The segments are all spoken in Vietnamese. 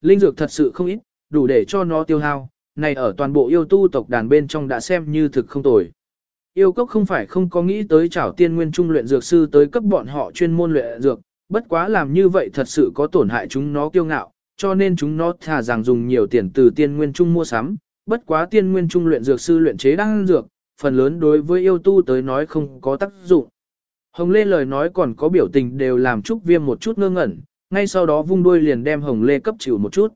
linh dược thật sự không ít, đủ để cho nó tiêu hao, này ở toàn bộ yêu tu tộc đàn bên trong đã xem như thực không tồi. Yêu cốc không phải không có nghĩ tới chảo tiên nguyên trung luyện dược sư tới cấp bọn họ chuyên môn luyện dược, bất quá làm như vậy thật sự có tổn hại chúng nó kiêu ngạo, cho nên chúng nó thà rằng dùng nhiều tiền từ tiên nguyên trung mua sắm, bất quá tiên nguyên trung luyện dược sư luyện chế đan dược, phần lớn đối với yêu tu tới nói không có tác dụng. Hồng Lê lời nói còn có biểu tình đều làm Trúc Viêm một chút ngơ ngẩn, ngay sau đó vung đuôi liền đem Hồng Lê cấp chịu một chút.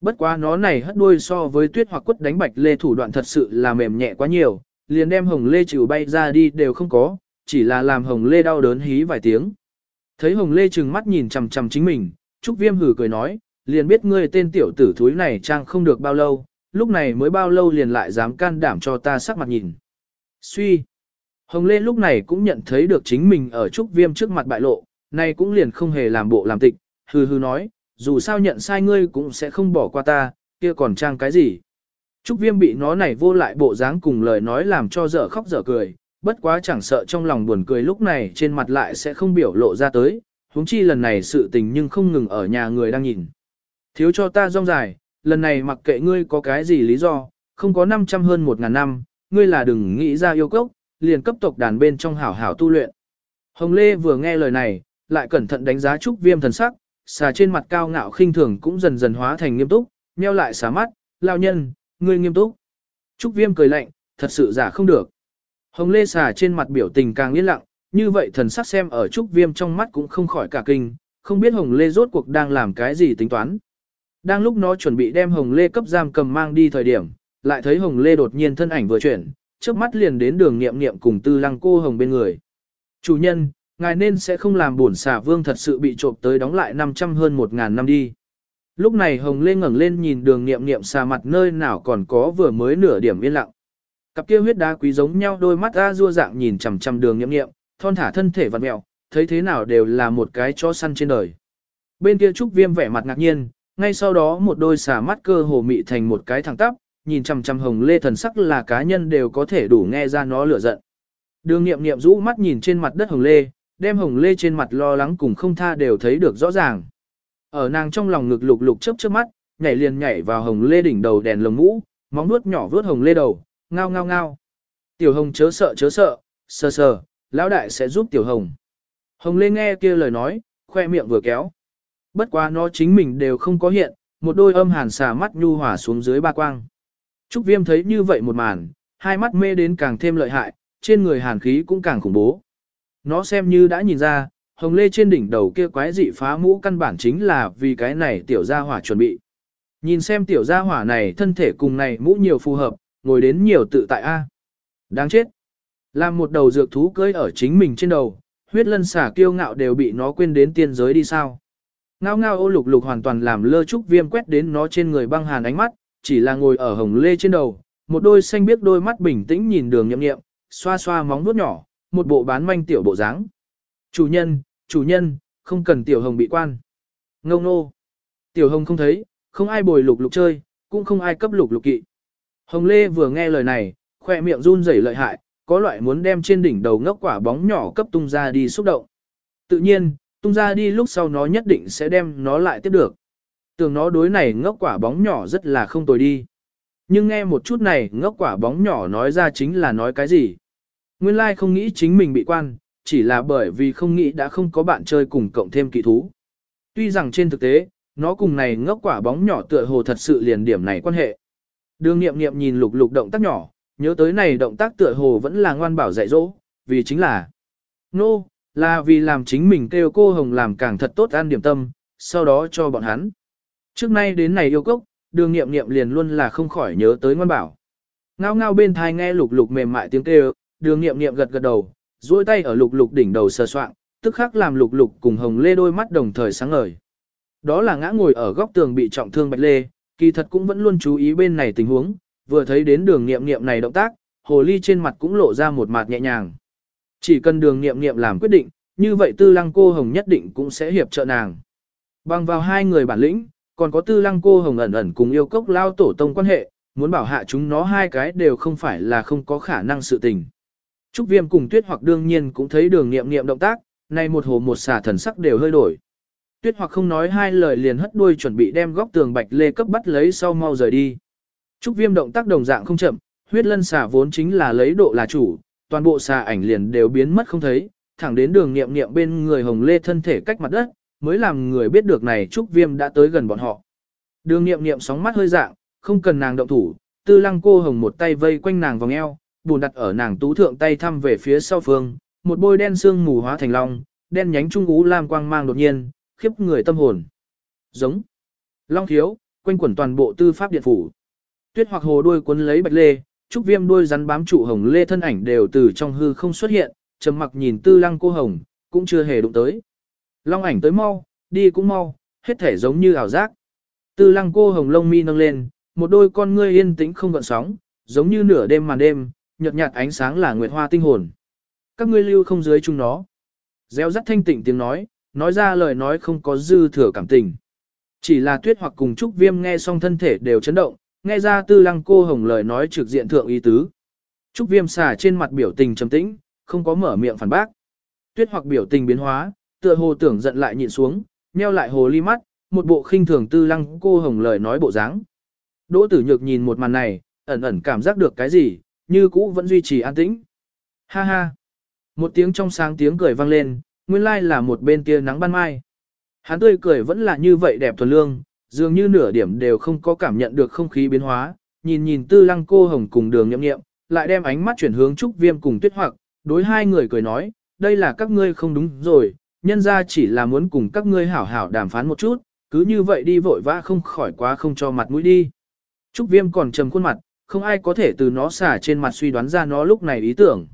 Bất quá nó này hất đuôi so với tuyết hoặc quất đánh bạch lê thủ đoạn thật sự là mềm nhẹ quá nhiều, liền đem Hồng Lê chịu bay ra đi đều không có, chỉ là làm Hồng Lê đau đớn hí vài tiếng. Thấy Hồng Lê trừng mắt nhìn chằm chằm chính mình, Trúc Viêm hử cười nói, liền biết ngươi tên tiểu tử thúi này trang không được bao lâu, lúc này mới bao lâu liền lại dám can đảm cho ta sắc mặt nhìn. Suy. Hồng Lê lúc này cũng nhận thấy được chính mình ở Trúc Viêm trước mặt bại lộ, nay cũng liền không hề làm bộ làm tịch, hừ hừ nói, dù sao nhận sai ngươi cũng sẽ không bỏ qua ta, kia còn trang cái gì. Trúc Viêm bị nó này vô lại bộ dáng cùng lời nói làm cho dở khóc dở cười, bất quá chẳng sợ trong lòng buồn cười lúc này trên mặt lại sẽ không biểu lộ ra tới, huống chi lần này sự tình nhưng không ngừng ở nhà người đang nhìn. Thiếu cho ta rong dài, lần này mặc kệ ngươi có cái gì lý do, không có 500 hơn 1 ngàn năm, ngươi là đừng nghĩ ra yêu cốc, liền cấp tộc đàn bên trong hảo hảo tu luyện. Hồng Lê vừa nghe lời này, lại cẩn thận đánh giá Trúc Viêm thần sắc, xà trên mặt cao ngạo khinh thường cũng dần dần hóa thành nghiêm túc, nheo lại xà mắt, lao nhân, ngươi nghiêm túc. Trúc Viêm cười lạnh, thật sự giả không được. Hồng Lê xà trên mặt biểu tình càng yên lặng, như vậy thần sắc xem ở Trúc Viêm trong mắt cũng không khỏi cả kinh, không biết Hồng Lê rốt cuộc đang làm cái gì tính toán. Đang lúc nó chuẩn bị đem Hồng Lê cấp giam cầm mang đi thời điểm, lại thấy Hồng Lê đột nhiên thân ảnh vừa chuyển, trước mắt liền đến đường nghiệm nghiệm cùng tư lăng cô Hồng bên người. Chủ nhân, ngài nên sẽ không làm buồn xà vương thật sự bị trộm tới đóng lại 500 hơn 1.000 năm đi. Lúc này Hồng Lê ngẩng lên nhìn đường nghiệm nghiệm xà mặt nơi nào còn có vừa mới nửa điểm yên lặng. Cặp kia huyết đá quý giống nhau đôi mắt ra rua dạng nhìn chằm chằm đường nghiệm nghiệm, thon thả thân thể vặn mẹo, thấy thế nào đều là một cái chó săn trên đời. Bên kia Trúc Viêm vẻ mặt ngạc nhiên, ngay sau đó một đôi xà mắt cơ hồ mị thành một cái thẳng tắp, nhìn chằm chằm Hồng Lê thần sắc là cá nhân đều có thể đủ nghe ra nó lửa giận. Đường Nghiệm Nghiệm rũ mắt nhìn trên mặt đất Hồng Lê, đem Hồng Lê trên mặt lo lắng cùng không tha đều thấy được rõ ràng. Ở nàng trong lòng ngực lục lục chớp chớp mắt, nhảy liền nhảy vào Hồng Lê đỉnh đầu đèn lồng mũ, móng nuốt nhỏ vướt Hồng Lê đầu, ngao ngao ngao. Tiểu Hồng chớ sợ chớ sợ, sờ sờ, lão đại sẽ giúp Tiểu Hồng. Hồng Lê nghe kia lời nói, khoe miệng vừa kéo. Bất quá nó chính mình đều không có hiện, một đôi âm hàn xà mắt nhu hòa xuống dưới ba quang. Trúc Viêm thấy như vậy một màn, hai mắt mê đến càng thêm lợi hại, trên người hàn khí cũng càng khủng bố. Nó xem như đã nhìn ra, hồng lê trên đỉnh đầu kia quái dị phá mũ căn bản chính là vì cái này tiểu gia hỏa chuẩn bị. Nhìn xem tiểu gia hỏa này thân thể cùng này mũ nhiều phù hợp, ngồi đến nhiều tự tại A. Đáng chết. Làm một đầu dược thú cưỡi ở chính mình trên đầu, huyết lân xả kiêu ngạo đều bị nó quên đến tiên giới đi sao. Ngao ngao ô lục lục hoàn toàn làm lơ trúc viêm quét đến nó trên người băng hàn ánh mắt, chỉ là ngồi ở hồng lê trên đầu, một đôi xanh biếc đôi mắt bình tĩnh nhìn đường nhậm nghiệm, xoa xoa móng vuốt nhỏ, một bộ bán manh tiểu bộ dáng. Chủ nhân, chủ nhân, không cần tiểu hồng bị quan. Ngông nô. Tiểu hồng không thấy, không ai bồi lục lục chơi, cũng không ai cấp lục lục kỵ. Hồng Lê vừa nghe lời này, khoe miệng run rẩy lợi hại, có loại muốn đem trên đỉnh đầu ngốc quả bóng nhỏ cấp tung ra đi xúc động. Tự nhiên, tung ra đi lúc sau nó nhất định sẽ đem nó lại tiếp được. Tưởng nó đối này ngốc quả bóng nhỏ rất là không tồi đi. Nhưng nghe một chút này ngốc quả bóng nhỏ nói ra chính là nói cái gì. Nguyên lai không nghĩ chính mình bị quan, chỉ là bởi vì không nghĩ đã không có bạn chơi cùng cộng thêm kỳ thú. Tuy rằng trên thực tế, nó cùng này ngốc quả bóng nhỏ tựa hồ thật sự liền điểm này quan hệ. Đường nghiệm nghiệm nhìn lục lục động tác nhỏ, nhớ tới này động tác tựa hồ vẫn là ngoan bảo dạy dỗ, vì chính là nô, no, là vì làm chính mình kêu cô hồng làm càng thật tốt ăn điểm tâm, sau đó cho bọn hắn. Trước nay đến này yêu cốc, đường nghiệm nghiệm liền luôn là không khỏi nhớ tới ngoan bảo. Ngao ngao bên thai nghe lục lục mềm mại tiếng kêu, đường nghiệm nghiệm gật gật đầu, duỗi tay ở lục lục đỉnh đầu sờ soạng, tức khắc làm lục lục cùng hồng lê đôi mắt đồng thời sáng ngời. Đó là ngã ngồi ở góc tường bị trọng thương bạch lê, kỳ thật cũng vẫn luôn chú ý bên này tình huống, vừa thấy đến đường nghiệm nghiệm này động tác, hồ ly trên mặt cũng lộ ra một mặt nhẹ nhàng. Chỉ cần đường nghiệm nghiệm làm quyết định, như vậy tư lăng cô hồng nhất định cũng sẽ hiệp trợ nàng. Bằng vào hai người bản lĩnh, còn có tư lăng cô hồng ẩn ẩn cùng yêu cốc lao tổ tông quan hệ, muốn bảo hạ chúng nó hai cái đều không phải là không có khả năng sự tình. Trúc Viêm cùng Tuyết hoặc đương nhiên cũng thấy đường nghiệm nghiệm động tác, nay một hồ một xả thần sắc đều hơi đổi. Tuyết hoặc không nói hai lời liền hất đuôi chuẩn bị đem góc tường bạch lê cấp bắt lấy sau mau rời đi. Trúc viêm động tác đồng dạng không chậm, huyết lân xả vốn chính là lấy độ là chủ, toàn bộ xà ảnh liền đều biến mất không thấy, thẳng đến đường nghiệm nghiệm bên người hồng lê thân thể cách mặt đất, mới làm người biết được này Trúc viêm đã tới gần bọn họ. Đường nghiệm nghiệm sóng mắt hơi dạng, không cần nàng động thủ, tư lăng cô hồng một tay vây quanh nàng vòng eo, bùn đặt ở nàng tú thượng tay thăm về phía sau phương, một bôi đen xương mù hóa thành long, đen nhánh trung ú lam quang mang đột nhiên, khiếp người tâm hồn. Giống. Long thiếu, quanh quẩn toàn bộ tư pháp điện phủ. Tuyết hoặc hồ đuôi cuốn lấy bạch lê, trúc viêm đuôi rắn bám trụ hồng lê thân ảnh đều từ trong hư không xuất hiện, trầm mặc nhìn tư lăng cô hồng, cũng chưa hề đụng tới. Long ảnh tới mau, đi cũng mau, hết thể giống như ảo giác. Tư lăng cô hồng lông mi nâng lên, một đôi con ngươi yên tĩnh không gợn sóng, giống như nửa đêm màn đêm, nhợt nhạt ánh sáng là nguyệt hoa tinh hồn. Các ngươi lưu không dưới chung nó. Gieo rắt thanh tịnh tiếng nói, nói ra lời nói không có dư thừa cảm tình. Chỉ là tuyết hoặc cùng Trúc Viêm nghe xong thân thể đều chấn động, nghe ra tư lăng cô hồng lời nói trực diện thượng ý tứ. Trúc Viêm xả trên mặt biểu tình trầm tĩnh, không có mở miệng phản bác. Tuyết hoặc biểu tình biến hóa, tựa hồ tưởng giận lại nhịn xuống, nheo lại hồ ly mắt, một bộ khinh thường tư lăng cô hồng lời nói bộ dáng. Đỗ tử nhược nhìn một màn này, ẩn ẩn cảm giác được cái gì, như cũ vẫn duy trì an tĩnh. Ha ha. Một tiếng trong sáng tiếng cười vang lên, nguyên lai là một bên tia nắng ban mai. Hắn tươi cười vẫn là như vậy đẹp thuần lương, dường như nửa điểm đều không có cảm nhận được không khí biến hóa, nhìn nhìn tư lăng cô hồng cùng đường nhậm nghiệm, lại đem ánh mắt chuyển hướng trúc viêm cùng tuyết hoặc, đối hai người cười nói, đây là các ngươi không đúng rồi, nhân ra chỉ là muốn cùng các ngươi hảo hảo đàm phán một chút, cứ như vậy đi vội vã không khỏi quá không cho mặt mũi đi. Trúc viêm còn trầm khuôn mặt, không ai có thể từ nó xả trên mặt suy đoán ra nó lúc này ý tưởng.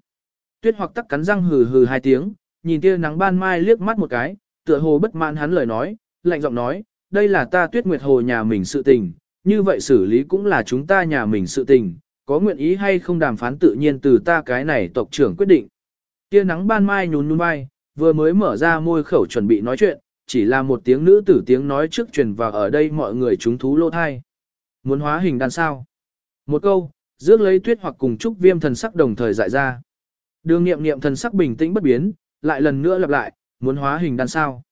Tuyết hoặc tắc cắn răng hừ hừ hai tiếng, nhìn tia nắng ban mai liếc mắt một cái, tựa hồ bất mãn hắn lời nói, lạnh giọng nói, đây là ta tuyết nguyệt hồ nhà mình sự tình, như vậy xử lý cũng là chúng ta nhà mình sự tình, có nguyện ý hay không đàm phán tự nhiên từ ta cái này tộc trưởng quyết định. Tia nắng ban mai nhún nhún vai, vừa mới mở ra môi khẩu chuẩn bị nói chuyện, chỉ là một tiếng nữ tử tiếng nói trước truyền vào ở đây mọi người chúng thú lô thai. Muốn hóa hình đàn sao? Một câu, rước lấy tuyết hoặc cùng trúc viêm thần sắc đồng thời dại ra. Đường nghiệm nghiệm thần sắc bình tĩnh bất biến, lại lần nữa lặp lại, muốn hóa hình đan sao.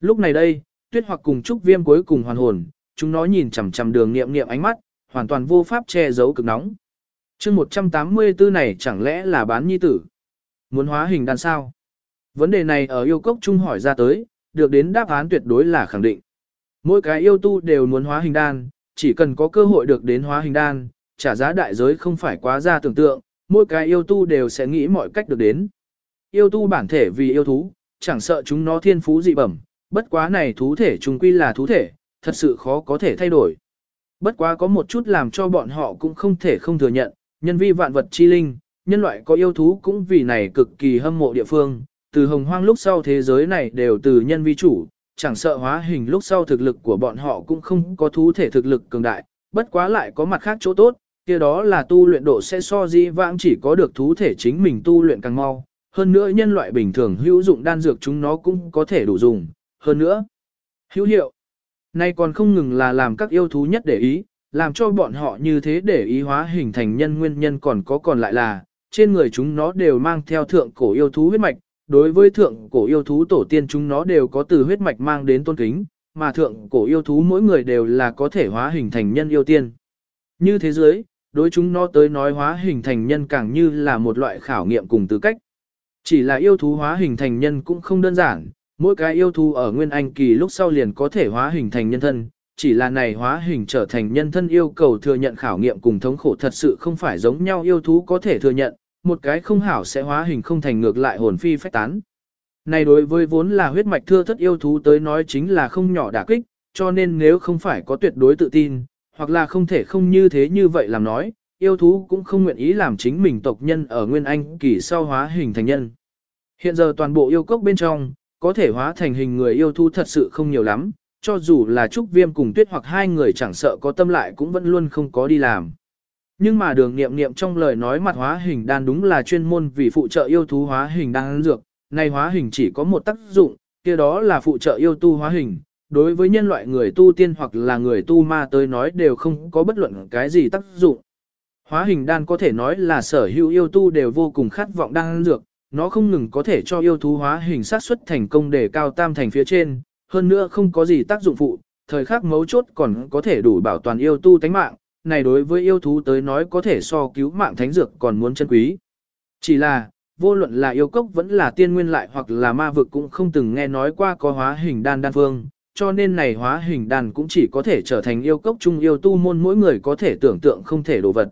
Lúc này đây, tuyết hoặc cùng trúc viêm cuối cùng hoàn hồn, chúng nó nhìn chằm chằm đường nghiệm nghiệm ánh mắt, hoàn toàn vô pháp che giấu cực nóng. chương 184 này chẳng lẽ là bán nhi tử? Muốn hóa hình đan sao? Vấn đề này ở yêu cốc trung hỏi ra tới, được đến đáp án tuyệt đối là khẳng định. Mỗi cái yêu tu đều muốn hóa hình đan, chỉ cần có cơ hội được đến hóa hình đan, trả giá đại giới không phải quá ra tưởng tượng, mỗi cái yêu tu đều sẽ nghĩ mọi cách được đến. Yêu tu bản thể vì yêu thú, chẳng sợ chúng nó thiên phú dị bẩm, bất quá này thú thể chúng quy là thú thể, thật sự khó có thể thay đổi. Bất quá có một chút làm cho bọn họ cũng không thể không thừa nhận, nhân vi vạn vật chi linh, nhân loại có yêu thú cũng vì này cực kỳ hâm mộ địa phương, từ hồng hoang lúc sau thế giới này đều từ nhân vi chủ, chẳng sợ hóa hình lúc sau thực lực của bọn họ cũng không có thú thể thực lực cường đại, bất quá lại có mặt khác chỗ tốt, kia đó là tu luyện độ sẽ so di vãng chỉ có được thú thể chính mình tu luyện càng mau, hơn nữa nhân loại bình thường hữu dụng đan dược chúng nó cũng có thể đủ dùng, hơn nữa, hữu hiệu. Nay còn không ngừng là làm các yêu thú nhất để ý, làm cho bọn họ như thế để ý hóa hình thành nhân nguyên nhân còn có còn lại là, trên người chúng nó đều mang theo thượng cổ yêu thú huyết mạch, đối với thượng cổ yêu thú tổ tiên chúng nó đều có từ huyết mạch mang đến tôn kính, mà thượng cổ yêu thú mỗi người đều là có thể hóa hình thành nhân yêu tiên. Như thế giới, đối chúng nó tới nói hóa hình thành nhân càng như là một loại khảo nghiệm cùng tư cách. Chỉ là yêu thú hóa hình thành nhân cũng không đơn giản, mỗi cái yêu thú ở nguyên anh kỳ lúc sau liền có thể hóa hình thành nhân thân, chỉ là này hóa hình trở thành nhân thân yêu cầu thừa nhận khảo nghiệm cùng thống khổ thật sự không phải giống nhau yêu thú có thể thừa nhận, một cái không hảo sẽ hóa hình không thành ngược lại hồn phi phách tán. Này đối với vốn là huyết mạch thưa thất yêu thú tới nói chính là không nhỏ đả kích, cho nên nếu không phải có tuyệt đối tự tin, hoặc là không thể không như thế như vậy làm nói, yêu thú cũng không nguyện ý làm chính mình tộc nhân ở nguyên anh kỳ sau hóa hình thành nhân. Hiện giờ toàn bộ yêu cốc bên trong, có thể hóa thành hình người yêu thú thật sự không nhiều lắm, cho dù là Trúc Viêm cùng Tuyết hoặc hai người chẳng sợ có tâm lại cũng vẫn luôn không có đi làm. Nhưng mà đường nghiệm nghiệm trong lời nói mặt hóa hình đan đúng là chuyên môn vì phụ trợ yêu thú hóa hình đan dược, này hóa hình chỉ có một tác dụng, kia đó là phụ trợ yêu tu hóa hình, đối với nhân loại người tu tiên hoặc là người tu ma tới nói đều không có bất luận cái gì tác dụng. Hóa hình đan có thể nói là sở hữu yêu tu đều vô cùng khát vọng đan dược, nó không ngừng có thể cho yêu thú hóa hình sát xuất thành công để cao tam thành phía trên, hơn nữa không có gì tác dụng phụ, thời khắc mấu chốt còn có thể đủ bảo toàn yêu tu tánh mạng, này đối với yêu thú tới nói có thể so cứu mạng thánh dược còn muốn chân quý. Chỉ là, vô luận là yêu cốc vẫn là tiên nguyên lại hoặc là ma vực cũng không từng nghe nói qua có hóa hình đan đan phương, cho nên này hóa hình đan cũng chỉ có thể trở thành yêu cốc chung yêu tu môn mỗi người có thể tưởng tượng không thể đồ vật.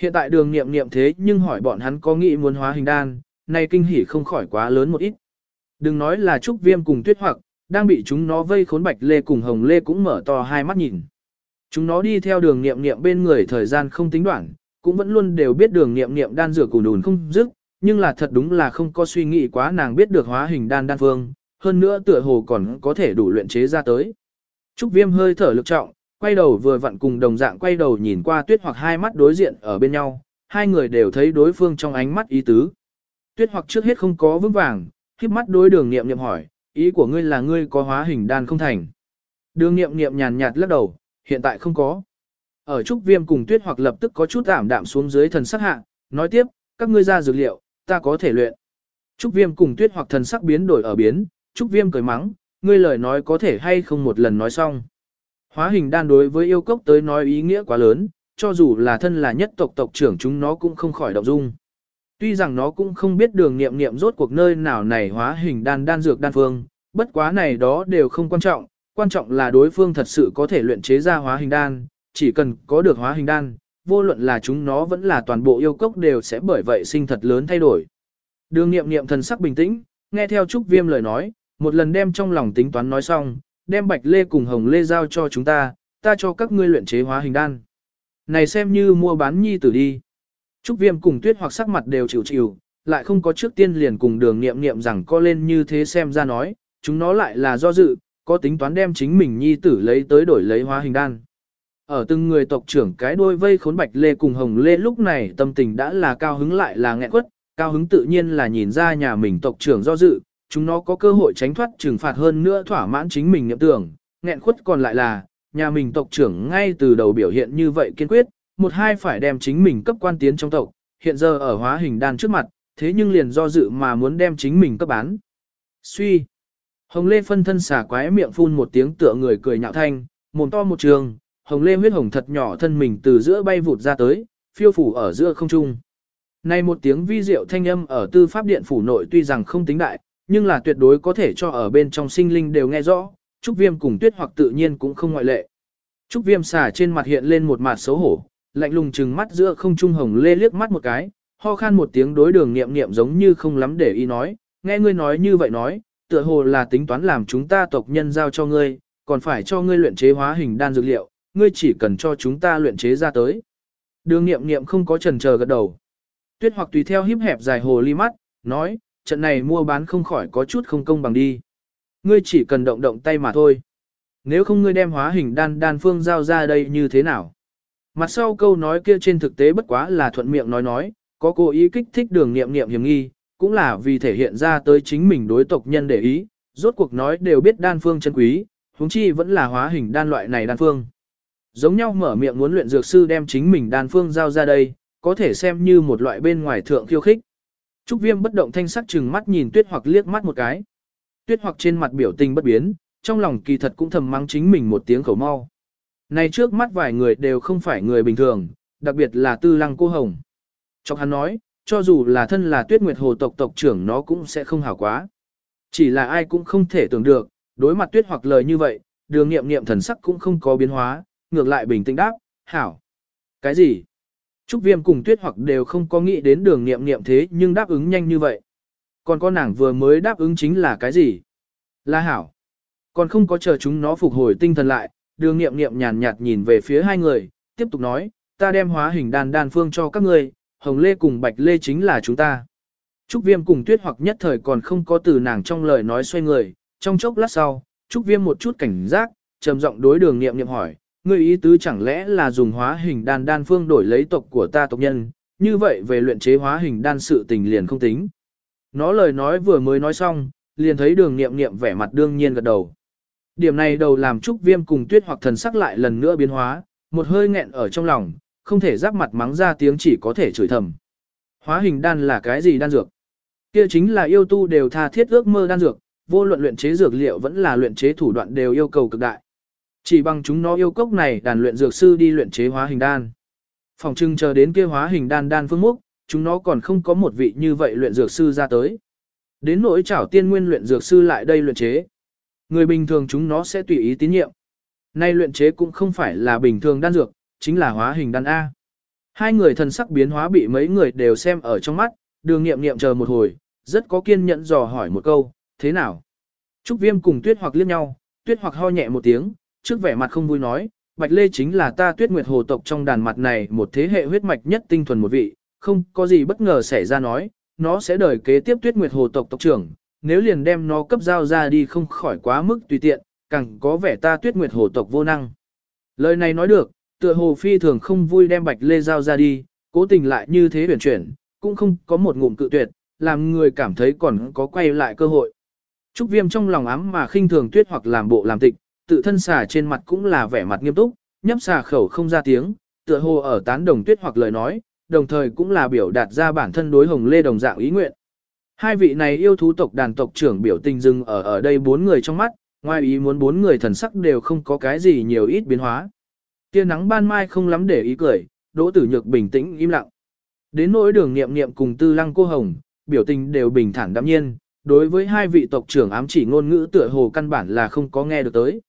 Hiện tại đường nghiệm nghiệm thế nhưng hỏi bọn hắn có nghĩ muốn hóa hình đan, này kinh hỉ không khỏi quá lớn một ít. Đừng nói là trúc viêm cùng tuyết hoặc, đang bị chúng nó vây khốn bạch lê cùng hồng lê cũng mở to hai mắt nhìn. Chúng nó đi theo đường nghiệm nghiệm bên người thời gian không tính đoạn, cũng vẫn luôn đều biết đường nghiệm nghiệm đan rửa củ đùn không dứt, nhưng là thật đúng là không có suy nghĩ quá nàng biết được hóa hình đan đan phương, hơn nữa tựa hồ còn có thể đủ luyện chế ra tới. Trúc viêm hơi thở lực trọng, quay đầu vừa vặn cùng đồng dạng quay đầu nhìn qua tuyết hoặc hai mắt đối diện ở bên nhau, hai người đều thấy đối phương trong ánh mắt ý tứ. Tuyết hoặc trước hết không có vững vàng, khiếp mắt đối đường nghiệm nghiệm hỏi, ý của ngươi là ngươi có hóa hình đan không thành. Đường nghiệm nghiệm nhàn nhạt lắc đầu, hiện tại không có. Ở trúc viêm cùng tuyết hoặc lập tức có chút ảm đạm xuống dưới thần sắc hạ, nói tiếp, các ngươi ra dược liệu, ta có thể luyện. Trúc viêm cùng tuyết hoặc thần sắc biến đổi ở biến, trúc viêm cười mắng, ngươi lời nói có thể hay không một lần nói xong. Hóa hình đan đối với yêu cốc tới nói ý nghĩa quá lớn, cho dù là thân là nhất tộc tộc trưởng chúng nó cũng không khỏi động dung. Tuy rằng nó cũng không biết đường nghiệm nghiệm rốt cuộc nơi nào này hóa hình đan đan dược đan phương, bất quá này đó đều không quan trọng, quan trọng là đối phương thật sự có thể luyện chế ra hóa hình đan, chỉ cần có được hóa hình đan, vô luận là chúng nó vẫn là toàn bộ yêu cốc đều sẽ bởi vậy sinh thật lớn thay đổi. Đường nghiệm nghiệm thần sắc bình tĩnh, nghe theo Trúc Viêm lời nói, một lần đem trong lòng tính toán nói xong, đem Bạch Lê cùng Hồng Lê giao cho chúng ta, ta cho các ngươi luyện chế hóa hình đan. Này xem như mua bán nhi tử đi. Trúc Viêm cùng Tuyết hoặc sắc mặt đều chịu chịu, lại không có trước tiên liền cùng đường nghiệm nghiệm rằng co lên như thế xem ra nói, chúng nó lại là do dự, có tính toán đem chính mình nhi tử lấy tới đổi lấy hóa hình đan. Ở từng người tộc trưởng cái đôi vây khốn bạch lê cùng hồng lê lúc này tâm tình đã là cao hứng lại là nghẹn quất, cao hứng tự nhiên là nhìn ra nhà mình tộc trưởng do dự, chúng nó có cơ hội tránh thoát trừng phạt hơn nữa thỏa mãn chính mình niệm tưởng, nghẹn khuất còn lại là, nhà mình tộc trưởng ngay từ đầu biểu hiện như vậy kiên quyết, một hai phải đem chính mình cấp quan tiến trong tộc, hiện giờ ở hóa hình đan trước mặt, thế nhưng liền do dự mà muốn đem chính mình cấp bán. Suy. Hồng Lê phân thân xả quái miệng phun một tiếng tựa người cười nhạo thanh, mồm to một trường, Hồng Lê huyết hồng thật nhỏ thân mình từ giữa bay vụt ra tới, phiêu phủ ở giữa không trung. Này một tiếng vi diệu thanh âm ở tư pháp điện phủ nội tuy rằng không tính đại, nhưng là tuyệt đối có thể cho ở bên trong sinh linh đều nghe rõ, Trúc Viêm cùng Tuyết hoặc tự nhiên cũng không ngoại lệ. Trúc Viêm xả trên mặt hiện lên một mặt xấu hổ, lạnh lùng trừng mắt giữa không trung hồng lê liếc mắt một cái, ho khan một tiếng đối đường nghiệm nghiệm giống như không lắm để ý nói, nghe ngươi nói như vậy nói, tựa hồ là tính toán làm chúng ta tộc nhân giao cho ngươi, còn phải cho ngươi luyện chế hóa hình đan dược liệu, ngươi chỉ cần cho chúng ta luyện chế ra tới. Đường nghiệm nghiệm không có trần chờ gật đầu. Tuyết hoặc tùy theo híp hẹp dài hồ ly mắt, nói, trận này mua bán không khỏi có chút không công bằng đi. Ngươi chỉ cần động động tay mà thôi. Nếu không ngươi đem hóa hình đan đan phương giao ra đây như thế nào? Mặt sau câu nói kia trên thực tế bất quá là thuận miệng nói nói, có cố ý kích thích đường nghiệm nghiệm hiểm nghi, cũng là vì thể hiện ra tới chính mình đối tộc nhân để ý, rốt cuộc nói đều biết đan phương chân quý, huống chi vẫn là hóa hình đan loại này đan phương. Giống nhau mở miệng muốn luyện dược sư đem chính mình đan phương giao ra đây, có thể xem như một loại bên ngoài thượng khiêu khích. Trúc Viêm bất động thanh sắc chừng mắt nhìn Tuyết Hoặc liếc mắt một cái. Tuyết Hoặc trên mặt biểu tình bất biến, trong lòng kỳ thật cũng thầm mắng chính mình một tiếng khẩu mau. Này trước mắt vài người đều không phải người bình thường, đặc biệt là Tư Lăng Cô Hồng. Chọc hắn nói, cho dù là thân là Tuyết Nguyệt Hồ tộc tộc trưởng nó cũng sẽ không hảo quá. Chỉ là ai cũng không thể tưởng được, đối mặt Tuyết Hoặc lời như vậy, đường nghiệm nghiệm thần sắc cũng không có biến hóa, ngược lại bình tĩnh đáp, hảo. Cái gì? Trúc Viêm cùng Tuyết hoặc đều không có nghĩ đến đường nghiệm nghiệm thế nhưng đáp ứng nhanh như vậy. Còn con nàng vừa mới đáp ứng chính là cái gì? Là hảo. Còn không có chờ chúng nó phục hồi tinh thần lại, đường nghiệm nghiệm nhàn nhạt nhìn về phía hai người, tiếp tục nói, ta đem hóa hình đàn đàn phương cho các ngươi, hồng lê cùng bạch lê chính là chúng ta. Trúc Viêm cùng Tuyết hoặc nhất thời còn không có từ nàng trong lời nói xoay người, trong chốc lát sau, Trúc Viêm một chút cảnh giác, trầm giọng đối đường nghiệm nghiệm hỏi, ngươi ý tứ chẳng lẽ là dùng hóa hình đan đan phương đổi lấy tộc của ta tộc nhân, như vậy về luyện chế hóa hình đan sự tình liền không tính. Nó lời nói vừa mới nói xong, liền thấy đường nghiệm nghiệm vẻ mặt đương nhiên gật đầu. Điểm này đầu làm trúc viêm cùng tuyết hoặc thần sắc lại lần nữa biến hóa, một hơi nghẹn ở trong lòng, không thể giáp mặt mắng ra tiếng chỉ có thể chửi thầm. Hóa hình đan là cái gì đan dược? Kia chính là yêu tu đều tha thiết ước mơ đan dược, vô luận luyện chế dược liệu vẫn là luyện chế thủ đoạn đều yêu cầu cực đại. Chỉ bằng chúng nó yêu cốc này đàn luyện dược sư đi luyện chế hóa hình đan. Phòng trưng chờ đến kia hóa hình đan đan phương múc, chúng nó còn không có một vị như vậy luyện dược sư ra tới. Đến nỗi chảo tiên nguyên luyện dược sư lại đây luyện chế. Người bình thường chúng nó sẽ tùy ý tín nhiệm. Nay luyện chế cũng không phải là bình thường đan dược, chính là hóa hình đan A. Hai người thần sắc biến hóa bị mấy người đều xem ở trong mắt, đường nghiệm nghiệm chờ một hồi, rất có kiên nhẫn dò hỏi một câu, thế nào? Trúc Viêm cùng Tuyết hoặc liếc nhau, Tuyết hoặc ho nhẹ một tiếng, trước vẻ mặt không vui nói, Bạch Lê chính là ta Tuyết Nguyệt Hồ tộc trong đàn mặt này một thế hệ huyết mạch nhất tinh thuần một vị, không có gì bất ngờ xảy ra nói, nó sẽ đời kế tiếp Tuyết Nguyệt Hồ tộc tộc trưởng, nếu liền đem nó cấp giao ra đi không khỏi quá mức tùy tiện, càng có vẻ ta Tuyết Nguyệt Hồ tộc vô năng. Lời này nói được, tựa hồ phi thường không vui đem Bạch Lê giao ra đi, cố tình lại như thế huyền chuyển, cũng không có một ngụm cự tuyệt, làm người cảm thấy còn có quay lại cơ hội. Trúc Viêm trong lòng ám mà khinh thường tuyết hoặc làm bộ làm tịch, tự thân xà trên mặt cũng là vẻ mặt nghiêm túc, nhấp xà khẩu không ra tiếng, tựa hồ ở tán đồng tuyết hoặc lời nói, đồng thời cũng là biểu đạt ra bản thân đối hồng lê đồng dạng ý nguyện. Hai vị này yêu thú tộc đàn tộc trưởng biểu tình dừng ở ở đây bốn người trong mắt, ngoài ý muốn bốn người thần sắc đều không có cái gì nhiều ít biến hóa. Tia nắng ban mai không lắm để ý cười, đỗ tử nhược bình tĩnh im lặng. Đến nỗi đường nghiệm nghiệm cùng tư lăng cô hồng, biểu tình đều bình thản đạm nhiên, đối với hai vị tộc trưởng ám chỉ ngôn ngữ tựa hồ căn bản là không có nghe được tới.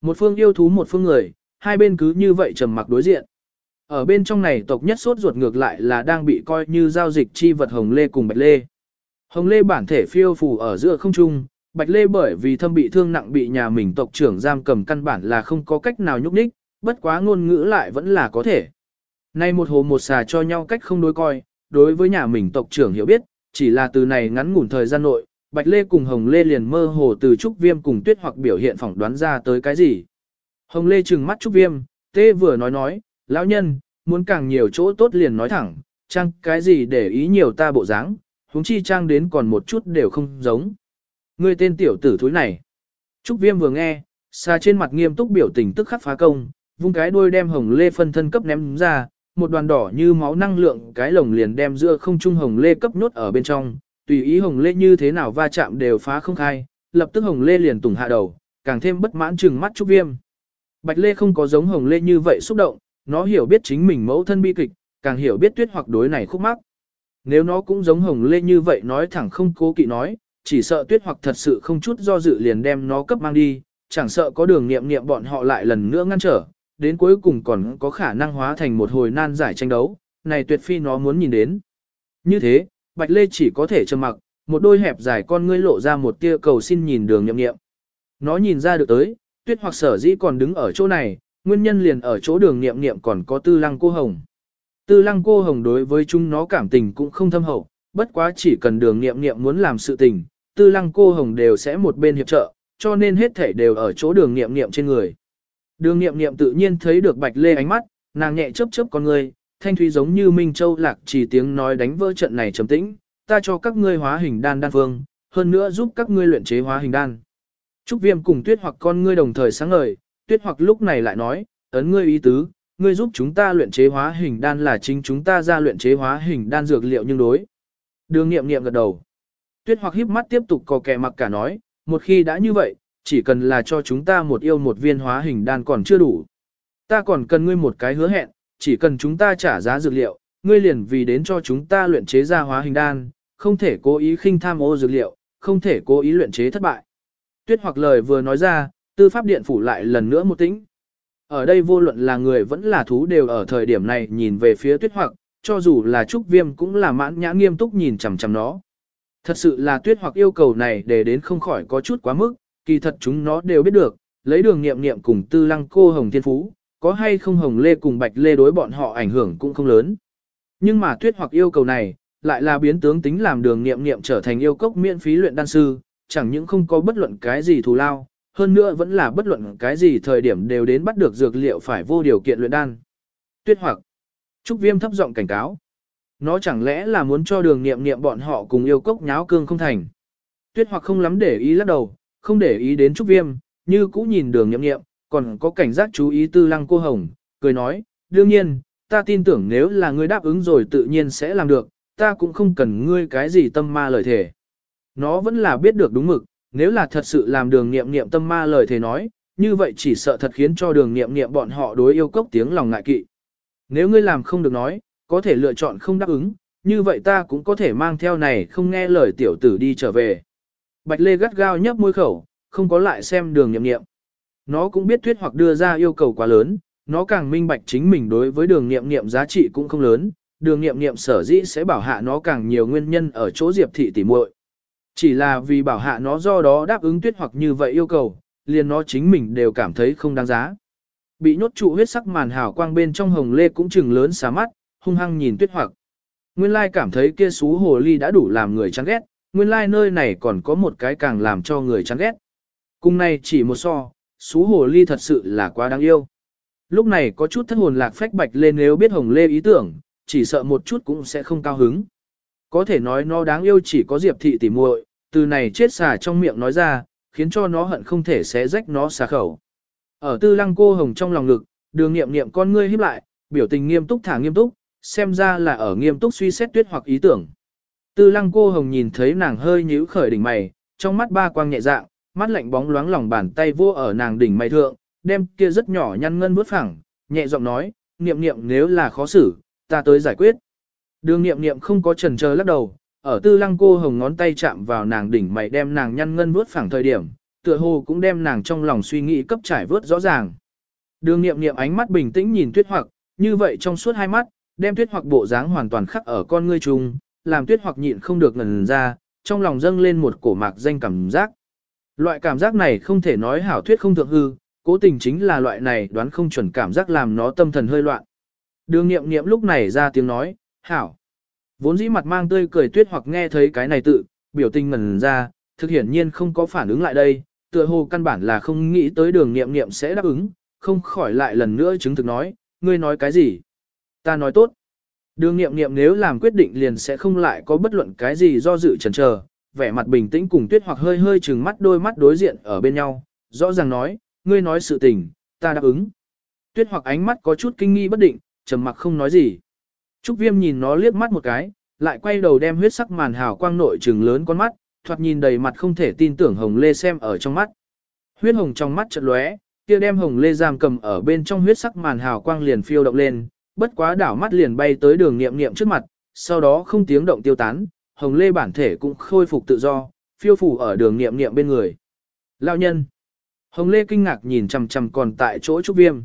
Một phương yêu thú một phương người, hai bên cứ như vậy trầm mặc đối diện. Ở bên trong này tộc nhất sốt ruột ngược lại là đang bị coi như giao dịch chi vật hồng lê cùng bạch lê. Hồng lê bản thể phiêu phù ở giữa không trung, bạch lê bởi vì thâm bị thương nặng bị nhà mình tộc trưởng giam cầm căn bản là không có cách nào nhúc nhích, bất quá ngôn ngữ lại vẫn là có thể. Nay một hồ một xà cho nhau cách không đối coi, đối với nhà mình tộc trưởng hiểu biết, chỉ là từ này ngắn ngủn thời gian nội, Bạch Lê cùng Hồng Lê liền mơ hồ từ Trúc Viêm cùng Tuyết hoặc biểu hiện phỏng đoán ra tới cái gì. Hồng Lê trừng mắt Trúc Viêm, tê vừa nói nói, lão nhân, muốn càng nhiều chỗ tốt liền nói thẳng, trang cái gì để ý nhiều ta bộ dáng, huống chi trang đến còn một chút đều không giống. Ngươi tên tiểu tử thúi này. Trúc Viêm vừa nghe, xa trên mặt nghiêm túc biểu tình tức khắc phá công, vung cái đuôi đem Hồng Lê phân thân cấp ném ra, một đoàn đỏ như máu năng lượng cái lồng liền đem giữa không trung Hồng Lê cấp nhốt ở bên trong, tùy ý hồng lê như thế nào va chạm đều phá không khai, lập tức hồng lê liền tùng hạ đầu, càng thêm bất mãn trừng mắt trúc viêm. Bạch lê không có giống hồng lê như vậy xúc động, nó hiểu biết chính mình mẫu thân bi kịch, càng hiểu biết tuyết hoặc đối này khúc mắc. Nếu nó cũng giống hồng lê như vậy nói thẳng không cố kỵ nói, chỉ sợ tuyết hoặc thật sự không chút do dự liền đem nó cấp mang đi, chẳng sợ có đường nghiệm nghiệm bọn họ lại lần nữa ngăn trở, đến cuối cùng còn có khả năng hóa thành một hồi nan giải tranh đấu, này tuyệt phi nó muốn nhìn đến. Như thế, Bạch Lê chỉ có thể trầm mặc, một đôi hẹp dài con ngươi lộ ra một tia cầu xin nhìn đường nhậm nghiệm. Nó nhìn ra được tới, tuyết hoặc sở dĩ còn đứng ở chỗ này, nguyên nhân liền ở chỗ đường nghiệm nghiệm còn có tư lăng cô hồng. Tư lăng cô hồng đối với chúng nó cảm tình cũng không thâm hậu, bất quá chỉ cần đường nghiệm nghiệm muốn làm sự tình, tư lăng cô hồng đều sẽ một bên hiệp trợ, cho nên hết thể đều ở chỗ đường nghiệm nghiệm trên người. Đường nghiệm nghiệm tự nhiên thấy được bạch lê ánh mắt, nàng nhẹ chớp chớp con người, thanh thúy giống như Minh Châu lạc chỉ tiếng nói đánh vỡ trận này trầm tĩnh, ta cho các ngươi hóa hình đan đan phương, hơn nữa giúp các ngươi luyện chế hóa hình đan. Trúc Viêm cùng Tuyết hoặc con ngươi đồng thời sáng ngời, Tuyết hoặc lúc này lại nói, ấn ngươi ý tứ, ngươi giúp chúng ta luyện chế hóa hình đan là chính chúng ta ra luyện chế hóa hình đan dược liệu nhưng đối. Đường nghiệm nghiệm gật đầu. Tuyết hoặc híp mắt tiếp tục cò kè mặc cả nói, một khi đã như vậy, chỉ cần là cho chúng ta một yêu một viên hóa hình đan còn chưa đủ. Ta còn cần ngươi một cái hứa hẹn, chỉ cần chúng ta trả giá dược liệu, ngươi liền vì đến cho chúng ta luyện chế ra hóa hình đan, không thể cố ý khinh tham ô dược liệu, không thể cố ý luyện chế thất bại. Tuyết hoặc lời vừa nói ra, tư pháp điện phủ lại lần nữa một tĩnh. Ở đây vô luận là người vẫn là thú đều ở thời điểm này nhìn về phía tuyết hoặc, cho dù là trúc viêm cũng là mãn nhã nghiêm túc nhìn chằm chằm nó. Thật sự là tuyết hoặc yêu cầu này để đến không khỏi có chút quá mức, kỳ thật chúng nó đều biết được, lấy đường nghiệm nghiệm cùng tư lăng cô hồng thiên phú, có hay không hồng lê cùng bạch lê đối bọn họ ảnh hưởng cũng không lớn. Nhưng mà tuyết hoặc yêu cầu này, lại là biến tướng tính làm đường nghiệm nghiệm trở thành yêu cốc miễn phí luyện đan sư, chẳng những không có bất luận cái gì thù lao, hơn nữa vẫn là bất luận cái gì thời điểm đều đến bắt được dược liệu phải vô điều kiện luyện đan. Tuyết hoặc, Trúc Viêm thấp giọng cảnh cáo. Nó chẳng lẽ là muốn cho đường nghiệm nghiệm bọn họ cùng yêu cốc nháo cương không thành. Tuyết hoặc không lắm để ý lắc đầu, không để ý đến Trúc Viêm, như cũ nhìn đường nghiệm nghiệm, còn có cảnh giác chú ý tư lăng cô hồng, cười nói, đương nhiên, ta tin tưởng nếu là ngươi đáp ứng rồi tự nhiên sẽ làm được, ta cũng không cần ngươi cái gì tâm ma lời thể. Nó vẫn là biết được đúng mực, Nếu là thật sự làm đường nghiệm nghiệm tâm ma lời thề nói, như vậy chỉ sợ thật khiến cho đường nghiệm nghiệm bọn họ đối yêu cốc tiếng lòng ngại kỵ. Nếu ngươi làm không được nói, có thể lựa chọn không đáp ứng, như vậy ta cũng có thể mang theo này không nghe lời tiểu tử đi trở về. Bạch Lê gắt gao nhấp môi khẩu, không có lại xem đường nghiệm nghiệm. Nó cũng biết tuyết hoặc đưa ra yêu cầu quá lớn, nó càng minh bạch chính mình đối với đường nghiệm nghiệm giá trị cũng không lớn, đường nghiệm nghiệm sở dĩ sẽ bảo hạ nó càng nhiều nguyên nhân ở chỗ diệp thị tỉ muội. Chỉ là vì bảo hạ nó do đó đáp ứng tuyết hoặc như vậy yêu cầu, liền nó chính mình đều cảm thấy không đáng giá. Bị nhốt trụ huyết sắc màn hào quang bên trong hồng lê cũng chừng lớn xá mắt, hung hăng nhìn tuyết hoặc. Nguyên lai cảm thấy kia xú hồ ly đã đủ làm người chán ghét, nguyên lai nơi này còn có một cái càng làm cho người chán ghét. Cùng này chỉ một so, xú hồ ly thật sự là quá đáng yêu. Lúc này có chút thất hồn lạc phách bạch lên nếu biết hồng lê ý tưởng, chỉ sợ một chút cũng sẽ không cao hứng. Có thể nói nó đáng yêu chỉ có diệp thị tỉ muội, từ này chết xà trong miệng nói ra, khiến cho nó hận không thể xé rách nó xà khẩu. Ở tư lăng cô hồng trong lòng lực, đường nghiệm nghiệm con ngươi híp lại, biểu tình nghiêm túc thả nghiêm túc, xem ra là ở nghiêm túc suy xét tuyết hoặc ý tưởng. Tư lăng cô hồng nhìn thấy nàng hơi nhíu khởi đỉnh mày, trong mắt ba quang nhẹ dạng, mắt lạnh bóng loáng lòng bàn tay vô ở nàng đỉnh mày thượng, đem kia rất nhỏ nhăn ngân bước phẳng, nhẹ giọng nói, niệm niệm nếu là khó xử, ta tới giải quyết. Đường niệm niệm không có trần chờ lắc đầu, ở tư lăng cô hồng ngón tay chạm vào nàng đỉnh mày đem nàng nhăn ngân bước phẳng thời điểm, tựa hồ cũng đem nàng trong lòng suy nghĩ cấp trải vớt rõ ràng. Đường niệm niệm ánh mắt bình tĩnh nhìn tuyết hoặc, như vậy trong suốt hai mắt, đem tuyết hoặc bộ dáng hoàn toàn khắc ở con ngươi trùng, làm tuyết hoặc nhịn không được ngần ra, trong lòng dâng lên một cổ mạc danh cảm giác. Loại cảm giác này không thể nói hảo thuyết không thượng hư, cố tình chính là loại này đoán không chuẩn cảm giác làm nó tâm thần hơi loạn. Đường nghiệm nghiệm lúc này ra tiếng nói, hảo. Vốn dĩ mặt mang tươi cười tuyết hoặc nghe thấy cái này tự, biểu tình ngần ra, thực hiển nhiên không có phản ứng lại đây, tựa hồ căn bản là không nghĩ tới đường nghiệm nghiệm sẽ đáp ứng, không khỏi lại lần nữa chứng thực nói, ngươi nói cái gì? Ta nói tốt. Đường nghiệm nghiệm nếu làm quyết định liền sẽ không lại có bất luận cái gì do dự chần chờ, vẻ mặt bình tĩnh cùng tuyết hoặc hơi hơi trừng mắt đôi mắt đối diện ở bên nhau, rõ ràng nói, ngươi nói sự tình, ta đáp ứng. Tuyết hoặc ánh mắt có chút kinh nghi bất định, trầm mặc không nói gì. Trúc viêm nhìn nó liếc mắt một cái, lại quay đầu đem huyết sắc màn hào quang nội trừng lớn con mắt, thoạt nhìn đầy mặt không thể tin tưởng hồng lê xem ở trong mắt. Huyết hồng trong mắt chợt lóe, kia đem hồng lê giam cầm ở bên trong huyết sắc màn hào quang liền phiêu động lên, bất quá đảo mắt liền bay tới đường nghiệm nghiệm trước mặt, sau đó không tiếng động tiêu tán, hồng lê bản thể cũng khôi phục tự do, phiêu phủ ở đường nghiệm nghiệm bên người. Lão nhân. Hồng lê kinh ngạc nhìn chằm chằm còn tại chỗ trúc viêm.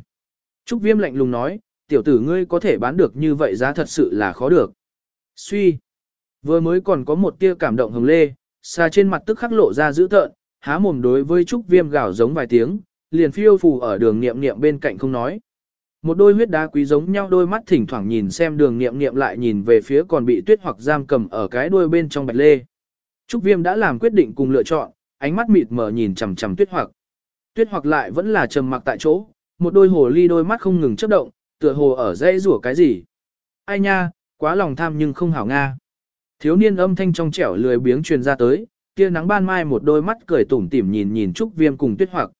Trúc viêm lạnh lùng nói, tiểu tử ngươi có thể bán được như vậy giá thật sự là khó được. Suy. Vừa mới còn có một tia cảm động hồng lê, xa trên mặt tức khắc lộ ra dữ tợn, há mồm đối với trúc viêm gào giống vài tiếng, liền phiêu phù ở đường niệm niệm bên cạnh không nói. Một đôi huyết đá quý giống nhau đôi mắt thỉnh thoảng nhìn xem đường niệm niệm lại nhìn về phía còn bị tuyết hoặc giam cầm ở cái đuôi bên trong bạch lê. Trúc viêm đã làm quyết định cùng lựa chọn, ánh mắt mịt mờ nhìn chằm chằm tuyết hoặc. Tuyết hoặc lại vẫn là trầm mặc tại chỗ, một đôi hồ ly đôi mắt không ngừng chớp động, tựa hồ ở dây rủa cái gì. Ai nha, quá lòng tham nhưng không hảo nga. Thiếu niên âm thanh trong trẻo lười biếng truyền ra tới, kia nắng ban mai một đôi mắt cười tủm tỉm nhìn nhìn Trúc Viêm cùng Tuyết Hoặc.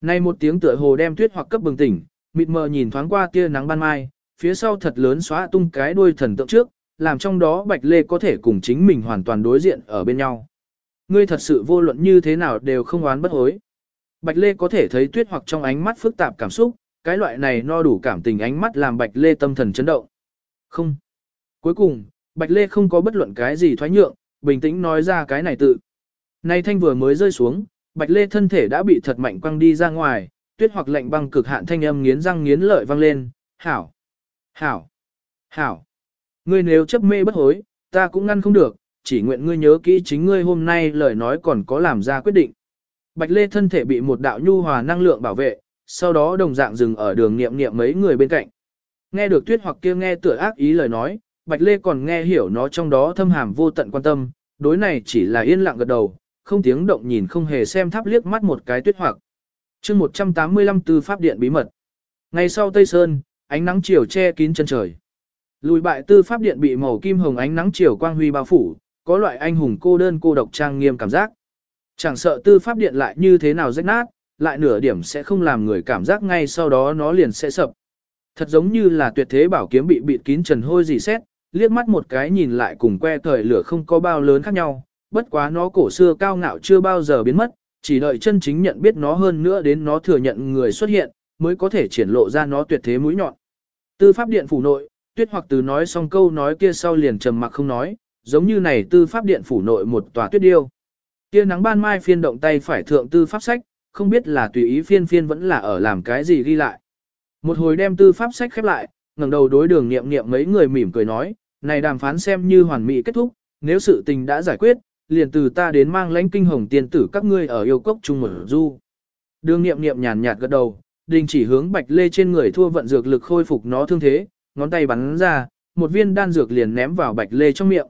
Nay một tiếng tựa hồ đem Tuyết Hoặc cấp bừng tỉnh, mịt mờ nhìn thoáng qua tia nắng ban mai, phía sau thật lớn xóa tung cái đuôi thần tượng trước, làm trong đó Bạch Lê có thể cùng chính mình hoàn toàn đối diện ở bên nhau. Ngươi thật sự vô luận như thế nào đều không oán bất hối. Bạch Lê có thể thấy Tuyết Hoặc trong ánh mắt phức tạp cảm xúc, cái loại này no đủ cảm tình ánh mắt làm Bạch Lê tâm thần chấn động. Không. Cuối cùng, Bạch Lê không có bất luận cái gì thoái nhượng, bình tĩnh nói ra cái này tự. Nay thanh vừa mới rơi xuống, Bạch Lê thân thể đã bị thật mạnh quăng đi ra ngoài, tuyết hoặc lạnh băng cực hạn thanh âm nghiến răng nghiến lợi vang lên, hảo, hảo, hảo. Ngươi nếu chấp mê bất hối, ta cũng ngăn không được, chỉ nguyện ngươi nhớ kỹ chính ngươi hôm nay lời nói còn có làm ra quyết định. Bạch Lê thân thể bị một đạo nhu hòa năng lượng bảo vệ, sau đó đồng dạng dừng ở đường niệm niệm mấy người bên cạnh. Nghe được tuyết hoặc kia nghe tựa ác ý lời nói, Bạch Lê còn nghe hiểu nó trong đó thâm hàm vô tận quan tâm, đối này chỉ là yên lặng gật đầu, không tiếng động nhìn không hề xem tháp liếc mắt một cái tuyết hoặc chương 185 tư pháp điện bí mật. Ngày sau Tây Sơn, ánh nắng chiều che kín chân trời. Lùi bại tư pháp điện bị màu kim hồng ánh nắng chiều quang huy bao phủ, có loại anh hùng cô đơn cô độc trang nghiêm cảm giác. Chẳng sợ tư pháp điện lại như thế nào rách nát, lại nửa điểm sẽ không làm người cảm giác ngay sau đó nó liền sẽ sập. Thật giống như là tuyệt thế bảo kiếm bị bịt kín trần hôi gì xét, liếc mắt một cái nhìn lại cùng que thời lửa không có bao lớn khác nhau, bất quá nó cổ xưa cao ngạo chưa bao giờ biến mất, chỉ đợi chân chính nhận biết nó hơn nữa đến nó thừa nhận người xuất hiện, mới có thể triển lộ ra nó tuyệt thế mũi nhọn. Tư pháp điện phủ nội, tuyết hoặc từ nói xong câu nói kia sau liền trầm mặc không nói, giống như này tư pháp điện phủ nội một tòa tuyết điêu. Kia nắng ban mai phiên động tay phải thượng tư pháp sách, không biết là tùy ý phiên phiên vẫn là ở làm cái gì ghi lại. Một hồi đem tư pháp sách khép lại, ngẩng đầu đối đường nghiệm nghiệm mấy người mỉm cười nói, này đàm phán xem như hoàn mỹ kết thúc, nếu sự tình đã giải quyết, liền từ ta đến mang lãnh kinh hồng tiên tử các ngươi ở yêu cốc chung một du. Đường nghiệm nghiệm nhàn nhạt gật đầu, đình chỉ hướng bạch lê trên người thua vận dược lực khôi phục nó thương thế, ngón tay bắn ra, một viên đan dược liền ném vào bạch lê trong miệng.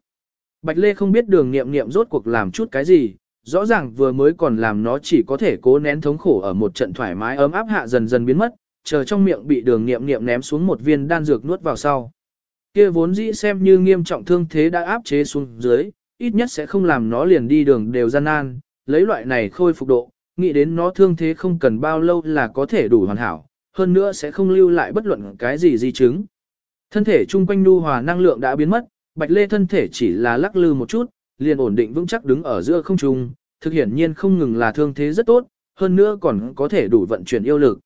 Bạch lê không biết đường nghiệm nghiệm rốt cuộc làm chút cái gì, rõ ràng vừa mới còn làm nó chỉ có thể cố nén thống khổ ở một trận thoải mái ấm áp hạ dần dần biến mất, chờ trong miệng bị đường nghiệm nghiệm ném xuống một viên đan dược nuốt vào sau. Kia vốn dĩ xem như nghiêm trọng thương thế đã áp chế xuống dưới, ít nhất sẽ không làm nó liền đi đường đều gian nan, lấy loại này khôi phục độ, nghĩ đến nó thương thế không cần bao lâu là có thể đủ hoàn hảo, hơn nữa sẽ không lưu lại bất luận cái gì di chứng. Thân thể chung quanh nu hòa năng lượng đã biến mất, Bạch Lê thân thể chỉ là lắc lư một chút, liền ổn định vững chắc đứng ở giữa không trung, thực hiển nhiên không ngừng là thương thế rất tốt, hơn nữa còn có thể đủ vận chuyển yêu lực.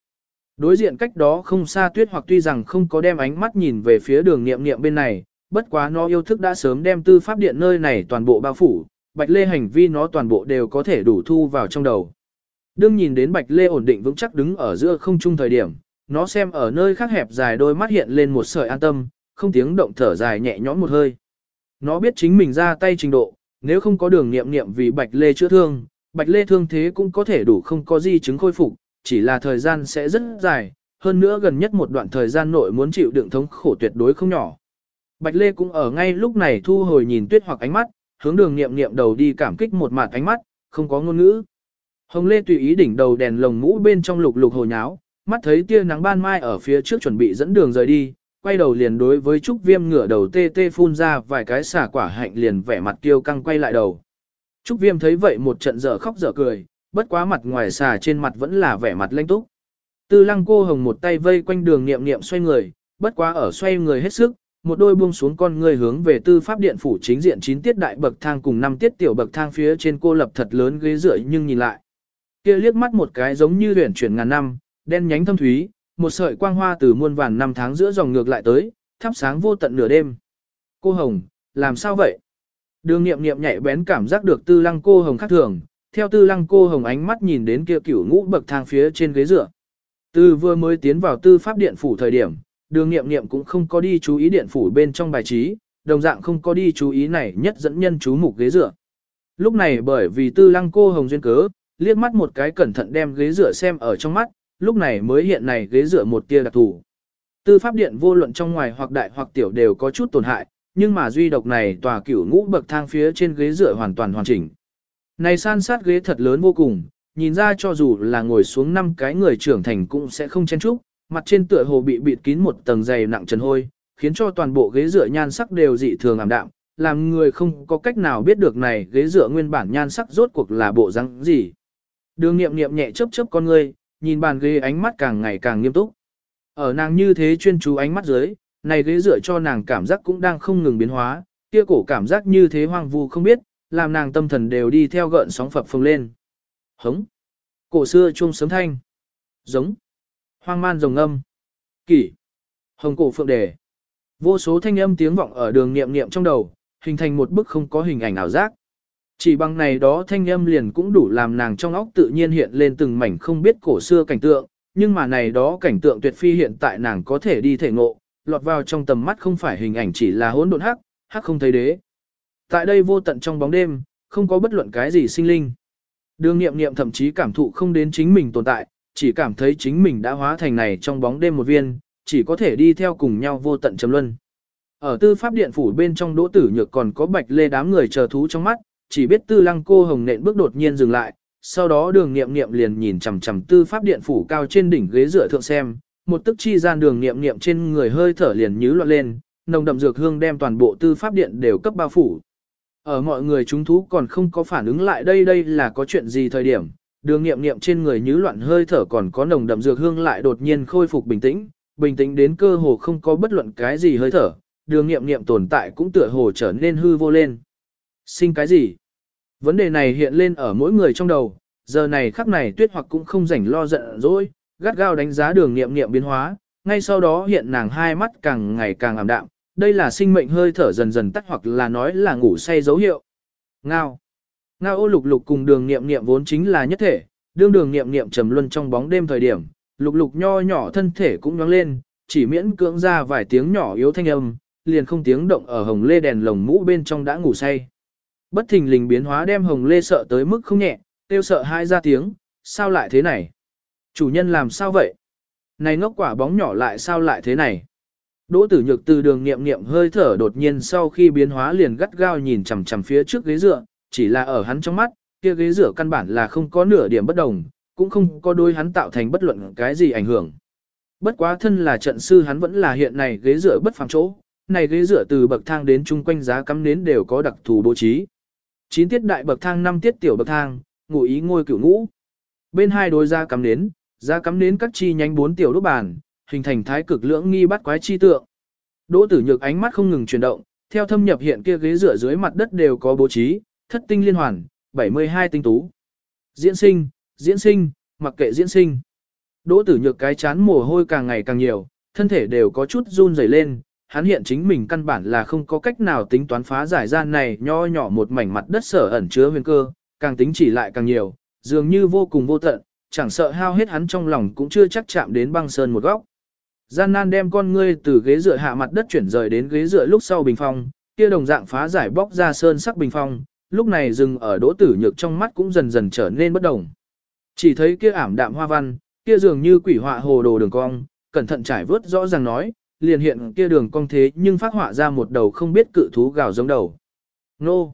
Đối diện cách đó không xa tuyết hoặc tuy rằng không có đem ánh mắt nhìn về phía đường nghiệm nghiệm bên này, bất quá nó yêu thức đã sớm đem tư pháp điện nơi này toàn bộ bao phủ, bạch lê hành vi nó toàn bộ đều có thể đủ thu vào trong đầu. Đương nhìn đến bạch lê ổn định vững chắc đứng ở giữa không trung thời điểm, nó xem ở nơi khác hẹp dài đôi mắt hiện lên một sợi an tâm, không tiếng động thở dài nhẹ nhõm một hơi. Nó biết chính mình ra tay trình độ, nếu không có đường nghiệm nghiệm vì bạch lê chữa thương, bạch lê thương thế cũng có thể đủ không có di chứng khôi phục, chỉ là thời gian sẽ rất dài, hơn nữa gần nhất một đoạn thời gian nội muốn chịu đựng thống khổ tuyệt đối không nhỏ. Bạch Lê cũng ở ngay lúc này thu hồi nhìn tuyết hoặc ánh mắt, hướng đường nghiệm nghiệm đầu đi cảm kích một mặt ánh mắt, không có ngôn ngữ. Hồng Lê tùy ý đỉnh đầu đèn lồng mũ bên trong lục lục hồ nháo, mắt thấy tia nắng ban mai ở phía trước chuẩn bị dẫn đường rời đi, quay đầu liền đối với Trúc Viêm ngửa đầu tê tê phun ra vài cái xả quả hạnh liền vẻ mặt kiêu căng quay lại đầu. Trúc Viêm thấy vậy một trận dở khóc dở cười, bất quá mặt ngoài xà trên mặt vẫn là vẻ mặt lanh túc. Tư lăng cô hồng một tay vây quanh đường nghiệm nghiệm xoay người, bất quá ở xoay người hết sức, một đôi buông xuống con người hướng về tư pháp điện phủ chính diện chín tiết đại bậc thang cùng năm tiết tiểu bậc thang phía trên cô lập thật lớn ghế rượi nhưng nhìn lại. kia liếc mắt một cái giống như luyện chuyển ngàn năm, đen nhánh thâm thúy, một sợi quang hoa từ muôn vàn năm tháng giữa dòng ngược lại tới, thắp sáng vô tận nửa đêm. Cô Hồng, làm sao vậy? Đường nghiệm nghiệm nhạy bén cảm giác được tư lăng cô Hồng khác thường, theo tư lăng cô hồng ánh mắt nhìn đến kia cửu ngũ bậc thang phía trên ghế dựa. Tư vừa mới tiến vào tư pháp điện phủ thời điểm, đường nghiệm nghiệm cũng không có đi chú ý điện phủ bên trong bài trí, đồng dạng không có đi chú ý này nhất dẫn nhân chú mục ghế dựa. Lúc này bởi vì tư lăng cô hồng duyên cớ, liếc mắt một cái cẩn thận đem ghế dựa xem ở trong mắt, lúc này mới hiện này ghế dựa một tia đặc thù. Tư pháp điện vô luận trong ngoài hoặc đại hoặc tiểu đều có chút tổn hại, nhưng mà duy độc này tòa cửu ngũ bậc thang phía trên ghế dựa hoàn toàn hoàn chỉnh. Này san sát ghế thật lớn vô cùng, nhìn ra cho dù là ngồi xuống năm cái người trưởng thành cũng sẽ không chen chúc, mặt trên tựa hồ bị bịt kín một tầng dày nặng trần hôi, khiến cho toàn bộ ghế dựa nhan sắc đều dị thường ảm đạm, làm người không có cách nào biết được này ghế dựa nguyên bản nhan sắc rốt cuộc là bộ răng gì. Đường nghiệm nghiệm nhẹ chớp chớp con ngươi, nhìn bàn ghế ánh mắt càng ngày càng nghiêm túc. Ở nàng như thế chuyên chú ánh mắt dưới, này ghế dựa cho nàng cảm giác cũng đang không ngừng biến hóa, kia cổ cảm giác như thế hoang vu không biết, làm nàng tâm thần đều đi theo gợn sóng phập phồng lên. Hống. Cổ xưa chuông sớm thanh. Giống. Hoang man rồng âm. Kỷ. Hồng cổ phượng đề. Vô số thanh âm tiếng vọng ở đường niệm niệm trong đầu, hình thành một bức không có hình ảnh ảo giác. Chỉ bằng này đó thanh âm liền cũng đủ làm nàng trong óc tự nhiên hiện lên từng mảnh không biết cổ xưa cảnh tượng, nhưng mà này đó cảnh tượng tuyệt phi hiện tại nàng có thể đi thể ngộ, lọt vào trong tầm mắt không phải hình ảnh chỉ là hỗn độn hắc, hắc không thấy đế. Tại đây vô tận trong bóng đêm, không có bất luận cái gì sinh linh. Đường nghiệm nghiệm thậm chí cảm thụ không đến chính mình tồn tại, chỉ cảm thấy chính mình đã hóa thành này trong bóng đêm một viên, chỉ có thể đi theo cùng nhau vô tận chấm luân. Ở tư pháp điện phủ bên trong đỗ tử nhược còn có bạch lê đám người chờ thú trong mắt, chỉ biết tư lăng cô hồng nện bước đột nhiên dừng lại, sau đó đường nghiệm nghiệm liền nhìn chằm chằm tư pháp điện phủ cao trên đỉnh ghế dựa thượng xem, một tức chi gian đường nghiệm nghiệm trên người hơi thở liền nhứ loạn lên, nồng đậm dược hương đem toàn bộ tư pháp điện đều cấp bao phủ. Ở mọi người chúng thú còn không có phản ứng lại đây đây là có chuyện gì thời điểm, đường nghiệm nghiệm trên người nhứ loạn hơi thở còn có nồng đậm dược hương lại đột nhiên khôi phục bình tĩnh, bình tĩnh đến cơ hồ không có bất luận cái gì hơi thở, đường nghiệm nghiệm tồn tại cũng tựa hồ trở nên hư vô lên. Sinh cái gì? Vấn đề này hiện lên ở mỗi người trong đầu, giờ này khắc này tuyết hoặc cũng không rảnh lo giận dỗi, gắt gao đánh giá đường nghiệm nghiệm biến hóa, ngay sau đó hiện nàng hai mắt càng ngày càng ảm đạm, đây là sinh mệnh hơi thở dần dần tắt hoặc là nói là ngủ say dấu hiệu. Ngao. Nga ô lục lục cùng đường nghiệm nghiệm vốn chính là nhất thể, đương đường nghiệm nghiệm trầm luân trong bóng đêm thời điểm, lục lục nho nhỏ thân thể cũng nhoáng lên, chỉ miễn cưỡng ra vài tiếng nhỏ yếu thanh âm, liền không tiếng động ở hồng lê đèn lồng mũ bên trong đã ngủ say. Bất thình lình biến hóa đem hồng lê sợ tới mức không nhẹ, tiêu sợ hai ra tiếng, sao lại thế này? Chủ nhân làm sao vậy? Này ngốc quả bóng nhỏ lại sao lại thế này? Đỗ tử nhược từ đường nghiệm nghiệm hơi thở đột nhiên sau khi biến hóa liền gắt gao nhìn chằm chằm phía trước ghế dựa, chỉ là ở hắn trong mắt, kia ghế dựa căn bản là không có nửa điểm bất đồng, cũng không có đôi hắn tạo thành bất luận cái gì ảnh hưởng. Bất quá thân là trận sư hắn vẫn là hiện này ghế dựa bất phàm chỗ, này ghế dựa từ bậc thang đến chung quanh giá cắm nến đều có đặc thù bố trí. 9 tiết đại bậc thang 5 tiết tiểu bậc thang, ngụ ý ngôi cửu ngũ. Bên hai đôi giá cắm nến, giá cắm nến các chi nhánh bốn tiểu đúc bàn, hình thành thái cực lưỡng nghi bắt quái chi tượng. Đỗ Tử Nhược ánh mắt không ngừng chuyển động, theo thâm nhập hiện kia ghế dựa dưới mặt đất đều có bố trí, thất tinh liên hoàn, 72 tinh tú. Diễn sinh, diễn sinh, mặc kệ diễn sinh. Đỗ Tử Nhược cái chán mồ hôi càng ngày càng nhiều, thân thể đều có chút run rẩy lên, hắn hiện chính mình căn bản là không có cách nào tính toán phá giải gian này nho nhỏ một mảnh mặt đất sở ẩn chứa huyền cơ, càng tính chỉ lại càng nhiều, dường như vô cùng vô tận, chẳng sợ hao hết hắn trong lòng cũng chưa chắc chạm đến băng sơn một góc. Gian nan đem con ngươi từ ghế dựa hạ mặt đất chuyển rời đến ghế dựa lúc sau bình phong, kia đồng dạng phá giải bóc ra sơn sắc bình phong, lúc này dừng ở đỗ tử nhược trong mắt cũng dần dần trở nên bất đồng. Chỉ thấy kia ảm đạm hoa văn, kia dường như quỷ họa hồ đồ đường cong, cẩn thận trải vớt rõ ràng nói, liền hiện kia đường cong thế nhưng phát họa ra một đầu không biết cự thú gào giống đầu. Nô!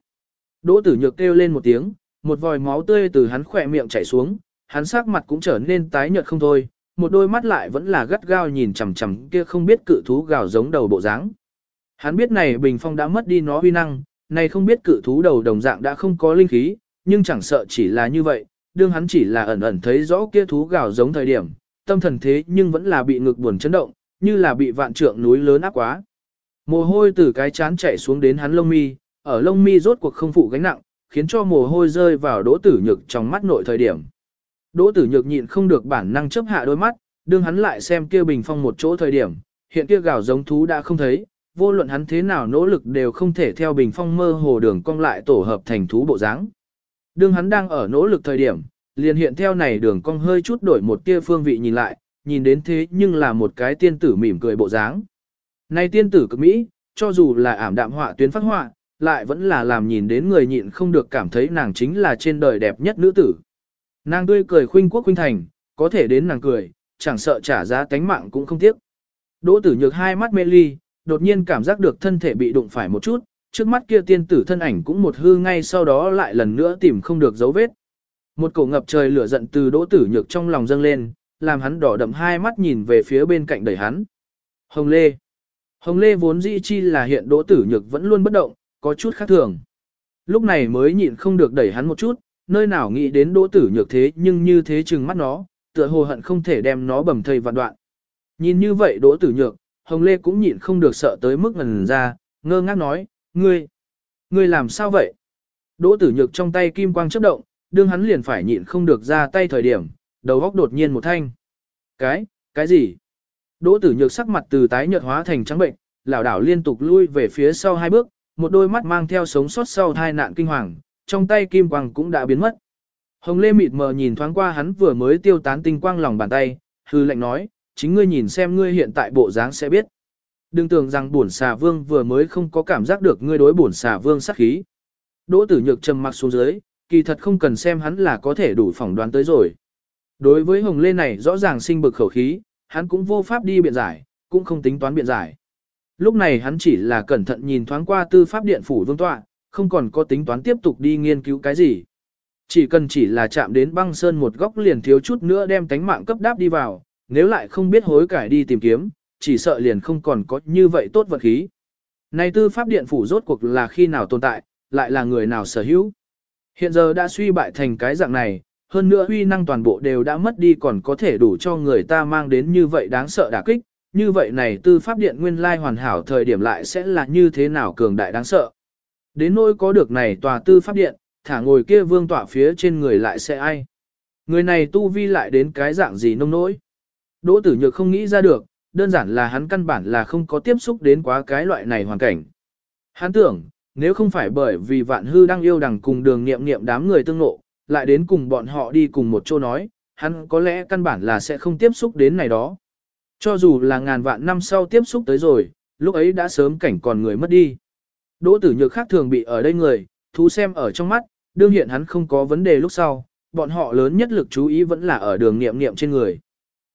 Đỗ tử nhược kêu lên một tiếng, một vòi máu tươi từ hắn khỏe miệng chảy xuống, hắn sắc mặt cũng trở nên tái nhợt không thôi, một đôi mắt lại vẫn là gắt gao nhìn chằm chằm kia không biết cự thú gào giống đầu bộ dáng. Hắn biết này bình phong đã mất đi nó huy năng, này không biết cự thú đầu đồng dạng đã không có linh khí, nhưng chẳng sợ chỉ là như vậy, đương hắn chỉ là ẩn ẩn thấy rõ kia thú gào giống thời điểm, tâm thần thế nhưng vẫn là bị ngực buồn chấn động, như là bị vạn trượng núi lớn áp quá. Mồ hôi từ cái chán chạy xuống đến hắn lông mi, ở lông mi rốt cuộc không phụ gánh nặng, khiến cho mồ hôi rơi vào đỗ tử nhược trong mắt nội thời điểm. Đỗ tử nhược nhịn không được bản năng chấp hạ đôi mắt, đương hắn lại xem kia bình phong một chỗ thời điểm, hiện kia gào giống thú đã không thấy, vô luận hắn thế nào nỗ lực đều không thể theo bình phong mơ hồ đường cong lại tổ hợp thành thú bộ dáng. Đương hắn đang ở nỗ lực thời điểm, liền hiện theo này đường cong hơi chút đổi một tia phương vị nhìn lại, nhìn đến thế nhưng là một cái tiên tử mỉm cười bộ dáng. Này tiên tử cực mỹ, cho dù là ảm đạm họa tuyến phát họa, lại vẫn là làm nhìn đến người nhịn không được cảm thấy nàng chính là trên đời đẹp nhất nữ tử. Nàng tươi cười khuynh quốc khuynh thành, có thể đến nàng cười, chẳng sợ trả giá tánh mạng cũng không tiếc. Đỗ tử nhược hai mắt mê ly, đột nhiên cảm giác được thân thể bị đụng phải một chút, trước mắt kia tiên tử thân ảnh cũng một hư ngay sau đó lại lần nữa tìm không được dấu vết. Một cổ ngập trời lửa giận từ đỗ tử nhược trong lòng dâng lên, làm hắn đỏ đậm hai mắt nhìn về phía bên cạnh đẩy hắn. Hồng Lê Hồng Lê vốn dĩ chi là hiện đỗ tử nhược vẫn luôn bất động, có chút khác thường. Lúc này mới nhịn không được đẩy hắn một chút, nơi nào nghĩ đến đỗ tử nhược thế nhưng như thế chừng mắt nó, tựa hồ hận không thể đem nó bầm thây vạn đoạn. Nhìn như vậy đỗ tử nhược, Hồng Lê cũng nhịn không được sợ tới mức ngần ra, ngơ ngác nói, ngươi, ngươi làm sao vậy? Đỗ tử nhược trong tay kim quang chớp động, đương hắn liền phải nhịn không được ra tay thời điểm, đầu góc đột nhiên một thanh. Cái, cái gì? Đỗ tử nhược sắc mặt từ tái nhợt hóa thành trắng bệnh, lảo đảo liên tục lui về phía sau hai bước, một đôi mắt mang theo sống sót sau tai nạn kinh hoàng, trong tay kim quang cũng đã biến mất. Hồng Lê mịt mờ nhìn thoáng qua hắn vừa mới tiêu tán tinh quang lòng bàn tay, hư lệnh nói, chính ngươi nhìn xem ngươi hiện tại bộ dáng sẽ biết. Đừng tưởng rằng bổn xà vương vừa mới không có cảm giác được ngươi đối bổn xà vương sát khí. Đỗ tử nhược trầm mặc xuống dưới, kỳ thật không cần xem hắn là có thể đủ phỏng đoán tới rồi. Đối với Hồng Lê này rõ ràng sinh bực khẩu khí, hắn cũng vô pháp đi biện giải, cũng không tính toán biện giải. Lúc này hắn chỉ là cẩn thận nhìn thoáng qua tư pháp điện phủ vương tọa, không còn có tính toán tiếp tục đi nghiên cứu cái gì. Chỉ cần chỉ là chạm đến băng sơn một góc liền thiếu chút nữa đem tánh mạng cấp đáp đi vào, nếu lại không biết hối cải đi tìm kiếm, chỉ sợ liền không còn có như vậy tốt vật khí. Này tư pháp điện phủ rốt cuộc là khi nào tồn tại, lại là người nào sở hữu. Hiện giờ đã suy bại thành cái dạng này, hơn nữa huy năng toàn bộ đều đã mất đi còn có thể đủ cho người ta mang đến như vậy đáng sợ đả kích, như vậy này tư pháp điện nguyên lai hoàn hảo thời điểm lại sẽ là như thế nào cường đại đáng sợ. Đến nỗi có được này tòa tư pháp điện, thả ngồi kia vương tọa phía trên người lại sẽ ai. Người này tu vi lại đến cái dạng gì nông nỗi. Đỗ tử nhược không nghĩ ra được, đơn giản là hắn căn bản là không có tiếp xúc đến quá cái loại này hoàn cảnh. Hắn tưởng, nếu không phải bởi vì vạn hư đang yêu đằng cùng đường nghiệm nghiệm đám người tương nộ, lại đến cùng bọn họ đi cùng một chỗ nói, hắn có lẽ căn bản là sẽ không tiếp xúc đến này đó. Cho dù là ngàn vạn năm sau tiếp xúc tới rồi, lúc ấy đã sớm cảnh còn người mất đi. Đỗ tử nhược khác thường bị ở đây người, thú xem ở trong mắt, đương hiện hắn không có vấn đề lúc sau, bọn họ lớn nhất lực chú ý vẫn là ở đường nghiệm nghiệm trên người.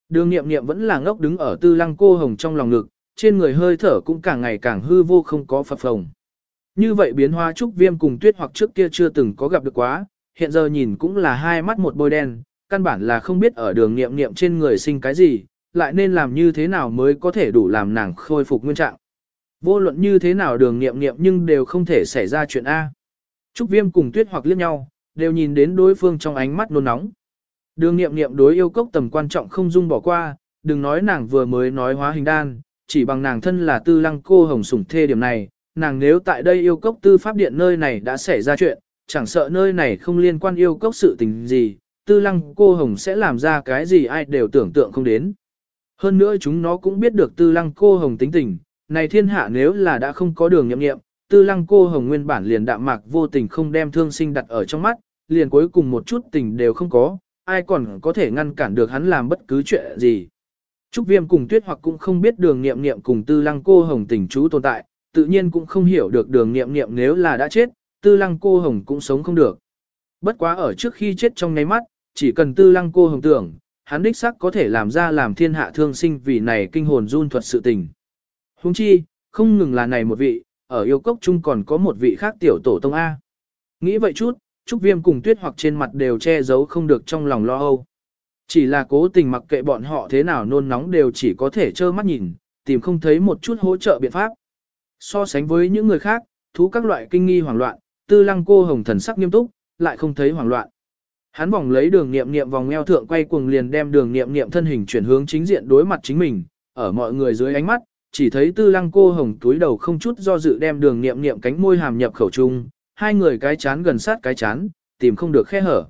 Đường nghiệm nghiệm vẫn là ngốc đứng ở tư lăng cô hồng trong lòng ngực, trên người hơi thở cũng càng ngày càng hư vô không có phập phồng. Như vậy biến hóa trúc viêm cùng tuyết hoặc trước kia chưa từng có gặp được quá, hiện giờ nhìn cũng là hai mắt một bôi đen, căn bản là không biết ở đường nghiệm nghiệm trên người sinh cái gì, lại nên làm như thế nào mới có thể đủ làm nàng khôi phục nguyên trạng. Vô luận như thế nào đường nghiệm nghiệm nhưng đều không thể xảy ra chuyện A. Trúc viêm cùng tuyết hoặc liếc nhau, đều nhìn đến đối phương trong ánh mắt nôn nóng. Đường nghiệm nghiệm đối yêu cốc tầm quan trọng không dung bỏ qua, đừng nói nàng vừa mới nói hóa hình đan, chỉ bằng nàng thân là tư lăng cô hồng sủng thê điểm này, nàng nếu tại đây yêu cốc tư pháp điện nơi này đã xảy ra chuyện, chẳng sợ nơi này không liên quan yêu cốc sự tình gì, tư lăng cô hồng sẽ làm ra cái gì ai đều tưởng tượng không đến. Hơn nữa chúng nó cũng biết được tư lăng cô hồng tính tình, này thiên hạ nếu là đã không có đường nhậm nghiệm, tư lăng cô hồng nguyên bản liền đạm mạc vô tình không đem thương sinh đặt ở trong mắt, liền cuối cùng một chút tình đều không có, ai còn có thể ngăn cản được hắn làm bất cứ chuyện gì. Trúc Viêm cùng Tuyết hoặc cũng không biết đường nghiệm nghiệm cùng tư lăng cô hồng tình chú tồn tại, tự nhiên cũng không hiểu được đường nghiệm nghiệm nếu là đã chết, tư lăng cô hồng cũng sống không được. Bất quá ở trước khi chết trong nháy mắt, chỉ cần tư lăng cô hồng tưởng, hắn đích xác có thể làm ra làm thiên hạ thương sinh vì này kinh hồn run thuật sự tình. Huống chi, không ngừng là này một vị, ở yêu cốc chung còn có một vị khác tiểu tổ tông A. Nghĩ vậy chút, Trúc Viêm cùng Tuyết hoặc trên mặt đều che giấu không được trong lòng lo âu. Chỉ là cố tình mặc kệ bọn họ thế nào nôn nóng đều chỉ có thể trơ mắt nhìn, tìm không thấy một chút hỗ trợ biện pháp. So sánh với những người khác, thú các loại kinh nghi hoảng loạn, tư lăng cô hồng thần sắc nghiêm túc, lại không thấy hoảng loạn. Hắn vòng lấy đường niệm niệm vòng eo thượng quay cuồng liền đem đường niệm niệm thân hình chuyển hướng chính diện đối mặt chính mình, ở mọi người dưới ánh mắt, chỉ thấy tư lăng cô hồng túi đầu không chút do dự đem đường niệm niệm cánh môi hàm nhập khẩu trung, hai người cái chán gần sát cái chán, tìm không được khe hở.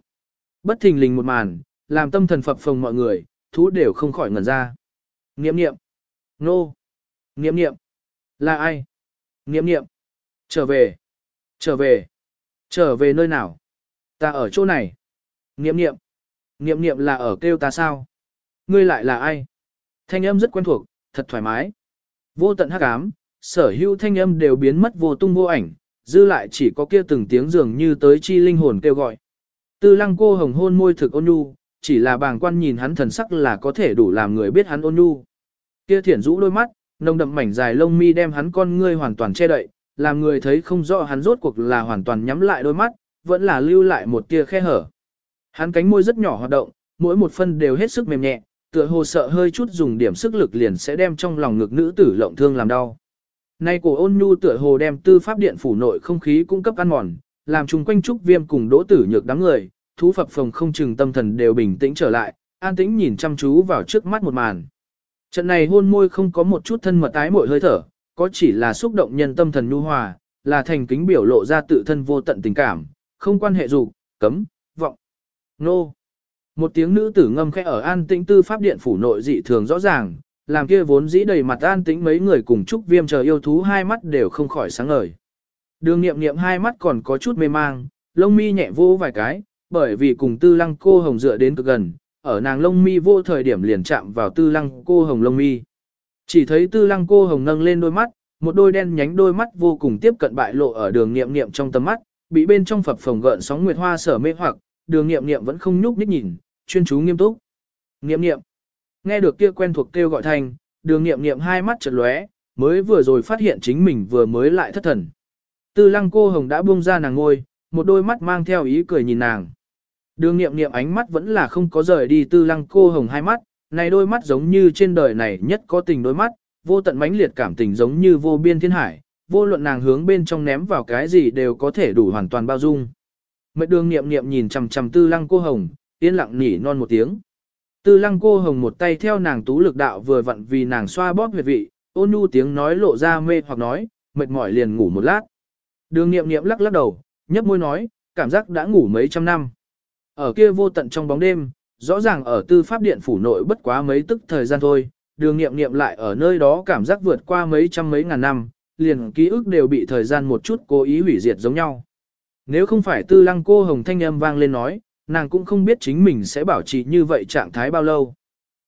Bất thình lình một màn, làm tâm thần phập phồng mọi người, thú đều không khỏi ngẩn ra. Niệm niệm, nô, niệm niệm, là ai? Niệm niệm, trở về, trở về, trở về nơi nào? Ta ở chỗ này. Niệm niệm, niệm niệm là ở kêu ta sao? Ngươi lại là ai? Thanh âm rất quen thuộc, thật thoải mái. Vô tận hắc ám, sở hữu thanh âm đều biến mất vô tung vô ảnh, dư lại chỉ có kia từng tiếng dường như tới chi linh hồn kêu gọi. Tư lăng cô hồng hôn môi thực ôn nhu, chỉ là bàng quan nhìn hắn thần sắc là có thể đủ làm người biết hắn ôn nhu. Kia thiển rũ đôi mắt, nồng đậm mảnh dài lông mi đem hắn con ngươi hoàn toàn che đậy, làm người thấy không rõ hắn rốt cuộc là hoàn toàn nhắm lại đôi mắt, vẫn là lưu lại một tia khe hở. Hắn cánh môi rất nhỏ hoạt động, mỗi một phân đều hết sức mềm nhẹ, tựa hồ sợ hơi chút dùng điểm sức lực liền sẽ đem trong lòng ngực nữ tử lộng thương làm đau. Nay cổ ôn nhu tựa hồ đem tư pháp điện phủ nội không khí cung cấp ăn mòn, làm chung quanh trúc viêm cùng đỗ tử nhược đám người, thú phập phòng không chừng tâm thần đều bình tĩnh trở lại, an tĩnh nhìn chăm chú vào trước mắt một màn. Trận này hôn môi không có một chút thân mật tái mội hơi thở, có chỉ là xúc động nhân tâm thần nhu hòa, là thành kính biểu lộ ra tự thân vô tận tình cảm, không quan hệ dục, cấm, vọng. Nô. Một tiếng nữ tử ngâm khẽ ở an tĩnh tư pháp điện phủ nội dị thường rõ ràng, làm kia vốn dĩ đầy mặt an tĩnh mấy người cùng trúc viêm chờ yêu thú hai mắt đều không khỏi sáng ngời. Đường nghiệm nghiệm hai mắt còn có chút mê mang, lông mi nhẹ vô vài cái, bởi vì cùng tư lăng cô hồng dựa đến cực gần, ở nàng lông mi vô thời điểm liền chạm vào tư lăng cô hồng lông mi. Chỉ thấy tư lăng cô hồng nâng lên đôi mắt, một đôi đen nhánh đôi mắt vô cùng tiếp cận bại lộ ở đường nghiệm nghiệm trong tầm mắt, bị bên trong phập phồng gợn sóng nguyệt hoa sở mê hoặc, đường nghiệm nghiệm vẫn không nhúc nhích nhìn, chuyên chú nghiêm túc. Nghiệm nghiệm. Nghe được kia quen thuộc kêu gọi thành, đường nghiệm nghiệm hai mắt chật lóe, mới vừa rồi phát hiện chính mình vừa mới lại thất thần. Tư lăng cô hồng đã buông ra nàng ngôi, một đôi mắt mang theo ý cười nhìn nàng. Đường nghiệm nghiệm ánh mắt vẫn là không có rời đi tư lăng cô hồng hai mắt, này đôi mắt giống như trên đời này nhất có tình đôi mắt, vô tận mãnh liệt cảm tình giống như vô biên thiên hải, vô luận nàng hướng bên trong ném vào cái gì đều có thể đủ hoàn toàn bao dung. Mệnh đường nghiệm nghiệm nhìn chằm chằm tư lăng cô hồng, yên lặng nỉ non một tiếng. Tư lăng cô hồng một tay theo nàng tú lực đạo vừa vặn vì nàng xoa bóp huyệt vị, ôn nhu tiếng nói lộ ra mê hoặc nói, mệt mỏi liền ngủ một lát. Đường nghiệm nghiệm lắc lắc đầu, nhấp môi nói, cảm giác đã ngủ mấy trăm năm. Ở kia vô tận trong bóng đêm, rõ ràng ở tư pháp điện phủ nội bất quá mấy tức thời gian thôi, đường nghiệm nghiệm lại ở nơi đó cảm giác vượt qua mấy trăm mấy ngàn năm, liền ký ức đều bị thời gian một chút cố ý hủy diệt giống nhau. Nếu không phải tư lăng cô hồng thanh âm vang lên nói, nàng cũng không biết chính mình sẽ bảo trì như vậy trạng thái bao lâu.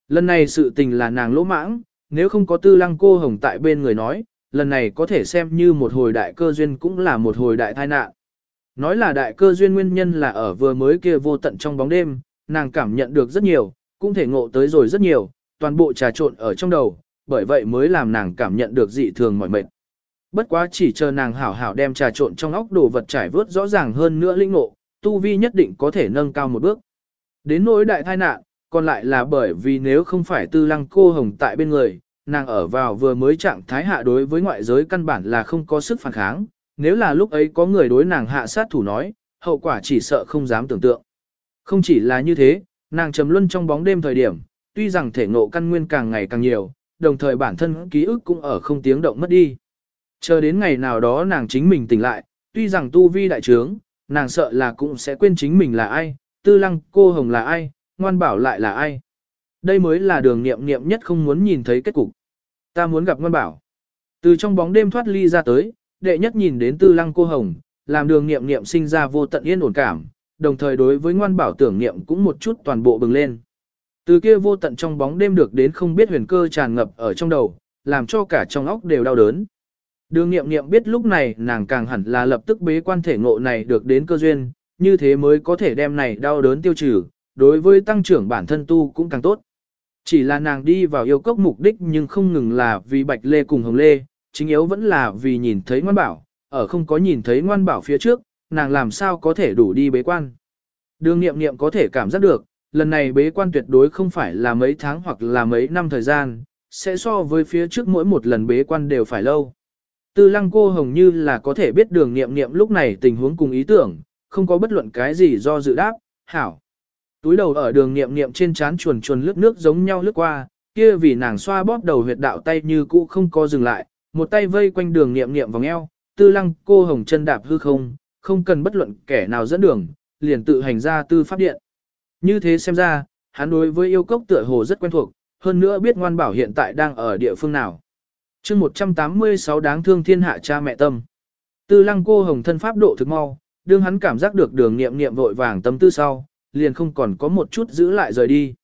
Lần này sự tình là nàng lỗ mãng, nếu không có tư lăng cô hồng tại bên người nói, lần này có thể xem như một hồi đại cơ duyên cũng là một hồi đại tai nạn. Nói là đại cơ duyên nguyên nhân là ở vừa mới kia vô tận trong bóng đêm, nàng cảm nhận được rất nhiều, cũng thể ngộ tới rồi rất nhiều, toàn bộ trà trộn ở trong đầu, bởi vậy mới làm nàng cảm nhận được dị thường mỏi mệt. Bất quá chỉ chờ nàng hảo hảo đem trà trộn trong óc đồ vật trải vớt rõ ràng hơn nữa linh ngộ, tu vi nhất định có thể nâng cao một bước. Đến nỗi đại tai nạn, còn lại là bởi vì nếu không phải tư lăng cô hồng tại bên người, nàng ở vào vừa mới trạng thái hạ đối với ngoại giới căn bản là không có sức phản kháng, nếu là lúc ấy có người đối nàng hạ sát thủ nói, hậu quả chỉ sợ không dám tưởng tượng. Không chỉ là như thế, nàng trầm luân trong bóng đêm thời điểm, tuy rằng thể ngộ căn nguyên càng ngày càng nhiều, đồng thời bản thân ký ức cũng ở không tiếng động mất đi. Chờ đến ngày nào đó nàng chính mình tỉnh lại, tuy rằng tu vi đại trướng, nàng sợ là cũng sẽ quên chính mình là ai, tư lăng cô hồng là ai, ngoan bảo lại là ai. Đây mới là đường nghiệm nghiệm nhất không muốn nhìn thấy kết cục. Ta muốn gặp ngoan bảo. Từ trong bóng đêm thoát ly ra tới, đệ nhất nhìn đến tư lăng cô hồng, làm đường nghiệm nghiệm sinh ra vô tận yên ổn cảm, đồng thời đối với ngoan bảo tưởng nghiệm cũng một chút toàn bộ bừng lên. Từ kia vô tận trong bóng đêm được đến không biết huyền cơ tràn ngập ở trong đầu, làm cho cả trong óc đều đau đớn. Đường nghiệm nghiệm biết lúc này nàng càng hẳn là lập tức bế quan thể ngộ này được đến cơ duyên, như thế mới có thể đem này đau đớn tiêu trừ, đối với tăng trưởng bản thân tu cũng càng tốt. Chỉ là nàng đi vào yêu cốc mục đích nhưng không ngừng là vì Bạch Lê cùng Hồng Lê, chính yếu vẫn là vì nhìn thấy ngoan bảo, ở không có nhìn thấy ngoan bảo phía trước, nàng làm sao có thể đủ đi bế quan. Đường nghiệm nghiệm có thể cảm giác được, lần này bế quan tuyệt đối không phải là mấy tháng hoặc là mấy năm thời gian, sẽ so với phía trước mỗi một lần bế quan đều phải lâu. Tư lăng cô hồng như là có thể biết đường nghiệm nghiệm lúc này tình huống cùng ý tưởng, không có bất luận cái gì do dự đáp, hảo. Túi đầu ở đường nghiệm nghiệm trên trán chuồn chuồn lướt nước giống nhau lướt qua, kia vì nàng xoa bóp đầu huyệt đạo tay như cũ không có dừng lại, một tay vây quanh đường nghiệm nghiệm vòng eo, tư lăng cô hồng chân đạp hư không, không cần bất luận kẻ nào dẫn đường, liền tự hành ra tư pháp điện. Như thế xem ra, hắn đối với yêu cốc tựa hồ rất quen thuộc, hơn nữa biết ngoan bảo hiện tại đang ở địa phương nào chương 186 đáng thương thiên hạ cha mẹ tâm. Tư lăng cô hồng thân pháp độ thực mau, đương hắn cảm giác được đường nghiệm nghiệm vội vàng tâm tư sau, liền không còn có một chút giữ lại rời đi.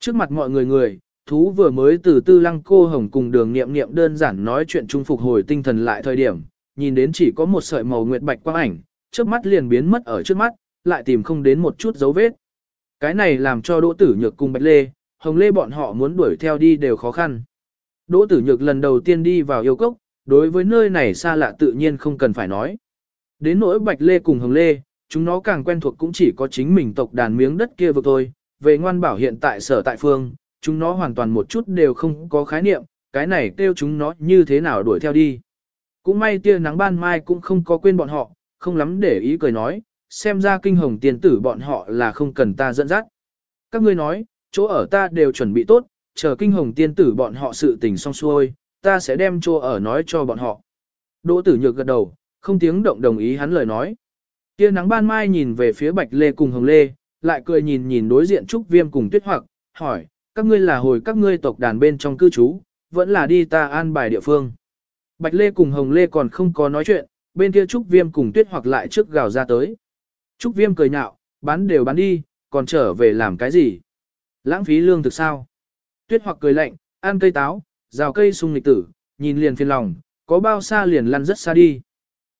Trước mặt mọi người người, thú vừa mới từ tư lăng cô hồng cùng đường nghiệm nghiệm đơn giản nói chuyện trung phục hồi tinh thần lại thời điểm, nhìn đến chỉ có một sợi màu nguyệt bạch quang ảnh, trước mắt liền biến mất ở trước mắt, lại tìm không đến một chút dấu vết. Cái này làm cho Đỗ Tử Nhược cùng Bạch Lê, Hồng Lê bọn họ muốn đuổi theo đi đều khó khăn. Đỗ Tử Nhược lần đầu tiên đi vào yêu cốc, đối với nơi này xa lạ tự nhiên không cần phải nói. Đến nỗi Bạch Lê cùng Hồng Lê, chúng nó càng quen thuộc cũng chỉ có chính mình tộc đàn miếng đất kia vực thôi. Về ngoan bảo hiện tại sở tại phương, chúng nó hoàn toàn một chút đều không có khái niệm, cái này kêu chúng nó như thế nào đuổi theo đi. Cũng may tia nắng ban mai cũng không có quên bọn họ, không lắm để ý cười nói, xem ra kinh hồng tiền tử bọn họ là không cần ta dẫn dắt. Các ngươi nói, chỗ ở ta đều chuẩn bị tốt, chờ kinh hồng tiên tử bọn họ sự tình xong xuôi, ta sẽ đem chỗ ở nói cho bọn họ. Đỗ tử nhược gật đầu, không tiếng động đồng ý hắn lời nói. Kia nắng ban mai nhìn về phía bạch lê cùng hồng lê, lại cười nhìn nhìn đối diện trúc viêm cùng tuyết hoặc, hỏi, các ngươi là hồi các ngươi tộc đàn bên trong cư trú, vẫn là đi ta an bài địa phương. Bạch lê cùng hồng lê còn không có nói chuyện, bên kia trúc viêm cùng tuyết hoặc lại trước gào ra tới. Trúc viêm cười nhạo, bán đều bán đi, còn trở về làm cái gì? Lãng phí lương thực sao? Tuyết hoặc cười lạnh, ăn cây táo, rào cây sung lịch tử, nhìn liền phiền lòng, có bao xa liền lăn rất xa đi.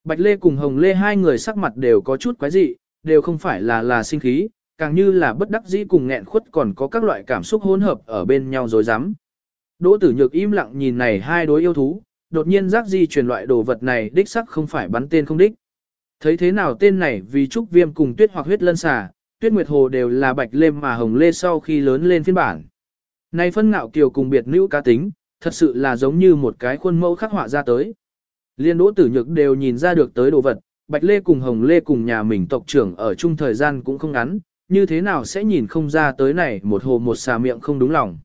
Bạch Lê cùng Hồng Lê hai người sắc mặt đều có chút quái dị, đều không phải là là sinh khí, càng như là bất đắc dĩ cùng nghẹn khuất còn có các loại cảm xúc hỗn hợp ở bên nhau rồi dám. Đỗ tử nhược im lặng nhìn này hai đối yêu thú, đột nhiên giác di truyền loại đồ vật này đích sắc không phải bắn tên không đích. Thấy thế nào tên này vì trúc viêm cùng tuyết hoặc huyết lân xà, tuyết nguyệt hồ đều là bạch lêm mà hồng lê sau khi lớn lên phiên bản. Này phân ngạo kiều cùng biệt nữ cá tính, thật sự là giống như một cái khuôn mẫu khắc họa ra tới. Liên đỗ tử nhược đều nhìn ra được tới đồ vật, bạch lê cùng hồng lê cùng nhà mình tộc trưởng ở chung thời gian cũng không ngắn, như thế nào sẽ nhìn không ra tới này một hồ một xà miệng không đúng lòng.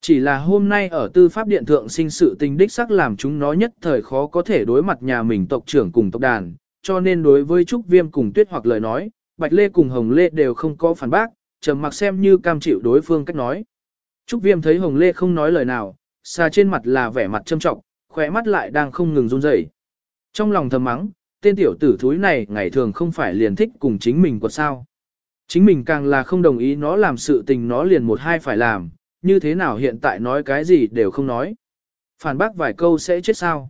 Chỉ là hôm nay ở tư pháp điện thượng sinh sự tình đích sắc làm chúng nó nhất thời khó có thể đối mặt nhà mình tộc trưởng cùng tộc đàn, cho nên đối với Trúc Viêm cùng Tuyết hoặc lời nói, Bạch Lê cùng Hồng Lê đều không có phản bác, trầm mặc xem như cam chịu đối phương cách nói. Trúc Viêm thấy Hồng Lê không nói lời nào, xa trên mặt là vẻ mặt châm trọng, khỏe mắt lại đang không ngừng run rẩy. Trong lòng thầm mắng, tên tiểu tử thúi này ngày thường không phải liền thích cùng chính mình của sao. Chính mình càng là không đồng ý nó làm sự tình nó liền một hai phải làm, như thế nào hiện tại nói cái gì đều không nói. Phản bác vài câu sẽ chết sao.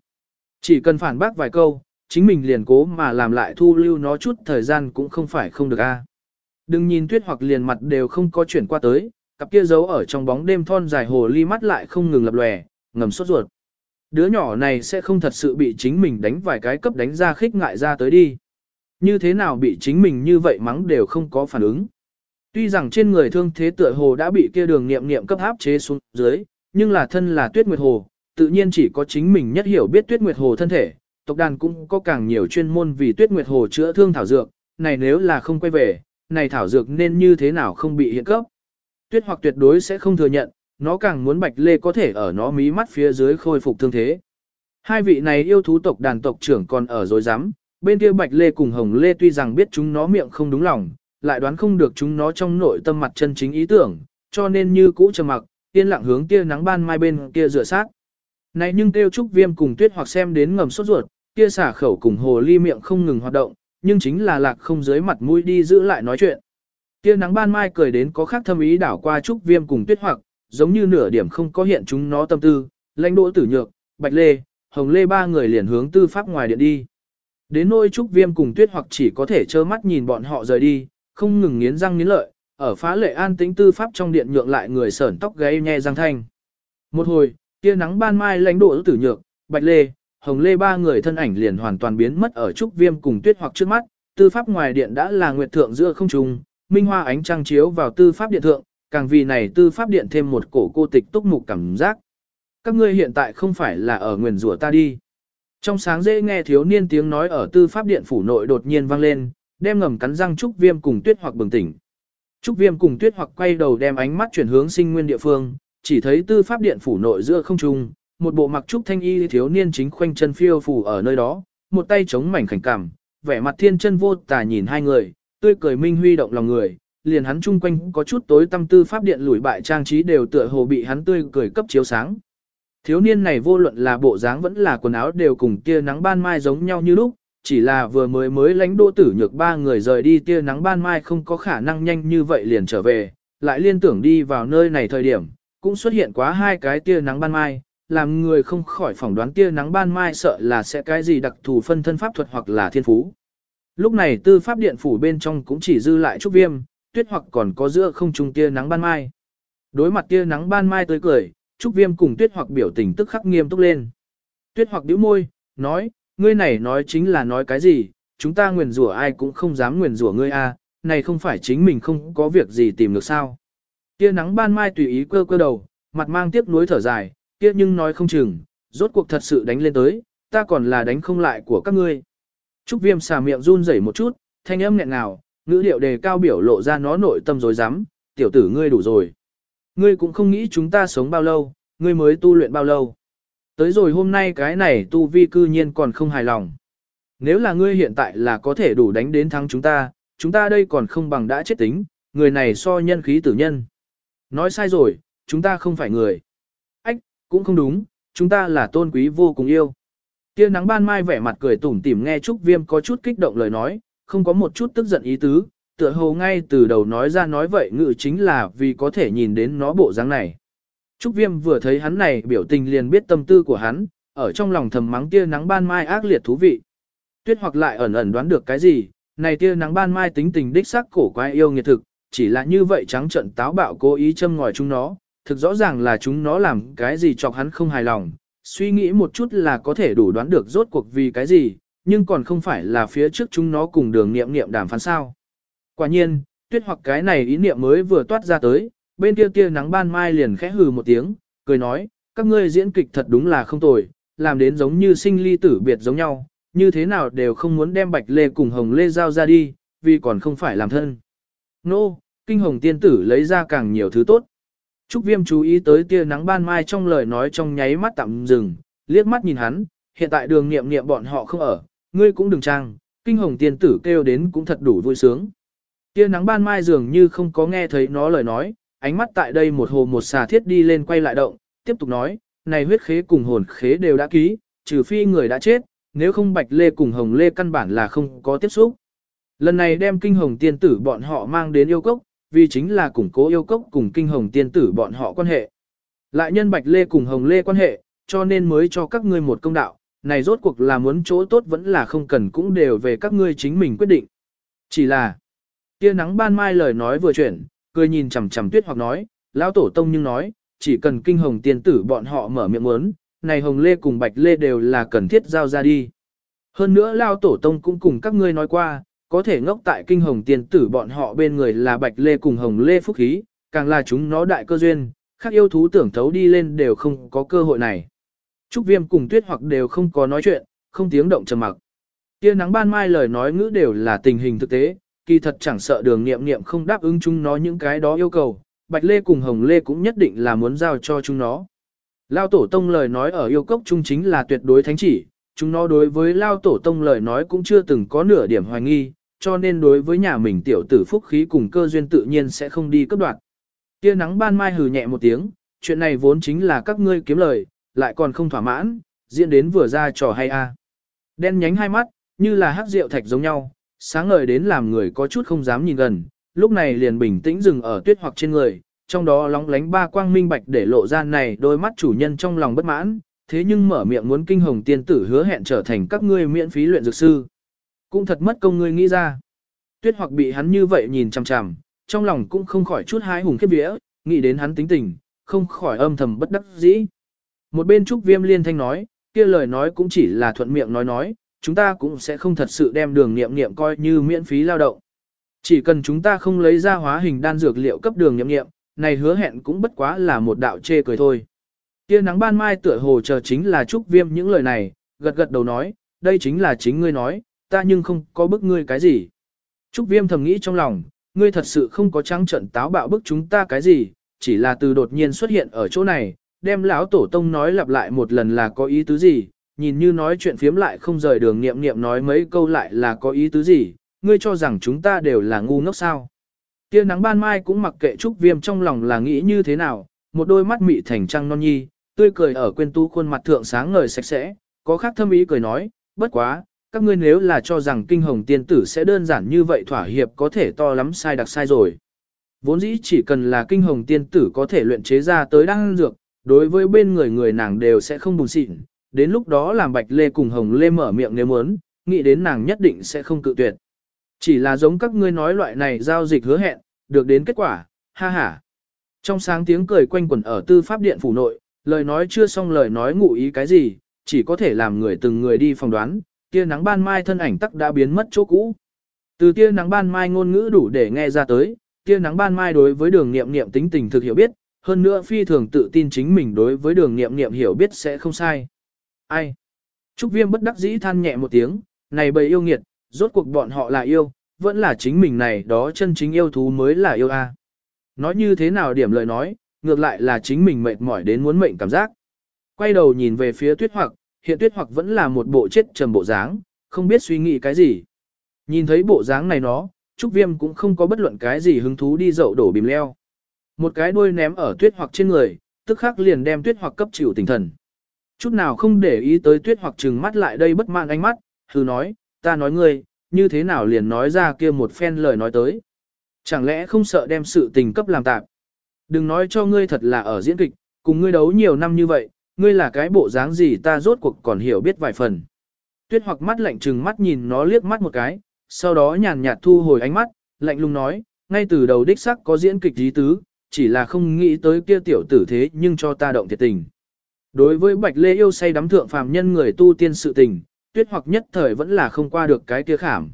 Chỉ cần phản bác vài câu, chính mình liền cố mà làm lại thu lưu nó chút thời gian cũng không phải không được a. Đừng nhìn tuyết hoặc liền mặt đều không có chuyển qua tới, cặp kia giấu ở trong bóng đêm thon dài hồ ly mắt lại không ngừng lập lòe, ngầm sốt ruột. Đứa nhỏ này sẽ không thật sự bị chính mình đánh vài cái cấp đánh ra khích ngại ra tới đi. Như thế nào bị chính mình như vậy mắng đều không có phản ứng. Tuy rằng trên người thương thế tựa hồ đã bị kia đường nghiệm nghiệm cấp áp chế xuống dưới, nhưng là thân là tuyết nguyệt hồ, tự nhiên chỉ có chính mình nhất hiểu biết tuyết nguyệt hồ thân thể, tộc đàn cũng có càng nhiều chuyên môn vì tuyết nguyệt hồ chữa thương thảo dược, này nếu là không quay về, này thảo dược nên như thế nào không bị hiện cấp. Tuyết hoặc tuyệt đối sẽ không thừa nhận, nó càng muốn bạch lê có thể ở nó mí mắt phía dưới khôi phục thương thế. Hai vị này yêu thú tộc đàn tộc trưởng còn ở dối rắm bên kia bạch lê cùng hồng lê tuy rằng biết chúng nó miệng không đúng lòng, lại đoán không được chúng nó trong nội tâm mặt chân chính ý tưởng, cho nên như cũ trầm mặc, yên lặng hướng tia nắng ban mai bên kia rửa sát. Này nhưng tiêu trúc viêm cùng tuyết hoặc xem đến ngầm sốt ruột, kia xả khẩu cùng hồ ly miệng không ngừng hoạt động, nhưng chính là lạc không dưới mặt mũi đi giữ lại nói chuyện. Kia nắng ban mai cười đến có khác thâm ý đảo qua trúc viêm cùng tuyết hoặc, giống như nửa điểm không có hiện chúng nó tâm tư, lãnh đỗ tử nhược, bạch lê, hồng lê ba người liền hướng tư pháp ngoài điện đi. Đến nôi trúc viêm cùng tuyết hoặc chỉ có thể trơ mắt nhìn bọn họ rời đi, không ngừng nghiến răng nghiến lợi, ở phá lệ an tĩnh tư pháp trong điện nhượng lại người sởn tóc gáy nhe răng thanh. Một hồi, tia nắng ban mai lãnh đỗ tử nhược, bạch lê, hồng lê ba người thân ảnh liền hoàn toàn biến mất ở trúc viêm cùng tuyết hoặc trước mắt, tư pháp ngoài điện đã là nguyệt thượng giữa không trung, minh hoa ánh trăng chiếu vào tư pháp điện thượng, càng vì này tư pháp điện thêm một cổ cô tịch túc mục cảm giác. Các ngươi hiện tại không phải là ở nguyền rủa ta đi. Trong sáng dễ nghe thiếu niên tiếng nói ở tư pháp điện phủ nội đột nhiên vang lên, đem ngầm cắn răng Trúc Viêm cùng Tuyết hoặc bừng tỉnh. Trúc Viêm cùng Tuyết hoặc quay đầu đem ánh mắt chuyển hướng sinh nguyên địa phương, chỉ thấy tư pháp điện phủ nội giữa không trung, một bộ mặc trúc thanh y thiếu niên chính khoanh chân phiêu phủ ở nơi đó, một tay chống mảnh khảnh cảm, vẻ mặt thiên chân vô tà nhìn hai người, tươi cười minh huy động lòng người, liền hắn chung quanh có chút tối tâm tư pháp điện lùi bại trang trí đều tựa hồ bị hắn tươi cười cấp chiếu sáng. Thiếu niên này vô luận là bộ dáng vẫn là quần áo đều cùng tia nắng ban mai giống nhau như lúc, chỉ là vừa mới mới lãnh đô tử nhược ba người rời đi tia nắng ban mai không có khả năng nhanh như vậy liền trở về, lại liên tưởng đi vào nơi này thời điểm, cũng xuất hiện quá hai cái tia nắng ban mai, làm người không khỏi phỏng đoán tia nắng ban mai sợ là sẽ cái gì đặc thù phân thân pháp thuật hoặc là thiên phú. Lúc này tư pháp điện phủ bên trong cũng chỉ dư lại chút viêm, tuyết hoặc còn có giữa không trung tia nắng ban mai. Đối mặt tia nắng ban mai tới cười, Trúc Viêm cùng Tuyết Hoặc biểu tình tức khắc nghiêm túc lên. Tuyết Hoặc bĩu môi, nói, ngươi này nói chính là nói cái gì, chúng ta nguyền rủa ai cũng không dám nguyền rủa ngươi a, này không phải chính mình không có việc gì tìm được sao. Tia nắng ban mai tùy ý cơ cơ đầu, mặt mang tiếc nuối thở dài, kia nhưng nói không chừng, rốt cuộc thật sự đánh lên tới, ta còn là đánh không lại của các ngươi. Trúc Viêm xà miệng run rẩy một chút, thanh âm nghẹn nào, ngữ điệu đề cao biểu lộ ra nó nội tâm dối rắm, tiểu tử ngươi đủ rồi. Ngươi cũng không nghĩ chúng ta sống bao lâu, ngươi mới tu luyện bao lâu. Tới rồi hôm nay cái này tu vi cư nhiên còn không hài lòng. Nếu là ngươi hiện tại là có thể đủ đánh đến thắng chúng ta, chúng ta đây còn không bằng đã chết tính, người này so nhân khí tử nhân. Nói sai rồi, chúng ta không phải người. Ách, cũng không đúng, chúng ta là tôn quý vô cùng yêu. Tia nắng ban mai vẻ mặt cười tủm tỉm nghe Trúc Viêm có chút kích động lời nói, không có một chút tức giận ý tứ, tựa hồ ngay từ đầu nói ra nói vậy ngự chính là vì có thể nhìn đến nó bộ dáng này. Trúc Viêm vừa thấy hắn này biểu tình liền biết tâm tư của hắn, ở trong lòng thầm mắng tia nắng ban mai ác liệt thú vị. Tuyết hoặc lại ẩn ẩn đoán được cái gì, này tia nắng ban mai tính tình đích sắc cổ quái yêu nghiệt thực, chỉ là như vậy trắng trận táo bạo cố ý châm ngòi chúng nó, thực rõ ràng là chúng nó làm cái gì chọc hắn không hài lòng, suy nghĩ một chút là có thể đủ đoán được rốt cuộc vì cái gì, nhưng còn không phải là phía trước chúng nó cùng đường nghiệm nghiệm đàm phán sao. Quả nhiên, tuyết hoặc cái này ý niệm mới vừa toát ra tới, bên kia kia nắng ban mai liền khẽ hừ một tiếng, cười nói, các ngươi diễn kịch thật đúng là không tồi, làm đến giống như sinh ly tử biệt giống nhau, như thế nào đều không muốn đem bạch lê cùng hồng lê giao ra đi, vì còn không phải làm thân. Nô, no, kinh hồng tiên tử lấy ra càng nhiều thứ tốt. Trúc viêm chú ý tới tia nắng ban mai trong lời nói trong nháy mắt tạm dừng, liếc mắt nhìn hắn, hiện tại đường nghiệm nghiệm bọn họ không ở, ngươi cũng đừng trang, Kinh hồng tiên tử kêu đến cũng thật đủ vui sướng. Tia nắng ban mai dường như không có nghe thấy nó lời nói, ánh mắt tại đây một hồ một xà thiết đi lên quay lại động, tiếp tục nói, này huyết khế cùng hồn khế đều đã ký, trừ phi người đã chết, nếu không bạch lê cùng hồng lê căn bản là không có tiếp xúc. Lần này đem kinh hồng tiên tử bọn họ mang đến yêu cốc, vì chính là củng cố yêu cốc cùng kinh hồng tiên tử bọn họ quan hệ. Lại nhân bạch lê cùng hồng lê quan hệ, cho nên mới cho các ngươi một công đạo, này rốt cuộc là muốn chỗ tốt vẫn là không cần cũng đều về các ngươi chính mình quyết định. Chỉ là, tia nắng ban mai lời nói vừa chuyển, cười nhìn chằm chằm tuyết hoặc nói, lão tổ tông nhưng nói, chỉ cần kinh hồng tiên tử bọn họ mở miệng muốn, này hồng lê cùng bạch lê đều là cần thiết giao ra đi. Hơn nữa lao tổ tông cũng cùng các ngươi nói qua, có thể ngốc tại kinh hồng tiên tử bọn họ bên người là bạch lê cùng hồng lê phúc khí, càng là chúng nó đại cơ duyên, khác yêu thú tưởng thấu đi lên đều không có cơ hội này. Trúc Viêm cùng Tuyết hoặc đều không có nói chuyện, không tiếng động trầm mặc. Tia nắng ban mai lời nói ngữ đều là tình hình thực tế, kỳ thật chẳng sợ đường nghiệm nghiệm không đáp ứng chúng nó những cái đó yêu cầu, Bạch Lê cùng Hồng Lê cũng nhất định là muốn giao cho chúng nó. Lao Tổ Tông lời nói ở yêu cốc chung chính là tuyệt đối thánh chỉ, chúng nó đối với Lao Tổ Tông lời nói cũng chưa từng có nửa điểm hoài nghi, cho nên đối với nhà mình tiểu tử phúc khí cùng cơ duyên tự nhiên sẽ không đi cấp đoạt. Tia nắng ban mai hừ nhẹ một tiếng, chuyện này vốn chính là các ngươi kiếm lời, lại còn không thỏa mãn, diễn đến vừa ra trò hay a. Đen nhánh hai mắt, như là hắc rượu thạch giống nhau, sáng ngời đến làm người có chút không dám nhìn gần, lúc này liền bình tĩnh dừng ở tuyết hoặc trên người, trong đó lóng lánh ba quang minh bạch để lộ ra này đôi mắt chủ nhân trong lòng bất mãn, thế nhưng mở miệng muốn kinh hồng tiên tử hứa hẹn trở thành các ngươi miễn phí luyện dược sư. Cũng thật mất công ngươi nghĩ ra. Tuyết hoặc bị hắn như vậy nhìn chằm chằm, trong lòng cũng không khỏi chút hái hùng khiếp vía, nghĩ đến hắn tính tình, không khỏi âm thầm bất đắc dĩ. Một bên Trúc Viêm liên thanh nói, kia lời nói cũng chỉ là thuận miệng nói nói, chúng ta cũng sẽ không thật sự đem đường nghiệm nghiệm coi như miễn phí lao động. Chỉ cần chúng ta không lấy ra hóa hình đan dược liệu cấp đường nghiệm nghiệm, này hứa hẹn cũng bất quá là một đạo chê cười thôi. Tia nắng ban mai tựa hồ chờ chính là Trúc Viêm những lời này, gật gật đầu nói, đây chính là chính ngươi nói, ta nhưng không có bức ngươi cái gì. Trúc Viêm thầm nghĩ trong lòng, ngươi thật sự không có trắng trận táo bạo bức chúng ta cái gì, chỉ là từ đột nhiên xuất hiện ở chỗ này, đem lão tổ tông nói lặp lại một lần là có ý tứ gì, nhìn như nói chuyện phiếm lại không rời đường nghiệm nghiệm nói mấy câu lại là có ý tứ gì, ngươi cho rằng chúng ta đều là ngu ngốc sao. Tia nắng ban mai cũng mặc kệ Trúc Viêm trong lòng là nghĩ như thế nào, một đôi mắt mị thành trăng non nhi, tươi cười ở quên tu khuôn mặt thượng sáng ngời sạch sẽ, có khác thâm ý cười nói, bất quá, các ngươi nếu là cho rằng kinh hồng tiên tử sẽ đơn giản như vậy thỏa hiệp có thể to lắm sai đặc sai rồi. Vốn dĩ chỉ cần là kinh hồng tiên tử có thể luyện chế ra tới đăng dược, đối với bên người người nàng đều sẽ không bùn xịn, đến lúc đó làm bạch lê cùng hồng lê mở miệng nếu muốn, nghĩ đến nàng nhất định sẽ không cự tuyệt. Chỉ là giống các ngươi nói loại này giao dịch hứa hẹn, được đến kết quả, ha ha. Trong sáng tiếng cười quanh quẩn ở tư pháp điện phủ nội, lời nói chưa xong lời nói ngụ ý cái gì, chỉ có thể làm người từng người đi phòng đoán, tia nắng ban mai thân ảnh tắc đã biến mất chỗ cũ. Từ tia nắng ban mai ngôn ngữ đủ để nghe ra tới, tia nắng ban mai đối với đường nghiệm nghiệm tính tình thực hiểu biết, hơn nữa phi thường tự tin chính mình đối với đường nghiệm nghiệm hiểu biết sẽ không sai. Ai? Trúc Viêm bất đắc dĩ than nhẹ một tiếng, này bầy yêu nghiệt, rốt cuộc bọn họ là yêu, vẫn là chính mình này đó chân chính yêu thú mới là yêu a. Nói như thế nào điểm lời nói, ngược lại là chính mình mệt mỏi đến muốn mệnh cảm giác. Quay đầu nhìn về phía tuyết hoặc, hiện tuyết hoặc vẫn là một bộ chết trầm bộ dáng, không biết suy nghĩ cái gì. Nhìn thấy bộ dáng này nó, Trúc Viêm cũng không có bất luận cái gì hứng thú đi dậu đổ bìm leo. Một cái đuôi ném ở tuyết hoặc trên người, tức khắc liền đem tuyết hoặc cấp chịu tinh thần. Chút nào không để ý tới tuyết hoặc trừng mắt lại đây bất mãn ánh mắt, hư nói, ta nói ngươi, như thế nào liền nói ra kia một phen lời nói tới. Chẳng lẽ không sợ đem sự tình cấp làm tạp. Đừng nói cho ngươi thật là ở diễn kịch, cùng ngươi đấu nhiều năm như vậy, ngươi là cái bộ dáng gì ta rốt cuộc còn hiểu biết vài phần. Tuyết hoặc mắt lạnh trừng mắt nhìn nó liếc mắt một cái, sau đó nhàn nhạt thu hồi ánh mắt, lạnh lùng nói, ngay từ đầu đích sắc có diễn kịch dí tứ, chỉ là không nghĩ tới kia tiểu tử thế nhưng cho ta động thiệt tình. Đối với Bạch Lê yêu say đắm thượng phàm nhân người tu tiên sự tình, tuyết hoặc nhất thời vẫn là không qua được cái kia khảm.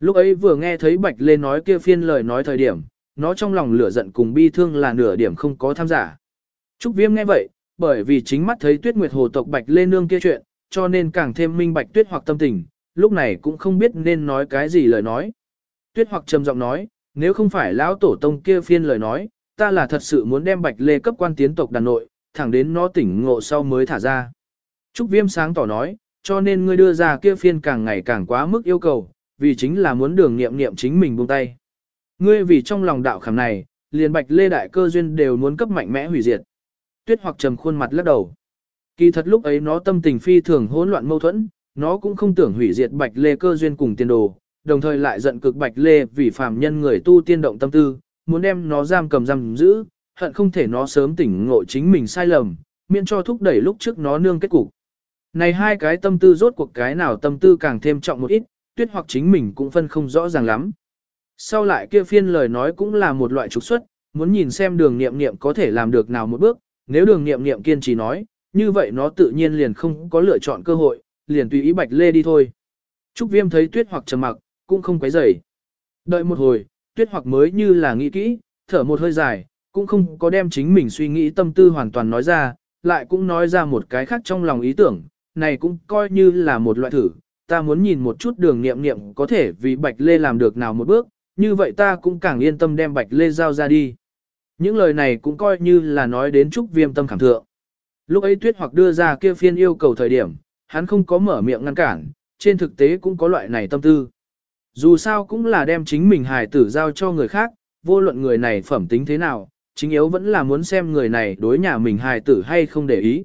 Lúc ấy vừa nghe thấy Bạch Lê nói kia phiên lời nói thời điểm, nó trong lòng lửa giận cùng bi thương là nửa điểm không có tham giả. Trúc Viêm nghe vậy, bởi vì chính mắt thấy Tuyết Nguyệt Hồ tộc Bạch Lê nương kia chuyện, cho nên càng thêm minh bạch Tuyết hoặc tâm tình, lúc này cũng không biết nên nói cái gì lời nói. Tuyết hoặc trầm giọng nói, nếu không phải lão tổ tông kia phiên lời nói, ta là thật sự muốn đem Bạch Lê cấp quan tiến tộc đàn nội, thẳng đến nó tỉnh ngộ sau mới thả ra. Trúc Viêm sáng tỏ nói, cho nên ngươi đưa ra kia phiên càng ngày càng quá mức yêu cầu, vì chính là muốn đường nghiệm nghiệm chính mình buông tay. Ngươi vì trong lòng đạo khảm này, liền bạch lê đại cơ duyên đều muốn cấp mạnh mẽ hủy diệt. Tuyết hoặc trầm khuôn mặt lắc đầu. Kỳ thật lúc ấy nó tâm tình phi thường hỗn loạn mâu thuẫn, nó cũng không tưởng hủy diệt bạch lê cơ duyên cùng tiền đồ, đồng thời lại giận cực bạch lê vì phàm nhân người tu tiên động tâm tư, muốn đem nó giam cầm giam giữ, hận không thể nó sớm tỉnh ngộ chính mình sai lầm, miễn cho thúc đẩy lúc trước nó nương kết cục. Này hai cái tâm tư rốt cuộc cái nào tâm tư càng thêm trọng một ít, tuyết hoặc chính mình cũng phân không rõ ràng lắm. Sau lại kia phiên lời nói cũng là một loại trục xuất, muốn nhìn xem đường nghiệm nghiệm có thể làm được nào một bước, nếu đường nghiệm nghiệm kiên trì nói, như vậy nó tự nhiên liền không có lựa chọn cơ hội, liền tùy ý bạch lê đi thôi. Trúc viêm thấy tuyết hoặc trầm mặc, cũng không quấy rầy. Đợi một hồi, tuyết hoặc mới như là nghĩ kỹ, thở một hơi dài, cũng không có đem chính mình suy nghĩ tâm tư hoàn toàn nói ra, lại cũng nói ra một cái khác trong lòng ý tưởng, này cũng coi như là một loại thử, ta muốn nhìn một chút đường nghiệm nghiệm có thể vì Bạch Lê làm được nào một bước, như vậy ta cũng càng yên tâm đem Bạch Lê giao ra đi. Những lời này cũng coi như là nói đến Trúc Viêm tâm khảm thượng. Lúc ấy Tuyết hoặc đưa ra kia phiên yêu cầu thời điểm, hắn không có mở miệng ngăn cản, trên thực tế cũng có loại này tâm tư. Dù sao cũng là đem chính mình hài tử giao cho người khác, vô luận người này phẩm tính thế nào, chính yếu vẫn là muốn xem người này đối nhà mình hài tử hay không để ý.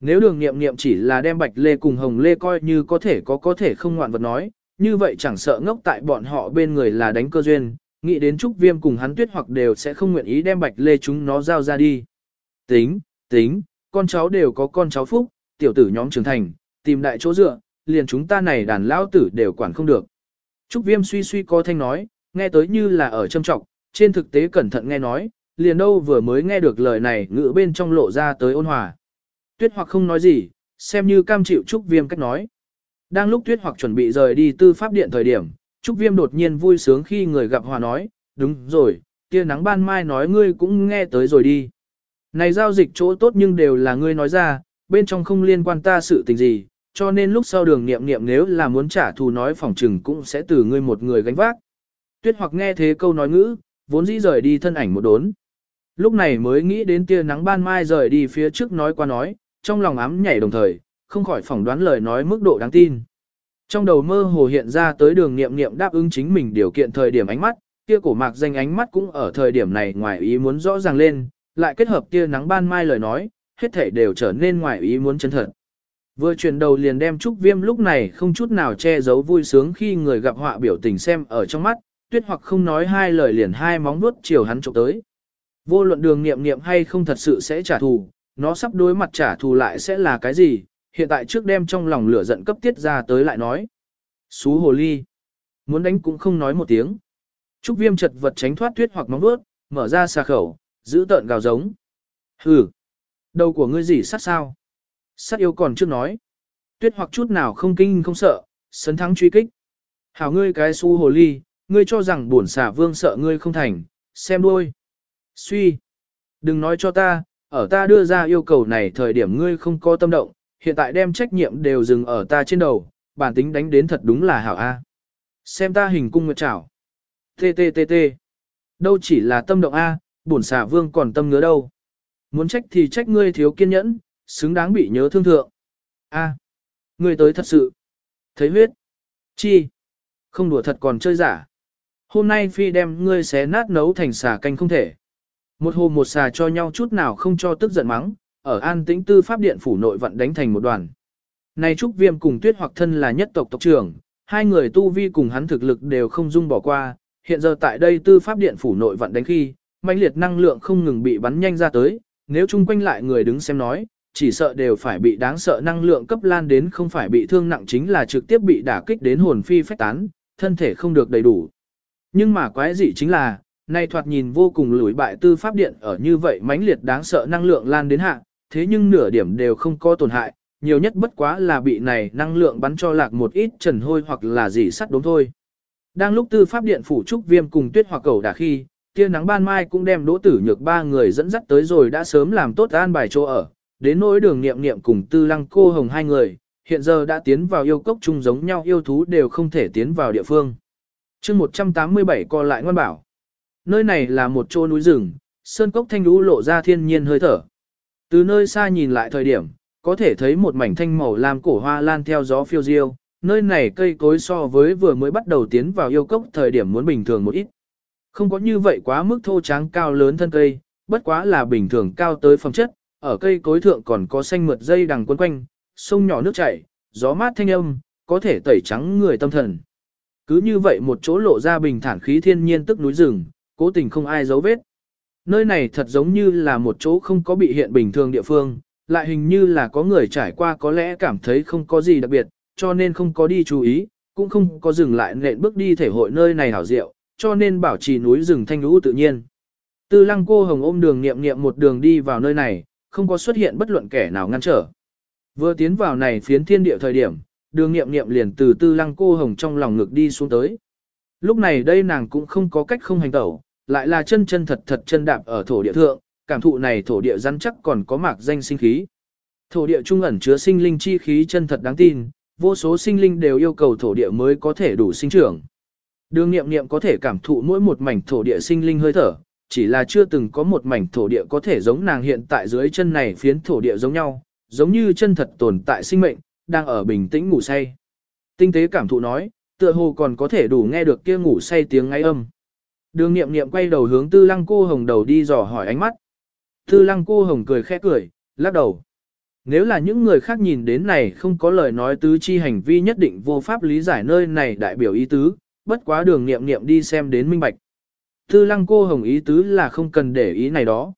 Nếu đường nghiệm nghiệm chỉ là đem bạch lê cùng hồng lê coi như có thể có có thể không ngoạn vật nói, như vậy chẳng sợ ngốc tại bọn họ bên người là đánh cơ duyên, nghĩ đến trúc viêm cùng hắn tuyết hoặc đều sẽ không nguyện ý đem bạch lê chúng nó giao ra đi. Tính, tính, con cháu đều có con cháu phúc, tiểu tử nhóm trưởng thành, tìm đại chỗ dựa, liền chúng ta này đàn lão tử đều quản không được. Trúc viêm suy suy có thanh nói, nghe tới như là ở châm trọng, trên thực tế cẩn thận nghe nói, liền đâu vừa mới nghe được lời này ngữ bên trong lộ ra tới ôn hòa. Tuyết hoặc không nói gì, xem như cam chịu Trúc Viêm cách nói. Đang lúc Tuyết hoặc chuẩn bị rời đi tư pháp điện thời điểm, Trúc Viêm đột nhiên vui sướng khi người gặp hòa nói, đúng rồi, kia nắng ban mai nói ngươi cũng nghe tới rồi đi. Này giao dịch chỗ tốt nhưng đều là ngươi nói ra, bên trong không liên quan ta sự tình gì, cho nên lúc sau đường nghiệm nghiệm nếu là muốn trả thù nói phòng trừng cũng sẽ từ ngươi một người gánh vác. Tuyết hoặc nghe thế câu nói ngữ, vốn dĩ rời đi thân ảnh một đốn. Lúc này mới nghĩ đến tia nắng ban mai rời đi phía trước nói qua nói, trong lòng ám nhảy đồng thời, không khỏi phỏng đoán lời nói mức độ đáng tin. Trong đầu mơ hồ hiện ra tới đường nghiệm nghiệm đáp ứng chính mình điều kiện thời điểm ánh mắt, kia cổ mạc danh ánh mắt cũng ở thời điểm này ngoài ý muốn rõ ràng lên, lại kết hợp tia nắng ban mai lời nói, hết thể đều trở nên ngoài ý muốn chân thật. Vừa chuyển đầu liền đem Trúc Viêm lúc này không chút nào che giấu vui sướng khi người gặp họa biểu tình xem ở trong mắt, tuyết hoặc không nói hai lời liền hai móng vuốt chiều hắn chụp tới. Vô luận đường nghiệm nghiệm hay không thật sự sẽ trả thù, nó sắp đối mặt trả thù lại sẽ là cái gì, hiện tại trước đem trong lòng lửa giận cấp tiết ra tới lại nói. Xú hồ ly. Muốn đánh cũng không nói một tiếng. Trúc viêm chật vật tránh thoát tuyết hoặc móng vuốt, mở ra xà khẩu, giữ tợn gào giống. Hừ. Đầu của ngươi gì sát sao? Sát yêu còn chưa nói. Tuyết hoặc chút nào không kinh không sợ, sấn thắng truy kích. Hảo ngươi cái xú hồ ly, ngươi cho rằng bổn xà vương sợ ngươi không thành, xem đuôi. Suy. Đừng nói cho ta, ở ta đưa ra yêu cầu này thời điểm ngươi không có tâm động, hiện tại đem trách nhiệm đều dừng ở ta trên đầu, bản tính đánh đến thật đúng là hảo A. Xem ta hình cung nguyệt trảo. TTTT. Đâu chỉ là tâm động A, bổn xà vương còn tâm ngứa đâu. Muốn trách thì trách ngươi thiếu kiên nhẫn, xứng đáng bị nhớ thương thượng. A. Ngươi tới thật sự. Thấy huyết. Chi. Không đùa thật còn chơi giả. Hôm nay phi đem ngươi xé nát nấu thành xà canh không thể. Một hồ một xà cho nhau chút nào không cho tức giận mắng, ở an tĩnh tư pháp điện phủ nội vận đánh thành một đoàn. Này Trúc Viêm cùng Tuyết hoặc thân là nhất tộc tộc trưởng, hai người tu vi cùng hắn thực lực đều không dung bỏ qua, hiện giờ tại đây tư pháp điện phủ nội vận đánh khi, mãnh liệt năng lượng không ngừng bị bắn nhanh ra tới, nếu chung quanh lại người đứng xem nói, chỉ sợ đều phải bị đáng sợ năng lượng cấp lan đến không phải bị thương nặng chính là trực tiếp bị đả kích đến hồn phi phách tán, thân thể không được đầy đủ. Nhưng mà quái dị chính là, Nay thoạt nhìn vô cùng lùi bại tư pháp điện ở như vậy mãnh liệt đáng sợ năng lượng lan đến hạ, thế nhưng nửa điểm đều không có tổn hại, nhiều nhất bất quá là bị này năng lượng bắn cho lạc một ít trần hôi hoặc là gì sắt đúng thôi. Đang lúc tư pháp điện phủ trúc viêm cùng tuyết hoặc cầu đả khi, tia nắng ban mai cũng đem đỗ tử nhược ba người dẫn dắt tới rồi đã sớm làm tốt an bài chỗ ở, đến nỗi đường nghiệm nghiệm cùng tư lăng cô hồng hai người, hiện giờ đã tiến vào yêu cốc chung giống nhau yêu thú đều không thể tiến vào địa phương. chương 187 co lại ngoan bảo. Nơi này là một chỗ núi rừng, sơn cốc thanh lũ lộ ra thiên nhiên hơi thở. Từ nơi xa nhìn lại thời điểm, có thể thấy một mảnh thanh màu lam cổ hoa lan theo gió phiêu diêu, nơi này cây cối so với vừa mới bắt đầu tiến vào yêu cốc thời điểm muốn bình thường một ít. Không có như vậy quá mức thô tráng cao lớn thân cây, bất quá là bình thường cao tới phẩm chất, ở cây cối thượng còn có xanh mượt dây đằng quấn quanh, sông nhỏ nước chảy, gió mát thanh âm, có thể tẩy trắng người tâm thần. Cứ như vậy một chỗ lộ ra bình thản khí thiên nhiên tức núi rừng, cố tình không ai dấu vết. Nơi này thật giống như là một chỗ không có bị hiện bình thường địa phương, lại hình như là có người trải qua có lẽ cảm thấy không có gì đặc biệt, cho nên không có đi chú ý, cũng không có dừng lại nện bước đi thể hội nơi này hảo diệu, cho nên bảo trì núi rừng thanh lũ tự nhiên. Tư lăng cô hồng ôm đường nghiệm nghiệm một đường đi vào nơi này, không có xuất hiện bất luận kẻ nào ngăn trở. Vừa tiến vào này phiến thiên địa thời điểm, đường nghiệm nghiệm liền từ tư lăng cô hồng trong lòng ngực đi xuống tới. Lúc này đây nàng cũng không có cách không hành tẩu, lại là chân chân thật thật chân đạp ở thổ địa thượng, cảm thụ này thổ địa rắn chắc còn có mạc danh sinh khí. Thổ địa trung ẩn chứa sinh linh chi khí chân thật đáng tin, vô số sinh linh đều yêu cầu thổ địa mới có thể đủ sinh trưởng. Đường nghiệm nghiệm có thể cảm thụ mỗi một mảnh thổ địa sinh linh hơi thở, chỉ là chưa từng có một mảnh thổ địa có thể giống nàng hiện tại dưới chân này phiến thổ địa giống nhau, giống như chân thật tồn tại sinh mệnh, đang ở bình tĩnh ngủ say. Tinh tế cảm thụ nói, tựa hồ còn có thể đủ nghe được kia ngủ say tiếng ngay âm. Đường nghiệm nghiệm quay đầu hướng tư lăng cô hồng đầu đi dò hỏi ánh mắt. Tư lăng cô hồng cười khẽ cười, lắc đầu. Nếu là những người khác nhìn đến này không có lời nói tứ chi hành vi nhất định vô pháp lý giải nơi này đại biểu ý tứ, bất quá đường nghiệm nghiệm đi xem đến minh bạch. Tư lăng cô hồng ý tứ là không cần để ý này đó.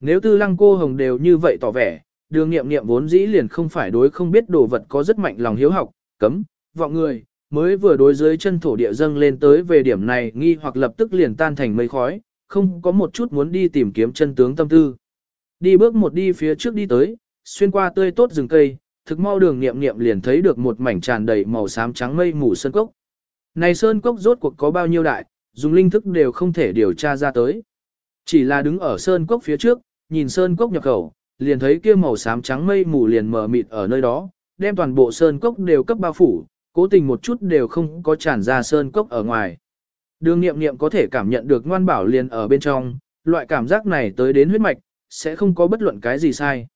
Nếu tư lăng cô hồng đều như vậy tỏ vẻ, đường nghiệm nghiệm vốn dĩ liền không phải đối không biết đồ vật có rất mạnh lòng hiếu học, cấm, vọng người, mới vừa đối dưới chân thổ địa dâng lên tới về điểm này nghi hoặc lập tức liền tan thành mây khói, không có một chút muốn đi tìm kiếm chân tướng tâm tư. Đi bước một đi phía trước đi tới, xuyên qua tươi tốt rừng cây, thực mau đường nghiệm nghiệm liền thấy được một mảnh tràn đầy màu xám trắng mây mù sơn cốc. Này sơn cốc rốt cuộc có bao nhiêu đại, dùng linh thức đều không thể điều tra ra tới. Chỉ là đứng ở sơn cốc phía trước, nhìn sơn cốc nhập khẩu, liền thấy kia màu xám trắng mây mù liền mờ mịt ở nơi đó, đem toàn bộ sơn cốc đều cấp bao phủ, cố tình một chút đều không có tràn ra sơn cốc ở ngoài. Đường nghiệm nghiệm có thể cảm nhận được ngoan bảo liền ở bên trong, loại cảm giác này tới đến huyết mạch, sẽ không có bất luận cái gì sai.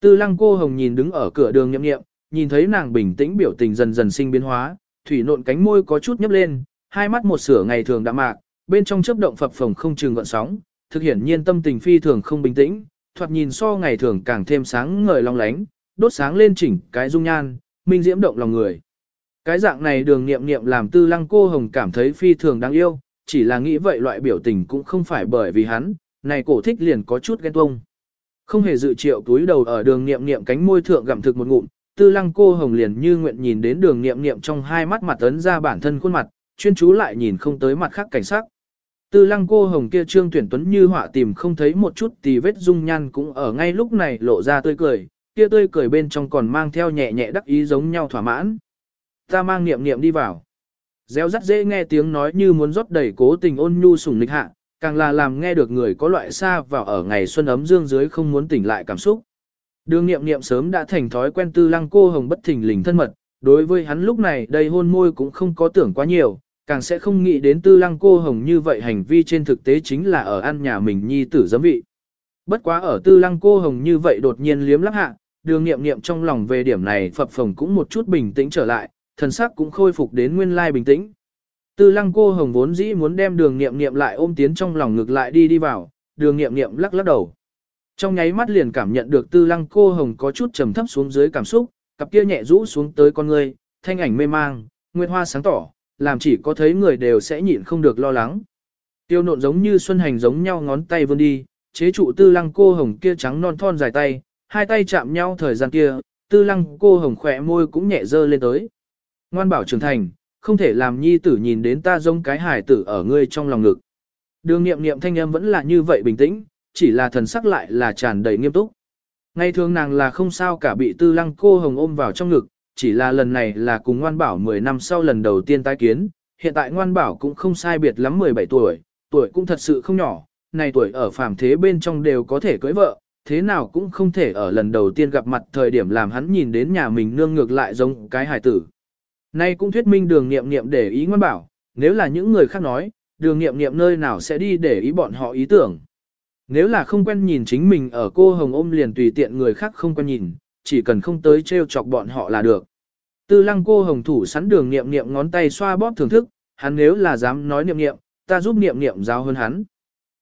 Tư lăng cô hồng nhìn đứng ở cửa đường nghiệm nghiệm, nhìn thấy nàng bình tĩnh biểu tình dần dần sinh biến hóa, thủy nộn cánh môi có chút nhấp lên, hai mắt một sửa ngày thường đạm mạc, bên trong chớp động phập phồng không chừng gợn sóng, thực hiện nhiên tâm tình phi thường không bình tĩnh, thoạt nhìn so ngày thường càng thêm sáng ngời long lánh, đốt sáng lên chỉnh cái dung nhan, minh diễm động lòng người. Cái dạng này đường nghiệm nghiệm làm tư lăng cô hồng cảm thấy phi thường đáng yêu, chỉ là nghĩ vậy loại biểu tình cũng không phải bởi vì hắn, này cổ thích liền có chút ghen tuông. Không hề dự triệu túi đầu ở đường nghiệm nghiệm cánh môi thượng gặm thực một ngụm, tư lăng cô hồng liền như nguyện nhìn đến đường nghiệm nghiệm trong hai mắt mặt ấn ra bản thân khuôn mặt, chuyên chú lại nhìn không tới mặt khác cảnh sắc. Tư lăng cô hồng kia trương tuyển tuấn như họa tìm không thấy một chút tì vết dung nhăn cũng ở ngay lúc này lộ ra tươi cười, kia tươi cười bên trong còn mang theo nhẹ nhẹ đắc ý giống nhau thỏa mãn. Ta mang niệm niệm đi vào. Gieo rắt dễ nghe tiếng nói như muốn rót đầy cố tình ôn nhu sủng lịch hạ, càng là làm nghe được người có loại xa vào ở ngày xuân ấm dương dưới không muốn tỉnh lại cảm xúc. Đường niệm niệm sớm đã thành thói quen tư lăng cô hồng bất thình lình thân mật, đối với hắn lúc này đầy hôn môi cũng không có tưởng quá nhiều, càng sẽ không nghĩ đến tư lăng cô hồng như vậy hành vi trên thực tế chính là ở ăn nhà mình nhi tử giấm vị. Bất quá ở tư lăng cô hồng như vậy đột nhiên liếm lắc hạ, đường niệm niệm trong lòng về điểm này phập phồng cũng một chút bình tĩnh trở lại, thần sắc cũng khôi phục đến nguyên lai bình tĩnh. Tư lăng cô hồng vốn dĩ muốn đem đường niệm niệm lại ôm tiến trong lòng ngực lại đi đi vào, đường niệm niệm lắc lắc đầu. Trong nháy mắt liền cảm nhận được tư lăng cô hồng có chút trầm thấp xuống dưới cảm xúc, cặp kia nhẹ rũ xuống tới con người, thanh ảnh mê mang, nguyệt hoa sáng tỏ, làm chỉ có thấy người đều sẽ nhịn không được lo lắng. Tiêu nộn giống như xuân hành giống nhau ngón tay vươn đi, chế trụ tư lăng cô hồng kia trắng non thon dài tay, hai tay chạm nhau thời gian kia, tư lăng cô hồng khỏe môi cũng nhẹ dơ lên tới. Ngoan bảo trưởng thành, không thể làm nhi tử nhìn đến ta giống cái hài tử ở ngươi trong lòng ngực. Đường nghiệm nghiệm thanh âm vẫn là như vậy bình tĩnh, chỉ là thần sắc lại là tràn đầy nghiêm túc. Ngày thường nàng là không sao cả bị tư lăng cô hồng ôm vào trong ngực, chỉ là lần này là cùng ngoan bảo 10 năm sau lần đầu tiên tái kiến, hiện tại ngoan bảo cũng không sai biệt lắm 17 tuổi, tuổi cũng thật sự không nhỏ, này tuổi ở phàm thế bên trong đều có thể cưới vợ, thế nào cũng không thể ở lần đầu tiên gặp mặt thời điểm làm hắn nhìn đến nhà mình nương ngược lại giống cái hài tử. Nay cũng thuyết minh đường nghiệm nghiệm để ý ngoan bảo, nếu là những người khác nói, đường nghiệm nghiệm nơi nào sẽ đi để ý bọn họ ý tưởng. Nếu là không quen nhìn chính mình ở cô hồng ôm liền tùy tiện người khác không quen nhìn, chỉ cần không tới trêu chọc bọn họ là được. Tư lăng cô hồng thủ sắn đường niệm niệm ngón tay xoa bóp thưởng thức, hắn nếu là dám nói niệm niệm, ta giúp niệm niệm giáo hơn hắn.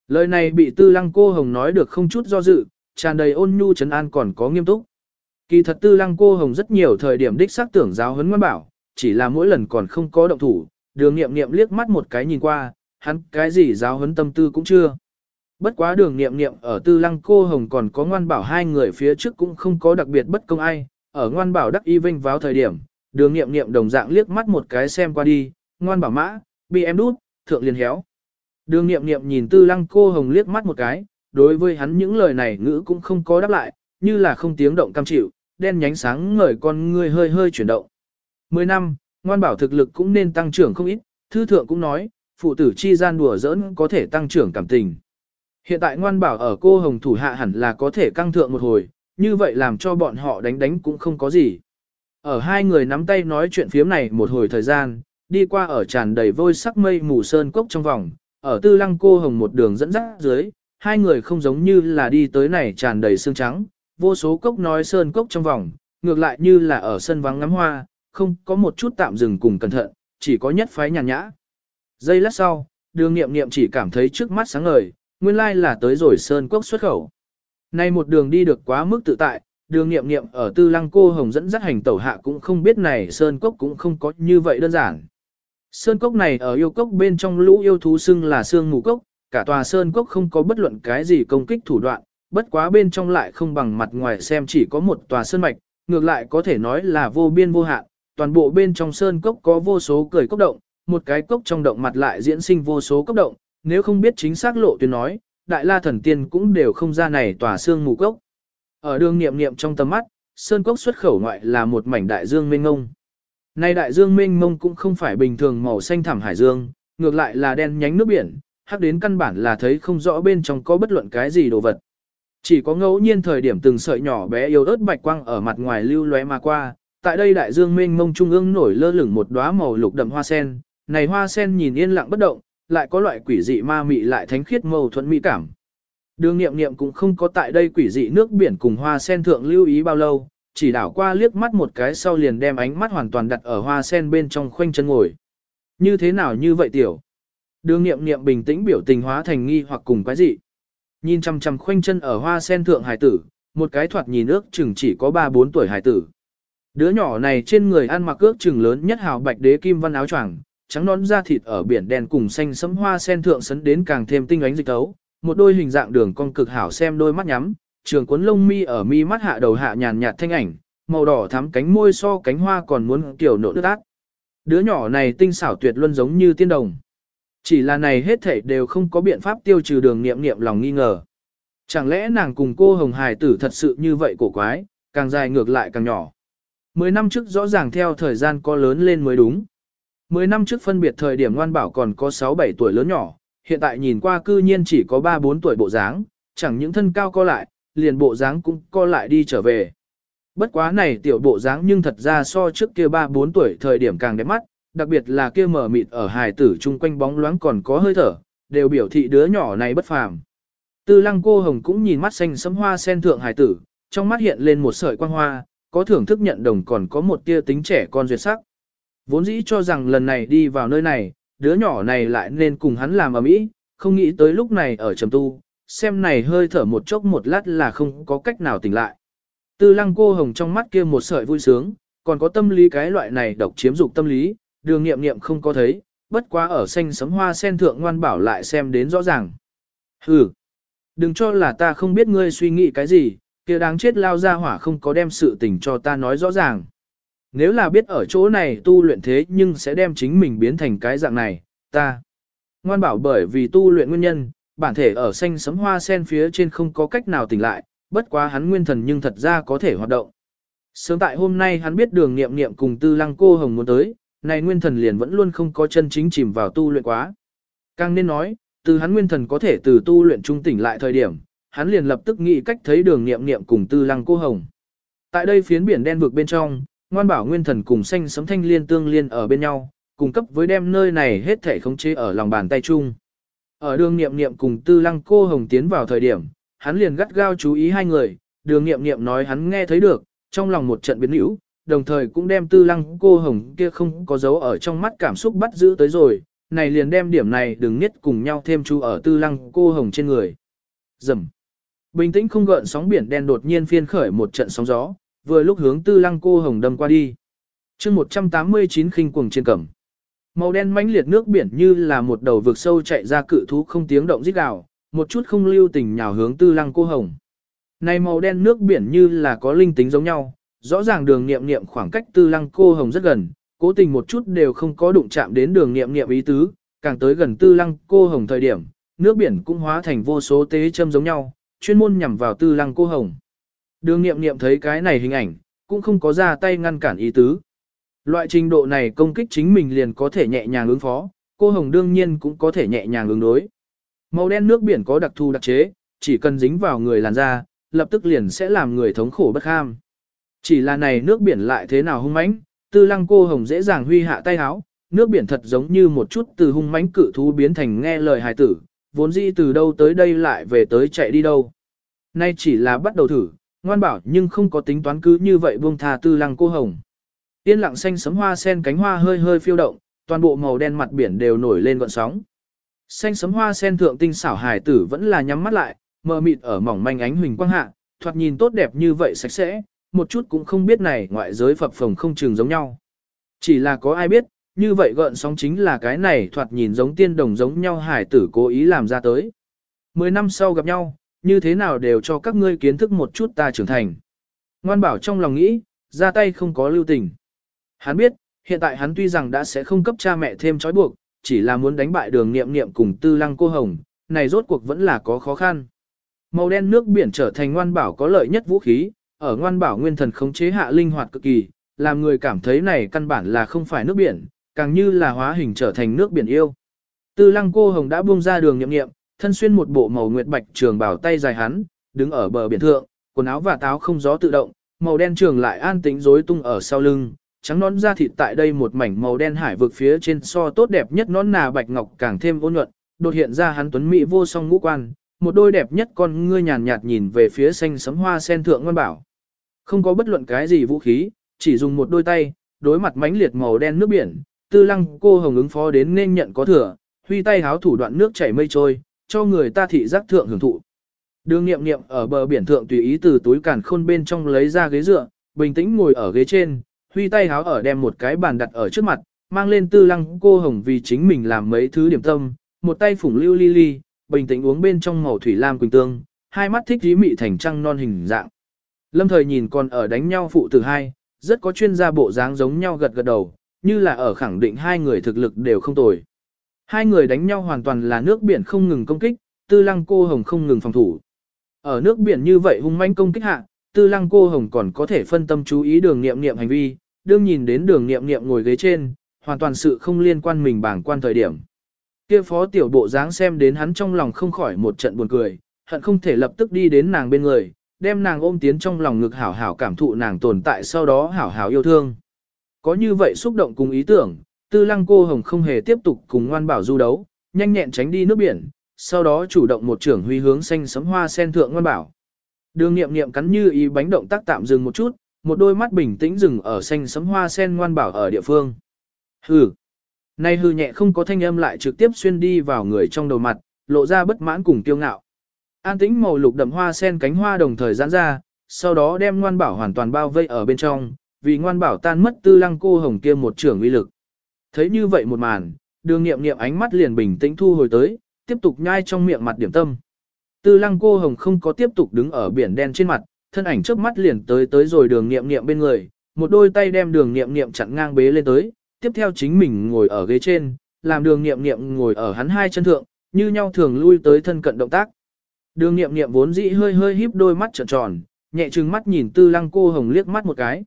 Lời này bị tư lăng cô hồng nói được không chút do dự, tràn đầy ôn nhu trấn an còn có nghiêm túc. Kỳ thật tư lăng cô hồng rất nhiều thời điểm đích xác tưởng giáo huấn ngoan bảo, chỉ là mỗi lần còn không có động thủ, đường nghiệm nghiệm liếc mắt một cái nhìn qua, hắn cái gì giáo huấn tâm tư cũng chưa. Bất quá đường nghiệm nghiệm ở tư lăng cô hồng còn có ngoan bảo hai người phía trước cũng không có đặc biệt bất công ai, ở ngoan bảo đắc y vinh vào thời điểm, đường nghiệm nghiệm đồng dạng liếc mắt một cái xem qua đi, ngoan bảo mã, bị em đút, thượng liền héo. Đường nghiệm nghiệm nhìn tư lăng cô hồng liếc mắt một cái, đối với hắn những lời này ngữ cũng không có đáp lại, như là không tiếng động cam chịu, đen nhánh sáng ngời con ngươi hơi hơi chuyển động. Mười năm, ngoan bảo thực lực cũng nên tăng trưởng không ít, thư thượng cũng nói, phụ tử chi gian đùa giỡn có thể tăng trưởng cảm tình. Hiện tại ngoan bảo ở cô hồng thủ hạ hẳn là có thể căng thượng một hồi, như vậy làm cho bọn họ đánh đánh cũng không có gì. Ở hai người nắm tay nói chuyện phiếm này một hồi thời gian, đi qua ở tràn đầy vôi sắc mây mù sơn cốc trong vòng, ở tư lăng cô hồng một đường dẫn dắt dưới, hai người không giống như là đi tới này tràn đầy xương trắng, vô số cốc nói sơn cốc trong vòng, ngược lại như là ở sân vắng ngắm hoa, không có một chút tạm dừng cùng cẩn thận, chỉ có nhất phái nhàn nhã. Giây lát sau, đường nghiệm nghiệm chỉ cảm thấy trước mắt sáng ngời, nguyên lai là tới rồi sơn cốc xuất khẩu. Nay một đường đi được quá mức tự tại, đường nghiệm nghiệm ở tư lăng cô hồng dẫn dắt hành tẩu hạ cũng không biết này sơn cốc cũng không có như vậy đơn giản. Sơn cốc này ở yêu cốc bên trong lũ yêu thú xưng là sương mù cốc, cả tòa sơn cốc không có bất luận cái gì công kích thủ đoạn, bất quá bên trong lại không bằng mặt ngoài xem chỉ có một tòa sơn mạch, ngược lại có thể nói là vô biên vô hạn, toàn bộ bên trong sơn cốc có vô số cười cốc động, một cái cốc trong động mặt lại diễn sinh vô số cốc động, nếu không biết chính xác lộ tuyến nói, đại la thần tiên cũng đều không ra này tòa xương mù cốc. Ở đường niệm niệm trong tầm mắt, sơn cốc xuất khẩu ngoại là một mảnh đại dương mênh ngông. Này đại dương mênh mông cũng không phải bình thường màu xanh thẳm hải dương, ngược lại là đen nhánh nước biển, hắc đến căn bản là thấy không rõ bên trong có bất luận cái gì đồ vật. Chỉ có ngẫu nhiên thời điểm từng sợi nhỏ bé yếu ớt bạch quang ở mặt ngoài lưu lóe mà qua, tại đây đại dương mênh mông trung ương nổi lơ lửng một đóa màu lục đậm hoa sen, này hoa sen nhìn yên lặng bất động, lại có loại quỷ dị ma mị lại thánh khiết mâu thuẫn mỹ cảm. Đường nghiệm nghiệm cũng không có tại đây quỷ dị nước biển cùng hoa sen thượng lưu ý bao lâu, chỉ đảo qua liếc mắt một cái sau liền đem ánh mắt hoàn toàn đặt ở hoa sen bên trong khoanh chân ngồi. Như thế nào như vậy tiểu? Đường nghiệm nghiệm bình tĩnh biểu tình hóa thành nghi hoặc cùng quái dị. Nhìn chằm chằm khoanh chân ở hoa sen thượng hải tử, một cái thoạt nhìn ước chừng chỉ có 3-4 tuổi hải tử. Đứa nhỏ này trên người ăn mặc ước chừng lớn nhất hào bạch đế kim văn áo choàng, trắng nón da thịt ở biển đen cùng xanh sẫm hoa sen thượng sấn đến càng thêm tinh ánh dịch tấu, một đôi hình dạng đường cong cực hảo xem đôi mắt nhắm, trường cuốn lông mi ở mi mắt hạ đầu hạ nhàn nhạt thanh ảnh, màu đỏ thắm cánh môi so cánh hoa còn muốn kiểu nộ nước ác. Đứa nhỏ này tinh xảo tuyệt luân giống như tiên đồng. Chỉ là này hết thảy đều không có biện pháp tiêu trừ đường nghiệm nghiệm lòng nghi ngờ. Chẳng lẽ nàng cùng cô Hồng Hải tử thật sự như vậy cổ quái, càng dài ngược lại càng nhỏ. Mười năm trước rõ ràng theo thời gian có lớn lên mới đúng. Mười năm trước phân biệt thời điểm ngoan bảo còn có 6-7 tuổi lớn nhỏ, hiện tại nhìn qua cư nhiên chỉ có 3-4 tuổi bộ dáng, chẳng những thân cao co lại, liền bộ dáng cũng co lại đi trở về. Bất quá này tiểu bộ dáng nhưng thật ra so trước kia 3-4 tuổi thời điểm càng đẹp mắt, đặc biệt là kia mở mịt ở hài tử chung quanh bóng loáng còn có hơi thở, đều biểu thị đứa nhỏ này bất phàm. Tư lăng cô hồng cũng nhìn mắt xanh sấm hoa sen thượng hài tử, trong mắt hiện lên một sợi quang hoa, có thưởng thức nhận đồng còn có một tia tính trẻ con duyệt sắc. Vốn dĩ cho rằng lần này đi vào nơi này, đứa nhỏ này lại nên cùng hắn làm ở mỹ, không nghĩ tới lúc này ở trầm tu, xem này hơi thở một chốc một lát là không có cách nào tỉnh lại. Tư lăng cô hồng trong mắt kia một sợi vui sướng, còn có tâm lý cái loại này độc chiếm dục tâm lý, đường nghiệm nghiệm không có thấy, bất quá ở xanh sấm hoa sen thượng ngoan bảo lại xem đến rõ ràng. Hừ, đừng cho là ta không biết ngươi suy nghĩ cái gì, kia đáng chết lao ra hỏa không có đem sự tình cho ta nói rõ ràng. Nếu là biết ở chỗ này tu luyện thế nhưng sẽ đem chính mình biến thành cái dạng này, ta. Ngoan bảo bởi vì tu luyện nguyên nhân, bản thể ở xanh sấm hoa sen phía trên không có cách nào tỉnh lại, bất quá hắn nguyên thần nhưng thật ra có thể hoạt động. Sớm tại hôm nay hắn biết đường nghiệm nghiệm cùng tư lăng cô hồng muốn tới, này nguyên thần liền vẫn luôn không có chân chính chìm vào tu luyện quá. Càng nên nói, từ hắn nguyên thần có thể từ tu luyện trung tỉnh lại thời điểm, hắn liền lập tức nghĩ cách thấy đường nghiệm nghiệm cùng tư lăng cô hồng. Tại đây phiến biển đen vực bên trong, ngoan bảo nguyên thần cùng xanh sấm thanh liên tương liên ở bên nhau, cung cấp với đem nơi này hết thể khống chế ở lòng bàn tay chung. Ở đường nghiệm nghiệm cùng tư lăng cô hồng tiến vào thời điểm, hắn liền gắt gao chú ý hai người, đường nghiệm nghiệm nói hắn nghe thấy được, trong lòng một trận biến hữu, đồng thời cũng đem tư lăng cô hồng kia không có dấu ở trong mắt cảm xúc bắt giữ tới rồi, này liền đem điểm này đừng nhất cùng nhau thêm chú ở tư lăng cô hồng trên người. Dầm. Bình tĩnh không gợn sóng biển đen đột nhiên phiên khởi một trận sóng gió, vừa lúc hướng tư lăng cô hồng đâm qua đi. chương 189 khinh cuồng trên cẩm. Màu đen mãnh liệt nước biển như là một đầu vực sâu chạy ra cự thú không tiếng động rít gào, một chút không lưu tình nhào hướng tư lăng cô hồng. Này màu đen nước biển như là có linh tính giống nhau, rõ ràng đường nghiệm nghiệm khoảng cách tư lăng cô hồng rất gần, cố tình một chút đều không có đụng chạm đến đường nghiệm nghiệm ý tứ, càng tới gần tư lăng cô hồng thời điểm, nước biển cũng hóa thành vô số tế châm giống nhau, chuyên môn nhằm vào tư lăng cô hồng. Đường nghiệm nghiệm thấy cái này hình ảnh, cũng không có ra tay ngăn cản ý tứ. Loại trình độ này công kích chính mình liền có thể nhẹ nhàng ứng phó, cô hồng đương nhiên cũng có thể nhẹ nhàng ứng đối. Màu đen nước biển có đặc thù đặc chế, chỉ cần dính vào người làn da, lập tức liền sẽ làm người thống khổ bất ham. Chỉ là này nước biển lại thế nào hung mãnh, tư lăng cô hồng dễ dàng huy hạ tay háo, nước biển thật giống như một chút từ hung mãnh cự thú biến thành nghe lời hài tử, vốn dĩ từ đâu tới đây lại về tới chạy đi đâu. Nay chỉ là bắt đầu thử, ngoan bảo nhưng không có tính toán cứ như vậy buông tha tư lăng cô hồng. Tiên lặng xanh sấm hoa sen cánh hoa hơi hơi phiêu động, toàn bộ màu đen mặt biển đều nổi lên gọn sóng. Xanh sấm hoa sen thượng tinh xảo hài tử vẫn là nhắm mắt lại, mờ mịt ở mỏng manh ánh huỳnh quang hạ, thoạt nhìn tốt đẹp như vậy sạch sẽ, một chút cũng không biết này ngoại giới phập phồng không chừng giống nhau. Chỉ là có ai biết, như vậy gợn sóng chính là cái này thoạt nhìn giống tiên đồng giống nhau hải tử cố ý làm ra tới. Mười năm sau gặp nhau, như thế nào đều cho các ngươi kiến thức một chút ta trưởng thành. Ngoan bảo trong lòng nghĩ, ra tay không có lưu tình. Hắn biết, hiện tại hắn tuy rằng đã sẽ không cấp cha mẹ thêm trói buộc, chỉ là muốn đánh bại đường nghiệm nghiệm cùng tư lăng cô hồng, này rốt cuộc vẫn là có khó khăn. Màu đen nước biển trở thành ngoan bảo có lợi nhất vũ khí, ở ngoan bảo nguyên thần khống chế hạ linh hoạt cực kỳ, làm người cảm thấy này căn bản là không phải nước biển, càng như là hóa hình trở thành nước biển yêu. Tư lăng cô hồng đã buông ra đường nhậm nghiệm, thân xuyên một bộ màu nguyệt bạch trường bảo tay dài hắn, đứng ở bờ biển thượng, quần áo và táo không gió tự động, màu đen trường lại an tĩnh rối tung ở sau lưng, trắng nón da thịt tại đây một mảnh màu đen hải vực phía trên so tốt đẹp nhất nón nà bạch ngọc càng thêm ôn nhuận, đột hiện ra hắn tuấn mỹ vô song ngũ quan, một đôi đẹp nhất con ngươi nhàn nhạt nhìn về phía xanh sấm hoa sen thượng ngoan bảo. Không có bất luận cái gì vũ khí, chỉ dùng một đôi tay, đối mặt mãnh liệt màu đen nước biển, tư lăng cô hồng ứng phó đến nên nhận có thừa, huy tay háo thủ đoạn nước chảy mây trôi, cho người ta thị giác thượng hưởng thụ. Đường nghiệm nghiệm ở bờ biển thượng tùy ý từ túi càn khôn bên trong lấy ra ghế dựa, bình tĩnh ngồi ở ghế trên, huy tay háo ở đem một cái bàn đặt ở trước mặt, mang lên tư lăng cô hồng vì chính mình làm mấy thứ điểm tâm, một tay phủng lưu ly ly, bình tĩnh uống bên trong màu thủy lam quỳnh tương, hai mắt thích dí mị thành trăng non hình dạng. Lâm thời nhìn còn ở đánh nhau phụ tử hai, rất có chuyên gia bộ dáng giống nhau gật gật đầu, như là ở khẳng định hai người thực lực đều không tồi. Hai người đánh nhau hoàn toàn là nước biển không ngừng công kích, tư lăng cô hồng không ngừng phòng thủ. Ở nước biển như vậy hung manh công kích hạ, tư lăng cô hồng còn có thể phân tâm chú ý đường nghiệm nghiệm hành vi, đương nhìn đến đường nghiệm nghiệm ngồi ghế trên, hoàn toàn sự không liên quan mình bảng quan thời điểm. Kia phó tiểu bộ dáng xem đến hắn trong lòng không khỏi một trận buồn cười, hận không thể lập tức đi đến nàng bên người, đem nàng ôm tiến trong lòng ngực hảo hảo cảm thụ nàng tồn tại sau đó hảo hảo yêu thương. Có như vậy xúc động cùng ý tưởng, tư lăng cô hồng không hề tiếp tục cùng ngoan bảo du đấu, nhanh nhẹn tránh đi nước biển, sau đó chủ động một trưởng huy hướng xanh sấm hoa sen thượng ngoan bảo. Đường nghiệm nghiệm cắn như ý bánh động tác tạm dừng một chút, một đôi mắt bình tĩnh dừng ở xanh sấm hoa sen ngoan bảo ở địa phương. Hừ. Nay hừ nhẹ không có thanh âm lại trực tiếp xuyên đi vào người trong đầu mặt, lộ ra bất mãn cùng kiêu ngạo. An tĩnh màu lục đậm hoa sen cánh hoa đồng thời giãn ra, sau đó đem ngoan bảo hoàn toàn bao vây ở bên trong, vì ngoan bảo tan mất tư lăng cô hồng kia một trưởng uy lực. Thấy như vậy một màn, đường nghiệm nghiệm ánh mắt liền bình tĩnh thu hồi tới, tiếp tục nhai trong miệng mặt điểm tâm. Tư lăng cô hồng không có tiếp tục đứng ở biển đen trên mặt, thân ảnh trước mắt liền tới tới rồi đường nghiệm nghiệm bên người, một đôi tay đem đường nghiệm nghiệm chặn ngang bế lên tới, tiếp theo chính mình ngồi ở ghế trên, làm đường nghiệm nghiệm ngồi ở hắn hai chân thượng, như nhau thường lui tới thân cận động tác. Đường nghiệm nghiệm vốn dĩ hơi hơi híp đôi mắt tròn tròn, nhẹ trừng mắt nhìn tư lăng cô hồng liếc mắt một cái.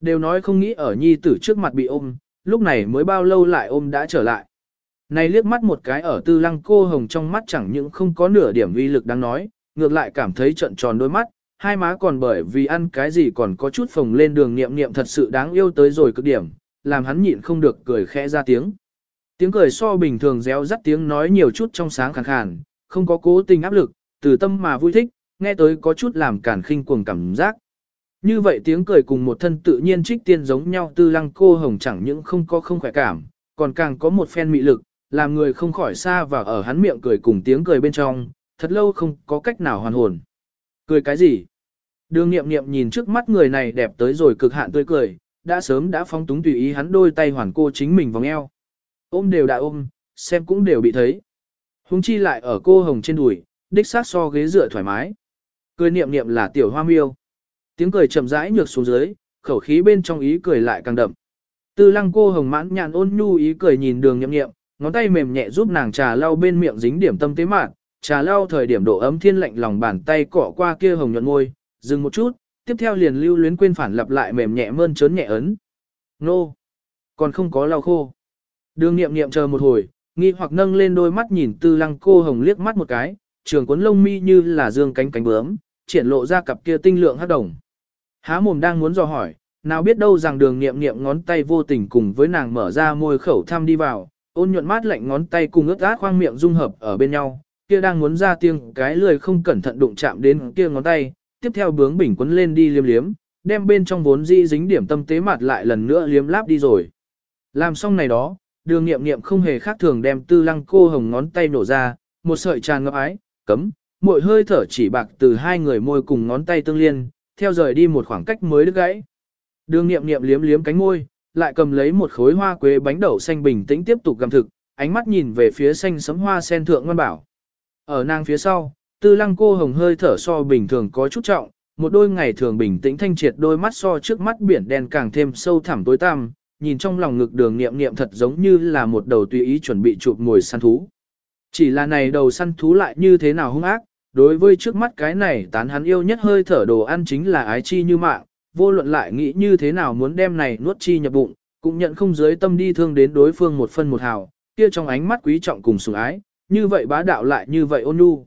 Đều nói không nghĩ ở nhi tử trước mặt bị ôm, lúc này mới bao lâu lại ôm đã trở lại. Này liếc mắt một cái ở tư lăng cô hồng trong mắt chẳng những không có nửa điểm uy lực đáng nói, ngược lại cảm thấy trận tròn đôi mắt, hai má còn bởi vì ăn cái gì còn có chút phồng lên đường nghiệm nghiệm thật sự đáng yêu tới rồi cực điểm, làm hắn nhịn không được cười khẽ ra tiếng. Tiếng cười so bình thường réo rắt tiếng nói nhiều chút trong sáng khàn khàn, không có cố tình áp lực, từ tâm mà vui thích, nghe tới có chút làm cản khinh cuồng cảm giác. Như vậy tiếng cười cùng một thân tự nhiên trích tiên giống nhau tư lăng cô hồng chẳng những không có không khỏe cảm, còn càng có một phen mị lực, làm người không khỏi xa và ở hắn miệng cười cùng tiếng cười bên trong, thật lâu không có cách nào hoàn hồn. Cười cái gì? Đường nghiệm nghiệm nhìn trước mắt người này đẹp tới rồi cực hạn tươi cười, đã sớm đã phóng túng tùy ý hắn đôi tay hoàn cô chính mình vòng eo. Ôm đều đã ôm, xem cũng đều bị thấy. Hùng chi lại ở cô hồng trên đùi, đích sát so ghế dựa thoải mái. Cười niệm niệm là tiểu hoa miêu. Tiếng cười chậm rãi nhược xuống dưới, khẩu khí bên trong ý cười lại càng đậm. Tư lăng cô hồng mãn nhàn ôn nhu ý cười nhìn đường niệm niệm, ngón tay mềm nhẹ giúp nàng trà lau bên miệng dính điểm tâm tế mạn, trà lau thời điểm độ ấm thiên lạnh lòng bàn tay cọ qua kia hồng nhuận môi, dừng một chút, tiếp theo liền lưu luyến quên phản lặp lại mềm nhẹ mơn trớn nhẹ ấn. Nô! Còn không có lau khô. Đường niệm niệm chờ một hồi, nghi hoặc nâng lên đôi mắt nhìn tư lăng cô hồng liếc mắt một cái, trường cuốn lông mi như là dương cánh cánh bướm, triển lộ ra cặp kia tinh lượng hắc đồng. Há mồm đang muốn dò hỏi, nào biết đâu rằng đường niệm niệm ngón tay vô tình cùng với nàng mở ra môi khẩu thăm đi vào, ôn nhuận mát lạnh ngón tay cùng ướt át khoang miệng dung hợp ở bên nhau, kia đang muốn ra tiếng cái lười không cẩn thận đụng chạm đến kia ngón tay, tiếp theo bướng bỉnh quấn lên đi liếm liếm, đem bên trong vốn di dính điểm tâm tế mặt lại lần nữa liếm láp đi rồi. Làm xong này đó, đường nghiệm nghiệm không hề khác thường đem tư lăng cô hồng ngón tay nổ ra, một sợi tràn ngập ái, cấm, mỗi hơi thở chỉ bạc từ hai người môi cùng ngón tay tương liên, theo rời đi một khoảng cách mới đứt gãy. Đường nghiệm nghiệm liếm liếm cánh môi, lại cầm lấy một khối hoa quế bánh đậu xanh bình tĩnh tiếp tục gặm thực, ánh mắt nhìn về phía xanh sấm hoa sen thượng ngoan bảo. Ở nàng phía sau, tư lăng cô hồng hơi thở so bình thường có chút trọng, một đôi ngày thường bình tĩnh thanh triệt đôi mắt so trước mắt biển đen càng thêm sâu thẳm tối tăm, nhìn trong lòng ngực đường nghiệm nghiệm thật giống như là một đầu tùy ý chuẩn bị chụp ngồi săn thú. Chỉ là này đầu săn thú lại như thế nào hung ác, đối với trước mắt cái này tán hắn yêu nhất hơi thở đồ ăn chính là ái chi như mạng, vô luận lại nghĩ như thế nào muốn đem này nuốt chi nhập bụng, cũng nhận không dưới tâm đi thương đến đối phương một phân một hào, kia trong ánh mắt quý trọng cùng sủng ái, như vậy bá đạo lại như vậy ôn nhu.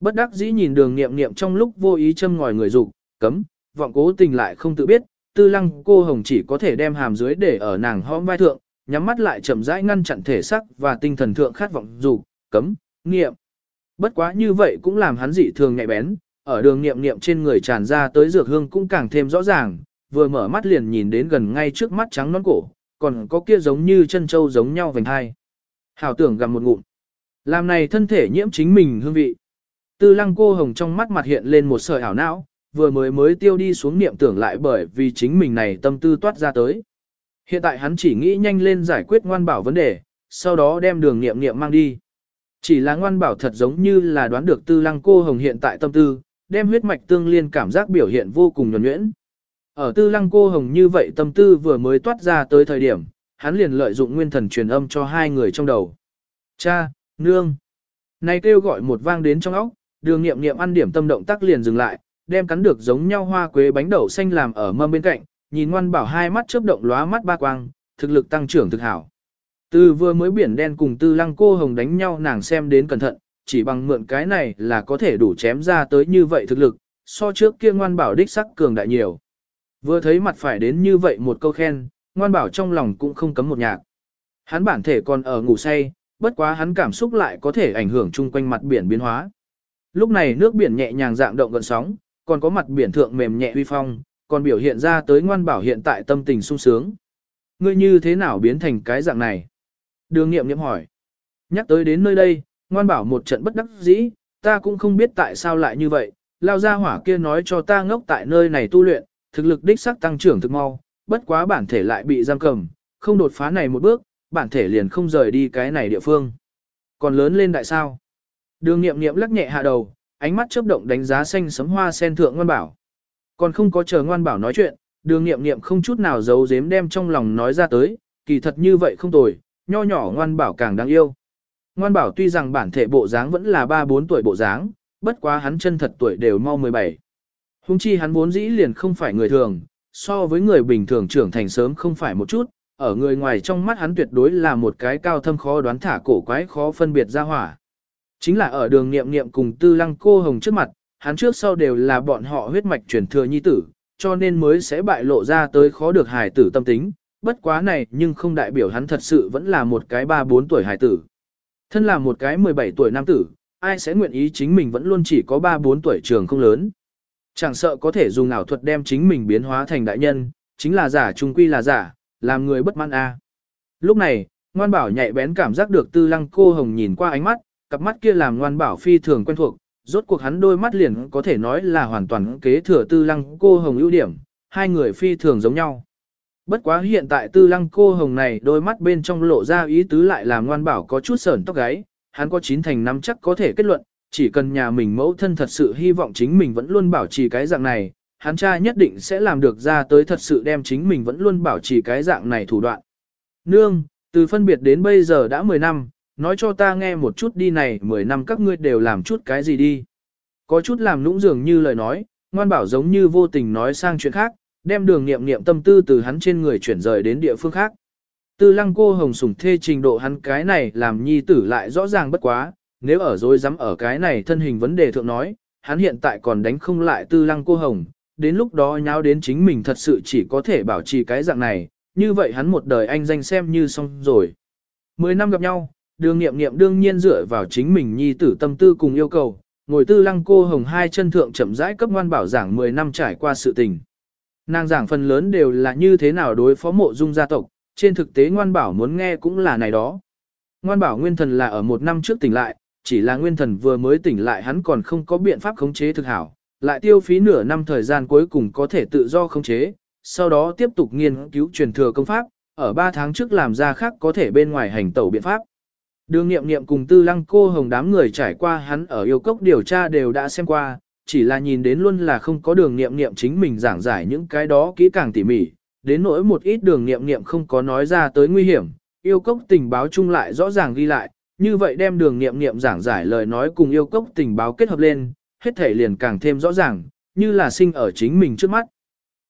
Bất đắc dĩ nhìn đường nghiệm nghiệm trong lúc vô ý châm ngòi người dục cấm, vọng cố tình lại không tự biết, tư lăng cô hồng chỉ có thể đem hàm dưới để ở nàng hõm vai thượng, nhắm mắt lại chậm rãi ngăn chặn thể sắc và tinh thần thượng khát vọng dục cấm, nghiệm. Bất quá như vậy cũng làm hắn dị thường nhạy bén, ở đường nghiệm nghiệm trên người tràn ra tới dược hương cũng càng thêm rõ ràng, vừa mở mắt liền nhìn đến gần ngay trước mắt trắng non cổ, còn có kia giống như chân trâu giống nhau vành hai. Hảo tưởng gặm một ngụm. Làm này thân thể nhiễm chính mình hương vị. Tư lăng cô hồng trong mắt mặt hiện lên một sợi ảo não, vừa mới mới tiêu đi xuống niệm tưởng lại bởi vì chính mình này tâm tư toát ra tới. Hiện tại hắn chỉ nghĩ nhanh lên giải quyết ngoan bảo vấn đề, sau đó đem đường niệm niệm mang đi. Chỉ là ngoan bảo thật giống như là đoán được tư lăng cô hồng hiện tại tâm tư, đem huyết mạch tương liên cảm giác biểu hiện vô cùng nhuẩn nhuyễn. Ở tư lăng cô hồng như vậy tâm tư vừa mới toát ra tới thời điểm, hắn liền lợi dụng nguyên thần truyền âm cho hai người trong đầu. Cha, nương. Này kêu gọi một vang đến trong óc, đường nghiệm nghiệm ăn điểm tâm động tác liền dừng lại, đem cắn được giống nhau hoa quế bánh đậu xanh làm ở mâm bên cạnh, nhìn ngoan bảo hai mắt chớp động lóa mắt ba quang, thực lực tăng trưởng thực hảo. Từ vừa mới biển đen cùng tư lăng cô hồng đánh nhau nàng xem đến cẩn thận, chỉ bằng mượn cái này là có thể đủ chém ra tới như vậy thực lực, so trước kia ngoan bảo đích sắc cường đại nhiều. Vừa thấy mặt phải đến như vậy một câu khen, ngoan bảo trong lòng cũng không cấm một nhạc. Hắn bản thể còn ở ngủ say, bất quá hắn cảm xúc lại có thể ảnh hưởng chung quanh mặt biển biến hóa. Lúc này nước biển nhẹ nhàng dạng động gần sóng, còn có mặt biển thượng mềm nhẹ uy phong, còn biểu hiện ra tới ngoan bảo hiện tại tâm tình sung sướng. Ngươi như thế nào biến thành cái dạng này? Đường nghiệm nghiệm hỏi. Nhắc tới đến nơi đây, ngoan bảo một trận bất đắc dĩ, ta cũng không biết tại sao lại như vậy, lao ra hỏa kia nói cho ta ngốc tại nơi này tu luyện, thực lực đích sắc tăng trưởng thực mau, bất quá bản thể lại bị giam cầm, không đột phá này một bước, bản thể liền không rời đi cái này địa phương. Còn lớn lên đại sao? Đường nghiệm nghiệm lắc nhẹ hạ đầu, ánh mắt chớp động đánh giá xanh sấm hoa sen thượng ngoan bảo. Còn không có chờ ngoan bảo nói chuyện, đường nghiệm nghiệm không chút nào giấu giếm đem trong lòng nói ra tới, kỳ thật như vậy không tồi, nho nhỏ ngoan bảo càng đáng yêu. Ngoan bảo tuy rằng bản thể bộ dáng vẫn là 3-4 tuổi bộ dáng, bất quá hắn chân thật tuổi đều mau 17. Hùng chi hắn vốn dĩ liền không phải người thường, so với người bình thường trưởng thành sớm không phải một chút, ở người ngoài trong mắt hắn tuyệt đối là một cái cao thâm khó đoán thả cổ quái khó phân biệt ra hỏa. Chính là ở đường nghiệm nghiệm cùng tư lăng cô hồng trước mặt, hắn trước sau đều là bọn họ huyết mạch truyền thừa nhi tử, cho nên mới sẽ bại lộ ra tới khó được hài tử tâm tính, bất quá này nhưng không đại biểu hắn thật sự vẫn là một cái 3-4 tuổi hài tử. Thân là một cái 17 tuổi nam tử, ai sẽ nguyện ý chính mình vẫn luôn chỉ có 3-4 tuổi trường không lớn. Chẳng sợ có thể dùng ảo thuật đem chính mình biến hóa thành đại nhân, chính là giả trung quy là giả, làm người bất mãn a. Lúc này, ngoan bảo nhạy bén cảm giác được tư lăng cô hồng nhìn qua ánh mắt, cặp mắt kia làm ngoan bảo phi thường quen thuộc, rốt cuộc hắn đôi mắt liền có thể nói là hoàn toàn kế thừa tư lăng cô hồng ưu điểm, hai người phi thường giống nhau. Bất quá hiện tại tư lăng cô hồng này đôi mắt bên trong lộ ra ý tứ lại làm ngoan bảo có chút sởn tóc gáy, hắn có chín thành năm chắc có thể kết luận, chỉ cần nhà mình mẫu thân thật sự hy vọng chính mình vẫn luôn bảo trì cái dạng này, hắn cha nhất định sẽ làm được ra tới thật sự đem chính mình vẫn luôn bảo trì cái dạng này thủ đoạn. Nương, từ phân biệt đến bây giờ đã 10 năm, nói cho ta nghe một chút đi này 10 năm các ngươi đều làm chút cái gì đi. Có chút làm nũng dường như lời nói, ngoan bảo giống như vô tình nói sang chuyện khác, đem đường nghiệm nghiệm tâm tư từ hắn trên người chuyển rời đến địa phương khác. Tư lăng cô hồng sủng thê trình độ hắn cái này làm nhi tử lại rõ ràng bất quá, nếu ở dối dám ở cái này thân hình vấn đề thượng nói, hắn hiện tại còn đánh không lại tư lăng cô hồng, đến lúc đó nháo đến chính mình thật sự chỉ có thể bảo trì cái dạng này, như vậy hắn một đời anh danh xem như xong rồi. Mười năm gặp nhau, đường nghiệm nghiệm đương nhiên dựa vào chính mình nhi tử tâm tư cùng yêu cầu, ngồi tư lăng cô hồng hai chân thượng chậm rãi cấp ngoan bảo giảng 10 năm trải qua sự tình. Nàng giảng phần lớn đều là như thế nào đối phó mộ dung gia tộc, trên thực tế ngoan bảo muốn nghe cũng là này đó. Ngoan bảo nguyên thần là ở một năm trước tỉnh lại, chỉ là nguyên thần vừa mới tỉnh lại hắn còn không có biện pháp khống chế thực hảo, lại tiêu phí nửa năm thời gian cuối cùng có thể tự do khống chế, sau đó tiếp tục nghiên cứu truyền thừa công pháp, ở 3 tháng trước làm ra khác có thể bên ngoài hành tẩu biện pháp. Đường nghiệm nghiệm cùng tư lăng cô hồng đám người trải qua hắn ở yêu cốc điều tra đều đã xem qua, chỉ là nhìn đến luôn là không có đường nghiệm nghiệm chính mình giảng giải những cái đó kỹ càng tỉ mỉ, đến nỗi một ít đường nghiệm nghiệm không có nói ra tới nguy hiểm, yêu cốc tình báo chung lại rõ ràng ghi lại, như vậy đem đường nghiệm nghiệm giảng giải lời nói cùng yêu cốc tình báo kết hợp lên, hết thể liền càng thêm rõ ràng, như là sinh ở chính mình trước mắt.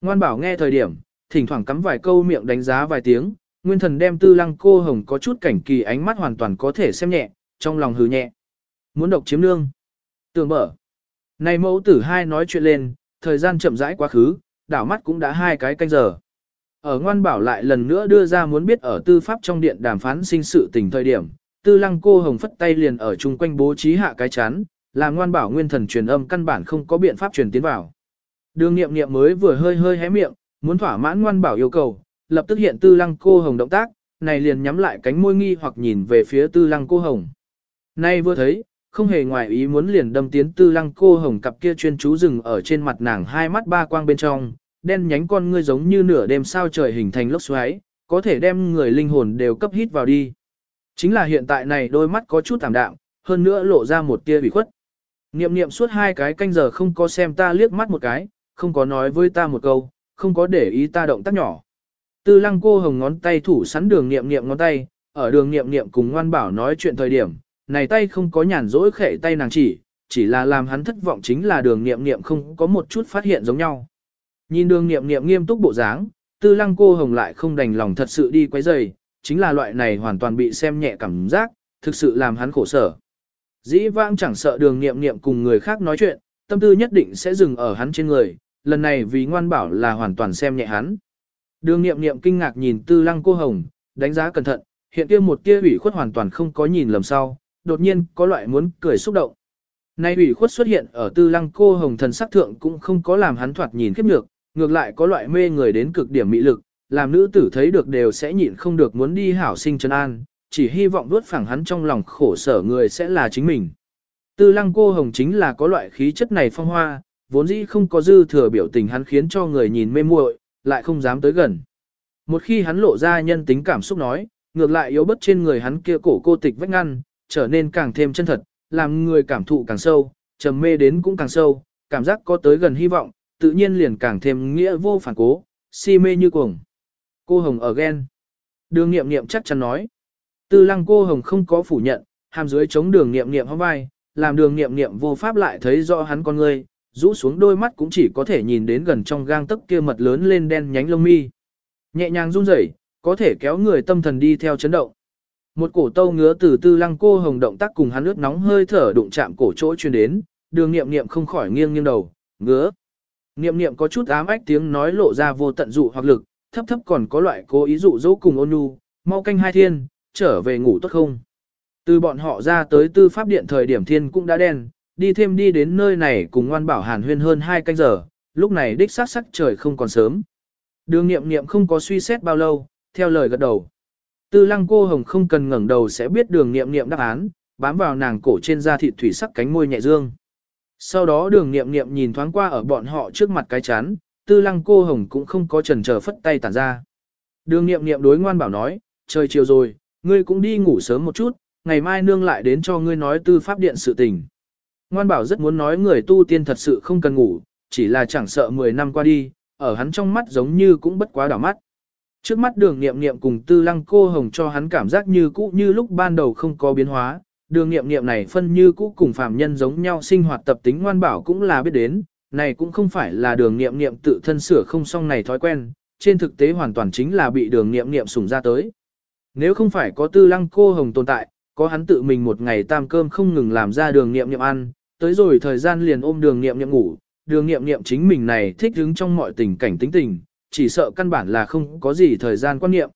Ngoan bảo nghe thời điểm, thỉnh thoảng cắm vài câu miệng đánh giá vài tiếng, nguyên thần đem tư lăng cô hồng có chút cảnh kỳ ánh mắt hoàn toàn có thể xem nhẹ, trong lòng hừ nhẹ. Muốn độc chiếm nương. Tường mở. Này mẫu tử hai nói chuyện lên, thời gian chậm rãi quá khứ, đảo mắt cũng đã hai cái canh giờ. Ở ngoan bảo lại lần nữa đưa ra muốn biết ở tư pháp trong điện đàm phán sinh sự tình thời điểm, tư lăng cô hồng phất tay liền ở chung quanh bố trí hạ cái chán, là ngoan bảo nguyên thần truyền âm căn bản không có biện pháp truyền tiến vào. Đường nghiệm nghiệm mới vừa hơi hơi hé miệng, muốn thỏa mãn ngoan bảo yêu cầu, lập tức hiện tư lăng cô hồng động tác, này liền nhắm lại cánh môi nghi hoặc nhìn về phía tư lăng cô hồng. Nay vừa thấy, không hề ngoài ý muốn liền đâm tiến tư lăng cô hồng cặp kia chuyên chú rừng ở trên mặt nàng hai mắt ba quang bên trong, đen nhánh con ngươi giống như nửa đêm sao trời hình thành lốc xoáy, có thể đem người linh hồn đều cấp hít vào đi. Chính là hiện tại này đôi mắt có chút tạm đạm, hơn nữa lộ ra một tia bị khuất. Niệm niệm suốt hai cái canh giờ không có xem ta liếc mắt một cái, không có nói với ta một câu, không có để ý ta động tác nhỏ. Tư lăng cô hồng ngón tay thủ sắn đường niệm niệm ngón tay, ở đường niệm niệm cùng ngoan bảo nói chuyện thời điểm, này tay không có nhàn rỗi khệ tay nàng chỉ, chỉ là làm hắn thất vọng chính là đường niệm niệm không có một chút phát hiện giống nhau. Nhìn đường niệm niệm nghiêm túc bộ dáng, tư lăng cô hồng lại không đành lòng thật sự đi quấy rầy, chính là loại này hoàn toàn bị xem nhẹ cảm giác, thực sự làm hắn khổ sở. Dĩ vãng chẳng sợ đường niệm niệm cùng người khác nói chuyện, tâm tư nhất định sẽ dừng ở hắn trên người, lần này vì ngoan bảo là hoàn toàn xem nhẹ hắn. Đường nghiệm nghiệm kinh ngạc nhìn tư lăng cô hồng, đánh giá cẩn thận, hiện kia một tia ủy khuất hoàn toàn không có nhìn lầm sau, đột nhiên có loại muốn cười xúc động. Nay ủy khuất xuất hiện ở tư lăng cô hồng thần sắc thượng cũng không có làm hắn thoạt nhìn khiếp nhược, ngược lại có loại mê người đến cực điểm mỹ lực, làm nữ tử thấy được đều sẽ nhịn không được muốn đi hảo sinh chân an, chỉ hy vọng đuốt phẳng hắn trong lòng khổ sở người sẽ là chính mình. Tư lăng cô hồng chính là có loại khí chất này phong hoa, vốn dĩ không có dư thừa biểu tình hắn khiến cho người nhìn mê muội, lại không dám tới gần. Một khi hắn lộ ra nhân tính cảm xúc nói, ngược lại yếu bất trên người hắn kia cổ cô tịch vách ngăn, trở nên càng thêm chân thật, làm người cảm thụ càng sâu, trầm mê đến cũng càng sâu, cảm giác có tới gần hy vọng, tự nhiên liền càng thêm nghĩa vô phản cố, si mê như cuồng. Cô Hồng ở ghen. Đường nghiệm nghiệm chắc chắn nói. Tư lăng cô Hồng không có phủ nhận, hàm dưới chống đường nghiệm nghiệm hóng vai, làm đường nghiệm nghiệm vô pháp lại thấy rõ hắn con người, rũ xuống đôi mắt cũng chỉ có thể nhìn đến gần trong gang tấc kia mật lớn lên đen nhánh lông mi. Nhẹ nhàng run rẩy, có thể kéo người tâm thần đi theo chấn động. Một cổ tâu ngứa từ tư lăng cô hồng động tác cùng hắn ướt nóng hơi thở đụng chạm cổ chỗ truyền đến, đường nghiệm nghiệm không khỏi nghiêng nghiêng đầu, ngứa. Nghiệm nghiệm có chút ám ách tiếng nói lộ ra vô tận dụ hoặc lực, thấp thấp còn có loại cố ý dụ dỗ cùng ôn nhu, mau canh hai thiên, trở về ngủ tốt không. Từ bọn họ ra tới tư pháp điện thời điểm thiên cũng đã đen, đi thêm đi đến nơi này cùng ngoan bảo hàn huyên hơn hai canh giờ, lúc này đích xác sắc trời không còn sớm. Đường nghiệm nghiệm không có suy xét bao lâu, theo lời gật đầu. Tư lăng cô hồng không cần ngẩng đầu sẽ biết đường nghiệm nghiệm đáp án, bám vào nàng cổ trên da thịt thủy sắc cánh môi nhẹ dương. Sau đó đường nghiệm nghiệm nhìn thoáng qua ở bọn họ trước mặt cái chán, tư lăng cô hồng cũng không có chần chờ phất tay tản ra. Đường nghiệm nghiệm đối ngoan bảo nói, trời chiều rồi, ngươi cũng đi ngủ sớm một chút, ngày mai nương lại đến cho ngươi nói tư pháp điện sự tình. Ngoan bảo rất muốn nói người tu tiên thật sự không cần ngủ, chỉ là chẳng sợ 10 năm qua đi, ở hắn trong mắt giống như cũng bất quá đảo mắt. Trước mắt đường nghiệm nghiệm cùng tư lăng cô hồng cho hắn cảm giác như cũ như lúc ban đầu không có biến hóa, đường nghiệm nghiệm này phân như cũ cùng phàm nhân giống nhau sinh hoạt tập tính ngoan bảo cũng là biết đến, này cũng không phải là đường nghiệm nghiệm tự thân sửa không xong này thói quen, trên thực tế hoàn toàn chính là bị đường nghiệm nghiệm sủng ra tới. Nếu không phải có tư lăng cô hồng tồn tại, có hắn tự mình một ngày tam cơm không ngừng làm ra đường nghiệm nghiệm ăn, tới rồi thời gian liền ôm đường nghiệm nghiệm ngủ, đường nghiệm nghiệm chính mình này thích hứng trong mọi tình cảnh tính tình, chỉ sợ căn bản là không có gì thời gian quan niệm.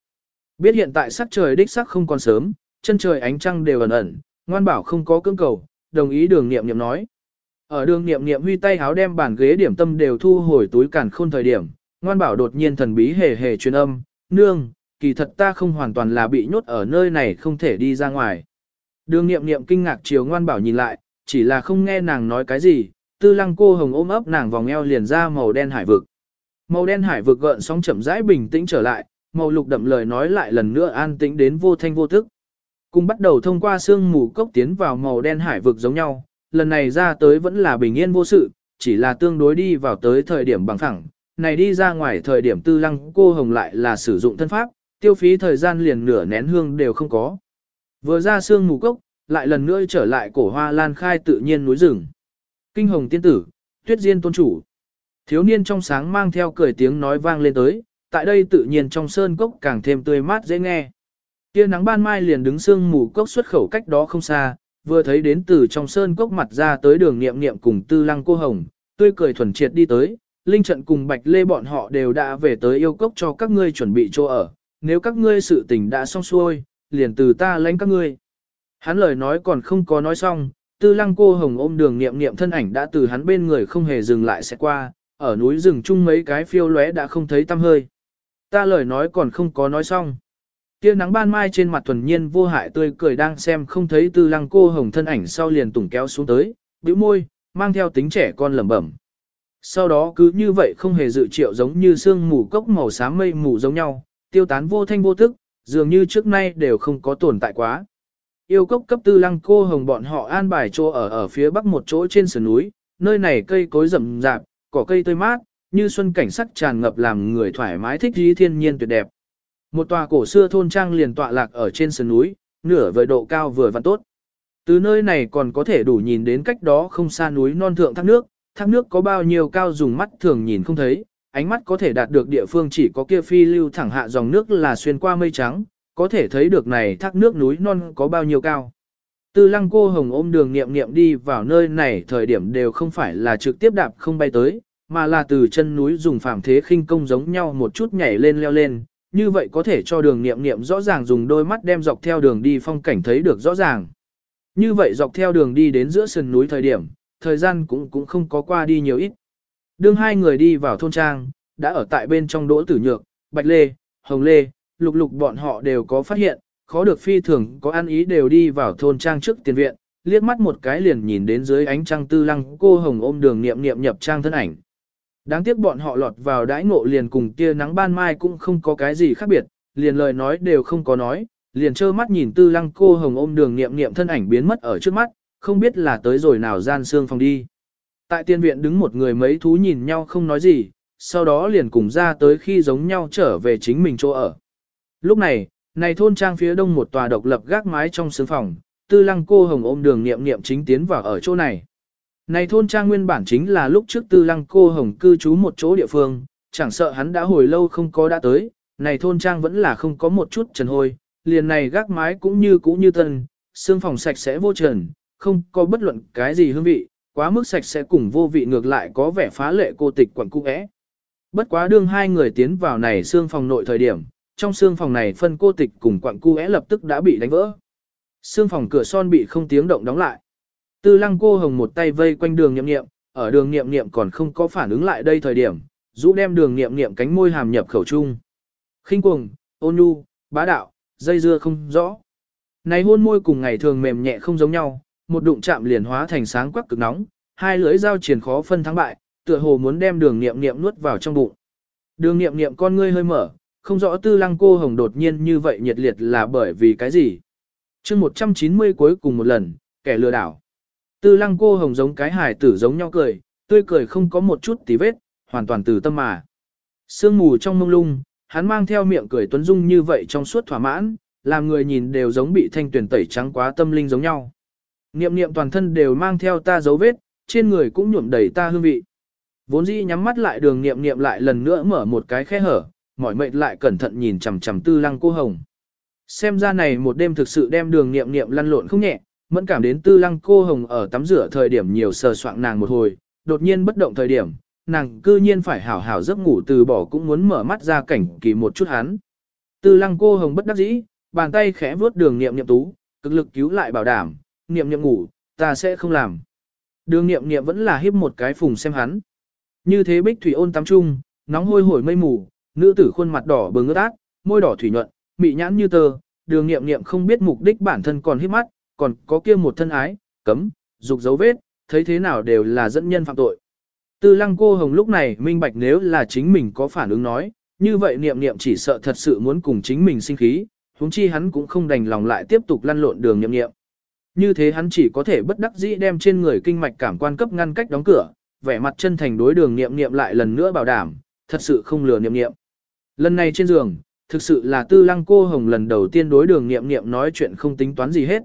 Biết hiện tại sắc trời đích sắc không còn sớm, chân trời ánh trăng đều ẩn ẩn, ngoan bảo không có cưỡng cầu, đồng ý đường niệm niệm nói. Ở đường niệm niệm huy tay háo đem bàn ghế điểm tâm đều thu hồi túi cản khôn thời điểm, ngoan bảo đột nhiên thần bí hề hề truyền âm, nương, kỳ thật ta không hoàn toàn là bị nhốt ở nơi này không thể đi ra ngoài. Đường niệm niệm kinh ngạc chiều ngoan bảo nhìn lại, chỉ là không nghe nàng nói cái gì, tư lăng cô hồng ôm ấp nàng vòng eo liền ra màu đen hải vực. Màu đen hải vực gợn sóng chậm rãi bình tĩnh trở lại, màu lục đậm lời nói lại lần nữa an tĩnh đến vô thanh vô tức. Cùng bắt đầu thông qua sương mù cốc tiến vào màu đen hải vực giống nhau, lần này ra tới vẫn là bình yên vô sự, chỉ là tương đối đi vào tới thời điểm bằng phẳng, này đi ra ngoài thời điểm tư lăng cô hồng lại là sử dụng thân pháp, tiêu phí thời gian liền nửa nén hương đều không có. Vừa ra sương mù cốc, lại lần nữa trở lại cổ hoa lan khai tự nhiên núi rừng. Kinh hồng tiên tử, tuyết diên tôn chủ. Thiếu niên trong sáng mang theo cười tiếng nói vang lên tới, tại đây tự nhiên trong sơn cốc càng thêm tươi mát dễ nghe. Tia nắng ban mai liền đứng sương mù cốc xuất khẩu cách đó không xa, vừa thấy đến từ trong sơn cốc mặt ra tới đường niệm niệm cùng tư lăng cô hồng, tươi cười thuần triệt đi tới, linh trận cùng bạch lê bọn họ đều đã về tới yêu cốc cho các ngươi chuẩn bị chỗ ở, nếu các ngươi sự tình đã xong xuôi, liền từ ta lãnh các ngươi. Hắn lời nói còn không có nói xong, tư lăng cô hồng ôm đường niệm niệm thân ảnh đã từ hắn bên người không hề dừng lại sẽ qua, ở núi rừng chung mấy cái phiêu lóe đã không thấy tăm hơi. Ta lời nói còn không có nói xong. Kia nắng ban mai trên mặt thuần nhiên vô hại tươi cười đang xem không thấy tư lăng cô hồng thân ảnh sau liền tủng kéo xuống tới, bĩu môi, mang theo tính trẻ con lẩm bẩm. Sau đó cứ như vậy không hề dự triệu giống như sương mù cốc màu xám mây mù giống nhau, tiêu tán vô thanh vô tức, dường như trước nay đều không có tồn tại quá. Yêu cốc cấp tư lăng cô hồng bọn họ an bài chỗ ở ở phía bắc một chỗ trên sườn núi, nơi này cây cối rậm rạp, cỏ cây tươi mát, như xuân cảnh sắc tràn ngập làm người thoải mái thích trí thiên nhiên tuyệt đẹp. Một tòa cổ xưa thôn trang liền tọa lạc ở trên sườn núi, nửa vời độ cao vừa vặn tốt. Từ nơi này còn có thể đủ nhìn đến cách đó không xa núi non thượng thác nước, thác nước có bao nhiêu cao dùng mắt thường nhìn không thấy, ánh mắt có thể đạt được địa phương chỉ có kia phi lưu thẳng hạ dòng nước là xuyên qua mây trắng, có thể thấy được này thác nước núi non có bao nhiêu cao. Tư lăng cô hồng ôm đường nghiệm nghiệm đi vào nơi này thời điểm đều không phải là trực tiếp đạp không bay tới, mà là từ chân núi dùng phạm thế khinh công giống nhau một chút nhảy lên leo lên, như vậy có thể cho đường nghiệm nghiệm rõ ràng dùng đôi mắt đem dọc theo đường đi phong cảnh thấy được rõ ràng. Như vậy dọc theo đường đi đến giữa sườn núi thời điểm, thời gian cũng cũng không có qua đi nhiều ít. Đương hai người đi vào thôn trang, đã ở tại bên trong đỗ tử nhược, bạch lê, hồng lê, lục lục bọn họ đều có phát hiện, khó được phi thường có ăn ý đều đi vào thôn trang trước tiền viện, liếc mắt một cái liền nhìn đến dưới ánh trăng tư lăng cô hồng ôm đường niệm niệm nhập trang thân ảnh. Đáng tiếc bọn họ lọt vào đãi ngộ liền cùng tia nắng ban mai cũng không có cái gì khác biệt, liền lời nói đều không có nói, liền trơ mắt nhìn tư lăng cô hồng ôm đường niệm niệm thân ảnh biến mất ở trước mắt, không biết là tới rồi nào gian xương phòng đi. Tại tiên viện đứng một người mấy thú nhìn nhau không nói gì, sau đó liền cùng ra tới khi giống nhau trở về chính mình chỗ ở. Lúc này, này thôn trang phía đông một tòa độc lập gác mái trong sướng phòng, tư lăng cô hồng ôm đường niệm niệm chính tiến vào ở chỗ này. Này thôn trang nguyên bản chính là lúc trước tư lăng cô hồng cư trú một chỗ địa phương, chẳng sợ hắn đã hồi lâu không có đã tới, này thôn trang vẫn là không có một chút trần hôi, liền này gác mái cũng như cũ như tân, xương phòng sạch sẽ vô trần, không có bất luận cái gì hương vị, quá mức sạch sẽ cùng vô vị ngược lại có vẻ phá lệ cô tịch quẩn cung ẽ. Bất quá đương hai người tiến vào này xương phòng nội thời điểm, trong xương phòng này phân cô tịch cùng quặng cu lập tức đã bị đánh vỡ. Xương phòng cửa son bị không tiếng động đóng lại. Tư lăng cô hồng một tay vây quanh đường nghiệm nghiệm, ở đường nghiệm nghiệm còn không có phản ứng lại đây thời điểm, rũ đem đường nghiệm nghiệm cánh môi hàm nhập khẩu trung. khinh cuồng, ôn nhu, bá đạo, dây dưa không rõ. Này hôn môi cùng ngày thường mềm nhẹ không giống nhau, một đụng chạm liền hóa thành sáng quắc cực nóng, hai lưỡi dao triển khó phân thắng bại, tựa hồ muốn đem đường nghiệm nghiệm nuốt vào trong bụng. Đường nghiệm nghiệm con ngươi hơi mở, không rõ tư lăng cô hồng đột nhiên như vậy nhiệt liệt là bởi vì cái gì. chương 190 cuối cùng một lần, kẻ lừa đảo. Tư lăng cô hồng giống cái hài tử giống nhau cười, tươi cười không có một chút tí vết, hoàn toàn từ tâm mà. Sương mù trong mông lung, hắn mang theo miệng cười tuấn dung như vậy trong suốt thỏa mãn, làm người nhìn đều giống bị thanh tuyển tẩy trắng quá tâm linh giống nhau. Niệm niệm toàn thân đều mang theo ta dấu vết, trên người cũng nhuộm đầy ta hương vị. Vốn dĩ nhắm mắt lại đường niệm niệm lại lần nữa mở một cái khe hở, mỏi mệt lại cẩn thận nhìn chằm chằm tư lăng cô hồng. Xem ra này một đêm thực sự đem đường niệm niệm lăn lộn không nhẹ, mẫn cảm đến tư lăng cô hồng ở tắm rửa thời điểm nhiều sờ soạng nàng một hồi, đột nhiên bất động thời điểm, nàng cư nhiên phải hảo hảo giấc ngủ từ bỏ cũng muốn mở mắt ra cảnh kỳ một chút hắn. Tư lăng cô hồng bất đắc dĩ, bàn tay khẽ vuốt đường niệm niệm tú, cực lực cứu lại bảo đảm, niệm niệm ngủ, ta sẽ không làm. Đường niệm niệm vẫn là hiếp một cái phùng xem hắn. Như thế bích thủy ôn tắm chung, nóng hôi hổi mây mù, nữ tử khuôn mặt đỏ bừng ướt át, môi đỏ thủy nhuận, mị nhãn như tơ, đường nghiệm nghiệm không biết mục đích bản thân còn hít mắt, còn có kia một thân ái, cấm, dục dấu vết, thấy thế nào đều là dẫn nhân phạm tội. Tư lăng cô hồng lúc này minh bạch nếu là chính mình có phản ứng nói, như vậy niệm niệm chỉ sợ thật sự muốn cùng chính mình sinh khí, huống chi hắn cũng không đành lòng lại tiếp tục lăn lộn đường niệm niệm. Như thế hắn chỉ có thể bất đắc dĩ đem trên người kinh mạch cảm quan cấp ngăn cách đóng cửa, vẻ mặt chân thành đối đường niệm niệm lại lần nữa bảo đảm, thật sự không lừa niệm niệm. Lần này trên giường, thực sự là tư lăng cô hồng lần đầu tiên đối đường nghiệm nghiệm nói chuyện không tính toán gì hết.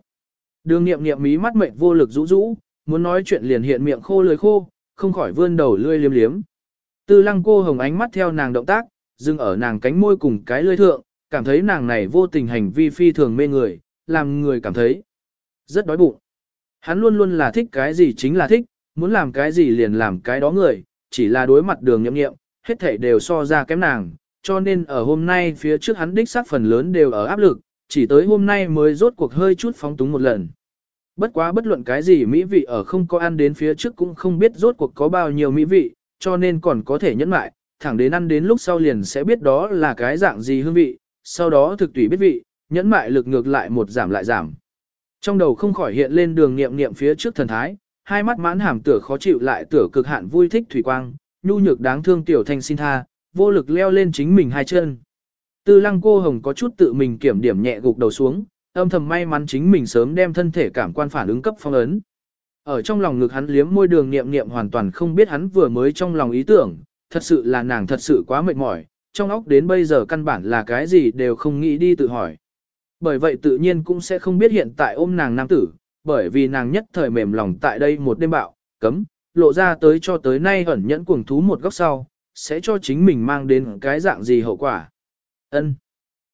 Đường nghiệm nghiệm mí mắt mệnh vô lực rũ rũ, muốn nói chuyện liền hiện miệng khô lưỡi khô, không khỏi vươn đầu lươi liếm liếm. Tư lăng cô hồng ánh mắt theo nàng động tác, dừng ở nàng cánh môi cùng cái lưỡi thượng, cảm thấy nàng này vô tình hành vi phi thường mê người, làm người cảm thấy rất đói bụng. Hắn luôn luôn là thích cái gì chính là thích, muốn làm cái gì liền làm cái đó người, chỉ là đối mặt đường nhậm nghiệm, hết thảy đều so ra kém nàng, cho nên ở hôm nay phía trước hắn đích xác phần lớn đều ở áp lực, chỉ tới hôm nay mới rốt cuộc hơi chút phóng túng một lần. Bất quá bất luận cái gì mỹ vị ở không có ăn đến phía trước cũng không biết rốt cuộc có bao nhiêu mỹ vị, cho nên còn có thể nhẫn mại, thẳng đến ăn đến lúc sau liền sẽ biết đó là cái dạng gì hương vị, sau đó thực tùy biết vị, nhẫn mại lực ngược lại một giảm lại giảm. Trong đầu không khỏi hiện lên đường nghiệm nghiệm phía trước thần thái, hai mắt mãn hàm tửa khó chịu lại tửa cực hạn vui thích thủy quang, nhu nhược đáng thương tiểu thanh xin tha, vô lực leo lên chính mình hai chân. Tư lăng cô hồng có chút tự mình kiểm điểm nhẹ gục đầu xuống, âm thầm may mắn chính mình sớm đem thân thể cảm quan phản ứng cấp phong ấn. Ở trong lòng ngực hắn liếm môi đường niệm niệm hoàn toàn không biết hắn vừa mới trong lòng ý tưởng, thật sự là nàng thật sự quá mệt mỏi, trong óc đến bây giờ căn bản là cái gì đều không nghĩ đi tự hỏi. Bởi vậy tự nhiên cũng sẽ không biết hiện tại ôm nàng nam tử, bởi vì nàng nhất thời mềm lòng tại đây một đêm bạo, cấm, lộ ra tới cho tới nay ẩn nhẫn cuồng thú một góc sau, sẽ cho chính mình mang đến cái dạng gì hậu quả. Ân,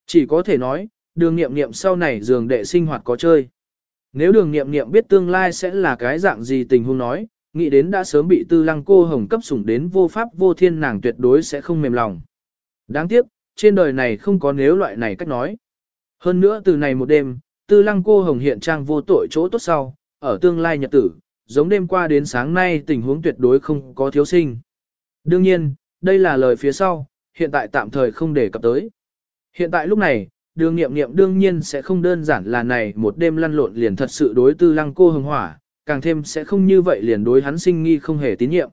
Chỉ có thể nói, đường nghiệm nghiệm sau này dường đệ sinh hoạt có chơi. Nếu đường nghiệm nghiệm biết tương lai sẽ là cái dạng gì tình huống nói, nghĩ đến đã sớm bị tư lăng cô hồng cấp sủng đến vô pháp vô thiên nàng tuyệt đối sẽ không mềm lòng. Đáng tiếc, trên đời này không có nếu loại này cách nói. Hơn nữa từ này một đêm, tư lăng cô hồng hiện trang vô tội chỗ tốt sau, ở tương lai nhật tử, giống đêm qua đến sáng nay tình huống tuyệt đối không có thiếu sinh. Đương nhiên, đây là lời phía sau, hiện tại tạm thời không để cập tới. Hiện tại lúc này, đường nghiệm nghiệm đương nhiên sẽ không đơn giản là này một đêm lăn lộn liền thật sự đối tư lăng cô hồng hỏa, càng thêm sẽ không như vậy liền đối hắn sinh nghi không hề tín nhiệm.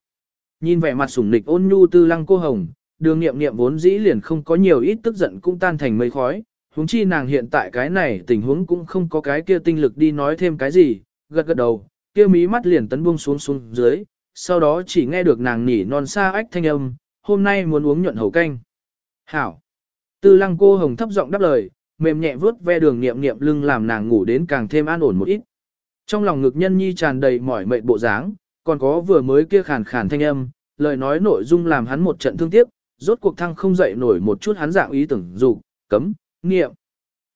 Nhìn vẻ mặt sủng nịch ôn nhu tư lăng cô hồng, đường nghiệm nghiệm vốn dĩ liền không có nhiều ít tức giận cũng tan thành mây khói, huống chi nàng hiện tại cái này tình huống cũng không có cái kia tinh lực đi nói thêm cái gì, gật gật đầu, kia mí mắt liền tấn buông xuống xuống dưới, sau đó chỉ nghe được nàng nỉ non xa ách thanh âm, hôm nay muốn uống nhuận hầu canh. Hảo. Tư lăng cô hồng thấp giọng đáp lời, mềm nhẹ vuốt ve đường niệm niệm lưng làm nàng ngủ đến càng thêm an ổn một ít. Trong lòng ngực nhân nhi tràn đầy mỏi mệt bộ dáng, còn có vừa mới kia khàn khàn thanh âm, lời nói nội dung làm hắn một trận thương tiếc, rốt cuộc thăng không dậy nổi một chút hắn dạng ý tưởng dục, cấm, niệm.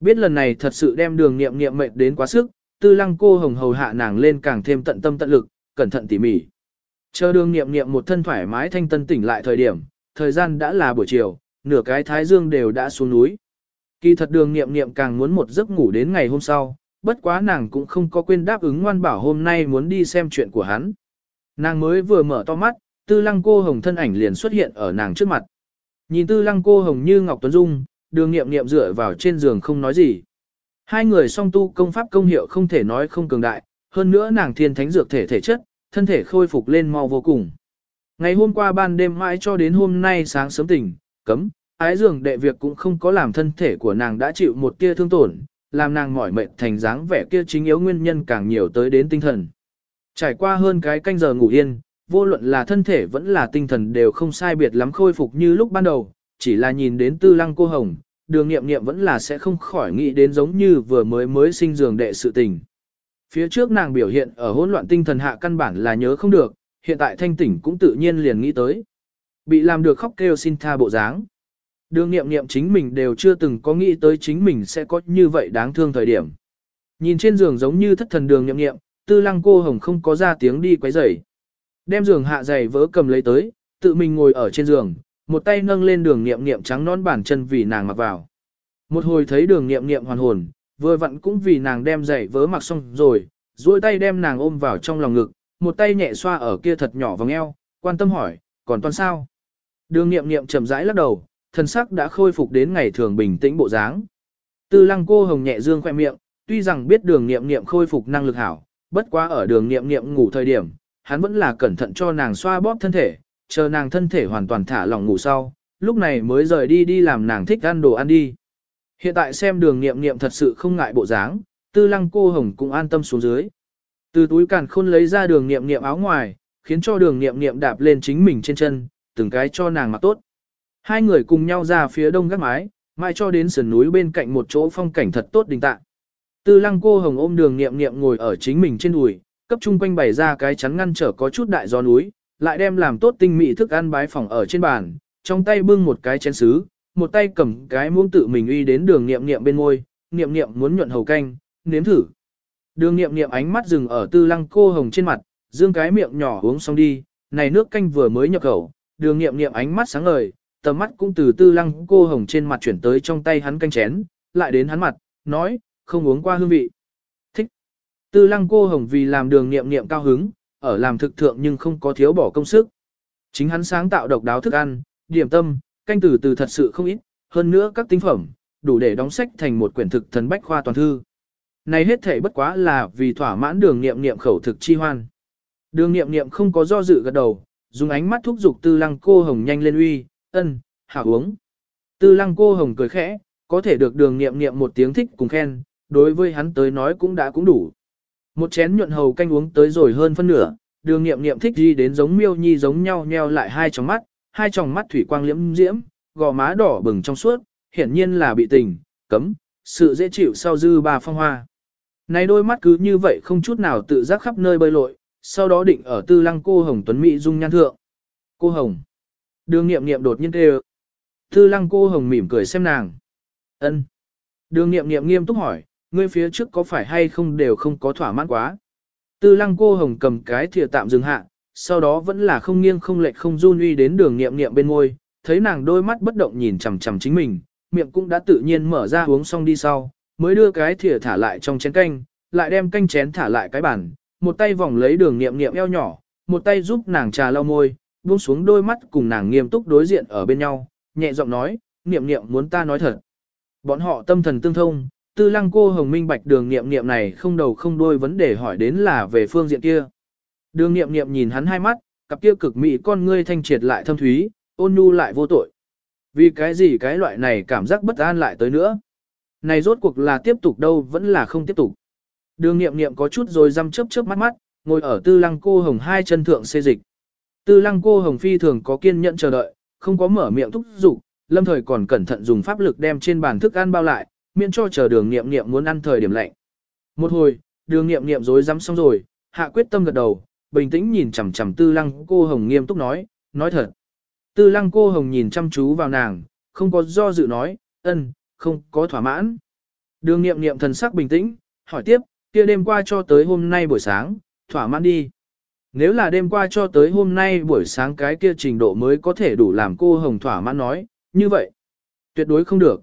Biết lần này thật sự đem đường niệm niệm mệt đến quá sức, tư lăng cô hồng hầu hạ nàng lên càng thêm tận tâm tận lực, cẩn thận tỉ mỉ. Chờ đường nghiệm nghiệm một thân thoải mái thanh tân tỉnh lại thời điểm, thời gian đã là buổi chiều, nửa cái thái dương đều đã xuống núi. Kỳ thật đường nghiệm nghiệm càng muốn một giấc ngủ đến ngày hôm sau, bất quá nàng cũng không có quên đáp ứng ngoan bảo hôm nay muốn đi xem chuyện của hắn. Nàng mới vừa mở to mắt, tư lăng cô hồng thân ảnh liền xuất hiện ở nàng trước mặt. Nhìn tư lăng cô hồng như Ngọc Tuấn Dung, đường nghiệm nghiệm dựa vào trên giường không nói gì. Hai người song tu công pháp công hiệu không thể nói không cường đại, hơn nữa nàng thiên thánh dược thể thể chất, thân thể khôi phục lên mau vô cùng. Ngày hôm qua ban đêm mãi cho đến hôm nay sáng sớm tỉnh, cấm, ái dường đệ việc cũng không có làm thân thể của nàng đã chịu một tia thương tổn, làm nàng mỏi mệt thành dáng vẻ kia chính yếu nguyên nhân càng nhiều tới đến tinh thần. Trải qua hơn cái canh giờ ngủ yên, vô luận là thân thể vẫn là tinh thần đều không sai biệt lắm khôi phục như lúc ban đầu, chỉ là nhìn đến tư lăng cô hồng, đường nghiệm nghiệm vẫn là sẽ không khỏi nghĩ đến giống như vừa mới mới sinh giường đệ sự tình. Phía trước nàng biểu hiện ở hỗn loạn tinh thần hạ căn bản là nhớ không được, hiện tại thanh tỉnh cũng tự nhiên liền nghĩ tới. Bị làm được khóc kêu xin tha bộ dáng. Đường nghiệm nghiệm chính mình đều chưa từng có nghĩ tới chính mình sẽ có như vậy đáng thương thời điểm. Nhìn trên giường giống như thất thần đường nghiệm nghiệm, tư lăng cô hồng không có ra tiếng đi quấy rầy. Đem giường hạ giày vỡ cầm lấy tới, tự mình ngồi ở trên giường, một tay nâng lên đường nghiệm nghiệm trắng non bản chân vì nàng mặc vào. Một hồi thấy đường nghiệm nghiệm hoàn hồn, vừa vặn cũng vì nàng đem giày vớ mặc xong rồi, duỗi tay đem nàng ôm vào trong lòng ngực, một tay nhẹ xoa ở kia thật nhỏ vòng eo, quan tâm hỏi, còn toàn sao? Đường nghiệm nghiệm chậm rãi lắc đầu, thân sắc đã khôi phục đến ngày thường bình tĩnh bộ dáng. Tư lăng cô hồng nhẹ dương khoe miệng, tuy rằng biết đường nghiệm nghiệm khôi phục năng lực hảo, bất quá ở đường nghiệm nghiệm ngủ thời điểm, hắn vẫn là cẩn thận cho nàng xoa bóp thân thể, chờ nàng thân thể hoàn toàn thả lỏng ngủ sau, lúc này mới rời đi đi làm nàng thích ăn đồ ăn đi. Hiện tại xem đường nghiệm nghiệm thật sự không ngại bộ dáng, tư lăng cô hồng cũng an tâm xuống dưới. Từ túi càn khôn lấy ra đường nghiệm nghiệm áo ngoài, khiến cho đường nghiệm nghiệm đạp lên chính mình trên chân, từng cái cho nàng mặc tốt. Hai người cùng nhau ra phía đông gác mái, mai cho đến sườn núi bên cạnh một chỗ phong cảnh thật tốt đình tạ. Tư lăng cô hồng ôm đường nghiệm nghiệm ngồi ở chính mình trên đùi, cấp trung quanh bày ra cái chắn ngăn trở có chút đại gió núi, lại đem làm tốt tinh mỹ thức ăn bái phòng ở trên bàn, trong tay bưng một cái chén sứ, một tay cầm cái muỗng tự mình uy đến đường nghiệm nghiệm bên môi, nghiệm nghiệm muốn nhuận hầu canh, nếm thử. Đường nghiệm nghiệm ánh mắt dừng ở tư lăng cô hồng trên mặt, dương cái miệng nhỏ uống xong đi, này nước canh vừa mới nhập khẩu, đường nghiệm nghiệm ánh mắt sáng ngời, tầm mắt cũng từ tư lăng cô hồng trên mặt chuyển tới trong tay hắn canh chén, lại đến hắn mặt, nói, không uống qua hương vị. Thích. Tư lăng cô hồng vì làm đường nghiệm nghiệm cao hứng, ở làm thực thượng nhưng không có thiếu bỏ công sức. Chính hắn sáng tạo độc đáo thức ăn, điểm tâm, canh từ từ thật sự không ít, hơn nữa các tinh phẩm, đủ để đóng sách thành một quyển thực thần bách khoa toàn thư. Này hết thể bất quá là vì thỏa mãn đường nghiệm nghiệm khẩu thực chi hoan. Đường nghiệm nghiệm không có do dự gật đầu, dùng ánh mắt thúc giục tư lăng cô hồng nhanh lên uy, ân, hảo uống. Tư lăng cô hồng cười khẽ, có thể được đường nghiệm nghiệm một tiếng thích cùng khen, đối với hắn tới nói cũng đã cũng đủ. Một chén nhuận hầu canh uống tới rồi hơn phân nửa, đường nghiệm nghiệm thích gì đến giống miêu nhi giống nhau nheo lại hai tròng mắt, hai tròng mắt thủy quang liễm diễm, gò má đỏ bừng trong suốt, hiển nhiên là bị tình, cấm, sự dễ chịu sau dư ba phong hoa. Này đôi mắt cứ như vậy không chút nào tự giác khắp nơi bơi lội, sau đó định ở tư lăng cô hồng tuấn mỹ dung nhan thượng. Cô hồng. Đường nghiệm nghiệm đột nhiên kêu. Tư lăng cô hồng mỉm cười xem nàng. ân Đường nghiệm nghiệm nghiêm túc hỏi, ngươi phía trước có phải hay không đều không có thỏa mãn quá. Tư lăng cô hồng cầm cái thìa tạm dừng hạ, sau đó vẫn là không nghiêng không lệch không run uy đến đường nghiệm nghiệm bên môi, thấy nàng đôi mắt bất động nhìn chằm chằm chính mình, miệng cũng đã tự nhiên mở ra uống xong đi sau, mới đưa cái thìa thả lại trong chén canh, lại đem canh chén thả lại cái bàn, một tay vòng lấy đường nghiệm nghiệm eo nhỏ, một tay giúp nàng trà lau môi, buông xuống đôi mắt cùng nàng nghiêm túc đối diện ở bên nhau, nhẹ giọng nói, nghiệm nghiệm muốn ta nói thật. Bọn họ tâm thần tương thông, tư lăng cô hồng minh bạch đường nghiệm nghiệm này không đầu không đuôi vấn đề hỏi đến là về phương diện kia. Đường nghiệm nghiệm nhìn hắn hai mắt, cặp kia cực mỹ con ngươi thanh triệt lại thâm thúy, ôn nhu lại vô tội. Vì cái gì cái loại này cảm giác bất an lại tới nữa. Này rốt cuộc là tiếp tục đâu vẫn là không tiếp tục. Đường nghiệm nghiệm có chút rồi răm chớp chớp mắt mắt, ngồi ở tư lăng cô hồng hai chân thượng xê dịch. Tư lăng cô hồng phi thường có kiên nhẫn chờ đợi, không có mở miệng thúc giục, lâm thời còn cẩn thận dùng pháp lực đem trên bàn thức ăn bao lại, miễn cho chờ đường nghiệm nghiệm muốn ăn thời điểm lạnh. Một hồi, đường nghiệm nghiệm rối rắm xong rồi, hạ quyết tâm gật đầu, bình tĩnh nhìn chằm chằm tư lăng cô hồng nghiêm túc nói, nói thật. Tư lăng cô hồng nhìn chăm chú vào nàng, không có do dự nói, ân, không có thỏa mãn. Đường nghiệm nghiệm thần sắc bình tĩnh, hỏi tiếp, kia đêm qua cho tới hôm nay buổi sáng, thỏa mãn đi. Nếu là đêm qua cho tới hôm nay buổi sáng cái kia trình độ mới có thể đủ làm cô hồng thỏa mãn nói, như vậy, tuyệt đối không được.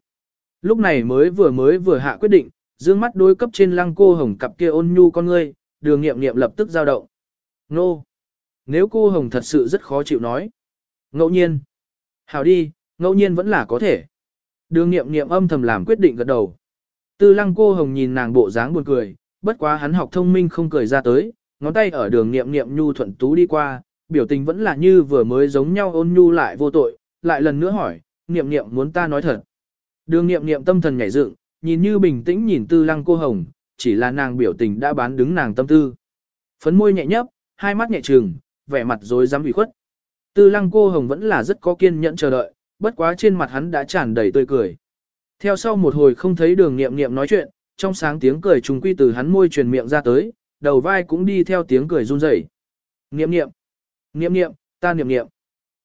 Lúc này mới vừa mới vừa hạ quyết định, Dương mắt đối cấp trên lăng cô hồng cặp kia ôn nhu con ngươi, đường nghiệm nghiệm lập tức dao động. Nô! Nếu cô hồng thật sự rất khó chịu nói. Ngẫu nhiên. hảo đi, ngẫu nhiên vẫn là có thể. Đường nghiệm nghiệm âm thầm làm quyết định gật đầu. Tư lăng cô hồng nhìn nàng bộ dáng buồn cười, bất quá hắn học thông minh không cười ra tới, ngón tay ở đường nghiệm nghiệm nhu thuận tú đi qua, biểu tình vẫn là như vừa mới giống nhau ôn nhu lại vô tội, lại lần nữa hỏi, nghiệm nghiệm muốn ta nói thật. Đường nghiệm nghiệm tâm thần nhảy dựng, nhìn như bình tĩnh nhìn tư lăng cô hồng, chỉ là nàng biểu tình đã bán đứng nàng tâm tư. Phấn môi nhẹ nhấp, hai mắt nhẹ trừng, vẻ mặt rối rắm ủy khuất. Tư lăng cô hồng vẫn là rất có kiên nhẫn chờ đợi, bất quá trên mặt hắn đã tràn đầy tươi cười. Theo sau một hồi không thấy đường nghiệm nghiệm nói chuyện, trong sáng tiếng cười trùng quy từ hắn môi truyền miệng ra tới, đầu vai cũng đi theo tiếng cười run rẩy. Nghiệm nghiệm, nghiệm nghiệm, ta nghiệm nghiệm.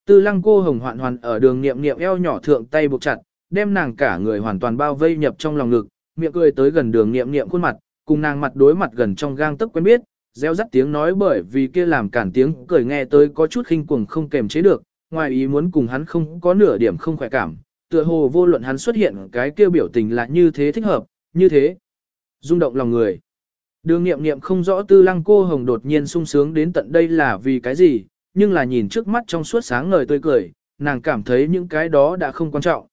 Tư lăng cô hồng hoạn hoàn ở đường nghiệm nghiệm eo nhỏ thượng tay buộc chặt, đem nàng cả người hoàn toàn bao vây nhập trong lòng ngực, miệng cười tới gần đường nghiệm nghiệm khuôn mặt, cùng nàng mặt đối mặt gần trong gang tấc quen biết, gieo rắt tiếng nói bởi vì kia làm cản tiếng cười nghe tới có chút khinh cuồng không kềm chế được, ngoài ý muốn cùng hắn không có nửa điểm không khỏe cảm, tựa hồ vô luận hắn xuất hiện cái kia biểu tình là như thế thích hợp, như thế, rung động lòng người. Đường nghiệm nghiệm không rõ tư lăng cô hồng đột nhiên sung sướng đến tận đây là vì cái gì, nhưng là nhìn trước mắt trong suốt sáng ngời tươi cười, nàng cảm thấy những cái đó đã không quan trọng.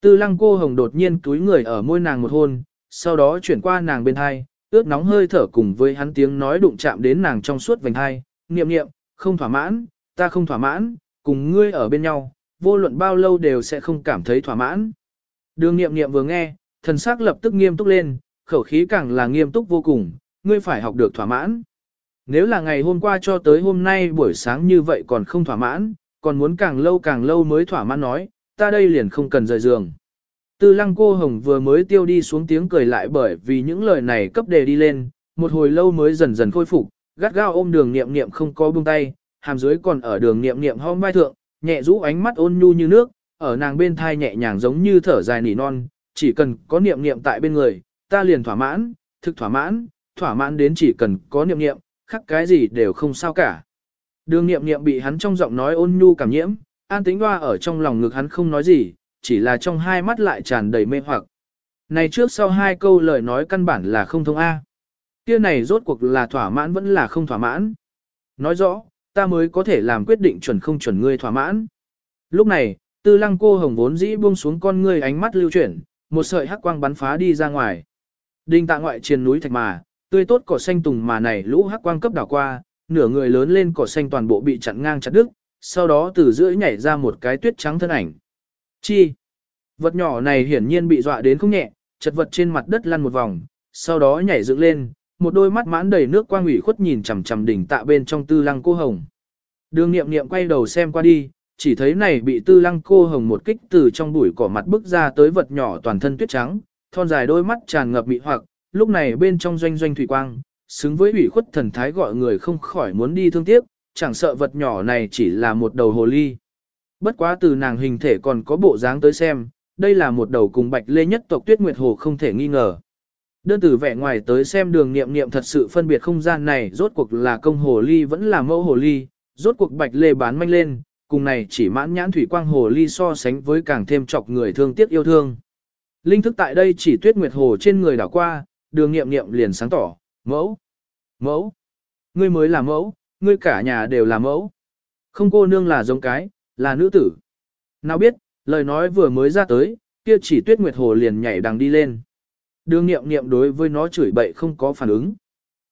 Tư lăng cô hồng đột nhiên túi người ở môi nàng một hôn, sau đó chuyển qua nàng bên hai, ướt nóng hơi thở cùng với hắn tiếng nói đụng chạm đến nàng trong suốt vành hai, niệm niệm, không thỏa mãn, ta không thỏa mãn, cùng ngươi ở bên nhau, vô luận bao lâu đều sẽ không cảm thấy thỏa mãn. Đường niệm niệm vừa nghe, thần sắc lập tức nghiêm túc lên, khẩu khí càng là nghiêm túc vô cùng, ngươi phải học được thỏa mãn. Nếu là ngày hôm qua cho tới hôm nay buổi sáng như vậy còn không thỏa mãn, còn muốn càng lâu càng lâu mới thỏa mãn nói, ta đây liền không cần rời giường. Tư lăng cô hồng vừa mới tiêu đi xuống tiếng cười lại bởi vì những lời này cấp đề đi lên, một hồi lâu mới dần dần khôi phục, gắt gao ôm đường niệm niệm không có buông tay, hàm dưới còn ở đường niệm niệm hôm vai thượng, nhẹ rũ ánh mắt ôn nhu như nước, ở nàng bên thai nhẹ nhàng giống như thở dài nỉ non, chỉ cần có niệm niệm tại bên người, ta liền thỏa mãn, thực thỏa mãn, thỏa mãn đến chỉ cần có niệm niệm, khắc cái gì đều không sao cả. Đường niệm niệm bị hắn trong giọng nói ôn nhu cảm nhiễm, an tĩnh hoa ở trong lòng ngực hắn không nói gì, chỉ là trong hai mắt lại tràn đầy mê hoặc. Này trước sau hai câu lời nói căn bản là không thông A. Kia này rốt cuộc là thỏa mãn vẫn là không thỏa mãn. Nói rõ, ta mới có thể làm quyết định chuẩn không chuẩn ngươi thỏa mãn. Lúc này, tư lăng cô hồng vốn dĩ buông xuống con ngươi ánh mắt lưu chuyển, một sợi hắc quang bắn phá đi ra ngoài. Đinh tạ ngoại trên núi thạch mà, tươi tốt cỏ xanh tùng mà này lũ hắc quang cấp đảo qua, nửa người lớn lên cỏ xanh toàn bộ bị chặn ngang chặt đứt, sau đó từ giữa nhảy ra một cái tuyết trắng thân ảnh. Chi? Vật nhỏ này hiển nhiên bị dọa đến không nhẹ, chật vật trên mặt đất lăn một vòng, sau đó nhảy dựng lên, một đôi mắt mãn đầy nước quang ủy khuất nhìn chằm chằm đỉnh tạ bên trong tư lăng cô hồng. Đường nghiệm nghiệm quay đầu xem qua đi, chỉ thấy này bị tư lăng cô hồng một kích từ trong bụi cỏ mặt bước ra tới vật nhỏ toàn thân tuyết trắng, thon dài đôi mắt tràn ngập mị hoặc, lúc này bên trong doanh doanh thủy quang, xứng với ủy khuất thần thái gọi người không khỏi muốn đi thương tiếc, chẳng sợ vật nhỏ này chỉ là một đầu hồ ly. Bất quá từ nàng hình thể còn có bộ dáng tới xem, đây là một đầu cùng bạch lê nhất tộc tuyết nguyệt hồ không thể nghi ngờ. Đơn từ vẻ ngoài tới xem đường nghiệm nghiệm thật sự phân biệt không gian này rốt cuộc là công hồ ly vẫn là mẫu hồ ly, rốt cuộc bạch lê bán manh lên, cùng này chỉ mãn nhãn thủy quang hồ ly so sánh với càng thêm chọc người thương tiếc yêu thương. Linh thức tại đây chỉ tuyết nguyệt hồ trên người đảo qua, đường nghiệm nghiệm liền sáng tỏ, mẫu, mẫu, ngươi mới là mẫu, ngươi cả nhà đều là mẫu. Không cô nương là giống cái, là nữ tử. Nào biết, lời nói vừa mới ra tới, kia chỉ tuyết nguyệt hồ liền nhảy đằng đi lên. Đường nghiệm nghiệm đối với nó chửi bậy không có phản ứng.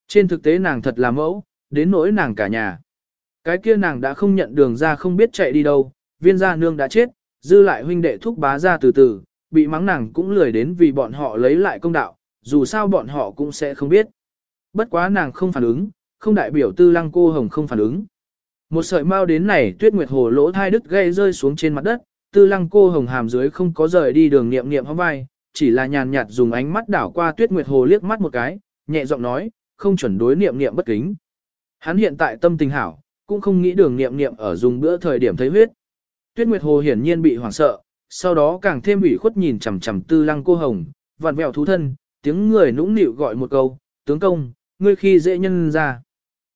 Trên thực tế nàng thật là mẫu, đến nỗi nàng cả nhà. Cái kia nàng đã không nhận đường ra không biết chạy đi đâu, viên gia nương đã chết, dư lại huynh đệ thúc bá ra từ từ, bị mắng nàng cũng lười đến vì bọn họ lấy lại công đạo, dù sao bọn họ cũng sẽ không biết. Bất quá nàng không phản ứng, không đại biểu tư lăng cô hồng không phản ứng. Một sợi mau đến này tuyết nguyệt hồ lỗ thai đứt gây rơi xuống trên mặt đất, tư lăng cô hồng hàm dưới không có rời đi đường niệm niệm hóng vai, chỉ là nhàn nhạt dùng ánh mắt đảo qua tuyết nguyệt hồ liếc mắt một cái, nhẹ giọng nói, không chuẩn đối niệm niệm bất kính. Hắn hiện tại tâm tình hảo, cũng không nghĩ đường niệm niệm ở dùng bữa thời điểm thấy huyết. Tuyết nguyệt hồ hiển nhiên bị hoảng sợ, sau đó càng thêm ủy khuất nhìn chằm chằm tư lăng cô hồng, vặn vẹo thú thân, tiếng người nũng nịu gọi một câu, tướng công, ngươi khi dễ nhân ra.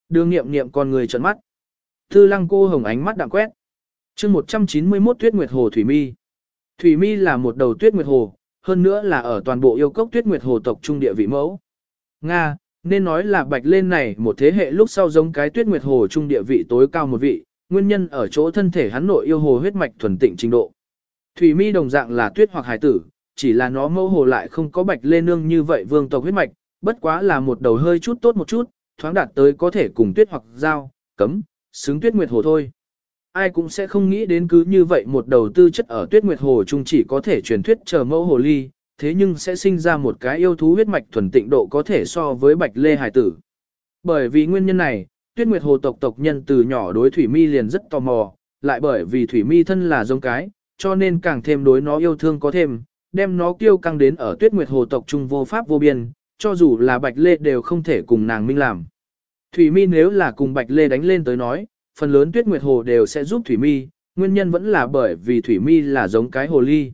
Đường niệm niệm con người trợn mắt. Tư lăng cô hồng ánh mắt đạm quét. chương 191 tuyết nguyệt hồ Thủy Mi. Thủy Mi là một đầu tuyết nguyệt hồ, hơn nữa là ở toàn bộ yêu cốc tuyết nguyệt hồ tộc trung địa vị mẫu. Nga, nên nói là bạch lên này một thế hệ lúc sau giống cái tuyết nguyệt hồ trung địa vị tối cao một vị, nguyên nhân ở chỗ thân thể hắn nội yêu hồ huyết mạch thuần tịnh trình độ. Thủy mi đồng dạng là tuyết hoặc hải tử, chỉ là nó mẫu hồ lại không có bạch lên nương như vậy vương tộc huyết mạch, bất quá là một đầu hơi chút tốt một chút, thoáng đạt tới có thể cùng tuyết hoặc giao, cấm, xứng tuyết nguyệt hồ thôi. Ai cũng sẽ không nghĩ đến cứ như vậy một đầu tư chất ở tuyết nguyệt hồ chung chỉ có thể truyền thuyết chờ mẫu hồ ly, thế nhưng sẽ sinh ra một cái yêu thú huyết mạch thuần tịnh độ có thể so với bạch lê hải tử. Bởi vì nguyên nhân này, tuyết nguyệt hồ tộc tộc nhân từ nhỏ đối thủy mi liền rất tò mò, lại bởi vì thủy mi thân là giống cái, cho nên càng thêm đối nó yêu thương có thêm, đem nó kiêu căng đến ở tuyết nguyệt hồ tộc trung vô pháp vô biên, cho dù là bạch lê đều không thể cùng nàng minh làm. Thủy mi nếu là cùng bạch lê đánh lên tới nói, phần lớn tuyết nguyệt hồ đều sẽ giúp thủy mi, nguyên nhân vẫn là bởi vì thủy mi là giống cái hồ ly.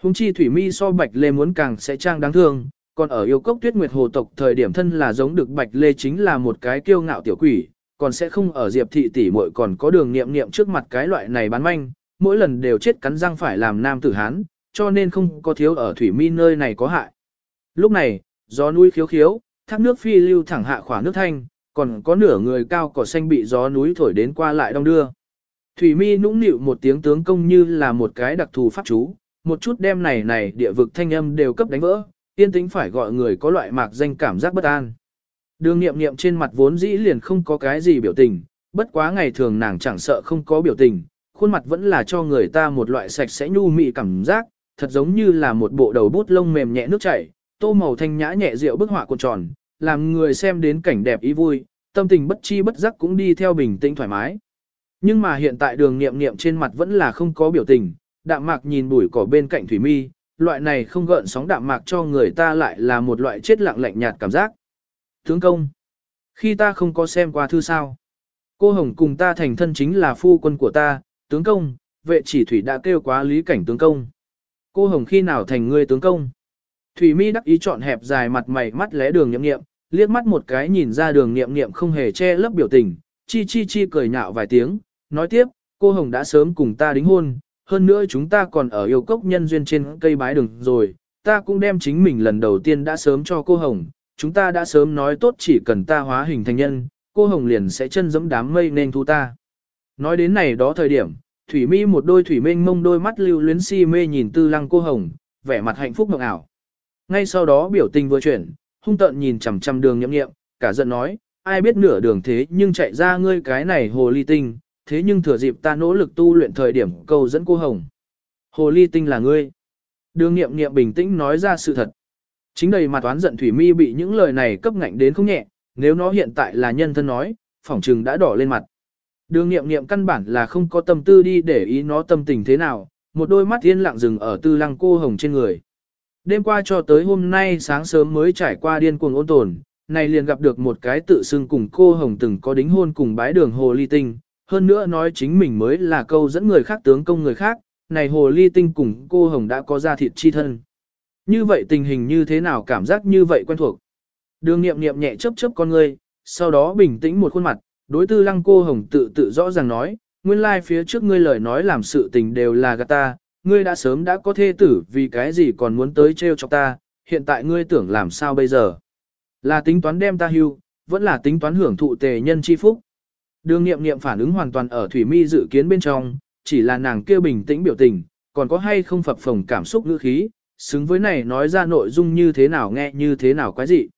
Hùng chi thủy mi so bạch lê muốn càng sẽ trang đáng thương, còn ở yêu cốc tuyết nguyệt hồ tộc thời điểm thân là giống được bạch lê chính là một cái kiêu ngạo tiểu quỷ, còn sẽ không ở diệp thị tỷ muội còn có đường nghiệm nghiệm trước mặt cái loại này bán manh, mỗi lần đều chết cắn răng phải làm nam tử hán, cho nên không có thiếu ở thủy mi nơi này có hại. Lúc này, gió núi khiếu khiếu, thác nước phi lưu thẳng hạ khỏa nước thanh, còn có nửa người cao cỏ xanh bị gió núi thổi đến qua lại đông đưa. Thủy mi nũng nịu một tiếng tướng công như là một cái đặc thù pháp chú, một chút đêm này này địa vực thanh âm đều cấp đánh vỡ, yên tĩnh phải gọi người có loại mạc danh cảm giác bất an. Đường nghiệm nghiệm trên mặt vốn dĩ liền không có cái gì biểu tình, bất quá ngày thường nàng chẳng sợ không có biểu tình, khuôn mặt vẫn là cho người ta một loại sạch sẽ nhu mị cảm giác, thật giống như là một bộ đầu bút lông mềm nhẹ nước chảy, tô màu thanh nhã nhẹ rượu bức họa cuộn tròn, làm người xem đến cảnh đẹp ý vui, tâm tình bất chi bất giác cũng đi theo bình tĩnh thoải mái. Nhưng mà hiện tại đường nghiệm nghiệm trên mặt vẫn là không có biểu tình, đạm mạc nhìn bụi cỏ bên cạnh thủy mi, loại này không gợn sóng đạm mạc cho người ta lại là một loại chết lặng lạnh nhạt cảm giác. Tướng công, khi ta không có xem qua thư sao, cô Hồng cùng ta thành thân chính là phu quân của ta, tướng công, vệ chỉ thủy đã kêu quá lý cảnh tướng công. Cô Hồng khi nào thành ngươi tướng công? Thủy mi đắc ý chọn hẹp dài mặt mày mắt lẽ đường nhậm nghiệm, liếc mắt một cái nhìn ra đường nghiệm nghiệm không hề che lấp biểu tình, chi chi chi cười nhạo vài tiếng, nói tiếp, cô Hồng đã sớm cùng ta đính hôn, hơn nữa chúng ta còn ở yêu cốc nhân duyên trên cây bái đường rồi, ta cũng đem chính mình lần đầu tiên đã sớm cho cô Hồng, chúng ta đã sớm nói tốt chỉ cần ta hóa hình thành nhân, cô Hồng liền sẽ chân giẫm đám mây nên thu ta. Nói đến này đó thời điểm, Thủy Mi một đôi thủy mênh mông đôi mắt lưu luyến si mê nhìn Tư Lăng cô Hồng, vẻ mặt hạnh phúc ngọc ảo. Ngay sau đó biểu tình vừa chuyển, hung tợn nhìn chằm chằm đường nhậm nghiệm, cả giận nói, ai biết nửa đường thế nhưng chạy ra ngươi cái này hồ ly tinh, thế nhưng thừa dịp ta nỗ lực tu luyện thời điểm cầu dẫn cô Hồng. Hồ ly tinh là ngươi. Đường nghiệm nghiệm bình tĩnh nói ra sự thật. Chính đầy mặt oán giận Thủy Mi bị những lời này cấp ngạnh đến không nhẹ, nếu nó hiện tại là nhân thân nói, phỏng trừng đã đỏ lên mặt. Đường nghiệm nghiệm căn bản là không có tâm tư đi để ý nó tâm tình thế nào, một đôi mắt yên lặng dừng ở tư lăng cô hồng trên người. Đêm qua cho tới hôm nay sáng sớm mới trải qua điên cuồng ôn tồn, này liền gặp được một cái tự xưng cùng cô hồng từng có đính hôn cùng bái đường hồ ly tinh, hơn nữa nói chính mình mới là câu dẫn người khác tướng công người khác, này hồ ly tinh cùng cô hồng đã có ra thịt chi thân. Như vậy tình hình như thế nào cảm giác như vậy quen thuộc. Đường nghiệm nghiệm nhẹ chớp chớp con người, sau đó bình tĩnh một khuôn mặt, đối tư lăng cô hồng tự tự rõ ràng nói, nguyên lai like phía trước ngươi lời nói làm sự tình đều là gạt ta, ngươi đã sớm đã có thê tử vì cái gì còn muốn tới trêu cho ta, hiện tại ngươi tưởng làm sao bây giờ. Là tính toán đem ta hưu, vẫn là tính toán hưởng thụ tề nhân chi phúc. Đường nghiệm nghiệm phản ứng hoàn toàn ở Thủy Mi dự kiến bên trong, chỉ là nàng kêu bình tĩnh biểu tình, còn có hay không phập phồng cảm xúc ngữ khí, xứng với này nói ra nội dung như thế nào nghe như thế nào quái dị.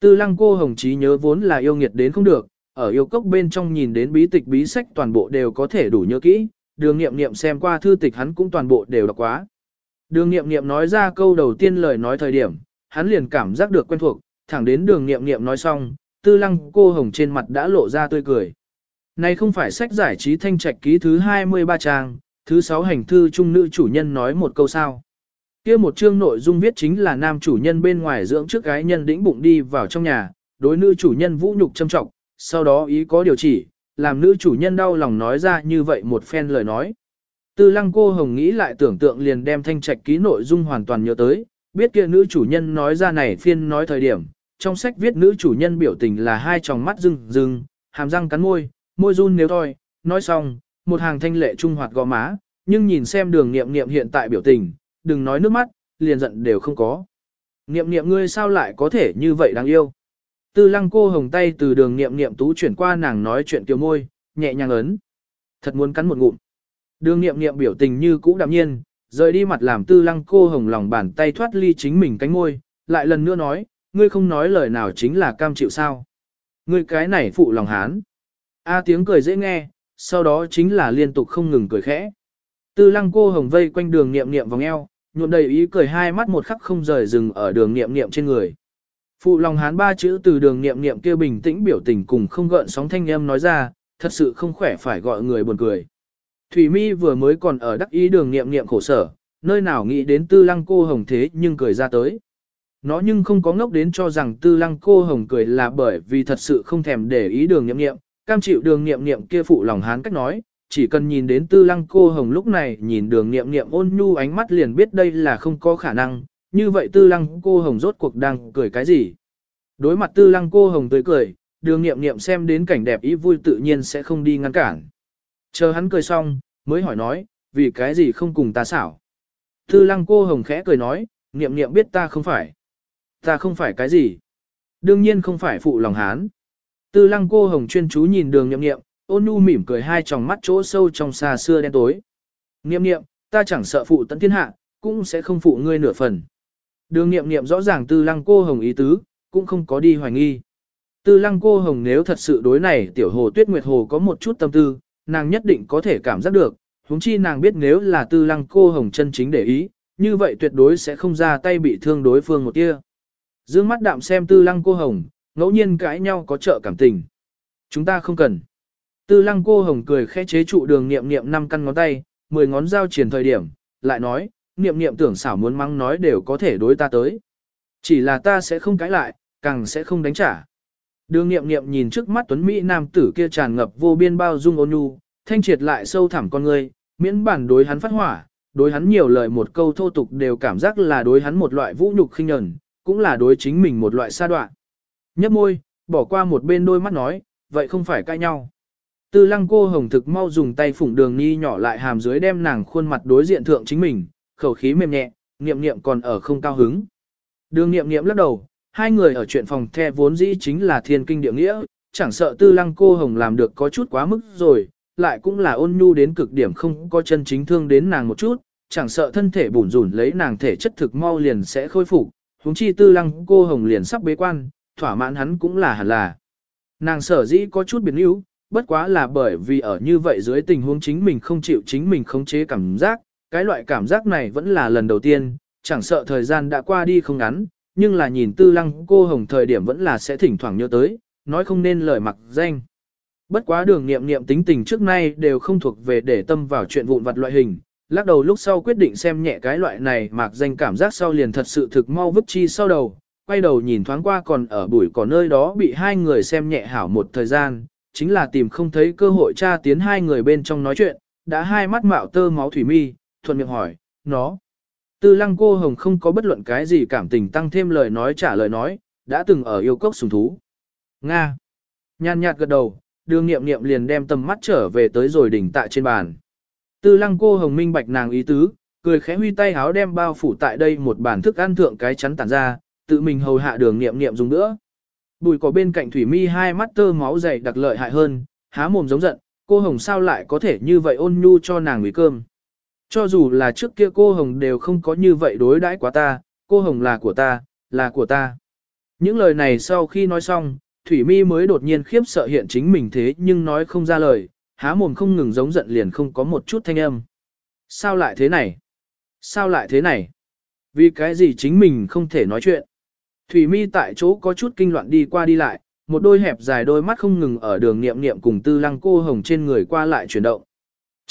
Tư lăng cô hồng trí nhớ vốn là yêu nghiệt đến không được, ở yêu cốc bên trong nhìn đến bí tịch bí sách toàn bộ đều có thể đủ nhớ kỹ, đường nghiệm nghiệm xem qua thư tịch hắn cũng toàn bộ đều đọc quá. Đường nghiệm nghiệm nói ra câu đầu tiên lời nói thời điểm, hắn liền cảm giác được quen thuộc, thẳng đến đường nghiệm nghiệm nói xong, tư lăng cô hồng trên mặt đã lộ ra tươi cười. Này không phải sách giải trí thanh trạch ký thứ 23 trang, thứ 6 hành thư trung nữ chủ nhân nói một câu sao. kia một chương nội dung viết chính là nam chủ nhân bên ngoài dưỡng trước gái nhân đĩnh bụng đi vào trong nhà, đối nữ chủ nhân vũ nhục châm trọng, sau đó ý có điều chỉ, làm nữ chủ nhân đau lòng nói ra như vậy một phen lời nói. Tư lăng cô hồng nghĩ lại tưởng tượng liền đem thanh trạch ký nội dung hoàn toàn nhớ tới, biết kia nữ chủ nhân nói ra này phiên nói thời điểm, trong sách viết nữ chủ nhân biểu tình là hai tròng mắt rưng rưng, hàm răng cắn môi, môi run nếu thôi, nói xong, một hàng thanh lệ trung hoạt gò má, nhưng nhìn xem đường nghiệm nghiệm hiện tại biểu tình, đừng nói nước mắt, liền giận đều không có. Niệm niệm ngươi sao lại có thể như vậy đáng yêu. Tư lăng cô hồng tay từ đường niệm niệm tú chuyển qua nàng nói chuyện kiều môi, nhẹ nhàng ấn. Thật muốn cắn một ngụm. Đường niệm niệm biểu tình như cũ đạm nhiên, rời đi mặt làm tư lăng cô hồng lòng bàn tay thoát ly chính mình cánh môi, lại lần nữa nói, ngươi không nói lời nào chính là cam chịu sao. Ngươi cái này phụ lòng hán. A tiếng cười dễ nghe, sau đó chính là liên tục không ngừng cười khẽ. Tư lăng cô hồng vây quanh đường niệm niệm vòng eo, nhuộm đầy ý cười hai mắt một khắc không rời dừng ở đường niệm niệm trên người. Phụ lòng hán ba chữ từ đường niệm niệm kia bình tĩnh biểu tình cùng không gợn sóng thanh âm nói ra, thật sự không khỏe phải gọi người buồn cười. Thủy Mi vừa mới còn ở đắc ý đường niệm niệm khổ sở, nơi nào nghĩ đến tư lăng cô hồng thế nhưng cười ra tới. Nó nhưng không có ngốc đến cho rằng tư lăng cô hồng cười là bởi vì thật sự không thèm để ý đường niệm niệm, cam chịu đường niệm niệm kia phụ lòng hán cách nói, chỉ cần nhìn đến tư lăng cô hồng lúc này nhìn đường niệm niệm ôn nhu ánh mắt liền biết đây là không có khả năng, như vậy tư lăng cô hồng rốt cuộc đang cười cái gì. Đối mặt tư lăng cô hồng tươi cười, đường niệm niệm xem đến cảnh đẹp ý vui tự nhiên sẽ không đi ngăn cản. Chờ hắn cười xong, mới hỏi nói, vì cái gì không cùng ta xảo. Tư lăng cô hồng khẽ cười nói, niệm niệm biết ta không phải. Ta không phải cái gì. Đương nhiên không phải phụ lòng hán. Tư lăng cô hồng chuyên chú nhìn đường niệm niệm, ôn nhu mỉm cười hai tròng mắt chỗ sâu trong xa xưa đen tối. Niệm niệm, ta chẳng sợ phụ tận thiên hạ, cũng sẽ không phụ ngươi nửa phần. Đường niệm niệm rõ ràng tư lăng cô hồng ý tứ, cũng không có đi hoài nghi. Tư lăng cô hồng nếu thật sự đối này tiểu hồ tuyết nguyệt hồ có một chút tâm tư, nàng nhất định có thể cảm giác được, huống chi nàng biết nếu là tư lăng cô hồng chân chính để ý, như vậy tuyệt đối sẽ không ra tay bị thương đối phương một tia. Dương mắt đạm xem tư lăng cô hồng, ngẫu nhiên cãi nhau có trợ cảm tình. Chúng ta không cần. Tư lăng cô hồng cười khẽ chế trụ đường niệm niệm năm căn ngón tay, mười ngón dao triển thời điểm, lại nói, niệm niệm tưởng xảo muốn mắng nói đều có thể đối ta tới. Chỉ là ta sẽ không cãi lại, càng sẽ không đánh trả. Đường niệm niệm nhìn trước mắt tuấn Mỹ nam tử kia tràn ngập vô biên bao dung ôn nhu, thanh triệt lại sâu thẳm con người, miễn bản đối hắn phát hỏa, đối hắn nhiều lời một câu thô tục đều cảm giác là đối hắn một loại vũ nhục khinh nhẫn, cũng là đối chính mình một loại sa đoạn. Nhấp môi, bỏ qua một bên đôi mắt nói, vậy không phải cãi nhau. Tư lăng cô hồng thực mau dùng tay phủng đường ni nhỏ lại hàm dưới đem nàng khuôn mặt đối diện thượng chính mình, khẩu khí mềm nhẹ, niệm niệm còn ở không cao hứng. Đường niệm niệm lắc đầu, hai người ở chuyện phòng the vốn dĩ chính là thiên kinh địa nghĩa, chẳng sợ tư lăng cô hồng làm được có chút quá mức rồi, lại cũng là ôn nhu đến cực điểm không có chân chính thương đến nàng một chút, chẳng sợ thân thể bủn rủn lấy nàng thể chất thực mau liền sẽ khôi phục, huống chi tư lăng cô hồng liền sắp bế quan, thỏa mãn hắn cũng là hẳn là. Nàng sở dĩ có chút biến yếu, bất quá là bởi vì ở như vậy dưới tình huống chính mình không chịu chính mình khống chế cảm giác, cái loại cảm giác này vẫn là lần đầu tiên, chẳng sợ thời gian đã qua đi không ngắn, nhưng là nhìn tư lăng cô hồng thời điểm vẫn là sẽ thỉnh thoảng nhớ tới, nói không nên lời mặc danh. Bất quá đường nghiệm nghiệm tính tình trước nay đều không thuộc về để tâm vào chuyện vụn vặt loại hình, lắc đầu lúc sau quyết định xem nhẹ cái loại này mặc danh cảm giác sau liền thật sự thực mau vứt chi sau đầu, quay đầu nhìn thoáng qua còn ở bụi cỏ nơi đó bị hai người xem nhẹ hảo một thời gian, chính là tìm không thấy cơ hội tra tiến hai người bên trong nói chuyện, đã hai mắt mạo tơ máu thủy mi, thuận miệng hỏi, nó. Tư lăng cô hồng không có bất luận cái gì cảm tình tăng thêm lời nói trả lời nói, đã từng ở yêu cốc sùng thú. Nga. Nhàn nhạt gật đầu, đường nghiệm nghiệm liền đem tầm mắt trở về tới rồi đỉnh tại trên bàn. Tư lăng cô hồng minh bạch nàng ý tứ, cười khẽ huy tay háo đem bao phủ tại đây một bàn thức ăn thượng cái chắn tản ra, tự mình hầu hạ đường nghiệm nghiệm dùng nữa. Bùi có bên cạnh thủy mi hai mắt tơ máu dày đặc lợi hại hơn, há mồm giống giận, cô hồng sao lại có thể như vậy ôn nhu cho nàng ủy cơm. Cho dù là trước kia cô Hồng đều không có như vậy đối đãi quá ta, cô Hồng là của ta, là của ta. Những lời này sau khi nói xong, Thủy Mi mới đột nhiên khiếp sợ hiện chính mình thế nhưng nói không ra lời, há mồm không ngừng giống giận liền không có một chút thanh âm. Sao lại thế này? Sao lại thế này? Vì cái gì chính mình không thể nói chuyện? Thủy Mi tại chỗ có chút kinh loạn đi qua đi lại, một đôi hẹp dài đôi mắt không ngừng ở đường niệm niệm cùng tư lăng cô hồng trên người qua lại chuyển động.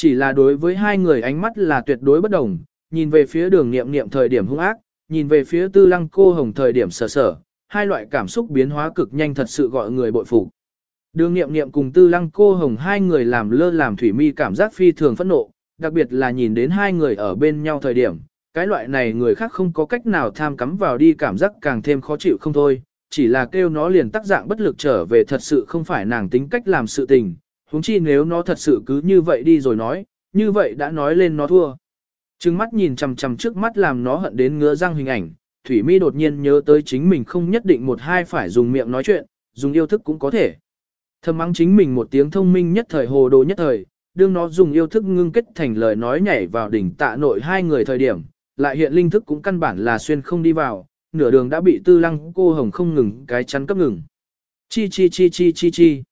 Chỉ là đối với hai người ánh mắt là tuyệt đối bất đồng, nhìn về phía đường nghiệm nghiệm thời điểm hung ác, nhìn về phía tư lăng cô hồng thời điểm sở sở, hai loại cảm xúc biến hóa cực nhanh thật sự gọi người bội phục. Đường nghiệm nghiệm cùng tư lăng cô hồng hai người làm lơ làm thủy mi cảm giác phi thường phẫn nộ, đặc biệt là nhìn đến hai người ở bên nhau thời điểm, cái loại này người khác không có cách nào tham cắm vào đi cảm giác càng thêm khó chịu không thôi, chỉ là kêu nó liền tác dạng bất lực trở về thật sự không phải nàng tính cách làm sự tình, huống chi nếu nó thật sự cứ như vậy đi rồi nói, như vậy đã nói lên nó thua. Trừng mắt nhìn chằm chằm trước mắt làm nó hận đến ngứa răng hình ảnh, Thủy Mi đột nhiên nhớ tới chính mình không nhất định một hai phải dùng miệng nói chuyện, dùng yêu thức cũng có thể. Thầm mắng chính mình một tiếng thông minh nhất thời hồ đồ nhất thời, đương nó dùng yêu thức ngưng kết thành lời nói nhảy vào đỉnh tạ nội hai người thời điểm, lại hiện linh thức cũng căn bản là xuyên không đi vào, nửa đường đã bị tư lăng cô hồng không ngừng cái chắn cấp ngừng. Chi chi chi chi chi chi.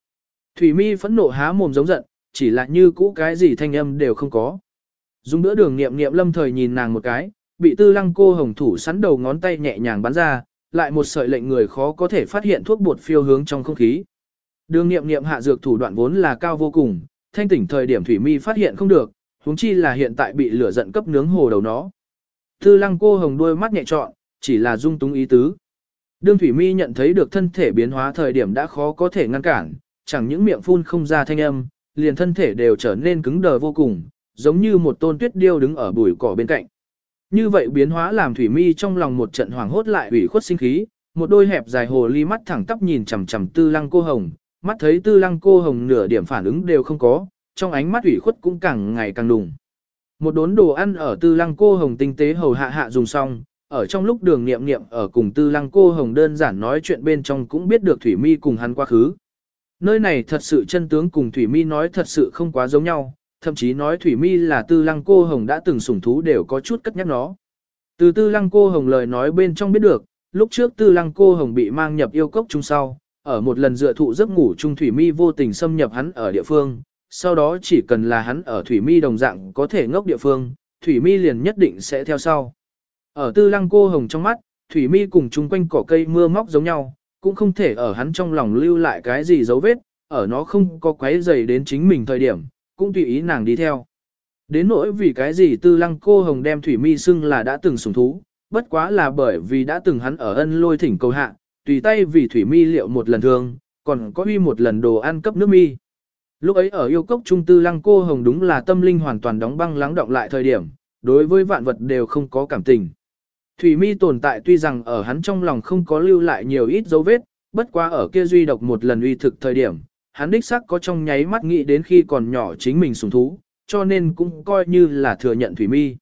Thủy mi phẫn nộ há mồm giống giận, chỉ là như cũ cái gì thanh âm đều không có. Dùng bữa đường nghiệm nghiệm lâm thời nhìn nàng một cái, bị tư lăng cô hồng thủ sắn đầu ngón tay nhẹ nhàng bắn ra, lại một sợi lệnh người khó có thể phát hiện thuốc bột phiêu hướng trong không khí. Đường nghiệm nghiệm hạ dược thủ đoạn vốn là cao vô cùng, thanh tỉnh thời điểm thủy mi phát hiện không được, huống chi là hiện tại bị lửa giận cấp nướng hồ đầu nó. Tư lăng cô hồng đôi mắt nhẹ trọn, chỉ là dung túng ý tứ. Đương thủy mi nhận thấy được thân thể biến hóa thời điểm đã khó có thể ngăn cản, chẳng những miệng phun không ra thanh âm, liền thân thể đều trở nên cứng đờ vô cùng, giống như một tôn tuyết điêu đứng ở bụi cỏ bên cạnh. Như vậy biến hóa làm thủy mi trong lòng một trận hoảng hốt lại ủy khuất sinh khí, một đôi hẹp dài hồ ly mắt thẳng tắp nhìn chằm chằm tư lăng cô hồng, mắt thấy tư lăng cô hồng nửa điểm phản ứng đều không có, trong ánh mắt ủy khuất cũng càng ngày càng đùng. Một đốn đồ ăn ở tư lăng cô hồng tinh tế hầu hạ hạ dùng xong, ở trong lúc đường niệm niệm ở cùng tư lăng cô hồng đơn giản nói chuyện bên trong cũng biết được Thủy Mi cùng hắn quá khứ. Nơi này thật sự chân tướng cùng Thủy Mi nói thật sự không quá giống nhau, thậm chí nói Thủy Mi là tư lăng cô hồng đã từng sủng thú đều có chút cất nhắc nó. Từ tư lăng cô hồng lời nói bên trong biết được, lúc trước tư lăng cô hồng bị mang nhập yêu cốc chung sau, ở một lần dựa thụ giấc ngủ chung Thủy Mi vô tình xâm nhập hắn ở địa phương, sau đó chỉ cần là hắn ở Thủy Mi đồng dạng có thể ngốc địa phương, Thủy Mi liền nhất định sẽ theo sau. Ở tư lăng cô hồng trong mắt, Thủy Mi cùng chung quanh cỏ cây mưa móc giống nhau, cũng không thể ở hắn trong lòng lưu lại cái gì dấu vết, ở nó không có quấy dày đến chính mình thời điểm, cũng tùy ý nàng đi theo. Đến nỗi vì cái gì tư lăng cô hồng đem Thủy Mi xưng là đã từng sủng thú, bất quá là bởi vì đã từng hắn ở ân lôi thỉnh cầu hạ, tùy tay vì Thủy Mi liệu một lần thương, còn có uy một lần đồ ăn cấp nước mi. Lúc ấy ở yêu cốc trung tư lăng cô hồng đúng là tâm linh hoàn toàn đóng băng lắng động lại thời điểm, đối với vạn vật đều không có cảm tình. Thủy mi tồn tại tuy rằng ở hắn trong lòng không có lưu lại nhiều ít dấu vết, bất quá ở kia duy độc một lần uy thực thời điểm, hắn đích xác có trong nháy mắt nghĩ đến khi còn nhỏ chính mình sùng thú, cho nên cũng coi như là thừa nhận Thủy mi.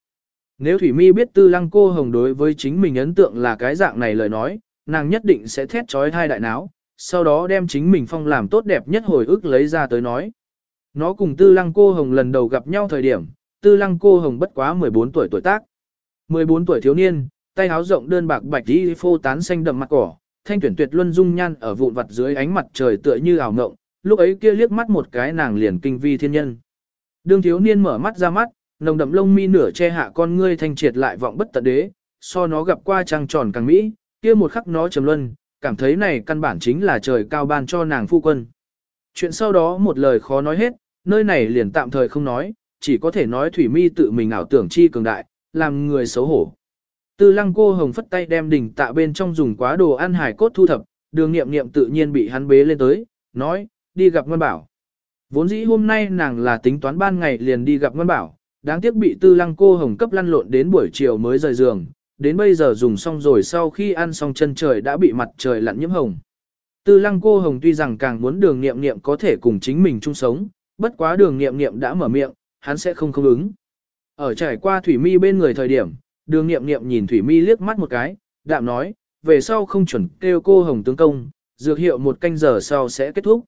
Nếu Thủy mi biết tư lăng cô hồng đối với chính mình ấn tượng là cái dạng này lời nói, nàng nhất định sẽ thét trói thai đại náo, sau đó đem chính mình phong làm tốt đẹp nhất hồi ức lấy ra tới nói. Nó cùng tư lăng cô hồng lần đầu gặp nhau thời điểm, tư lăng cô hồng bất quá 14 tuổi tuổi tác. 14 tuổi thiếu niên, tay áo rộng đơn bạc bạch đi phô tán xanh đậm mặt cỏ, thanh tuyển tuyệt luân dung nhan ở vụn vặt dưới ánh mặt trời tựa như ảo ngộng, lúc ấy kia liếc mắt một cái nàng liền kinh vi thiên nhân. Đương thiếu niên mở mắt ra mắt, nồng đậm lông mi nửa che hạ con ngươi thanh triệt lại vọng bất tận đế, so nó gặp qua trăng tròn càng mỹ, kia một khắc nó trầm luân, cảm thấy này căn bản chính là trời cao ban cho nàng phu quân. Chuyện sau đó một lời khó nói hết, nơi này liền tạm thời không nói, chỉ có thể nói Thủy Mi tự mình ảo tưởng chi cường đại, làm người xấu hổ. Tư lăng cô hồng phất tay đem đỉnh tạ bên trong dùng quá đồ ăn hải cốt thu thập, đường nghiệm nghiệm tự nhiên bị hắn bế lên tới, nói, đi gặp Ngoan Bảo. Vốn dĩ hôm nay nàng là tính toán ban ngày liền đi gặp Ngoan Bảo, đáng tiếc bị tư lăng cô hồng cấp lăn lộn đến buổi chiều mới rời giường, đến bây giờ dùng xong rồi sau khi ăn xong chân trời đã bị mặt trời lặn nhiễm hồng. Tư lăng cô hồng tuy rằng càng muốn đường nghiệm nghiệm có thể cùng chính mình chung sống, bất quá đường nghiệm nghiệm đã mở miệng, hắn sẽ không không ứng. Ở trải qua Thủy Mi bên người thời điểm, đường nghiệm nghiệm nhìn Thủy Mi liếc mắt một cái, đạm nói, về sau không chuẩn kêu cô hồng tướng công, dược hiệu một canh giờ sau sẽ kết thúc.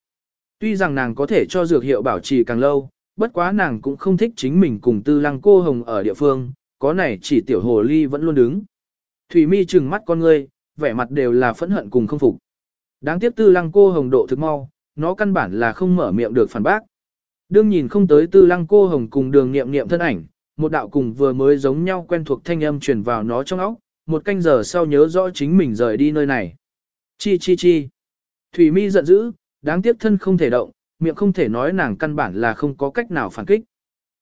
Tuy rằng nàng có thể cho dược hiệu bảo trì càng lâu, bất quá nàng cũng không thích chính mình cùng tư lăng cô hồng ở địa phương, có này chỉ tiểu hồ ly vẫn luôn đứng. Thủy mi trừng mắt con ngươi, vẻ mặt đều là phẫn hận cùng không phục. Đáng tiếc tư lăng cô hồng độ thực mau, nó căn bản là không mở miệng được phản bác. Đương nhìn không tới tư lăng cô hồng cùng đường nghiệm nghiệm thân ảnh, một đạo cùng vừa mới giống nhau quen thuộc thanh âm truyền vào nó trong óc, một canh giờ sau nhớ rõ chính mình rời đi nơi này. Chi chi chi. Thủy mi giận dữ, đáng tiếc thân không thể động, miệng không thể nói nàng căn bản là không có cách nào phản kích.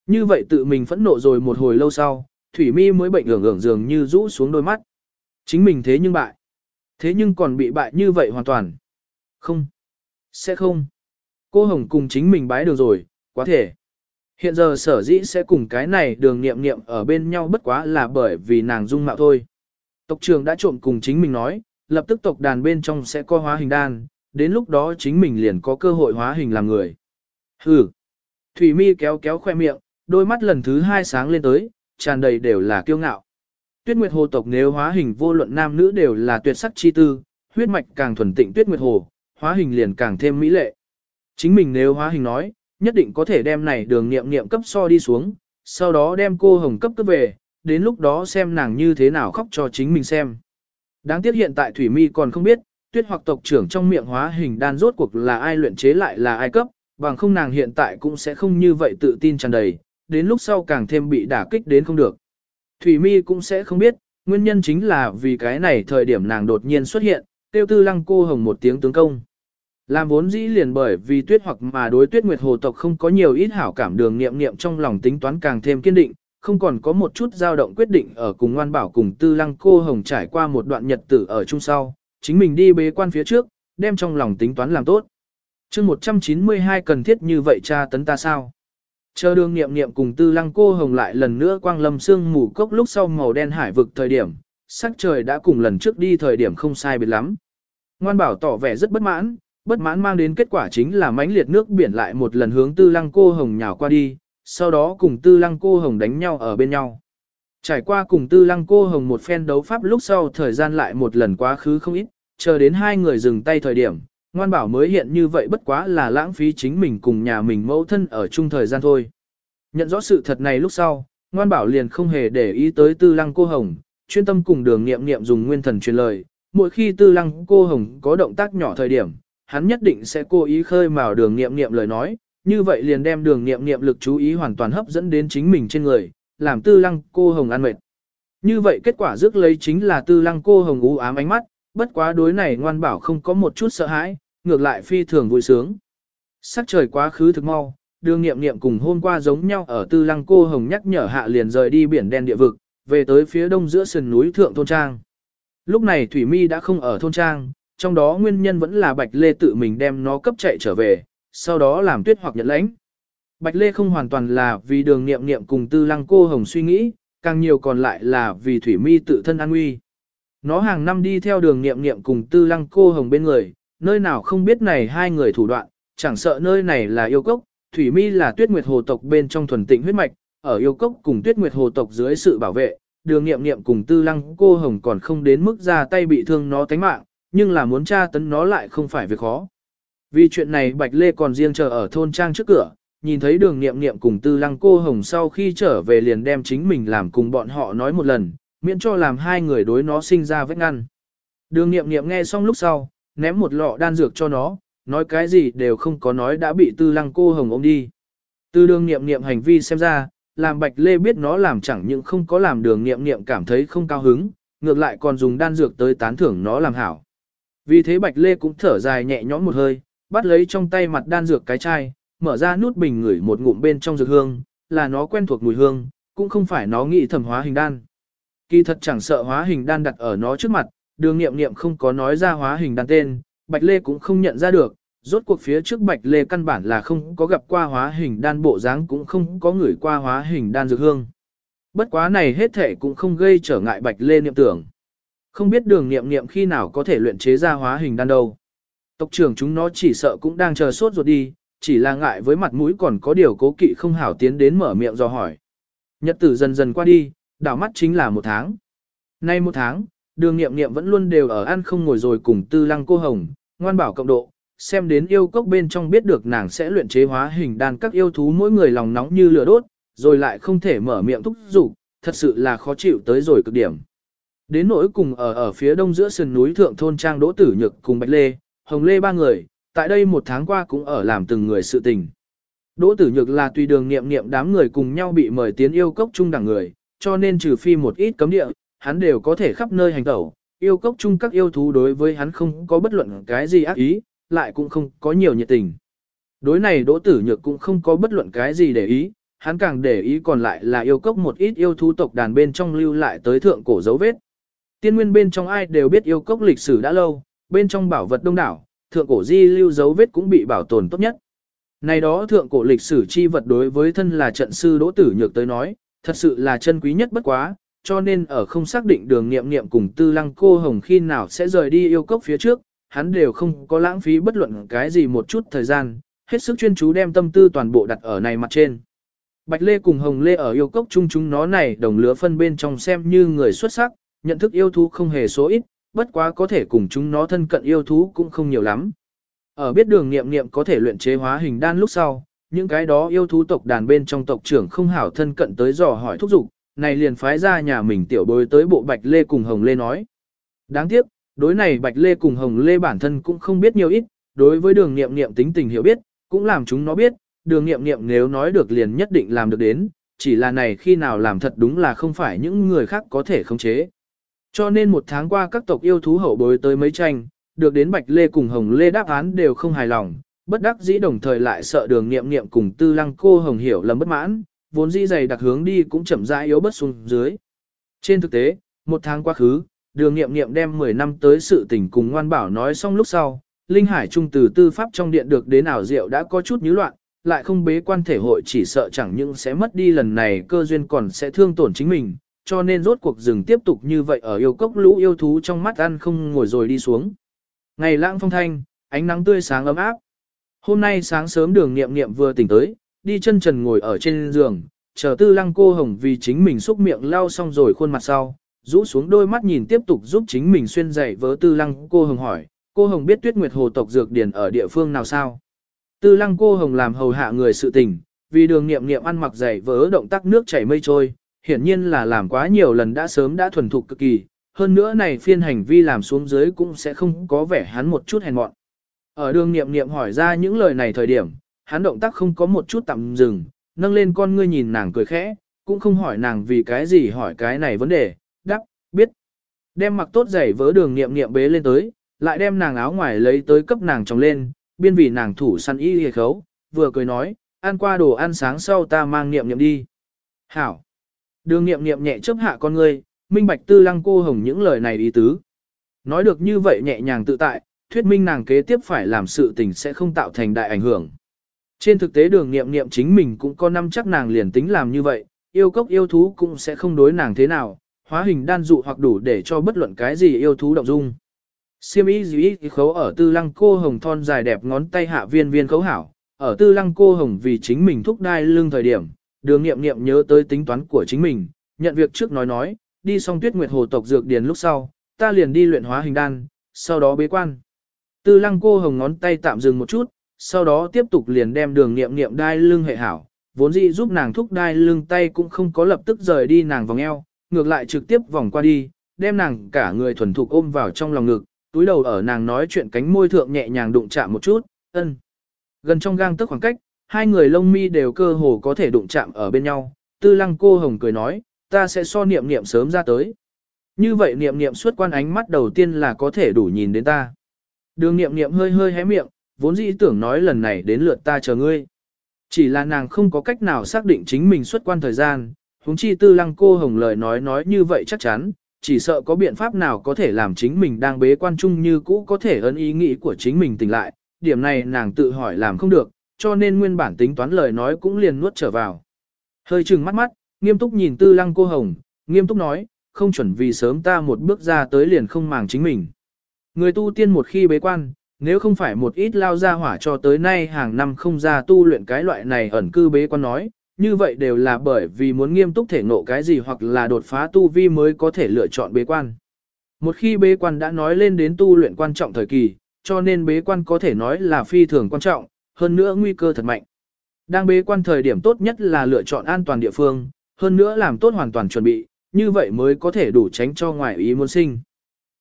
Như vậy tự mình phẫn nộ rồi một hồi lâu sau, Thủy Mi mới bệnh ưởng ưởng dường như rũ xuống đôi mắt. Chính mình thế nhưng bại. Thế nhưng còn bị bại như vậy hoàn toàn. Không. Sẽ không. Cô Hồng cùng chính mình bái được rồi, quá thể. Hiện giờ sở dĩ sẽ cùng cái này đường nghiệm nghiệm ở bên nhau bất quá là bởi vì nàng dung mạo thôi. Tộc trưởng đã trộm cùng chính mình nói, lập tức tộc đàn bên trong sẽ có hóa hình đan, đến lúc đó chính mình liền có cơ hội hóa hình làm người. Hừ. Thủy Mi kéo kéo khoe miệng, đôi mắt lần thứ hai sáng lên tới, tràn đầy đều là kiêu ngạo. Tuyết Nguyệt Hồ tộc nếu hóa hình vô luận nam nữ đều là tuyệt sắc chi tư, huyết mạch càng thuần tịnh Tuyết Nguyệt Hồ, hóa hình liền càng thêm mỹ lệ. Chính mình nếu hóa hình nói, nhất định có thể đem này đường nghiệm nghiệm cấp so đi xuống, sau đó đem cô hồng cấp cấp về, đến lúc đó xem nàng như thế nào khóc cho chính mình xem. Đáng tiếc hiện tại Thủy Mi còn không biết, tuyết hoặc tộc trưởng trong miệng hóa hình đan rốt cuộc là ai luyện chế lại là ai cấp, bằng không nàng hiện tại cũng sẽ không như vậy tự tin tràn đầy, đến lúc sau càng thêm bị đả kích đến không được. Thủy Mi cũng sẽ không biết, nguyên nhân chính là vì cái này thời điểm nàng đột nhiên xuất hiện, tiêu tư lăng cô hồng một tiếng tướng công. Làm vốn dĩ liền bởi vì tuyết hoặc mà đối tuyết nguyệt hồ tộc không có nhiều ít hảo cảm đường nghiệm nghiệm trong lòng tính toán càng thêm kiên định, không còn có một chút dao động quyết định ở cùng ngoan bảo cùng tư lăng cô hồng trải qua một đoạn nhật tử ở chung sau, chính mình đi bế quan phía trước, đem trong lòng tính toán làm tốt. chương 192 cần thiết như vậy cha tấn ta sao? Chờ đường nghiệm nghiệm cùng tư lăng cô hồng lại lần nữa quang lâm sương mù cốc lúc sau màu đen hải vực thời điểm, sắc trời đã cùng lần trước đi thời điểm không sai biệt lắm. Ngoan bảo tỏ vẻ rất bất mãn, bất mãn mang đến kết quả chính là mãnh liệt nước biển lại một lần hướng tư lăng cô hồng nhào qua đi, sau đó cùng tư lăng cô hồng đánh nhau ở bên nhau. Trải qua cùng tư lăng cô hồng một phen đấu pháp lúc sau thời gian lại một lần quá khứ không ít, chờ đến hai người dừng tay thời điểm, ngoan bảo mới hiện như vậy bất quá là lãng phí chính mình cùng nhà mình mẫu thân ở chung thời gian thôi. Nhận rõ sự thật này lúc sau, ngoan bảo liền không hề để ý tới tư lăng cô hồng, chuyên tâm cùng đường nghiệm nghiệm dùng nguyên thần truyền lời. Mỗi khi tư lăng cô hồng có động tác nhỏ thời điểm, hắn nhất định sẽ cố ý khơi mào đường nghiệm nghiệm lời nói, như vậy liền đem đường nghiệm nghiệm lực chú ý hoàn toàn hấp dẫn đến chính mình trên người, làm tư lăng cô hồng ăn mệt. Như vậy kết quả rước lấy chính là tư lăng cô hồng u ám ánh mắt, bất quá đối này ngoan bảo không có một chút sợ hãi, ngược lại phi thường vui sướng. Sắc trời quá khứ thực mau, đường nghiệm nghiệm cùng hôm qua giống nhau ở tư lăng cô hồng nhắc nhở hạ liền rời đi biển đen địa vực, về tới phía đông giữa sườn núi thượng thôn trang. Lúc này Thủy Mi đã không ở thôn trang, trong đó nguyên nhân vẫn là Bạch Lê tự mình đem nó cấp chạy trở về, sau đó làm tuyết hoặc nhận lãnh. Bạch Lê không hoàn toàn là vì đường nghiệm nghiệm cùng tư lăng cô hồng suy nghĩ, càng nhiều còn lại là vì Thủy Mi tự thân an nguy. Nó hàng năm đi theo đường nghiệm nghiệm cùng tư lăng cô hồng bên người, nơi nào không biết này hai người thủ đoạn, chẳng sợ nơi này là yêu cốc, Thủy Mi là tuyết nguyệt hồ tộc bên trong thuần tịnh huyết mạch, ở yêu cốc cùng tuyết nguyệt hồ tộc dưới sự bảo vệ, đường nghiệm nghiệm cùng tư lăng cô hồng còn không đến mức ra tay bị thương nó tánh mạng, nhưng là muốn tra tấn nó lại không phải việc khó. Vì chuyện này Bạch Lê còn riêng chờ ở thôn trang trước cửa, nhìn thấy đường nghiệm nghiệm cùng tư lăng cô hồng sau khi trở về liền đem chính mình làm cùng bọn họ nói một lần, miễn cho làm hai người đối nó sinh ra vết ngăn. Đường nghiệm nghiệm nghe xong lúc sau, ném một lọ đan dược cho nó, nói cái gì đều không có nói đã bị tư lăng cô hồng ôm đi. Từ đường nghiệm nghiệm hành vi xem ra, làm Bạch Lê biết nó làm chẳng những không có làm đường nghiệm nghiệm cảm thấy không cao hứng, ngược lại còn dùng đan dược tới tán thưởng nó làm hảo. Vì thế Bạch Lê cũng thở dài nhẹ nhõm một hơi, bắt lấy trong tay mặt đan dược cái chai, mở ra nút bình ngửi một ngụm bên trong dược hương, là nó quen thuộc mùi hương, cũng không phải nó nghĩ thẩm hóa hình đan. Kỳ thật chẳng sợ hóa hình đan đặt ở nó trước mặt, đường nghiệm nghiệm không có nói ra hóa hình đan tên, Bạch Lê cũng không nhận ra được, rốt cuộc phía trước Bạch Lê căn bản là không có gặp qua hóa hình đan bộ dáng cũng không có người qua hóa hình đan dược hương. Bất quá này hết thể cũng không gây trở ngại Bạch Lê niệm tưởng. Không biết đường nghiệm nghiệm khi nào có thể luyện chế ra hóa hình đan đâu. Tộc trưởng chúng nó chỉ sợ cũng đang chờ sốt ruột đi, chỉ là ngại với mặt mũi còn có điều cố kỵ không hảo tiến đến mở miệng do hỏi. Nhật tử dần dần qua đi, đảo mắt chính là một tháng. Nay một tháng, đường nghiệm nghiệm vẫn luôn đều ở ăn không ngồi rồi cùng tư lăng cô hồng, ngoan bảo cộng độ, xem đến yêu cốc bên trong biết được nàng sẽ luyện chế hóa hình đan các yêu thú mỗi người lòng nóng như lửa đốt, rồi lại không thể mở miệng thúc giục, thật sự là khó chịu tới rồi cực điểm. Đến nỗi cùng ở ở phía đông giữa sườn núi thượng thôn trang Đỗ Tử Nhược cùng Bạch Lê, Hồng Lê ba người, tại đây một tháng qua cũng ở làm từng người sự tình. Đỗ Tử Nhược là tùy đường nghiệm nghiệm đám người cùng nhau bị mời tiến yêu cốc chung đẳng người, cho nên trừ phi một ít cấm địa, hắn đều có thể khắp nơi hành tẩu. Yêu cốc chung các yêu thú đối với hắn không có bất luận cái gì ác ý, lại cũng không có nhiều nhiệt tình. Đối này Đỗ Tử Nhược cũng không có bất luận cái gì để ý, hắn càng để ý còn lại là yêu cốc một ít yêu thú tộc đàn bên trong lưu lại tới thượng cổ dấu vết. Tiên nguyên bên trong ai đều biết yêu cốc lịch sử đã lâu, bên trong bảo vật đông đảo, thượng cổ di lưu dấu vết cũng bị bảo tồn tốt nhất. Này đó thượng cổ lịch sử chi vật đối với thân là trận sư Đỗ Tử Nhược tới nói, thật sự là chân quý nhất bất quá, cho nên ở không xác định đường nghiệm nghiệm cùng tư lăng cô hồng khi nào sẽ rời đi yêu cốc phía trước, hắn đều không có lãng phí bất luận cái gì một chút thời gian, hết sức chuyên chú đem tâm tư toàn bộ đặt ở này mặt trên. Bạch Lê cùng Hồng Lê ở yêu cốc chung chúng nó này đồng lứa phân bên trong xem như người xuất sắc, nhận thức yêu thú không hề số ít, bất quá có thể cùng chúng nó thân cận yêu thú cũng không nhiều lắm. Ở biết đường nghiệm nghiệm có thể luyện chế hóa hình đan lúc sau, những cái đó yêu thú tộc đàn bên trong tộc trưởng không hảo thân cận tới dò hỏi thúc giục, này liền phái ra nhà mình tiểu bối tới bộ Bạch Lê cùng Hồng Lê nói. Đáng tiếc, đối này Bạch Lê cùng Hồng Lê bản thân cũng không biết nhiều ít, đối với đường nghiệm nghiệm tính tình hiểu biết, cũng làm chúng nó biết, đường nghiệm nghiệm nếu nói được liền nhất định làm được đến, chỉ là này khi nào làm thật đúng là không phải những người khác có thể khống chế. Cho nên một tháng qua các tộc yêu thú hậu bối tới mấy tranh, được đến Bạch Lê cùng Hồng Lê đáp án đều không hài lòng, bất đắc dĩ đồng thời lại sợ đường nghiệm nghiệm cùng tư lăng cô Hồng hiểu lầm bất mãn, vốn dĩ dày đặc hướng đi cũng chậm rãi yếu bất xuống dưới. Trên thực tế, một tháng quá khứ, đường nghiệm nghiệm đem 10 năm tới sự tình cùng ngoan bảo nói xong lúc sau, Linh Hải Trung từ tư pháp trong điện được đến ảo diệu đã có chút nhíu loạn, lại không bế quan thể hội chỉ sợ chẳng những sẽ mất đi lần này cơ duyên còn sẽ thương tổn chính mình, cho nên rốt cuộc rừng tiếp tục như vậy ở yêu cốc lũ yêu thú trong mắt ăn không ngồi rồi đi xuống. Ngày lãng phong thanh, ánh nắng tươi sáng ấm áp. Hôm nay sáng sớm đường nghiệm nghiệm vừa tỉnh tới, đi chân trần ngồi ở trên giường, chờ tư lăng cô hồng vì chính mình xúc miệng lau xong rồi khuôn mặt sau, rũ xuống đôi mắt nhìn tiếp tục giúp chính mình xuyên dậy vớ tư lăng cô hồng hỏi, cô hồng biết tuyết nguyệt hồ tộc dược điển ở địa phương nào sao? Tư lăng cô hồng làm hầu hạ người sự tình, vì đường nghiệm nghiệm ăn mặc dày vớ động tác nước chảy mây trôi, hiển nhiên là làm quá nhiều lần đã sớm đã thuần thục cực kỳ, hơn nữa này phiên hành vi làm xuống dưới cũng sẽ không có vẻ hắn một chút hèn mọn. Ở đường niệm niệm hỏi ra những lời này thời điểm, hắn động tác không có một chút tạm dừng, nâng lên con ngươi nhìn nàng cười khẽ, cũng không hỏi nàng vì cái gì hỏi cái này vấn đề, đắc, biết. Đem mặc tốt giày vớ đường niệm niệm bế lên tới, lại đem nàng áo ngoài lấy tới cấp nàng trồng lên, biên vì nàng thủ săn y hề khấu, vừa cười nói, ăn qua đồ ăn sáng sau ta mang niệm niệm đi. Hảo. Đường nghiệm nghiệm nhẹ chấp hạ con ngươi, minh bạch tư lăng cô hồng những lời này ý tứ. Nói được như vậy nhẹ nhàng tự tại, thuyết minh nàng kế tiếp phải làm sự tình sẽ không tạo thành đại ảnh hưởng. Trên thực tế đường nghiệm nghiệm chính mình cũng có năm chắc nàng liền tính làm như vậy, yêu cốc yêu thú cũng sẽ không đối nàng thế nào, hóa hình đan dụ hoặc đủ để cho bất luận cái gì yêu thú động dung. Siêm y dĩ khấu ở tư lăng cô hồng thon dài đẹp ngón tay hạ viên viên khấu hảo, ở tư lăng cô hồng vì chính mình thúc đai lưng thời điểm, đường nghiệm nghiệm nhớ tới tính toán của chính mình, nhận việc trước nói nói, đi xong tuyết nguyệt hồ tộc dược điền lúc sau, ta liền đi luyện hóa hình đan, sau đó bế quan. Tư lăng cô hồng ngón tay tạm dừng một chút, sau đó tiếp tục liền đem đường nghiệm nghiệm đai lưng hệ hảo, vốn dĩ giúp nàng thúc đai lưng tay cũng không có lập tức rời đi nàng vòng eo, ngược lại trực tiếp vòng qua đi, đem nàng cả người thuần thục ôm vào trong lòng ngực, túi đầu ở nàng nói chuyện cánh môi thượng nhẹ nhàng đụng chạm một chút, ân. Gần trong gang tức khoảng cách, hai người lông mi đều cơ hồ có thể đụng chạm ở bên nhau, tư lăng cô hồng cười nói, ta sẽ so niệm niệm sớm ra tới. Như vậy niệm niệm suốt quan ánh mắt đầu tiên là có thể đủ nhìn đến ta. Đường niệm niệm hơi hơi hé miệng, vốn dĩ tưởng nói lần này đến lượt ta chờ ngươi. Chỉ là nàng không có cách nào xác định chính mình xuất quan thời gian, huống chi tư lăng cô hồng lời nói nói như vậy chắc chắn, chỉ sợ có biện pháp nào có thể làm chính mình đang bế quan chung như cũ có thể ấn ý nghĩ của chính mình tỉnh lại, điểm này nàng tự hỏi làm không được, cho nên nguyên bản tính toán lời nói cũng liền nuốt trở vào. Hơi chừng mắt mắt, nghiêm túc nhìn tư lăng cô hồng, nghiêm túc nói, không chuẩn vì sớm ta một bước ra tới liền không màng chính mình. Người tu tiên một khi bế quan, nếu không phải một ít lao ra hỏa cho tới nay hàng năm không ra tu luyện cái loại này ẩn cư bế quan nói, như vậy đều là bởi vì muốn nghiêm túc thể ngộ cái gì hoặc là đột phá tu vi mới có thể lựa chọn bế quan. Một khi bế quan đã nói lên đến tu luyện quan trọng thời kỳ, cho nên bế quan có thể nói là phi thường quan trọng, hơn nữa nguy cơ thật mạnh. Đang bế quan thời điểm tốt nhất là lựa chọn an toàn địa phương, hơn nữa làm tốt hoàn toàn chuẩn bị, như vậy mới có thể đủ tránh cho ngoại ý muốn sinh.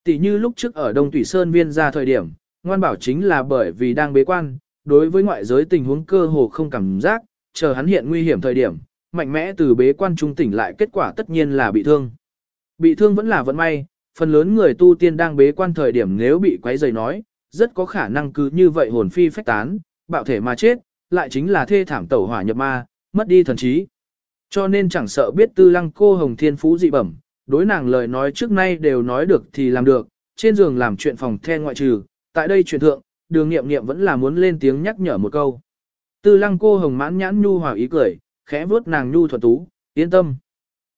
Tỷ như lúc trước ở Đông Thủy Sơn viên ra thời điểm, ngoan bảo chính là bởi vì đang bế quan, đối với ngoại giới tình huống cơ hồ không cảm giác, chờ hắn hiện nguy hiểm thời điểm, mạnh mẽ từ bế quan trung tỉnh lại kết quả tất nhiên là bị thương. Bị thương vẫn là vận may, phần lớn người tu tiên đang bế quan thời điểm nếu bị quấy rầy nói, rất có khả năng cứ như vậy hồn phi phách tán, bạo thể mà chết, lại chính là thê thảm tẩu hỏa nhập ma, mất đi thần trí. Cho nên chẳng sợ biết tư lăng cô hồng thiên phú dị bẩm, đối nàng lời nói trước nay đều nói được thì làm được, trên giường làm chuyện phòng the ngoại trừ, tại đây chuyện thượng, đường nghiệm nghiệm vẫn là muốn lên tiếng nhắc nhở một câu. Tư lăng cô hồng mãn nhãn nhu hòa ý cười, khẽ vuốt nàng nhu thuận tú, yên tâm.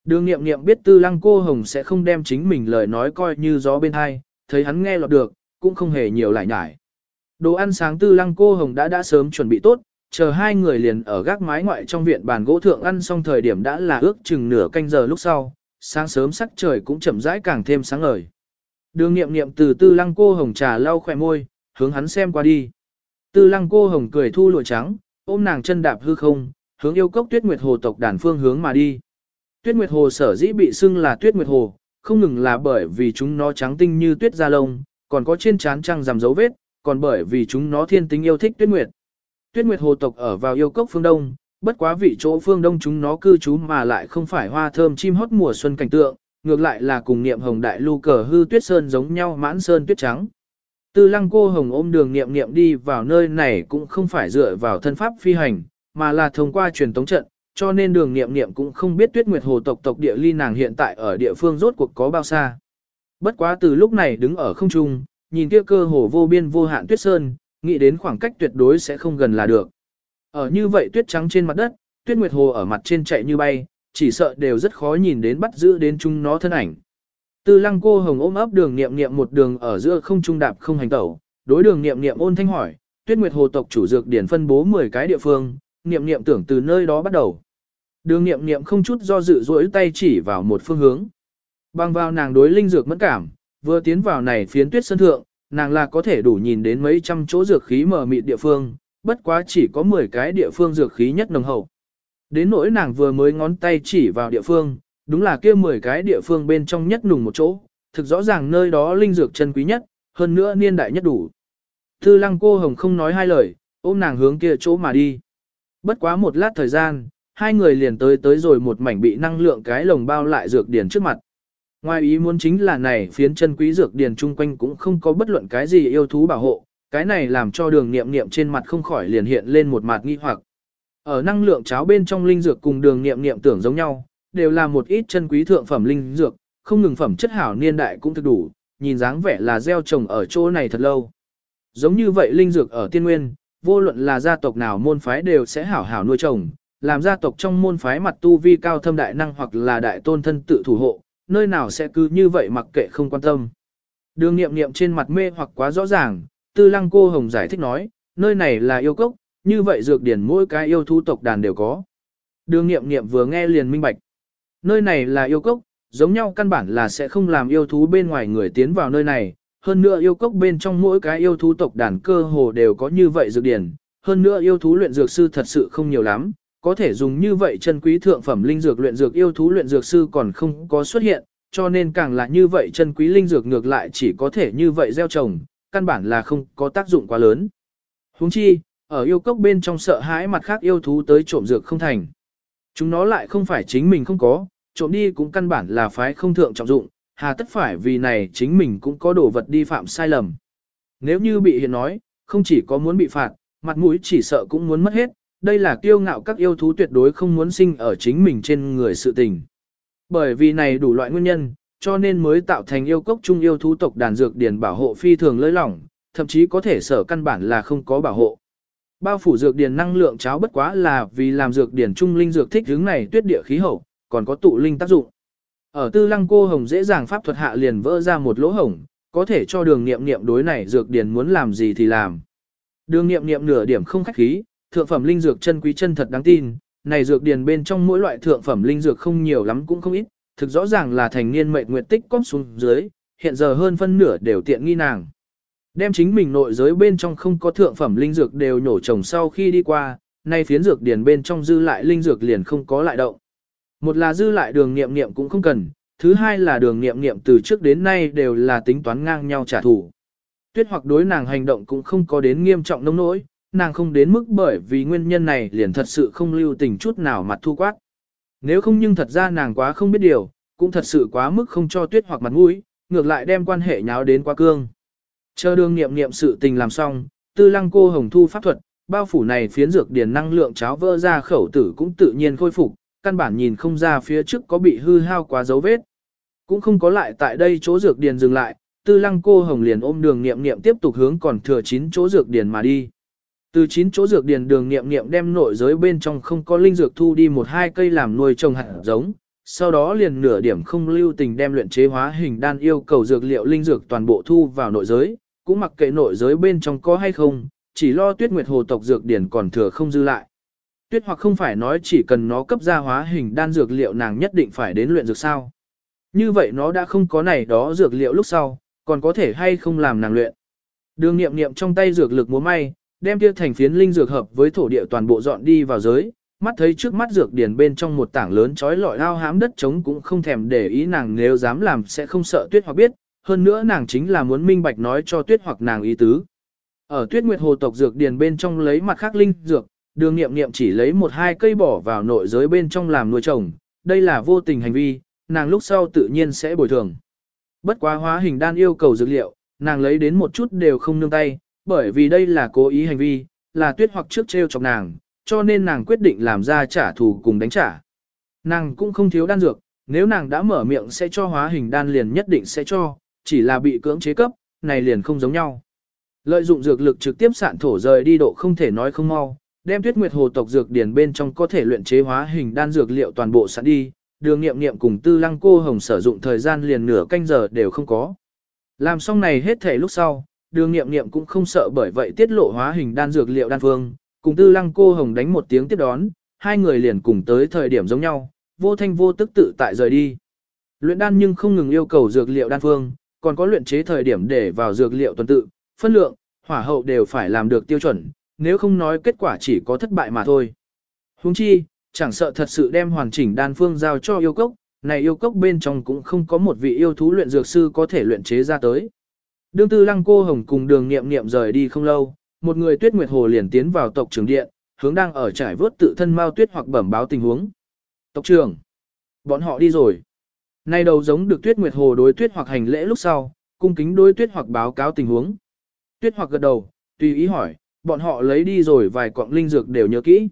Đường nghiệm nghiệm biết tư lăng cô hồng sẽ không đem chính mình lời nói coi như gió bên hai, thấy hắn nghe lọt được, cũng không hề nhiều lại nhải. Đồ ăn sáng tư lăng cô hồng đã đã sớm chuẩn bị tốt, chờ hai người liền ở gác mái ngoại trong viện bàn gỗ thượng ăn xong thời điểm đã là ước chừng nửa canh giờ lúc sau, sáng sớm sắc trời cũng chậm rãi càng thêm sáng ngời. Đường nghiệm nghiệm từ tư lăng cô hồng trà lau khỏe môi, hướng hắn xem qua đi. Tư lăng cô hồng cười thu lụa trắng, ôm nàng chân đạp hư không, hướng yêu cốc tuyết nguyệt hồ tộc đàn phương hướng mà đi. Tuyết nguyệt hồ sở dĩ bị xưng là tuyết nguyệt hồ, không ngừng là bởi vì chúng nó trắng tinh như tuyết da lông, còn có trên trán trăng rằm dấu vết, còn bởi vì chúng nó thiên tính yêu thích tuyết nguyệt. Tuyết nguyệt hồ tộc ở vào yêu cốc phương đông, bất quá vị chỗ phương đông chúng nó cư trú mà lại không phải hoa thơm chim hót mùa xuân cảnh tượng, ngược lại là cùng niệm hồng đại lưu cờ hư tuyết sơn giống nhau mãn sơn tuyết trắng. Tư lăng cô hồng ôm đường niệm niệm đi vào nơi này cũng không phải dựa vào thân pháp phi hành, mà là thông qua truyền tống trận, cho nên đường niệm niệm cũng không biết tuyết nguyệt hồ tộc tộc địa ly nàng hiện tại ở địa phương rốt cuộc có bao xa. Bất quá từ lúc này đứng ở không trung, nhìn kia cơ hồ vô biên vô hạn tuyết sơn, nghĩ đến khoảng cách tuyệt đối sẽ không gần là được. Ở như vậy tuyết trắng trên mặt đất, tuyết nguyệt hồ ở mặt trên chạy như bay, chỉ sợ đều rất khó nhìn đến bắt giữ đến chúng nó thân ảnh. Tư lăng cô hồng ôm ấp đường niệm niệm một đường ở giữa không trung đạp không hành tẩu, đối đường niệm niệm ôn thanh hỏi, tuyết nguyệt hồ tộc chủ dược điển phân bố 10 cái địa phương, niệm niệm tưởng từ nơi đó bắt đầu. Đường niệm niệm không chút do dự duỗi tay chỉ vào một phương hướng. Bằng vào nàng đối linh dược mẫn cảm, vừa tiến vào này phiến tuyết sân thượng, nàng là có thể đủ nhìn đến mấy trăm chỗ dược khí mờ mịt địa phương, bất quá chỉ có 10 cái địa phương dược khí nhất nồng hậu. Đến nỗi nàng vừa mới ngón tay chỉ vào địa phương, đúng là kia 10 cái địa phương bên trong nhất nùng một chỗ, thực rõ ràng nơi đó linh dược chân quý nhất, hơn nữa niên đại nhất đủ. Tư lăng cô hồng không nói hai lời, ôm nàng hướng kia chỗ mà đi. Bất quá một lát thời gian, hai người liền tới tới rồi một mảnh bị năng lượng cái lồng bao lại dược điển trước mặt. Ngoài ý muốn chính là này phiến chân quý dược điền chung quanh cũng không có bất luận cái gì yêu thú bảo hộ, cái này làm cho đường nghiệm nghiệm trên mặt không khỏi liền hiện lên một mặt nghi hoặc. Ở năng lượng cháo bên trong linh dược cùng đường nghiệm nghiệm tưởng giống nhau, đều là một ít chân quý thượng phẩm linh dược, không ngừng phẩm chất hảo niên đại cũng thực đủ, nhìn dáng vẻ là gieo trồng ở chỗ này thật lâu. Giống như vậy linh dược ở tiên nguyên, vô luận là gia tộc nào môn phái đều sẽ hảo hảo nuôi trồng, làm gia tộc trong môn phái mặt tu vi cao thâm đại năng hoặc là đại tôn thân tự thủ hộ, nơi nào sẽ cứ như vậy mặc kệ không quan tâm. Đường nghiệm nghiệm trên mặt mê hoặc quá rõ ràng, tư lăng cô hồng giải thích nói, nơi này là yêu cốc, như vậy dược điển mỗi cái yêu thú tộc đàn đều có. Đường nghiệm nghiệm vừa nghe liền minh bạch. Nơi này là yêu cốc, giống nhau căn bản là sẽ không làm yêu thú bên ngoài người tiến vào nơi này, hơn nữa yêu cốc bên trong mỗi cái yêu thú tộc đàn cơ hồ đều có như vậy dược điển, hơn nữa yêu thú luyện dược sư thật sự không nhiều lắm, có thể dùng như vậy chân quý thượng phẩm linh dược luyện dược yêu thú luyện dược sư còn không có xuất hiện, cho nên càng là như vậy chân quý linh dược ngược lại chỉ có thể như vậy gieo trồng, căn bản là không có tác dụng quá lớn. Huống chi, ở yêu cốc bên trong sợ hãi mặt khác yêu thú tới trộm dược không thành. Chúng nó lại không phải chính mình không có, trộm đi cũng căn bản là phái không thượng trọng dụng, hà tất phải vì này chính mình cũng có đồ vật đi phạm sai lầm. Nếu như bị hiện nói, không chỉ có muốn bị phạt, mặt mũi chỉ sợ cũng muốn mất hết, đây là kiêu ngạo các yêu thú tuyệt đối không muốn sinh ở chính mình trên người sự tình. Bởi vì này đủ loại nguyên nhân, cho nên mới tạo thành yêu cốc chung yêu thú tộc đàn dược điển bảo hộ phi thường lơi lỏng, thậm chí có thể sở căn bản là không có bảo hộ. Bao phủ dược điển năng lượng cháo bất quá là vì làm dược điển trung linh dược thích hướng này tuyết địa khí hậu, còn có tụ linh tác dụng. Ở tư lăng cô hồng dễ dàng pháp thuật hạ liền vỡ ra một lỗ hổng, có thể cho đường nghiệm nghiệm đối này dược điển muốn làm gì thì làm. Đường nghiệm nghiệm nửa điểm không khách khí, thượng phẩm linh dược chân quý chân thật đáng tin, này dược điển bên trong mỗi loại thượng phẩm linh dược không nhiều lắm cũng không ít, thực rõ ràng là thành niên mệnh nguyệt tích cóp xuống dưới, hiện giờ hơn phân nửa đều tiện nghi nàng. Đem chính mình nội giới bên trong không có thượng phẩm linh dược đều nhổ trồng sau khi đi qua, nay phiến dược điển bên trong dư lại linh dược liền không có lại động. Một là dư lại đường nghiệm nghiệm cũng không cần, thứ hai là đường nghiệm nghiệm từ trước đến nay đều là tính toán ngang nhau trả thù. Tuyết hoặc đối nàng hành động cũng không có đến nghiêm trọng nông nỗi, nàng không đến mức bởi vì nguyên nhân này liền thật sự không lưu tình chút nào mặt thu quát. Nếu không nhưng thật ra nàng quá không biết điều, cũng thật sự quá mức không cho tuyết hoặc mặt mũi, ngược lại đem quan hệ nháo đến quá cương. Chờ đường nghiệm nghiệm sự tình làm xong, tư lăng cô hồng thu pháp thuật, bao phủ này phiến dược điền năng lượng cháo vỡ ra khẩu tử cũng tự nhiên khôi phục, căn bản nhìn không ra phía trước có bị hư hao quá dấu vết. Cũng không có lại tại đây chỗ dược điền dừng lại, tư lăng cô hồng liền ôm đường nghiệm nghiệm tiếp tục hướng còn thừa chín chỗ dược điền mà đi. Từ chín chỗ dược điển đường nghiệm nghiệm đem nội giới bên trong không có linh dược thu đi một hai cây làm nuôi trồng hạt giống, sau đó liền nửa điểm không lưu tình đem luyện chế hóa hình đan yêu cầu dược liệu linh dược toàn bộ thu vào nội giới, cũng mặc kệ nội giới bên trong có hay không, chỉ lo tuyết nguyệt hồ tộc dược điển còn thừa không dư lại. Tuyết hoặc không phải nói chỉ cần nó cấp ra hóa hình đan dược liệu nàng nhất định phải đến luyện dược sao. Như vậy nó đã không có này đó dược liệu lúc sau, còn có thể hay không làm nàng luyện. Đường nghiệm nghiệm trong tay dược lực múa may, đem kia thành phiến linh dược hợp với thổ địa toàn bộ dọn đi vào giới, mắt thấy trước mắt dược điển bên trong một tảng lớn trói lọi ao hám đất trống cũng không thèm để ý nàng nếu dám làm sẽ không sợ tuyết hoặc biết, hơn nữa nàng chính là muốn minh bạch nói cho tuyết hoặc nàng ý tứ. Ở tuyết nguyệt hồ tộc dược điển bên trong lấy mặt khác linh dược, đường nghiệm nghiệm chỉ lấy một hai cây bỏ vào nội giới bên trong làm nuôi trồng, đây là vô tình hành vi, nàng lúc sau tự nhiên sẽ bồi thường. Bất quá hóa hình đan yêu cầu dược liệu, nàng lấy đến một chút đều không nương tay, bởi vì đây là cố ý hành vi, là tuyết hoặc trước treo chọc nàng, cho nên nàng quyết định làm ra trả thù cùng đánh trả. Nàng cũng không thiếu đan dược, nếu nàng đã mở miệng sẽ cho hóa hình đan liền nhất định sẽ cho, chỉ là bị cưỡng chế cấp, này liền không giống nhau. Lợi dụng dược lực trực tiếp sạn thổ rời đi độ không thể nói không mau, đem tuyết nguyệt hồ tộc dược điển bên trong có thể luyện chế hóa hình đan dược liệu toàn bộ sẵn đi, đường nghiệm nghiệm cùng tư lăng cô hồng sử dụng thời gian liền nửa canh giờ đều không có. Làm xong này hết thể lúc sau, đường nghiệm nghiệm cũng không sợ bởi vậy tiết lộ hóa hình đan dược liệu đan phương, cùng tư lăng cô hồng đánh một tiếng tiếp đón, hai người liền cùng tới thời điểm giống nhau, vô thanh vô tức tự tại rời đi. Luyện đan nhưng không ngừng yêu cầu dược liệu đan phương, còn có luyện chế thời điểm để vào dược liệu tuần tự, phân lượng, hỏa hậu đều phải làm được tiêu chuẩn, nếu không nói kết quả chỉ có thất bại mà thôi. Huống chi, chẳng sợ thật sự đem hoàn chỉnh đan phương giao cho yêu cốc, này yêu cốc bên trong cũng không có một vị yêu thú luyện dược sư có thể luyện chế ra tới. Đương tư lăng cô hồng cùng đường nghiệm nghiệm rời đi không lâu, một người tuyết nguyệt hồ liền tiến vào tộc trưởng điện, hướng đang ở trải vớt tự thân mao tuyết hoặc bẩm báo tình huống. Tộc trưởng, bọn họ đi rồi. Nay đầu giống được tuyết nguyệt hồ đối tuyết hoặc hành lễ lúc sau, cung kính đối tuyết hoặc báo cáo tình huống. Tuyết hoặc gật đầu, tùy ý hỏi, bọn họ lấy đi rồi vài quặng linh dược đều nhớ kỹ.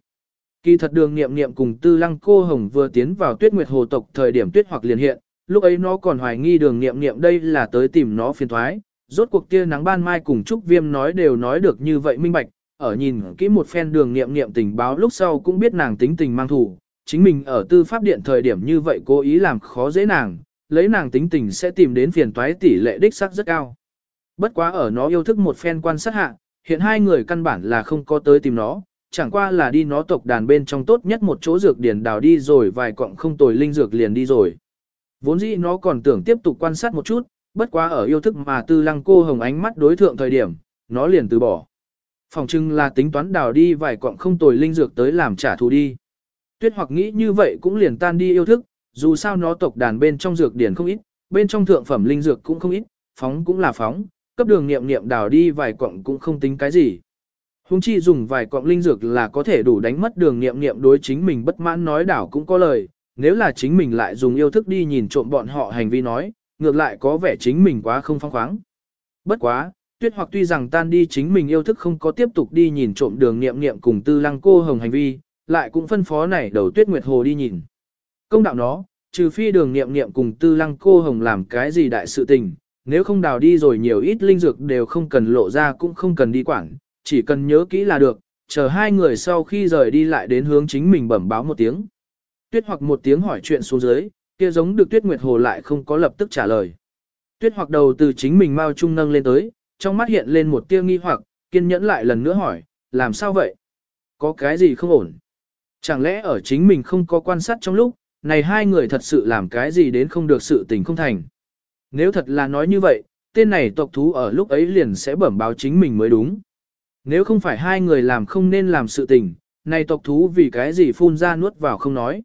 Kỳ thật đường nghiệm nghiệm cùng tư lăng cô hồng vừa tiến vào tuyết nguyệt hồ tộc thời điểm tuyết hoặc liền hiện, lúc ấy nó còn hoài nghi đường nghiệm nghiệm đây là tới tìm nó phiền thoái, rốt cuộc kia nắng ban mai cùng Trúc Viêm nói đều nói được như vậy minh bạch, ở nhìn kỹ một phen đường nghiệm nghiệm tình báo lúc sau cũng biết nàng tính tình mang thủ, chính mình ở tư pháp điện thời điểm như vậy cố ý làm khó dễ nàng, lấy nàng tính tình sẽ tìm đến phiền toái tỷ lệ đích xác rất cao. Bất quá ở nó yêu thức một phen quan sát hạ, hiện hai người căn bản là không có tới tìm nó, chẳng qua là đi nó tộc đàn bên trong tốt nhất một chỗ dược điển đào đi rồi vài cọng không tồi linh dược liền đi rồi. Vốn dĩ nó còn tưởng tiếp tục quan sát một chút, bất quá ở yêu thức mà tư lăng cô hồng ánh mắt đối thượng thời điểm, nó liền từ bỏ. Phòng trưng là tính toán đào đi vài quặng không tồi linh dược tới làm trả thù đi. Tuyết hoặc nghĩ như vậy cũng liền tan đi yêu thức, dù sao nó tộc đàn bên trong dược điển không ít, bên trong thượng phẩm linh dược cũng không ít, phóng cũng là phóng, cấp đường nghiệm nghiệm đào đi vài quặng cũng không tính cái gì. Hùng chi dùng vài quặng linh dược là có thể đủ đánh mất đường nghiệm nghiệm đối chính mình bất mãn nói đảo cũng có lời, nếu là chính mình lại dùng yêu thức đi nhìn trộm bọn họ hành vi nói, ngược lại có vẻ chính mình quá không phong khoáng. Bất quá, tuyết hoặc tuy rằng tan đi chính mình yêu thức không có tiếp tục đi nhìn trộm đường nghiệm nghiệm cùng tư lăng cô hồng hành vi, lại cũng phân phó này đầu tuyết nguyệt hồ đi nhìn. Công đạo nó, trừ phi đường nghiệm nghiệm cùng tư lăng cô hồng làm cái gì đại sự tình, nếu không đào đi rồi nhiều ít linh dược đều không cần lộ ra cũng không cần đi quản, chỉ cần nhớ kỹ là được, chờ hai người sau khi rời đi lại đến hướng chính mình bẩm báo một tiếng. Tuyết hoặc một tiếng hỏi chuyện xuống dưới, kia giống được Tuyết Nguyệt Hồ lại không có lập tức trả lời. Tuyết hoặc đầu từ chính mình mau trung nâng lên tới, trong mắt hiện lên một tia nghi hoặc, kiên nhẫn lại lần nữa hỏi, làm sao vậy? Có cái gì không ổn? Chẳng lẽ ở chính mình không có quan sát trong lúc, này hai người thật sự làm cái gì đến không được sự tình không thành? Nếu thật là nói như vậy, tên này tộc thú ở lúc ấy liền sẽ bẩm báo chính mình mới đúng. Nếu không phải hai người làm không nên làm sự tình, này tộc thú vì cái gì phun ra nuốt vào không nói.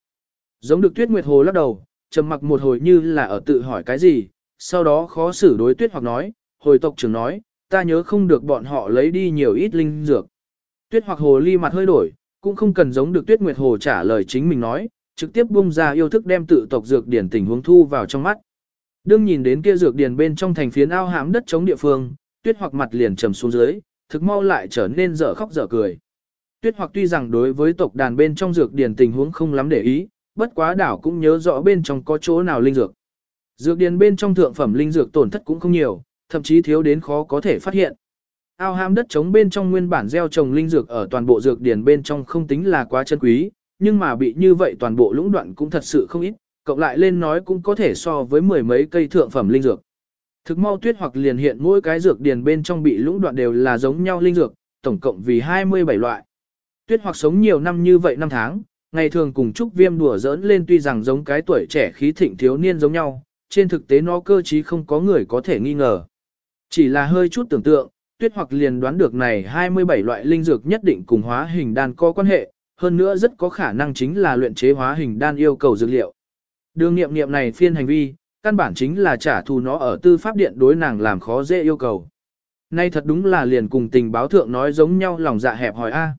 Giống được tuyết nguyệt hồ lắc đầu, trầm mặc một hồi như là ở tự hỏi cái gì, sau đó khó xử đối tuyết hoặc nói, hồi tộc trưởng nói, ta nhớ không được bọn họ lấy đi nhiều ít linh dược. Tuyết hoặc hồ ly mặt hơi đổi, cũng không cần giống được tuyết nguyệt hồ trả lời chính mình nói, trực tiếp bung ra yêu thức đem tự tộc dược điển tình huống thu vào trong mắt. Đương nhìn đến kia dược điển bên trong thành phiến ao hãm đất chống địa phương, tuyết hoặc mặt liền trầm xuống dưới, thực mau lại trở nên dở khóc dở cười. Tuyết hoặc tuy rằng đối với tộc đàn bên trong dược điển tình huống không lắm để ý, bất quá đảo cũng nhớ rõ bên trong có chỗ nào linh dược. Dược điển bên trong thượng phẩm linh dược tổn thất cũng không nhiều, thậm chí thiếu đến khó có thể phát hiện. Ao ham đất trống bên trong nguyên bản gieo trồng linh dược ở toàn bộ dược điển bên trong không tính là quá chân quý, nhưng mà bị như vậy toàn bộ lũng đoạn cũng thật sự không ít, cộng lại lên nói cũng có thể so với mười mấy cây thượng phẩm linh dược. Thực mau tuyết hoặc liền hiện mỗi cái dược điển bên trong bị lũng đoạn đều là giống nhau linh dược, tổng cộng vì 27 loại. Tuyết hoặc sống nhiều năm như vậy năm tháng, ngày thường cùng Trúc Viêm đùa giỡn lên tuy rằng giống cái tuổi trẻ khí thịnh thiếu niên giống nhau, trên thực tế nó cơ trí không có người có thể nghi ngờ. Chỉ là hơi chút tưởng tượng, Tuyết hoặc liền đoán được này 27 loại linh dược nhất định cùng hóa hình đan có quan hệ, hơn nữa rất có khả năng chính là luyện chế hóa hình đan yêu cầu dược liệu. Đường nghiệm nghiệm này phiên hành vi, căn bản chính là trả thù nó ở tư pháp điện đối nàng làm khó dễ yêu cầu. Nay thật đúng là liền cùng tình báo thượng nói giống nhau lòng dạ hẹp hỏi A.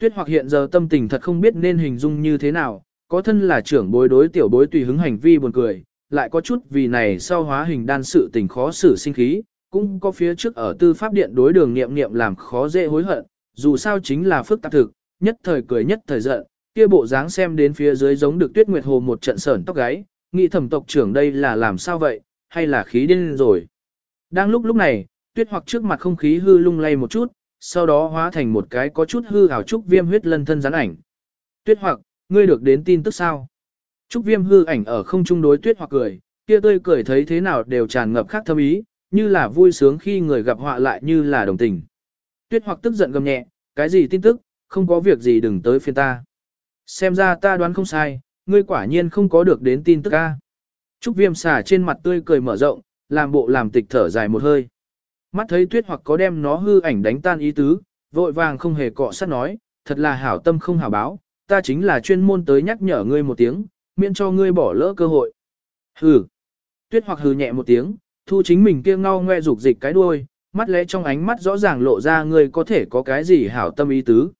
Tuyết hoặc hiện giờ tâm tình thật không biết nên hình dung như thế nào, có thân là trưởng bối đối tiểu bối tùy hứng hành vi buồn cười, lại có chút vì này sau hóa hình đan sự tình khó xử sinh khí, cũng có phía trước ở tư pháp điện đối đường nghiệm nghiệm làm khó dễ hối hận, dù sao chính là phức tạp thực, nhất thời cười nhất thời giận, kia bộ dáng xem đến phía dưới giống được tuyết nguyệt hồ một trận sởn tóc gáy, nghĩ thẩm tộc trưởng đây là làm sao vậy, hay là khí điên rồi. Đang lúc lúc này, tuyết hoặc trước mặt không khí hư lung lay một chút, sau đó hóa thành một cái có chút hư ảo trúc viêm huyết lân thân rắn ảnh. Tuyết hoặc, ngươi được đến tin tức sao? Trúc viêm hư ảnh ở không trung đối tuyết hoặc cười, kia tươi cười thấy thế nào đều tràn ngập khác thâm ý, như là vui sướng khi người gặp họa lại như là đồng tình. Tuyết hoặc tức giận gầm nhẹ, cái gì tin tức, không có việc gì đừng tới phiên ta. Xem ra ta đoán không sai, ngươi quả nhiên không có được đến tin tức ca. Trúc viêm xả trên mặt tươi cười mở rộng, làm bộ làm tịch thở dài một hơi. Mắt thấy tuyết hoặc có đem nó hư ảnh đánh tan ý tứ, vội vàng không hề cọ sát nói, thật là hảo tâm không hảo báo, ta chính là chuyên môn tới nhắc nhở ngươi một tiếng, miễn cho ngươi bỏ lỡ cơ hội. Hừ. Tuyết hoặc hừ nhẹ một tiếng, thu chính mình kia ngao ngoe rục dịch cái đuôi, mắt lẽ trong ánh mắt rõ ràng lộ ra ngươi có thể có cái gì hảo tâm ý tứ.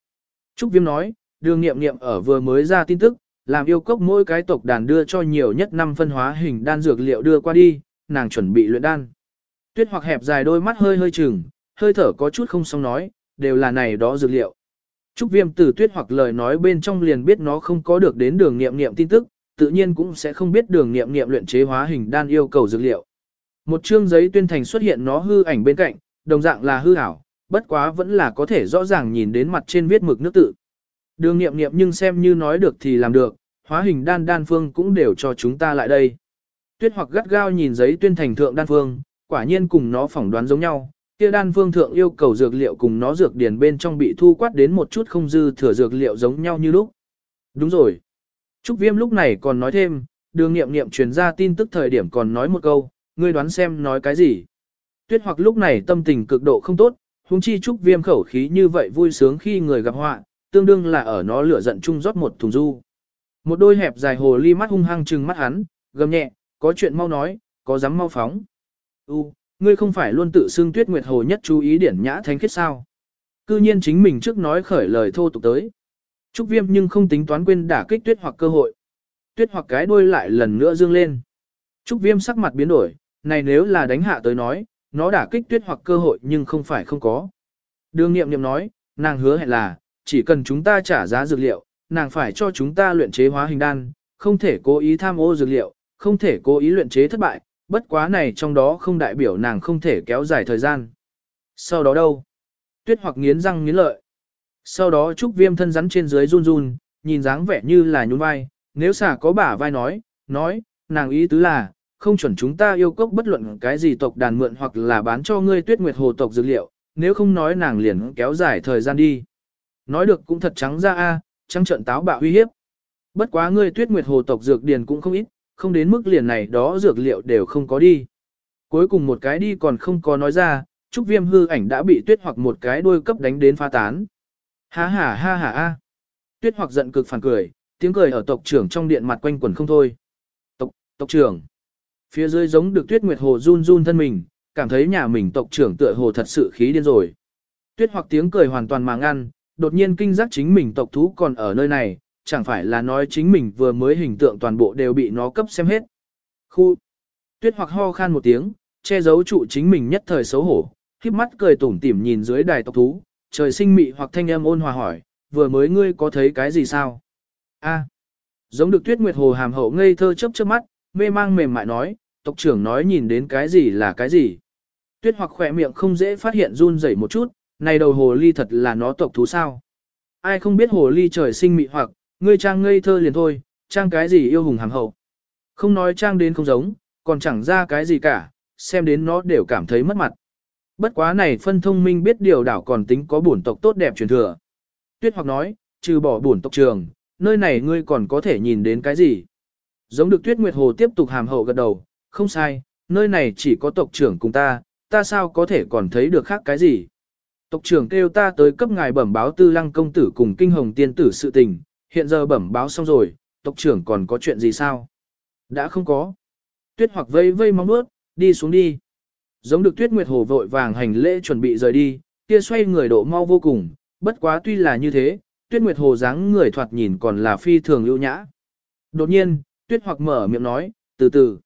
Trúc Viêm nói, đường nghiệm nghiệm ở vừa mới ra tin tức, làm yêu cốc mỗi cái tộc đàn đưa cho nhiều nhất năm phân hóa hình đan dược liệu đưa qua đi, nàng chuẩn bị luyện đan. Tuyết hoặc hẹp dài đôi mắt hơi hơi chừng, hơi thở có chút không xong nói, đều là này đó dược liệu. Trúc Viêm từ tuyết hoặc lời nói bên trong liền biết nó không có được đến đường nghiệm nghiệm tin tức, tự nhiên cũng sẽ không biết đường nghiệm nghiệm luyện chế hóa hình đan yêu cầu dược liệu. Một chương giấy tuyên thành xuất hiện nó hư ảnh bên cạnh, đồng dạng là hư ảo, bất quá vẫn là có thể rõ ràng nhìn đến mặt trên viết mực nước tự. Đường nghiệm nghiệm nhưng xem như nói được thì làm được, hóa hình đan đan phương cũng đều cho chúng ta lại đây. Tuyết hoặc gắt gao nhìn giấy tuyên thành thượng đan phương, quả nhiên cùng nó phỏng đoán giống nhau, kia đan phương thượng yêu cầu dược liệu cùng nó dược điển bên trong bị thu quát đến một chút không dư thừa dược liệu giống nhau như lúc. Đúng rồi. Trúc Viêm lúc này còn nói thêm, đường nghiệm nghiệm truyền ra tin tức thời điểm còn nói một câu, ngươi đoán xem nói cái gì. Tuyết hoặc lúc này tâm tình cực độ không tốt, huống chi Trúc Viêm khẩu khí như vậy vui sướng khi người gặp họa, tương đương là ở nó lửa giận chung rót một thùng du. Một đôi hẹp dài hồ ly mắt hung hăng trừng mắt hắn, gầm nhẹ, có chuyện mau nói, có dám mau phóng. U, ngươi không phải luôn tự xưng tuyết nguyệt hồ nhất chú ý điển nhã thánh khiết sao. Cư nhiên chính mình trước nói khởi lời thô tục tới. Trúc viêm nhưng không tính toán quên đả kích tuyết hoặc cơ hội. Tuyết hoặc cái đuôi lại lần nữa dương lên. Trúc viêm sắc mặt biến đổi, này nếu là đánh hạ tới nói, nó đả kích tuyết hoặc cơ hội nhưng không phải không có. Đường nghiệm nghiệm nói, nàng hứa hẹn là, chỉ cần chúng ta trả giá dược liệu, nàng phải cho chúng ta luyện chế hóa hình đan, không thể cố ý tham ô dược liệu, không thể cố ý luyện chế thất bại, bất quá này trong đó không đại biểu nàng không thể kéo dài thời gian. Sau đó đâu? Tuyết hoặc nghiến răng nghiến lợi. Sau đó Trúc Viêm thân rắn trên dưới run run, nhìn dáng vẻ như là nhún vai, nếu xả có bả vai nói, nói, nàng ý tứ là, không chuẩn chúng ta yêu cốc bất luận cái gì tộc đàn mượn hoặc là bán cho ngươi tuyết nguyệt hồ tộc dược liệu, nếu không nói nàng liền kéo dài thời gian đi. Nói được cũng thật trắng ra a, trắng trận táo bạo uy hiếp. Bất quá ngươi tuyết nguyệt hồ tộc dược điền cũng không ít, không đến mức liền này đó dược liệu đều không có đi. Cuối cùng một cái đi còn không có nói ra, trúc viêm hư ảnh đã bị tuyết hoặc một cái đôi cấp đánh đến pha tán. Ha ha ha ha ha. Tuyết hoặc giận cực phản cười, tiếng cười ở tộc trưởng trong điện mặt quanh quẩn không thôi. Tộc, tộc trưởng. Phía dưới giống được tuyết nguyệt hồ run run thân mình, cảm thấy nhà mình tộc trưởng tựa hồ thật sự khí điên rồi. Tuyết hoặc tiếng cười hoàn toàn mà ngăn, đột nhiên kinh giác chính mình tộc thú còn ở nơi này, chẳng phải là nói chính mình vừa mới hình tượng toàn bộ đều bị nó cấp xem hết. Khu tuyết hoặc ho khan một tiếng, che giấu trụ chính mình nhất thời xấu hổ, khiếp mắt cười tủm tỉm nhìn dưới đài tộc thú, trời sinh mị hoặc thanh âm ôn hòa hỏi, vừa mới ngươi có thấy cái gì sao? A. giống được tuyết nguyệt hồ hàm hậu ngây thơ chớp chớp mắt, mê mang mềm mại nói, tộc trưởng nói nhìn đến cái gì là cái gì. Tuyết hoặc khỏe miệng không dễ phát hiện run rẩy một chút, này đầu hồ ly thật là nó tộc thú sao. Ai không biết hồ ly trời sinh mị hoặc, ngươi trang ngây thơ liền thôi, trang cái gì yêu hùng hàm hậu. Không nói trang đến không giống, còn chẳng ra cái gì cả, xem đến nó đều cảm thấy mất mặt. Bất quá này phân thông minh biết điều đảo còn tính có bổn tộc tốt đẹp truyền thừa. Tuyết hoặc nói, trừ bỏ bổn tộc trường, nơi này ngươi còn có thể nhìn đến cái gì? Giống được Tuyết Nguyệt Hồ tiếp tục hàm hậu gật đầu, không sai, nơi này chỉ có tộc trưởng cùng ta, ta sao có thể còn thấy được khác cái gì? Tộc trưởng kêu ta tới cấp ngài bẩm báo tư lăng công tử cùng kinh hồng tiên tử sự tình, hiện giờ bẩm báo xong rồi, tộc trưởng còn có chuyện gì sao? Đã không có. Tuyết hoặc vây vây mong bước, đi xuống đi. Giống được Tuyết Nguyệt Hồ vội vàng hành lễ chuẩn bị rời đi, kia xoay người độ mau vô cùng, bất quá tuy là như thế, Tuyết Nguyệt Hồ dáng người thoạt nhìn còn là phi thường ưu nhã. Đột nhiên, Tuyết hoặc mở miệng nói, từ từ.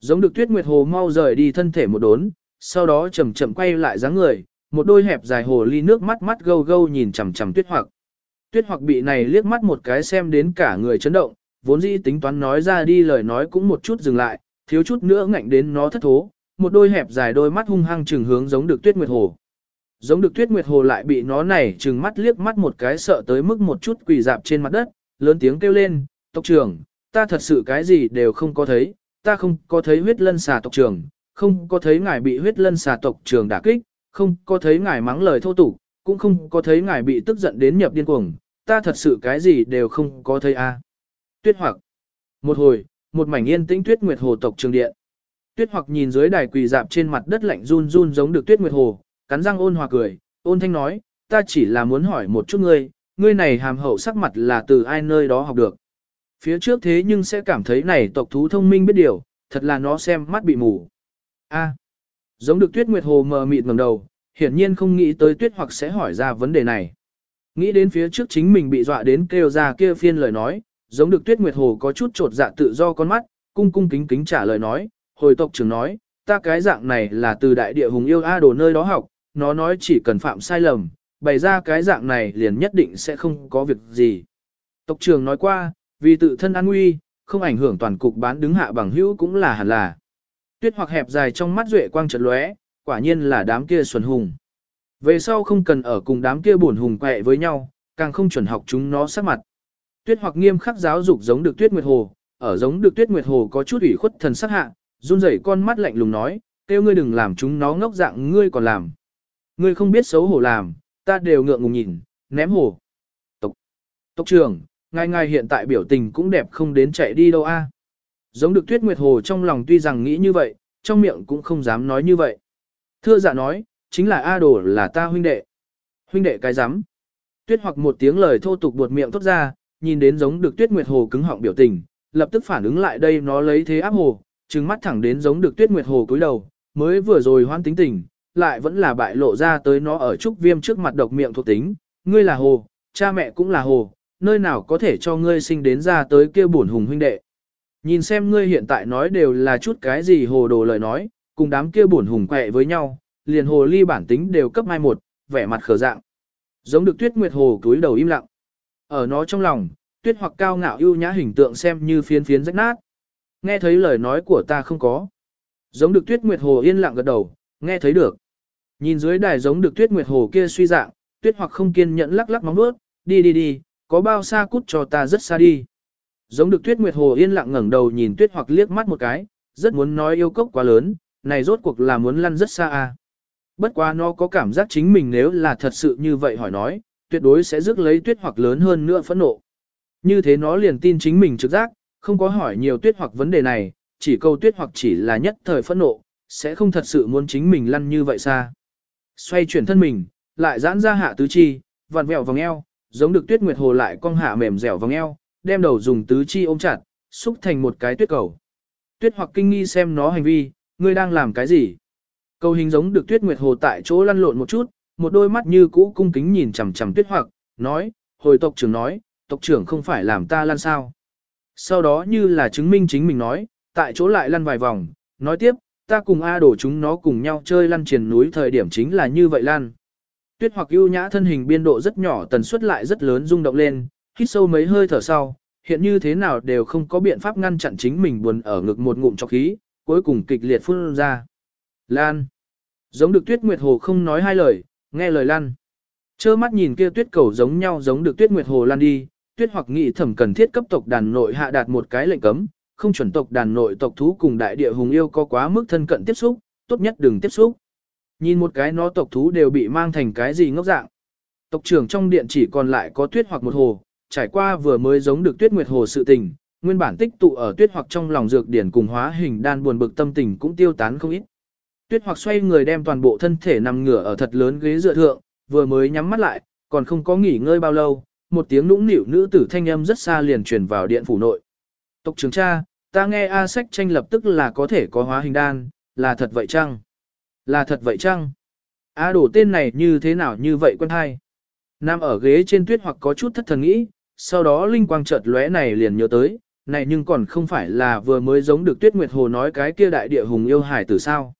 Giống được Tuyết Nguyệt Hồ mau rời đi thân thể một đốn, sau đó chậm chậm quay lại dáng người, một đôi hẹp dài hồ ly nước mắt mắt gâu gâu nhìn chằm chằm Tuyết hoặc. Tuyết hoặc bị này liếc mắt một cái xem đến cả người chấn động, vốn dĩ tính toán nói ra đi lời nói cũng một chút dừng lại, thiếu chút nữa ngạnh đến nó thất thố, một đôi hẹp dài đôi mắt hung hăng trừng hướng giống được Tuyết Nguyệt Hồ. Giống được Tuyết Nguyệt Hồ lại bị nó này trừng mắt liếc mắt một cái sợ tới mức một chút quỳ dạp trên mặt đất, lớn tiếng kêu lên, tộc trưởng, ta thật sự cái gì đều không có thấy, ta không có thấy huyết lân xà tộc trưởng, không có thấy ngài bị huyết lân xà tộc trưởng đả kích, không có thấy ngài mắng lời thô tục, cũng không có thấy ngài bị tức giận đến nhập điên cuồng, ta thật sự cái gì đều không có thấy a. Tuyết hoặc. Một hồi, một mảnh yên tĩnh Tuyết Nguyệt Hồ tộc trường điện. Tuyết hoặc nhìn dưới đài quỳ dạp trên mặt đất lạnh run run giống được Tuyết Nguyệt Hồ, cắn răng ôn hòa cười, ôn thanh nói, ta chỉ là muốn hỏi một chút ngươi, ngươi này hàm hậu sắc mặt là từ ai nơi đó học được. Phía trước thế nhưng sẽ cảm thấy này tộc thú thông minh biết điều, thật là nó xem mắt bị mù. A. giống được Tuyết Nguyệt Hồ mờ mịt ngẩng đầu, hiển nhiên không nghĩ tới Tuyết hoặc sẽ hỏi ra vấn đề này. Nghĩ đến phía trước chính mình bị dọa đến kêu ra kia phiên lời nói, giống được Tuyết Nguyệt Hồ có chút trột dạ tự do con mắt, cung cung kính kính trả lời nói, hồi tộc trưởng nói, ta cái dạng này là từ đại địa hùng yêu A đồ nơi đó học, nó nói chỉ cần phạm sai lầm, bày ra cái dạng này liền nhất định sẽ không có việc gì. Tộc trưởng nói qua, vì tự thân an nguy, không ảnh hưởng toàn cục bán đứng hạ bằng hữu cũng là hẳn là. Tuyết hoặc hẹp dài trong mắt duệ quang trật lóe, quả nhiên là đám kia xuân hùng. Về sau không cần ở cùng đám kia buồn hùng quẹ với nhau, càng không chuẩn học chúng nó sắc mặt. Tuyết hoặc nghiêm khắc giáo dục giống được Tuyết Nguyệt Hồ, ở giống được Tuyết Nguyệt Hồ có chút ủy khuất thần sắc hạ, run rẩy con mắt lạnh lùng nói, kêu ngươi đừng làm chúng nó ngốc dạng ngươi còn làm. Ngươi không biết xấu hổ làm, ta đều ngượng ngùng nhìn, ném hồ, Tộc, tộc trưởng, ngài ngài hiện tại biểu tình cũng đẹp không đến chạy đi đâu a. Giống được Tuyết Nguyệt Hồ trong lòng tuy rằng nghĩ như vậy, trong miệng cũng không dám nói như vậy. Thưa dạ nói, chính là A Đồ là ta huynh đệ. Huynh đệ cái rắm Tuyết hoặc một tiếng lời thô tục buột miệng thốt ra, nhìn đến giống được Tuyết Nguyệt Hồ cứng họng biểu tình, lập tức phản ứng lại đây nó lấy thế áp hồ, trừng mắt thẳng đến giống được Tuyết Nguyệt Hồ cúi đầu, mới vừa rồi hoan tính tình, lại vẫn là bại lộ ra tới nó ở trúc viêm trước mặt độc miệng thuộc tính, ngươi là hồ, cha mẹ cũng là hồ, nơi nào có thể cho ngươi sinh đến ra tới kia bổn hùng huynh đệ. Nhìn xem ngươi hiện tại nói đều là chút cái gì hồ đồ lời nói, cùng đám kia buồn hùng quẹ với nhau, liền hồ ly bản tính đều cấp mai một, vẻ mặt khờ dạng. Giống được tuyết nguyệt hồ túi đầu im lặng. Ở nó trong lòng, tuyết hoặc cao ngạo ưu nhã hình tượng xem như phiến phiến rách nát. Nghe thấy lời nói của ta không có. Giống được tuyết nguyệt hồ yên lặng gật đầu, nghe thấy được. Nhìn dưới đài giống được tuyết nguyệt hồ kia suy dạng, tuyết hoặc không kiên nhẫn lắc lắc móng nuốt, đi đi đi, có bao xa cút cho ta rất xa đi. Giống được tuyết nguyệt hồ yên lặng ngẩng đầu nhìn tuyết hoặc liếc mắt một cái, rất muốn nói yêu cốc quá lớn, này rốt cuộc là muốn lăn rất xa à. Bất quá nó có cảm giác chính mình nếu là thật sự như vậy hỏi nói, tuyệt đối sẽ rước lấy tuyết hoặc lớn hơn nữa phẫn nộ. Như thế nó liền tin chính mình trực giác, không có hỏi nhiều tuyết hoặc vấn đề này, chỉ câu tuyết hoặc chỉ là nhất thời phẫn nộ, sẽ không thật sự muốn chính mình lăn như vậy xa. Xoay chuyển thân mình, lại giãn ra hạ tứ chi, vặn vẹo vòng eo, giống được tuyết nguyệt hồ lại cong hạ mềm dẻo vòng eo, đem đầu dùng tứ chi ôm chặt, xúc thành một cái tuyết cầu. Tuyết hoặc kinh nghi xem nó hành vi, ngươi đang làm cái gì? Cầu hình giống được tuyết nguyệt hồ tại chỗ lăn lộn một chút, một đôi mắt như cũ cung kính nhìn chằm chằm tuyết hoặc, nói, hồi tộc trưởng nói, tộc trưởng không phải làm ta lăn sao. Sau đó như là chứng minh chính mình nói, tại chỗ lại lăn vài vòng, nói tiếp, ta cùng A đổ chúng nó cùng nhau chơi lăn triền núi thời điểm chính là như vậy lăn. Tuyết hoặc ưu nhã thân hình biên độ rất nhỏ tần suất lại rất lớn rung động lên, hít sâu mấy hơi thở sau, hiện như thế nào đều không có biện pháp ngăn chặn chính mình buồn ở ngực một ngụm cho khí, cuối cùng kịch liệt phun ra. Lan. Giống được tuyết nguyệt hồ không nói hai lời, nghe lời lan. Chơ mắt nhìn kia tuyết cầu giống nhau giống được tuyết nguyệt hồ lan đi, tuyết hoặc nghĩ thẩm cần thiết cấp tộc đàn nội hạ đạt một cái lệnh cấm, không chuẩn tộc đàn nội tộc thú cùng đại địa hùng yêu có quá mức thân cận tiếp xúc, tốt nhất đừng tiếp xúc. Nhìn một cái nó tộc thú đều bị mang thành cái gì ngốc dạng. Tộc trưởng trong điện chỉ còn lại có tuyết hoặc một hồ, trải qua vừa mới giống được tuyết nguyệt hồ sự tình, nguyên bản tích tụ ở tuyết hoặc trong lòng dược điển cùng hóa hình đan buồn bực tâm tình cũng tiêu tán không ít. Tuyết hoặc xoay người đem toàn bộ thân thể nằm ngửa ở thật lớn ghế dựa thượng, vừa mới nhắm mắt lại, còn không có nghỉ ngơi bao lâu, một tiếng nũng nịu nữ tử thanh âm rất xa liền truyền vào điện phủ nội. Tộc trưởng cha, ta nghe A sách tranh lập tức là có thể có hóa hình đan, là thật vậy chăng? Là thật vậy chăng? A đổ tên này như thế nào như vậy quân hai? Nam ở ghế trên tuyết hoặc có chút thất thần nghĩ, sau đó linh quang chợt lóe này liền nhớ tới, này nhưng còn không phải là vừa mới giống được tuyết nguyệt hồ nói cái kia đại địa hùng yêu hải tử sao.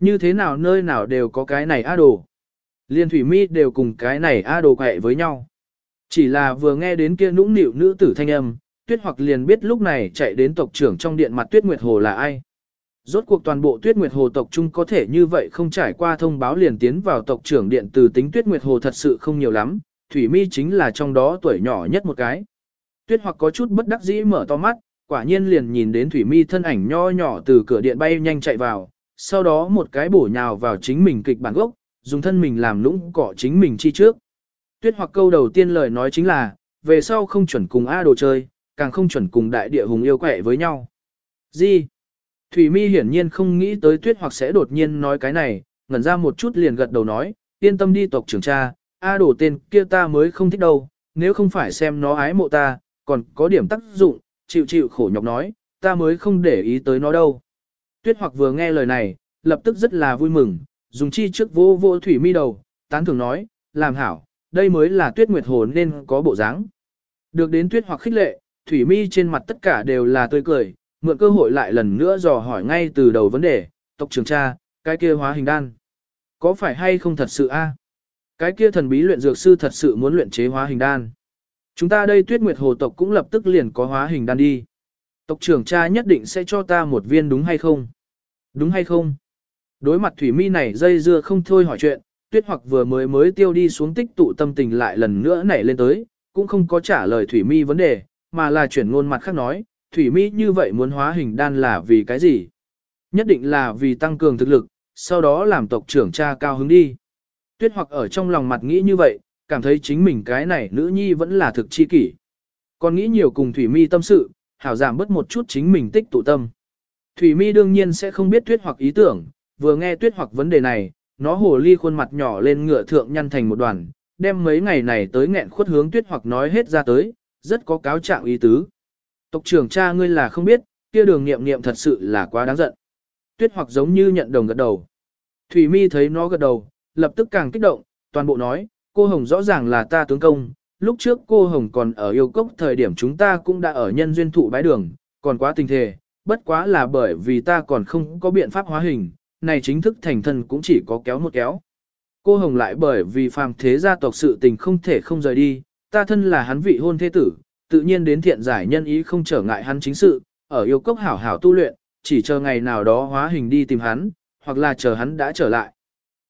Như thế nào nơi nào đều có cái này A đồ. Liên thủy mi đều cùng cái này A đồ quậy với nhau. Chỉ là vừa nghe đến kia nũng nịu nữ tử thanh âm, tuyết hoặc liền biết lúc này chạy đến tộc trưởng trong điện mặt tuyết nguyệt hồ là ai. Rốt cuộc toàn bộ tuyết nguyệt hồ tộc chung có thể như vậy không trải qua thông báo liền tiến vào tộc trưởng điện từ tính tuyết nguyệt hồ thật sự không nhiều lắm, thủy mi chính là trong đó tuổi nhỏ nhất một cái. Tuyết hoặc có chút bất đắc dĩ mở to mắt, quả nhiên liền nhìn đến thủy mi thân ảnh nho nhỏ từ cửa điện bay nhanh chạy vào, sau đó một cái bổ nhào vào chính mình kịch bản gốc, dùng thân mình làm lũng cọ chính mình chi trước. Tuyết hoặc câu đầu tiên lời nói chính là, về sau không chuẩn cùng A đồ chơi, càng không chuẩn cùng đại địa hùng yêu quẻ với nhau. Gì? Thủy mi hiển nhiên không nghĩ tới tuyết hoặc sẽ đột nhiên nói cái này, ngẩn ra một chút liền gật đầu nói, yên tâm đi tộc trưởng cha, A đồ tên kia ta mới không thích đâu, nếu không phải xem nó ái mộ ta, còn có điểm tác dụng, chịu chịu khổ nhọc nói, ta mới không để ý tới nó đâu. Tuyết hoặc vừa nghe lời này, lập tức rất là vui mừng, dùng chi trước vô vô thủy mi đầu, tán thường nói, làm hảo, đây mới là tuyết nguyệt hồn nên có bộ dáng. Được đến tuyết hoặc khích lệ, thủy mi trên mặt tất cả đều là tươi cười, mượn cơ hội lại lần nữa dò hỏi ngay từ đầu vấn đề, tộc trưởng cha, cái kia hóa hình đan. Có phải hay không thật sự a? Cái kia thần bí luyện dược sư thật sự muốn luyện chế hóa hình đan. Chúng ta đây tuyết nguyệt hồ tộc cũng lập tức liền có hóa hình đan đi. Tộc trưởng cha nhất định sẽ cho ta một viên đúng hay không? Đúng hay không? Đối mặt thủy mi này dây dưa không thôi hỏi chuyện, tuyết hoặc vừa mới mới tiêu đi xuống tích tụ tâm tình lại lần nữa nảy lên tới, cũng không có trả lời thủy mi vấn đề, mà là chuyển ngôn mặt khác nói, thủy mi như vậy muốn hóa hình đan là vì cái gì? Nhất định là vì tăng cường thực lực, sau đó làm tộc trưởng cha cao hứng đi. Tuyết hoặc ở trong lòng mặt nghĩ như vậy, cảm thấy chính mình cái này nữ nhi vẫn là thực chi kỷ. Còn nghĩ nhiều cùng Thủy Mi tâm sự, hảo giảm bớt một chút chính mình tích tụ tâm. Thủy Mi đương nhiên sẽ không biết tuyết hoặc ý tưởng, vừa nghe tuyết hoặc vấn đề này, nó hồ ly khuôn mặt nhỏ lên ngựa thượng nhăn thành một đoàn, đem mấy ngày này tới nghẹn khuất hướng tuyết hoặc nói hết ra tới, rất có cáo trạng ý tứ. Tộc trưởng cha ngươi là không biết, kia đường nghiệm nghiệm thật sự là quá đáng giận. Tuyết hoặc giống như nhận đồng gật đầu. Thủy Mi thấy nó gật đầu, lập tức càng kích động, toàn bộ nói, cô Hồng rõ ràng là ta tướng công, lúc trước cô Hồng còn ở yêu cốc thời điểm chúng ta cũng đã ở nhân duyên thụ bái đường, còn quá tình thề, bất quá là bởi vì ta còn không có biện pháp hóa hình, này chính thức thành thân cũng chỉ có kéo một kéo. Cô Hồng lại bởi vì phàm thế gia tộc sự tình không thể không rời đi, ta thân là hắn vị hôn thế tử, tự nhiên đến thiện giải nhân ý không trở ngại hắn chính sự, ở yêu cốc hảo hảo tu luyện, chỉ chờ ngày nào đó hóa hình đi tìm hắn, hoặc là chờ hắn đã trở lại.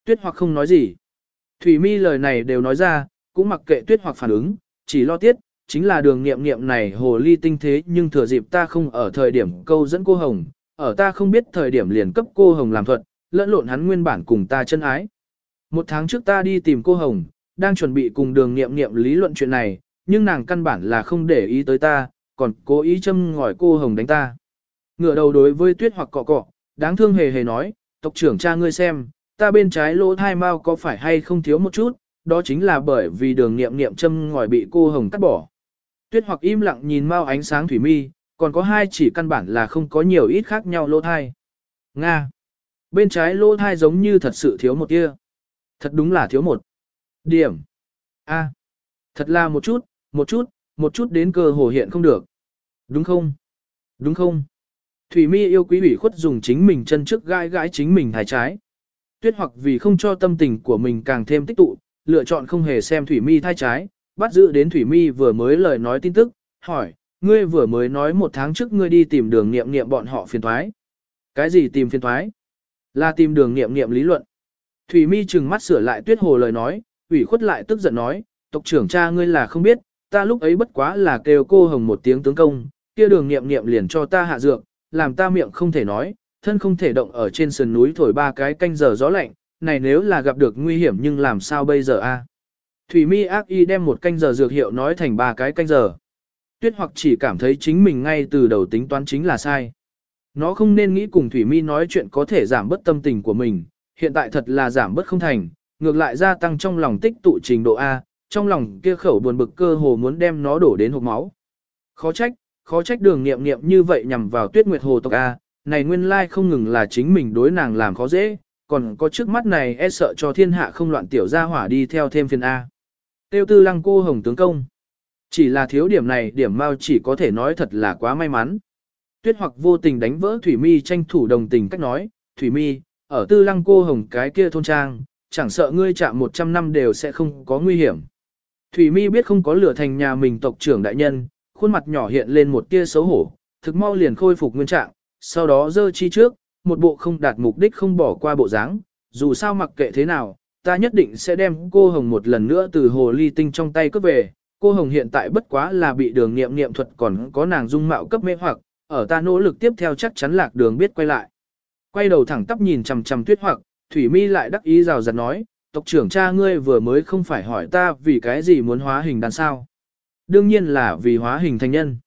Tuyết hoặc không nói gì. Thủy mi lời này đều nói ra, cũng mặc kệ tuyết hoặc phản ứng, chỉ lo tiết, chính là đường nghiệm nghiệm này hồ ly tinh thế nhưng thừa dịp ta không ở thời điểm câu dẫn cô Hồng, ở ta không biết thời điểm liền cấp cô Hồng làm thuật, lẫn lộn hắn nguyên bản cùng ta chân ái. Một tháng trước ta đi tìm cô Hồng, đang chuẩn bị cùng đường nghiệm nghiệm lý luận chuyện này, nhưng nàng căn bản là không để ý tới ta, còn cố ý châm ngòi cô Hồng đánh ta. Ngựa đầu đối với tuyết hoặc cọ cọ, đáng thương hề hề nói, tộc trưởng cha ngươi xem, ta bên trái lỗ thai mau có phải hay không thiếu một chút, đó chính là bởi vì đường nghiệm nghiệm châm ngòi bị cô hồng cắt bỏ. Tuyết hoặc im lặng nhìn mau ánh sáng thủy mi, còn có hai chỉ căn bản là không có nhiều ít khác nhau lỗ thai. Nga. Bên trái lỗ thai giống như thật sự thiếu một tia. Thật đúng là thiếu một. Điểm. A. Thật là một chút, một chút, một chút đến cơ hồ hiện không được. Đúng không? Đúng không? Thủy mi yêu quý ủy khuất dùng chính mình chân trước gãi gãi chính mình thái trái tuyết hoặc vì không cho tâm tình của mình càng thêm tích tụ, lựa chọn không hề xem Thủy Mi thai trái, bắt giữ đến Thủy Mi vừa mới lời nói tin tức, hỏi, ngươi vừa mới nói một tháng trước ngươi đi tìm đường nghiệm nghiệm bọn họ phiền thoái. Cái gì tìm phiền thoái? Là tìm đường nghiệm nghiệm lý luận. Thủy Mi trừng mắt sửa lại tuyết hồ lời nói, ủy khuất lại tức giận nói, tộc trưởng cha ngươi là không biết, ta lúc ấy bất quá là kêu cô hồng một tiếng tướng công, kia đường nghiệm nghiệm liền cho ta hạ dược, làm ta miệng không thể nói, thân không thể động ở trên sườn núi thổi ba cái canh giờ gió lạnh, này nếu là gặp được nguy hiểm nhưng làm sao bây giờ a? Thủy mi ác y đem một canh giờ dược hiệu nói thành ba cái canh giờ. Tuyết hoặc chỉ cảm thấy chính mình ngay từ đầu tính toán chính là sai. Nó không nên nghĩ cùng Thủy mi nói chuyện có thể giảm bớt tâm tình của mình, hiện tại thật là giảm bớt không thành, ngược lại gia tăng trong lòng tích tụ trình độ A, trong lòng kia khẩu buồn bực cơ hồ muốn đem nó đổ đến hộp máu. Khó trách, khó trách đường nghiệm nghiệm như vậy nhằm vào tuyết nguyệt hồ tộc A, này nguyên lai không ngừng là chính mình đối nàng làm khó dễ, còn có trước mắt này e sợ cho thiên hạ không loạn tiểu gia hỏa đi theo thêm phiên A. Tiêu tư lăng cô hồng tướng công. Chỉ là thiếu điểm này điểm mau chỉ có thể nói thật là quá may mắn. Tuyết hoặc vô tình đánh vỡ Thủy Mi tranh thủ đồng tình cách nói, Thủy Mi, ở tư lăng cô hồng cái kia thôn trang, chẳng sợ ngươi chạm 100 năm đều sẽ không có nguy hiểm. Thủy Mi biết không có lửa thành nhà mình tộc trưởng đại nhân, khuôn mặt nhỏ hiện lên một tia xấu hổ, thực mau liền khôi phục nguyên trạng, sau đó dơ chi trước, một bộ không đạt mục đích không bỏ qua bộ dáng, dù sao mặc kệ thế nào, ta nhất định sẽ đem cô Hồng một lần nữa từ hồ ly tinh trong tay cướp về. Cô Hồng hiện tại bất quá là bị đường nghiệm nghiệm thuật còn có nàng dung mạo cấp mê hoặc, ở ta nỗ lực tiếp theo chắc chắn lạc đường biết quay lại. Quay đầu thẳng tắp nhìn chằm chằm tuyết hoặc, Thủy Mi lại đắc ý rào rạt nói, tộc trưởng cha ngươi vừa mới không phải hỏi ta vì cái gì muốn hóa hình đàn sao. Đương nhiên là vì hóa hình thành nhân.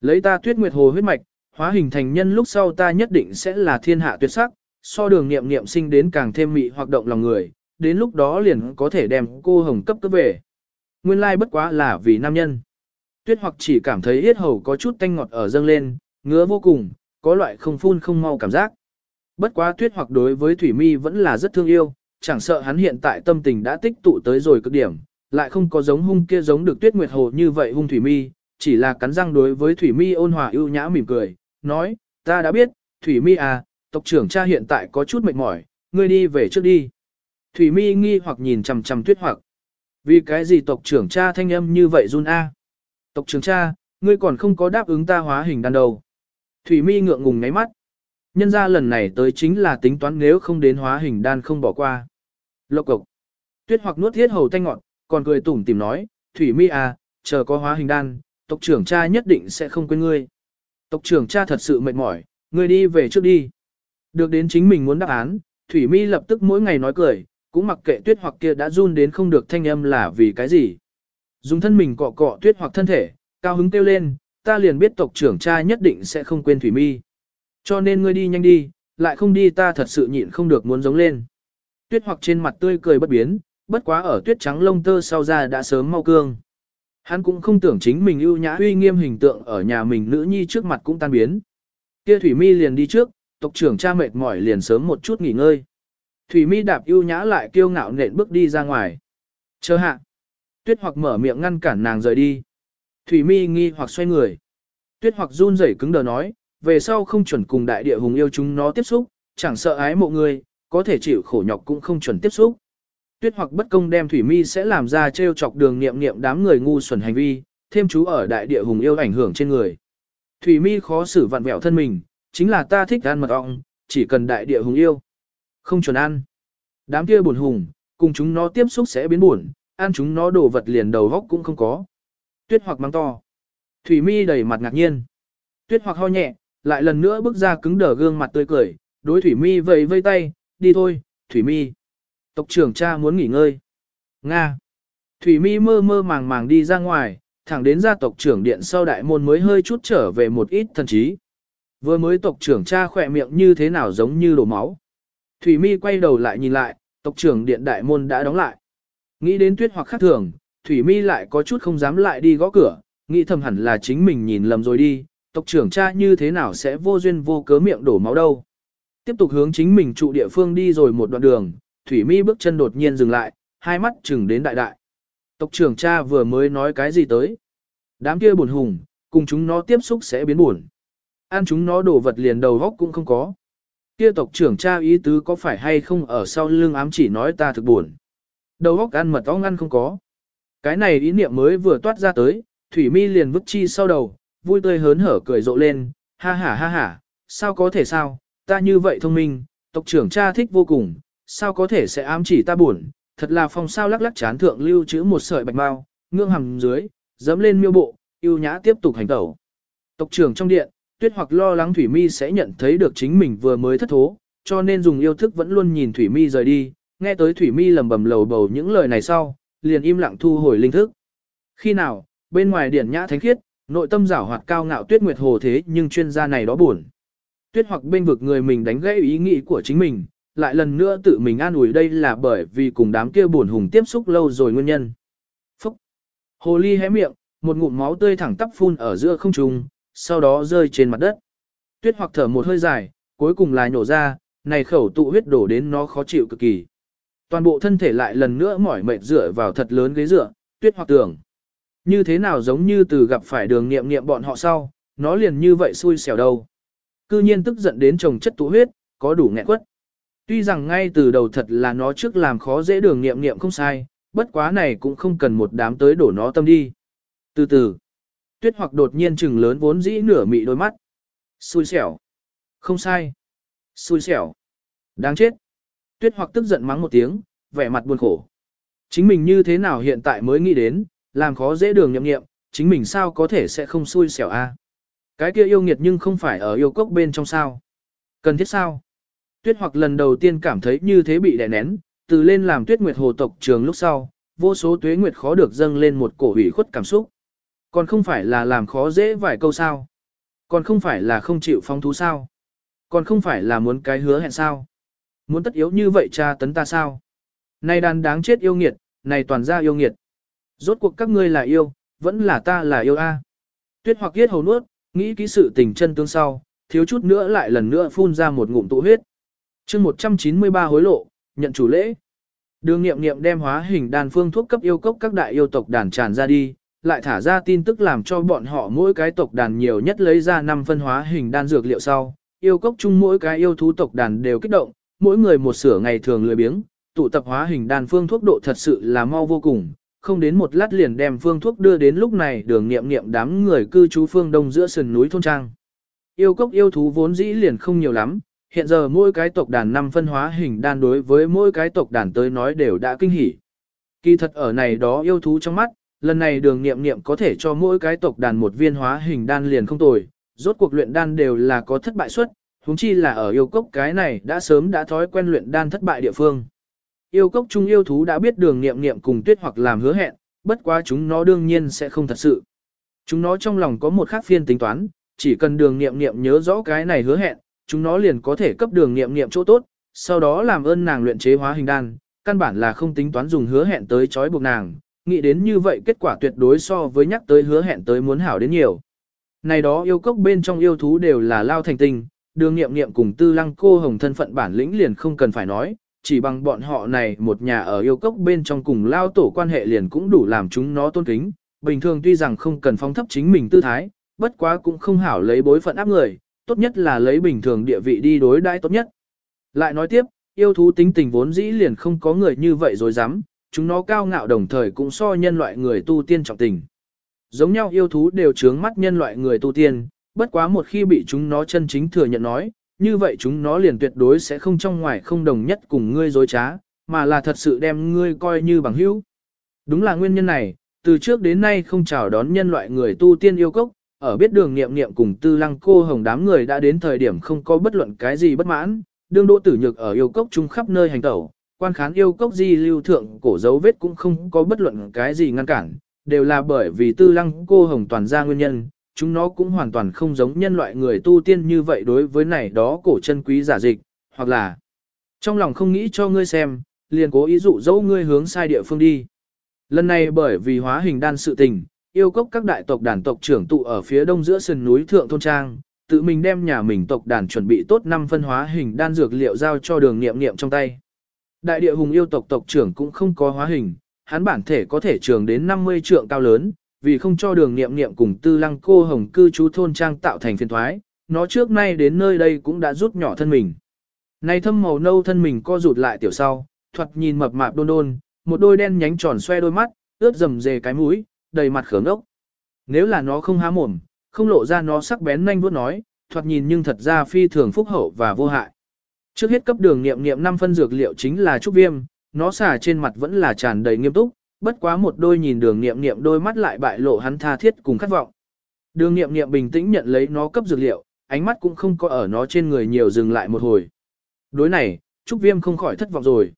Lấy ta tuyết nguyệt hồ huyết mạch, hóa hình thành nhân lúc sau ta nhất định sẽ là thiên hạ tuyệt sắc, so đường nghiệm nghiệm sinh đến càng thêm mị hoạt động lòng người, đến lúc đó liền có thể đem cô hồng cấp cấp về. Nguyên lai bất quá là vì nam nhân. Tuyết hoặc chỉ cảm thấy yết hầu có chút tanh ngọt ở dâng lên, ngứa vô cùng, có loại không phun không mau cảm giác. Bất quá tuyết hoặc đối với Thủy Mi vẫn là rất thương yêu, chẳng sợ hắn hiện tại tâm tình đã tích tụ tới rồi cực điểm, lại không có giống hung kia giống được tuyết nguyệt hồ như vậy hung Thủy Mi, chỉ là cắn răng đối với Thủy Mi ôn hòa ưu nhã mỉm cười, nói, ta đã biết, Thủy Mi à, tộc trưởng cha hiện tại có chút mệt mỏi, ngươi đi về trước đi. Thủy Mi nghi hoặc nhìn chằm chằm tuyết hoặc. Vì cái gì tộc trưởng cha thanh âm như vậy run a? Tộc trưởng cha, ngươi còn không có đáp ứng ta hóa hình đàn đầu. Thủy Mi ngượng ngùng ngáy mắt. Nhân ra lần này tới chính là tính toán nếu không đến hóa hình đan không bỏ qua. Lộc cục. Tuyết hoặc nuốt thiết hầu thanh ngọn, còn cười tủm tìm nói, Thủy Mi à, chờ có hóa hình đan, tộc trưởng cha nhất định sẽ không quên ngươi. Tộc trưởng cha thật sự mệt mỏi, người đi về trước đi. Được đến chính mình muốn đáp án, Thủy Mi lập tức mỗi ngày nói cười, cũng mặc kệ tuyết hoặc kia đã run đến không được thanh âm là vì cái gì. Dùng thân mình cọ cọ tuyết hoặc thân thể, cao hứng kêu lên, ta liền biết tộc trưởng cha nhất định sẽ không quên Thủy Mi. Cho nên ngươi đi nhanh đi, lại không đi ta thật sự nhịn không được muốn giống lên. Tuyết hoặc trên mặt tươi cười bất biến, bất quá ở tuyết trắng lông tơ sau ra đã sớm mau cương. Hắn cũng không tưởng chính mình ưu nhã uy nghiêm hình tượng ở nhà mình nữ nhi trước mặt cũng tan biến. Kia Thủy Mi liền đi trước, tộc trưởng cha mệt mỏi liền sớm một chút nghỉ ngơi. Thủy Mi đạp ưu nhã lại kiêu ngạo nện bước đi ra ngoài. Chờ hạ. Tuyết hoặc mở miệng ngăn cản nàng rời đi. Thủy Mi nghi hoặc xoay người. Tuyết hoặc run rẩy cứng đờ nói, về sau không chuẩn cùng đại địa hùng yêu chúng nó tiếp xúc, chẳng sợ ái mộ người, có thể chịu khổ nhọc cũng không chuẩn tiếp xúc. Tuyết hoặc bất công đem Thủy Mi sẽ làm ra trêu chọc đường nghiệm nghiệm đám người ngu xuẩn hành vi, thêm chú ở đại địa hùng yêu ảnh hưởng trên người. Thủy Mi khó xử vặn vẹo thân mình, chính là ta thích ăn mật ong, chỉ cần đại địa hùng yêu. Không chuẩn ăn. Đám kia buồn hùng, cùng chúng nó tiếp xúc sẽ biến buồn, ăn chúng nó đồ vật liền đầu góc cũng không có. Tuyết hoặc mang to. Thủy Mi đầy mặt ngạc nhiên. Tuyết hoặc ho nhẹ, lại lần nữa bước ra cứng đờ gương mặt tươi cười, đối Thủy Mi vẫy vây tay, đi thôi, Thủy Mi. Tộc trưởng cha muốn nghỉ ngơi. Nga. Thủy Mi mơ mơ màng màng đi ra ngoài, thẳng đến gia tộc trưởng điện sau đại môn mới hơi chút trở về một ít thần trí. Vừa mới tộc trưởng cha khỏe miệng như thế nào giống như đổ máu. Thủy Mi quay đầu lại nhìn lại, tộc trưởng điện đại môn đã đóng lại. Nghĩ đến tuyết hoặc khác thường, Thủy Mi lại có chút không dám lại đi gõ cửa, nghĩ thầm hẳn là chính mình nhìn lầm rồi đi, tộc trưởng cha như thế nào sẽ vô duyên vô cớ miệng đổ máu đâu. Tiếp tục hướng chính mình trụ địa phương đi rồi một đoạn đường, Thủy Mi bước chân đột nhiên dừng lại, hai mắt chừng đến đại đại. Tộc trưởng cha vừa mới nói cái gì tới? Đám kia buồn hùng, cùng chúng nó tiếp xúc sẽ biến buồn. Ăn chúng nó đổ vật liền đầu góc cũng không có. Kia tộc trưởng cha ý tứ có phải hay không ở sau lưng ám chỉ nói ta thực buồn. Đầu góc ăn mật ong ăn không có. Cái này ý niệm mới vừa toát ra tới, Thủy Mi liền vứt chi sau đầu, vui tươi hớn hở cười rộ lên, ha ha ha ha, sao có thể sao, ta như vậy thông minh, tộc trưởng cha thích vô cùng, sao có thể sẽ ám chỉ ta buồn, thật là phong sao lắc lắc chán thượng lưu chữ một sợi bạch mau ngương hầm dưới, dẫm lên miêu bộ, yêu nhã tiếp tục hành tẩu. Tộc trưởng trong điện, tuyết hoặc lo lắng Thủy Mi sẽ nhận thấy được chính mình vừa mới thất thố, cho nên dùng yêu thức vẫn luôn nhìn Thủy Mi rời đi, nghe tới Thủy Mi lầm bầm lầu bầu những lời này sau, liền im lặng thu hồi linh thức. Khi nào, bên ngoài điển nhã thánh khiết, nội tâm giảo hoạt cao ngạo tuyết nguyệt hồ thế nhưng chuyên gia này đó buồn. Tuyết hoặc bên vực người mình đánh gãy ý nghĩ của chính mình, lại lần nữa tự mình an ủi đây là bởi vì cùng đám kia buồn hùng tiếp xúc lâu rồi nguyên nhân. Phúc! Hồ ly hé miệng, một ngụm máu tươi thẳng tắp phun ở giữa không trung, sau đó rơi trên mặt đất. Tuyết hoặc thở một hơi dài, cuối cùng là nổ ra, này khẩu tụ huyết đổ đến nó khó chịu cực kỳ. Toàn bộ thân thể lại lần nữa mỏi mệt dựa vào thật lớn ghế dựa, tuyết hoặc tưởng. Như thế nào giống như từ gặp phải đường nghiệm nghiệm bọn họ sau, nó liền như vậy xui xẻo đâu. Cư nhiên tức giận đến chồng chất tụ huyết, có đủ nghẹn quất. Tuy rằng ngay từ đầu thật là nó trước làm khó dễ đường nghiệm nghiệm không sai, bất quá này cũng không cần một đám tới đổ nó tâm đi. Từ từ, tuyết hoặc đột nhiên chừng lớn vốn dĩ nửa mị đôi mắt. Xui xẻo. Không sai. Xui xẻo. Đáng chết. Tuyết hoặc tức giận mắng một tiếng, vẻ mặt buồn khổ. Chính mình như thế nào hiện tại mới nghĩ đến, làm khó dễ đường nhậm nghiệm, chính mình sao có thể sẽ không xui xẻo a? Cái kia yêu nghiệt nhưng không phải ở yêu cốc bên trong sao. Cần thiết sao? Tuyết hoặc lần đầu tiên cảm thấy như thế bị đè nén, từ lên làm tuyết nguyệt hồ tộc trường lúc sau, vô số tuế nguyệt khó được dâng lên một cổ hủy khuất cảm xúc. Còn không phải là làm khó dễ vài câu sao? Còn không phải là không chịu phong thú sao? Còn không phải là muốn cái hứa hẹn sao? Muốn tất yếu như vậy cha tấn ta sao? Này đàn đáng chết yêu nghiệt, này toàn ra yêu nghiệt. Rốt cuộc các ngươi là yêu, vẫn là ta là yêu a. Tuyết hoặc yết hầu nuốt, nghĩ kỹ sự tình chân tương sau, thiếu chút nữa lại lần nữa phun ra một ngụm tụ huyết chương 193 hối lộ, nhận chủ lễ. Đường nghiệm nghiệm đem hóa hình đàn phương thuốc cấp yêu cốc các đại yêu tộc đàn tràn ra đi, lại thả ra tin tức làm cho bọn họ mỗi cái tộc đàn nhiều nhất lấy ra 5 phân hóa hình đan dược liệu sau. Yêu cốc chung mỗi cái yêu thú tộc đàn đều kích động, mỗi người một sửa ngày thường lười biếng, tụ tập hóa hình đàn phương thuốc độ thật sự là mau vô cùng, không đến một lát liền đem phương thuốc đưa đến lúc này đường nghiệm nghiệm đám người cư trú phương đông giữa sườn núi thôn trang. Yêu cốc yêu thú vốn dĩ liền không nhiều lắm, hiện giờ mỗi cái tộc đàn năm phân hóa hình đan đối với mỗi cái tộc đàn tới nói đều đã kinh hỉ. Kỳ thật ở này đó yêu thú trong mắt, lần này đường nghiệm nghiệm có thể cho mỗi cái tộc đàn một viên hóa hình đan liền không tồi, rốt cuộc luyện đan đều là có thất bại suất, huống chi là ở yêu cốc cái này đã sớm đã thói quen luyện đan thất bại địa phương. Yêu cốc trung yêu thú đã biết đường nghiệm nghiệm cùng tuyết hoặc làm hứa hẹn, bất quá chúng nó đương nhiên sẽ không thật sự. Chúng nó trong lòng có một khác phiên tính toán, chỉ cần đường nghiệm nghiệm nhớ rõ cái này hứa hẹn, chúng nó liền có thể cấp đường nghiệm nghiệm chỗ tốt, sau đó làm ơn nàng luyện chế hóa hình đan, căn bản là không tính toán dùng hứa hẹn tới chói buộc nàng, nghĩ đến như vậy kết quả tuyệt đối so với nhắc tới hứa hẹn tới muốn hảo đến nhiều. Này đó yêu cốc bên trong yêu thú đều là lao thành tinh, đường nghiệm nghiệm cùng tư lăng cô hồng thân phận bản lĩnh liền không cần phải nói, chỉ bằng bọn họ này một nhà ở yêu cốc bên trong cùng lao tổ quan hệ liền cũng đủ làm chúng nó tôn kính, bình thường tuy rằng không cần phong thấp chính mình tư thái, bất quá cũng không hảo lấy bối phận áp người, tốt nhất là lấy bình thường địa vị đi đối đãi tốt nhất. Lại nói tiếp, yêu thú tính tình vốn dĩ liền không có người như vậy rồi dám, chúng nó cao ngạo đồng thời cũng so nhân loại người tu tiên trọng tình. Giống nhau yêu thú đều trướng mắt nhân loại người tu tiên, bất quá một khi bị chúng nó chân chính thừa nhận nói, như vậy chúng nó liền tuyệt đối sẽ không trong ngoài không đồng nhất cùng ngươi dối trá, mà là thật sự đem ngươi coi như bằng hữu. Đúng là nguyên nhân này, từ trước đến nay không chào đón nhân loại người tu tiên yêu cốc, ở biết đường nghiệm nghiệm cùng tư lăng cô hồng đám người đã đến thời điểm không có bất luận cái gì bất mãn, đương đỗ tử nhược ở yêu cốc chung khắp nơi hành tẩu, quan khán yêu cốc di lưu thượng cổ dấu vết cũng không có bất luận cái gì ngăn cản, đều là bởi vì tư lăng cô hồng toàn ra nguyên nhân, chúng nó cũng hoàn toàn không giống nhân loại người tu tiên như vậy đối với này đó cổ chân quý giả dịch, hoặc là trong lòng không nghĩ cho ngươi xem, liền cố ý dụ dỗ ngươi hướng sai địa phương đi. Lần này bởi vì hóa hình đan sự tình, yêu cốc các đại tộc đàn tộc trưởng tụ ở phía đông giữa sườn núi thượng thôn trang, tự mình đem nhà mình tộc đàn chuẩn bị tốt năm phân hóa hình đan dược liệu giao cho đường nghiệm nghiệm trong tay. Đại địa hùng yêu tộc tộc trưởng cũng không có hóa hình, hắn bản thể có thể trường đến 50 trượng cao lớn, vì không cho đường nghiệm nghiệm cùng tư lăng cô hồng cư trú thôn trang tạo thành phiền thoái, nó trước nay đến nơi đây cũng đã rút nhỏ thân mình. Nay thâm màu nâu thân mình co rụt lại tiểu sau, thoạt nhìn mập mạp đôn đôn, một đôi đen nhánh tròn xoe đôi mắt, ướt rầm rề cái mũi, đầy mặt khớm ốc. Nếu là nó không há mồm, không lộ ra nó sắc bén nhanh vuốt nói, thoạt nhìn nhưng thật ra phi thường phúc hậu và vô hại. Trước hết cấp đường nghiệm nghiệm năm phân dược liệu chính là trúc viêm, nó xả trên mặt vẫn là tràn đầy nghiêm túc, bất quá một đôi nhìn đường nghiệm nghiệm đôi mắt lại bại lộ hắn tha thiết cùng khát vọng. Đường nghiệm nghiệm bình tĩnh nhận lấy nó cấp dược liệu, ánh mắt cũng không có ở nó trên người nhiều dừng lại một hồi. Đối này, Trúc Viêm không khỏi thất vọng rồi.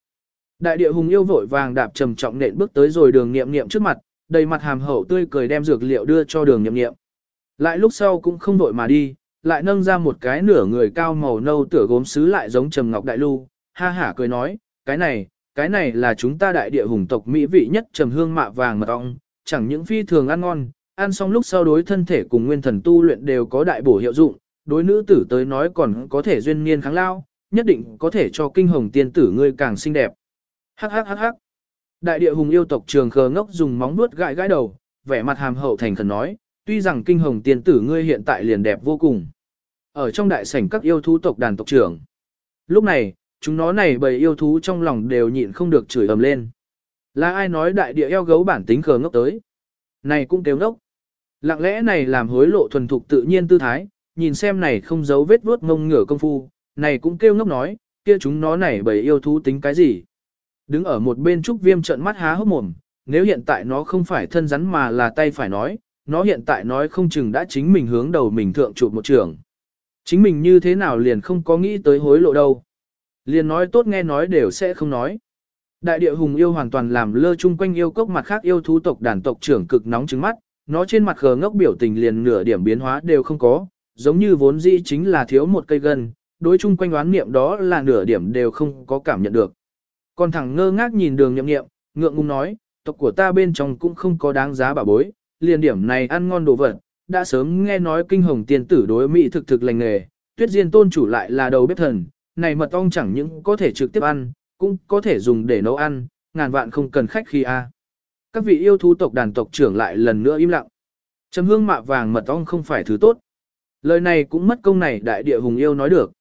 Đại địa hùng yêu vội vàng đạp trầm trọng nện bước tới rồi đường nghiệm nghiệm trước mặt, đầy mặt hàm hậu tươi cười đem dược liệu đưa cho đường nhậm nghiệm. Lại lúc sau cũng không vội mà đi, lại nâng ra một cái nửa người cao màu nâu tửa gốm sứ lại giống trầm ngọc đại lưu, ha hả cười nói, cái này, cái này là chúng ta đại địa hùng tộc mỹ vị nhất trầm hương mạ vàng mật ong, chẳng những phi thường ăn ngon, ăn xong lúc sau đối thân thể cùng nguyên thần tu luyện đều có đại bổ hiệu dụng, đối nữ tử tới nói còn có thể duyên niên kháng lao, nhất định có thể cho kinh hồng tiên tử ngươi càng xinh đẹp. Hắc hắc hắc hắc. Đại địa hùng yêu tộc trường khờ ngốc dùng móng vuốt gãi gãi đầu, vẻ mặt hàm hậu thành khẩn nói, tuy rằng kinh hồng tiên tử ngươi hiện tại liền đẹp vô cùng. Ở trong đại sảnh các yêu thú tộc đàn tộc trưởng. Lúc này, chúng nó này bầy yêu thú trong lòng đều nhịn không được chửi ầm lên. Là ai nói đại địa eo gấu bản tính khờ ngốc tới? Này cũng kêu ngốc. Lặng lẽ này làm hối lộ thuần thục tự nhiên tư thái, nhìn xem này không giấu vết vuốt ngông ngửa công phu, này cũng kêu ngốc nói, kia chúng nó này bầy yêu thú tính cái gì? Đứng ở một bên trúc viêm trợn mắt há hốc mồm, nếu hiện tại nó không phải thân rắn mà là tay phải nói, nó hiện tại nói không chừng đã chính mình hướng đầu mình thượng chụp một trường. Chính mình như thế nào liền không có nghĩ tới hối lộ đâu. Liền nói tốt nghe nói đều sẽ không nói. Đại địa hùng yêu hoàn toàn làm lơ chung quanh yêu cốc mặt khác yêu thú tộc đàn tộc trưởng cực nóng trứng mắt, nó trên mặt gờ ngốc biểu tình liền nửa điểm biến hóa đều không có, giống như vốn dĩ chính là thiếu một cây gân, đối chung quanh oán niệm đó là nửa điểm đều không có cảm nhận được. Còn thẳng ngơ ngác nhìn đường nhậm nghiệm, ngượng ngùng nói, tộc của ta bên trong cũng không có đáng giá bà bối, liền điểm này ăn ngon đồ vật, đã sớm nghe nói kinh hồng tiên tử đối mỹ thực thực lành nghề, tuyết diên tôn chủ lại là đầu bếp thần, này mật ong chẳng những có thể trực tiếp ăn, cũng có thể dùng để nấu ăn, ngàn vạn không cần khách khi a. Các vị yêu thú tộc đàn tộc trưởng lại lần nữa im lặng. Trầm hương mạ vàng mật ong không phải thứ tốt. Lời này cũng mất công này đại địa hùng yêu nói được.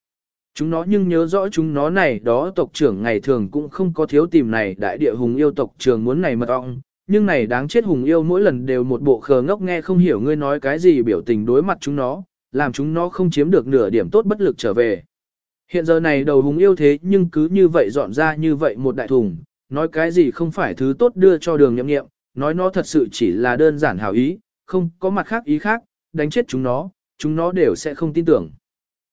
Chúng nó nhưng nhớ rõ chúng nó này đó tộc trưởng ngày thường cũng không có thiếu tìm này đại địa hùng yêu tộc trưởng muốn này mật ong, nhưng này đáng chết hùng yêu mỗi lần đều một bộ khờ ngốc nghe không hiểu ngươi nói cái gì biểu tình đối mặt chúng nó, làm chúng nó không chiếm được nửa điểm tốt bất lực trở về. Hiện giờ này đầu hùng yêu thế nhưng cứ như vậy dọn ra như vậy một đại thùng, nói cái gì không phải thứ tốt đưa cho đường nhậm nghiệm, nói nó thật sự chỉ là đơn giản hảo ý, không có mặt khác ý khác, đánh chết chúng nó, chúng nó đều sẽ không tin tưởng.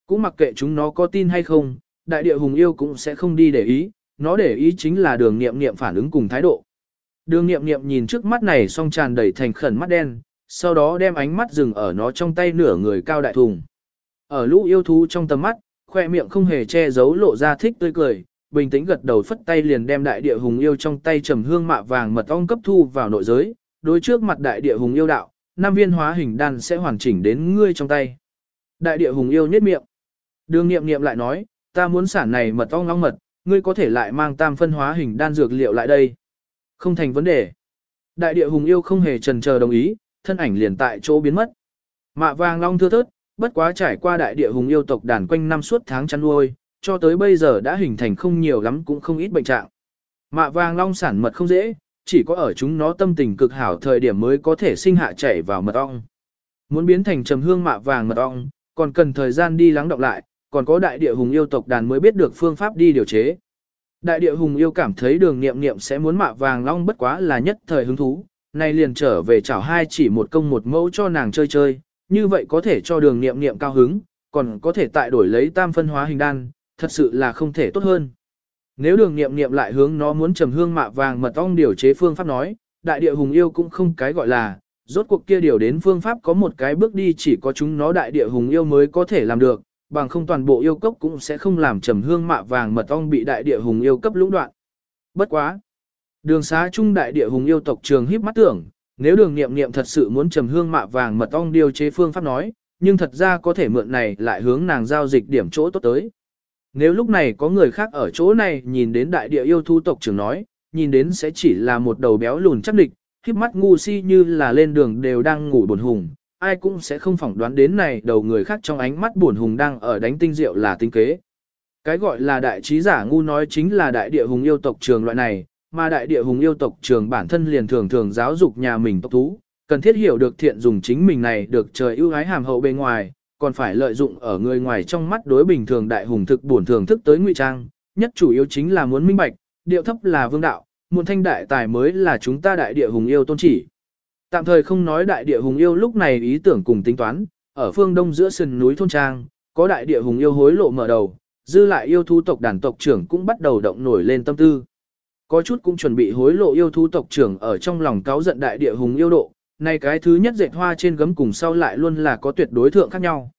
Cũng mặc kệ chúng nó có tin hay không, đại địa hùng yêu cũng sẽ không đi để ý, nó để ý chính là đường nghiệm nghiệm phản ứng cùng thái độ. Đường nghiệm nghiệm nhìn trước mắt này song tràn đầy thành khẩn mắt đen, sau đó đem ánh mắt dừng ở nó trong tay nửa người cao đại thùng. Ở lũ yêu thú trong tầm mắt, khoe miệng không hề che giấu lộ ra thích tươi cười, bình tĩnh gật đầu phất tay liền đem đại địa hùng yêu trong tay trầm hương mạ vàng mật ong cấp thu vào nội giới, đối trước mặt đại địa hùng yêu đạo, nam viên hóa hình đan sẽ hoàn chỉnh đến ngươi trong tay. Đại địa hùng yêu nhếch miệng. Đường nghiệm nghiệm lại nói, ta muốn sản này mật ong long mật, ngươi có thể lại mang tam phân hóa hình đan dược liệu lại đây. Không thành vấn đề. Đại địa hùng yêu không hề trần chờ đồng ý, thân ảnh liền tại chỗ biến mất. Mạ vàng long thưa thớt, bất quá trải qua đại địa hùng yêu tộc đàn quanh năm suốt tháng chăn nuôi, cho tới bây giờ đã hình thành không nhiều lắm cũng không ít bệnh trạng. Mạ vàng long sản mật không dễ, chỉ có ở chúng nó tâm tình cực hảo thời điểm mới có thể sinh hạ chảy vào mật ong. Muốn biến thành trầm hương mạ vàng mật ong, còn cần thời gian đi lắng động lại, còn có đại địa hùng yêu tộc đàn mới biết được phương pháp đi điều chế. Đại địa hùng yêu cảm thấy đường nghiệm nghiệm sẽ muốn mạ vàng long bất quá là nhất thời hứng thú, nay liền trở về chảo hai chỉ một công một mẫu cho nàng chơi chơi, như vậy có thể cho đường nghiệm nghiệm cao hứng, còn có thể tại đổi lấy tam phân hóa hình đan, thật sự là không thể tốt hơn. Nếu đường nghiệm nghiệm lại hướng nó muốn trầm hương mạ vàng mật ong điều chế phương pháp nói, đại địa hùng yêu cũng không cái gọi là, rốt cuộc kia điều đến phương pháp có một cái bước đi chỉ có chúng nó đại địa hùng yêu mới có thể làm được, bằng không toàn bộ yêu cốc cũng sẽ không làm trầm hương mạ vàng mật ong bị đại địa hùng yêu cấp lũng đoạn. Bất quá. Đường xá trung đại địa hùng yêu tộc trường híp mắt tưởng, nếu đường nghiệm nghiệm thật sự muốn trầm hương mạ vàng mật ong điều chế phương pháp nói, nhưng thật ra có thể mượn này lại hướng nàng giao dịch điểm chỗ tốt tới. Nếu lúc này có người khác ở chỗ này nhìn đến đại địa yêu thu tộc trưởng nói, nhìn đến sẽ chỉ là một đầu béo lùn chắc địch, khiếp mắt ngu si như là lên đường đều đang ngủ buồn hùng, ai cũng sẽ không phỏng đoán đến này đầu người khác trong ánh mắt buồn hùng đang ở đánh tinh diệu là tinh kế. Cái gọi là đại trí giả ngu nói chính là đại địa hùng yêu tộc trường loại này, mà đại địa hùng yêu tộc trường bản thân liền thường thường giáo dục nhà mình tộc thú, cần thiết hiểu được thiện dùng chính mình này được trời ưu ái hàm hậu bên ngoài, còn phải lợi dụng ở người ngoài trong mắt đối bình thường đại hùng thực buồn thường thức tới ngụy trang, nhất chủ yếu chính là muốn minh bạch, điệu thấp là vương đạo, muốn thanh đại tài mới là chúng ta đại địa hùng yêu tôn chỉ. Tạm thời không nói đại địa hùng yêu lúc này ý tưởng cùng tính toán, ở phương đông giữa sườn núi thôn trang, có đại địa hùng yêu hối lộ mở đầu, dư lại yêu thú tộc đàn tộc trưởng cũng bắt đầu động nổi lên tâm tư. Có chút cũng chuẩn bị hối lộ yêu thú tộc trưởng ở trong lòng cáo giận đại địa hùng yêu độ, này cái thứ nhất dệt hoa trên gấm cùng sau lại luôn là có tuyệt đối thượng khác nhau.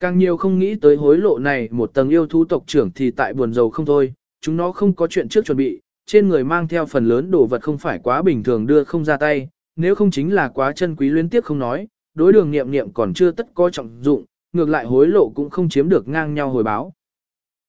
Càng nhiều không nghĩ tới hối lộ này một tầng yêu thú tộc trưởng thì tại buồn giàu không thôi, chúng nó không có chuyện trước chuẩn bị, trên người mang theo phần lớn đồ vật không phải quá bình thường đưa không ra tay, nếu không chính là quá chân quý liên tiếp không nói, đối đường nghiệm nghiệm còn chưa tất có trọng dụng, ngược lại hối lộ cũng không chiếm được ngang nhau hồi báo.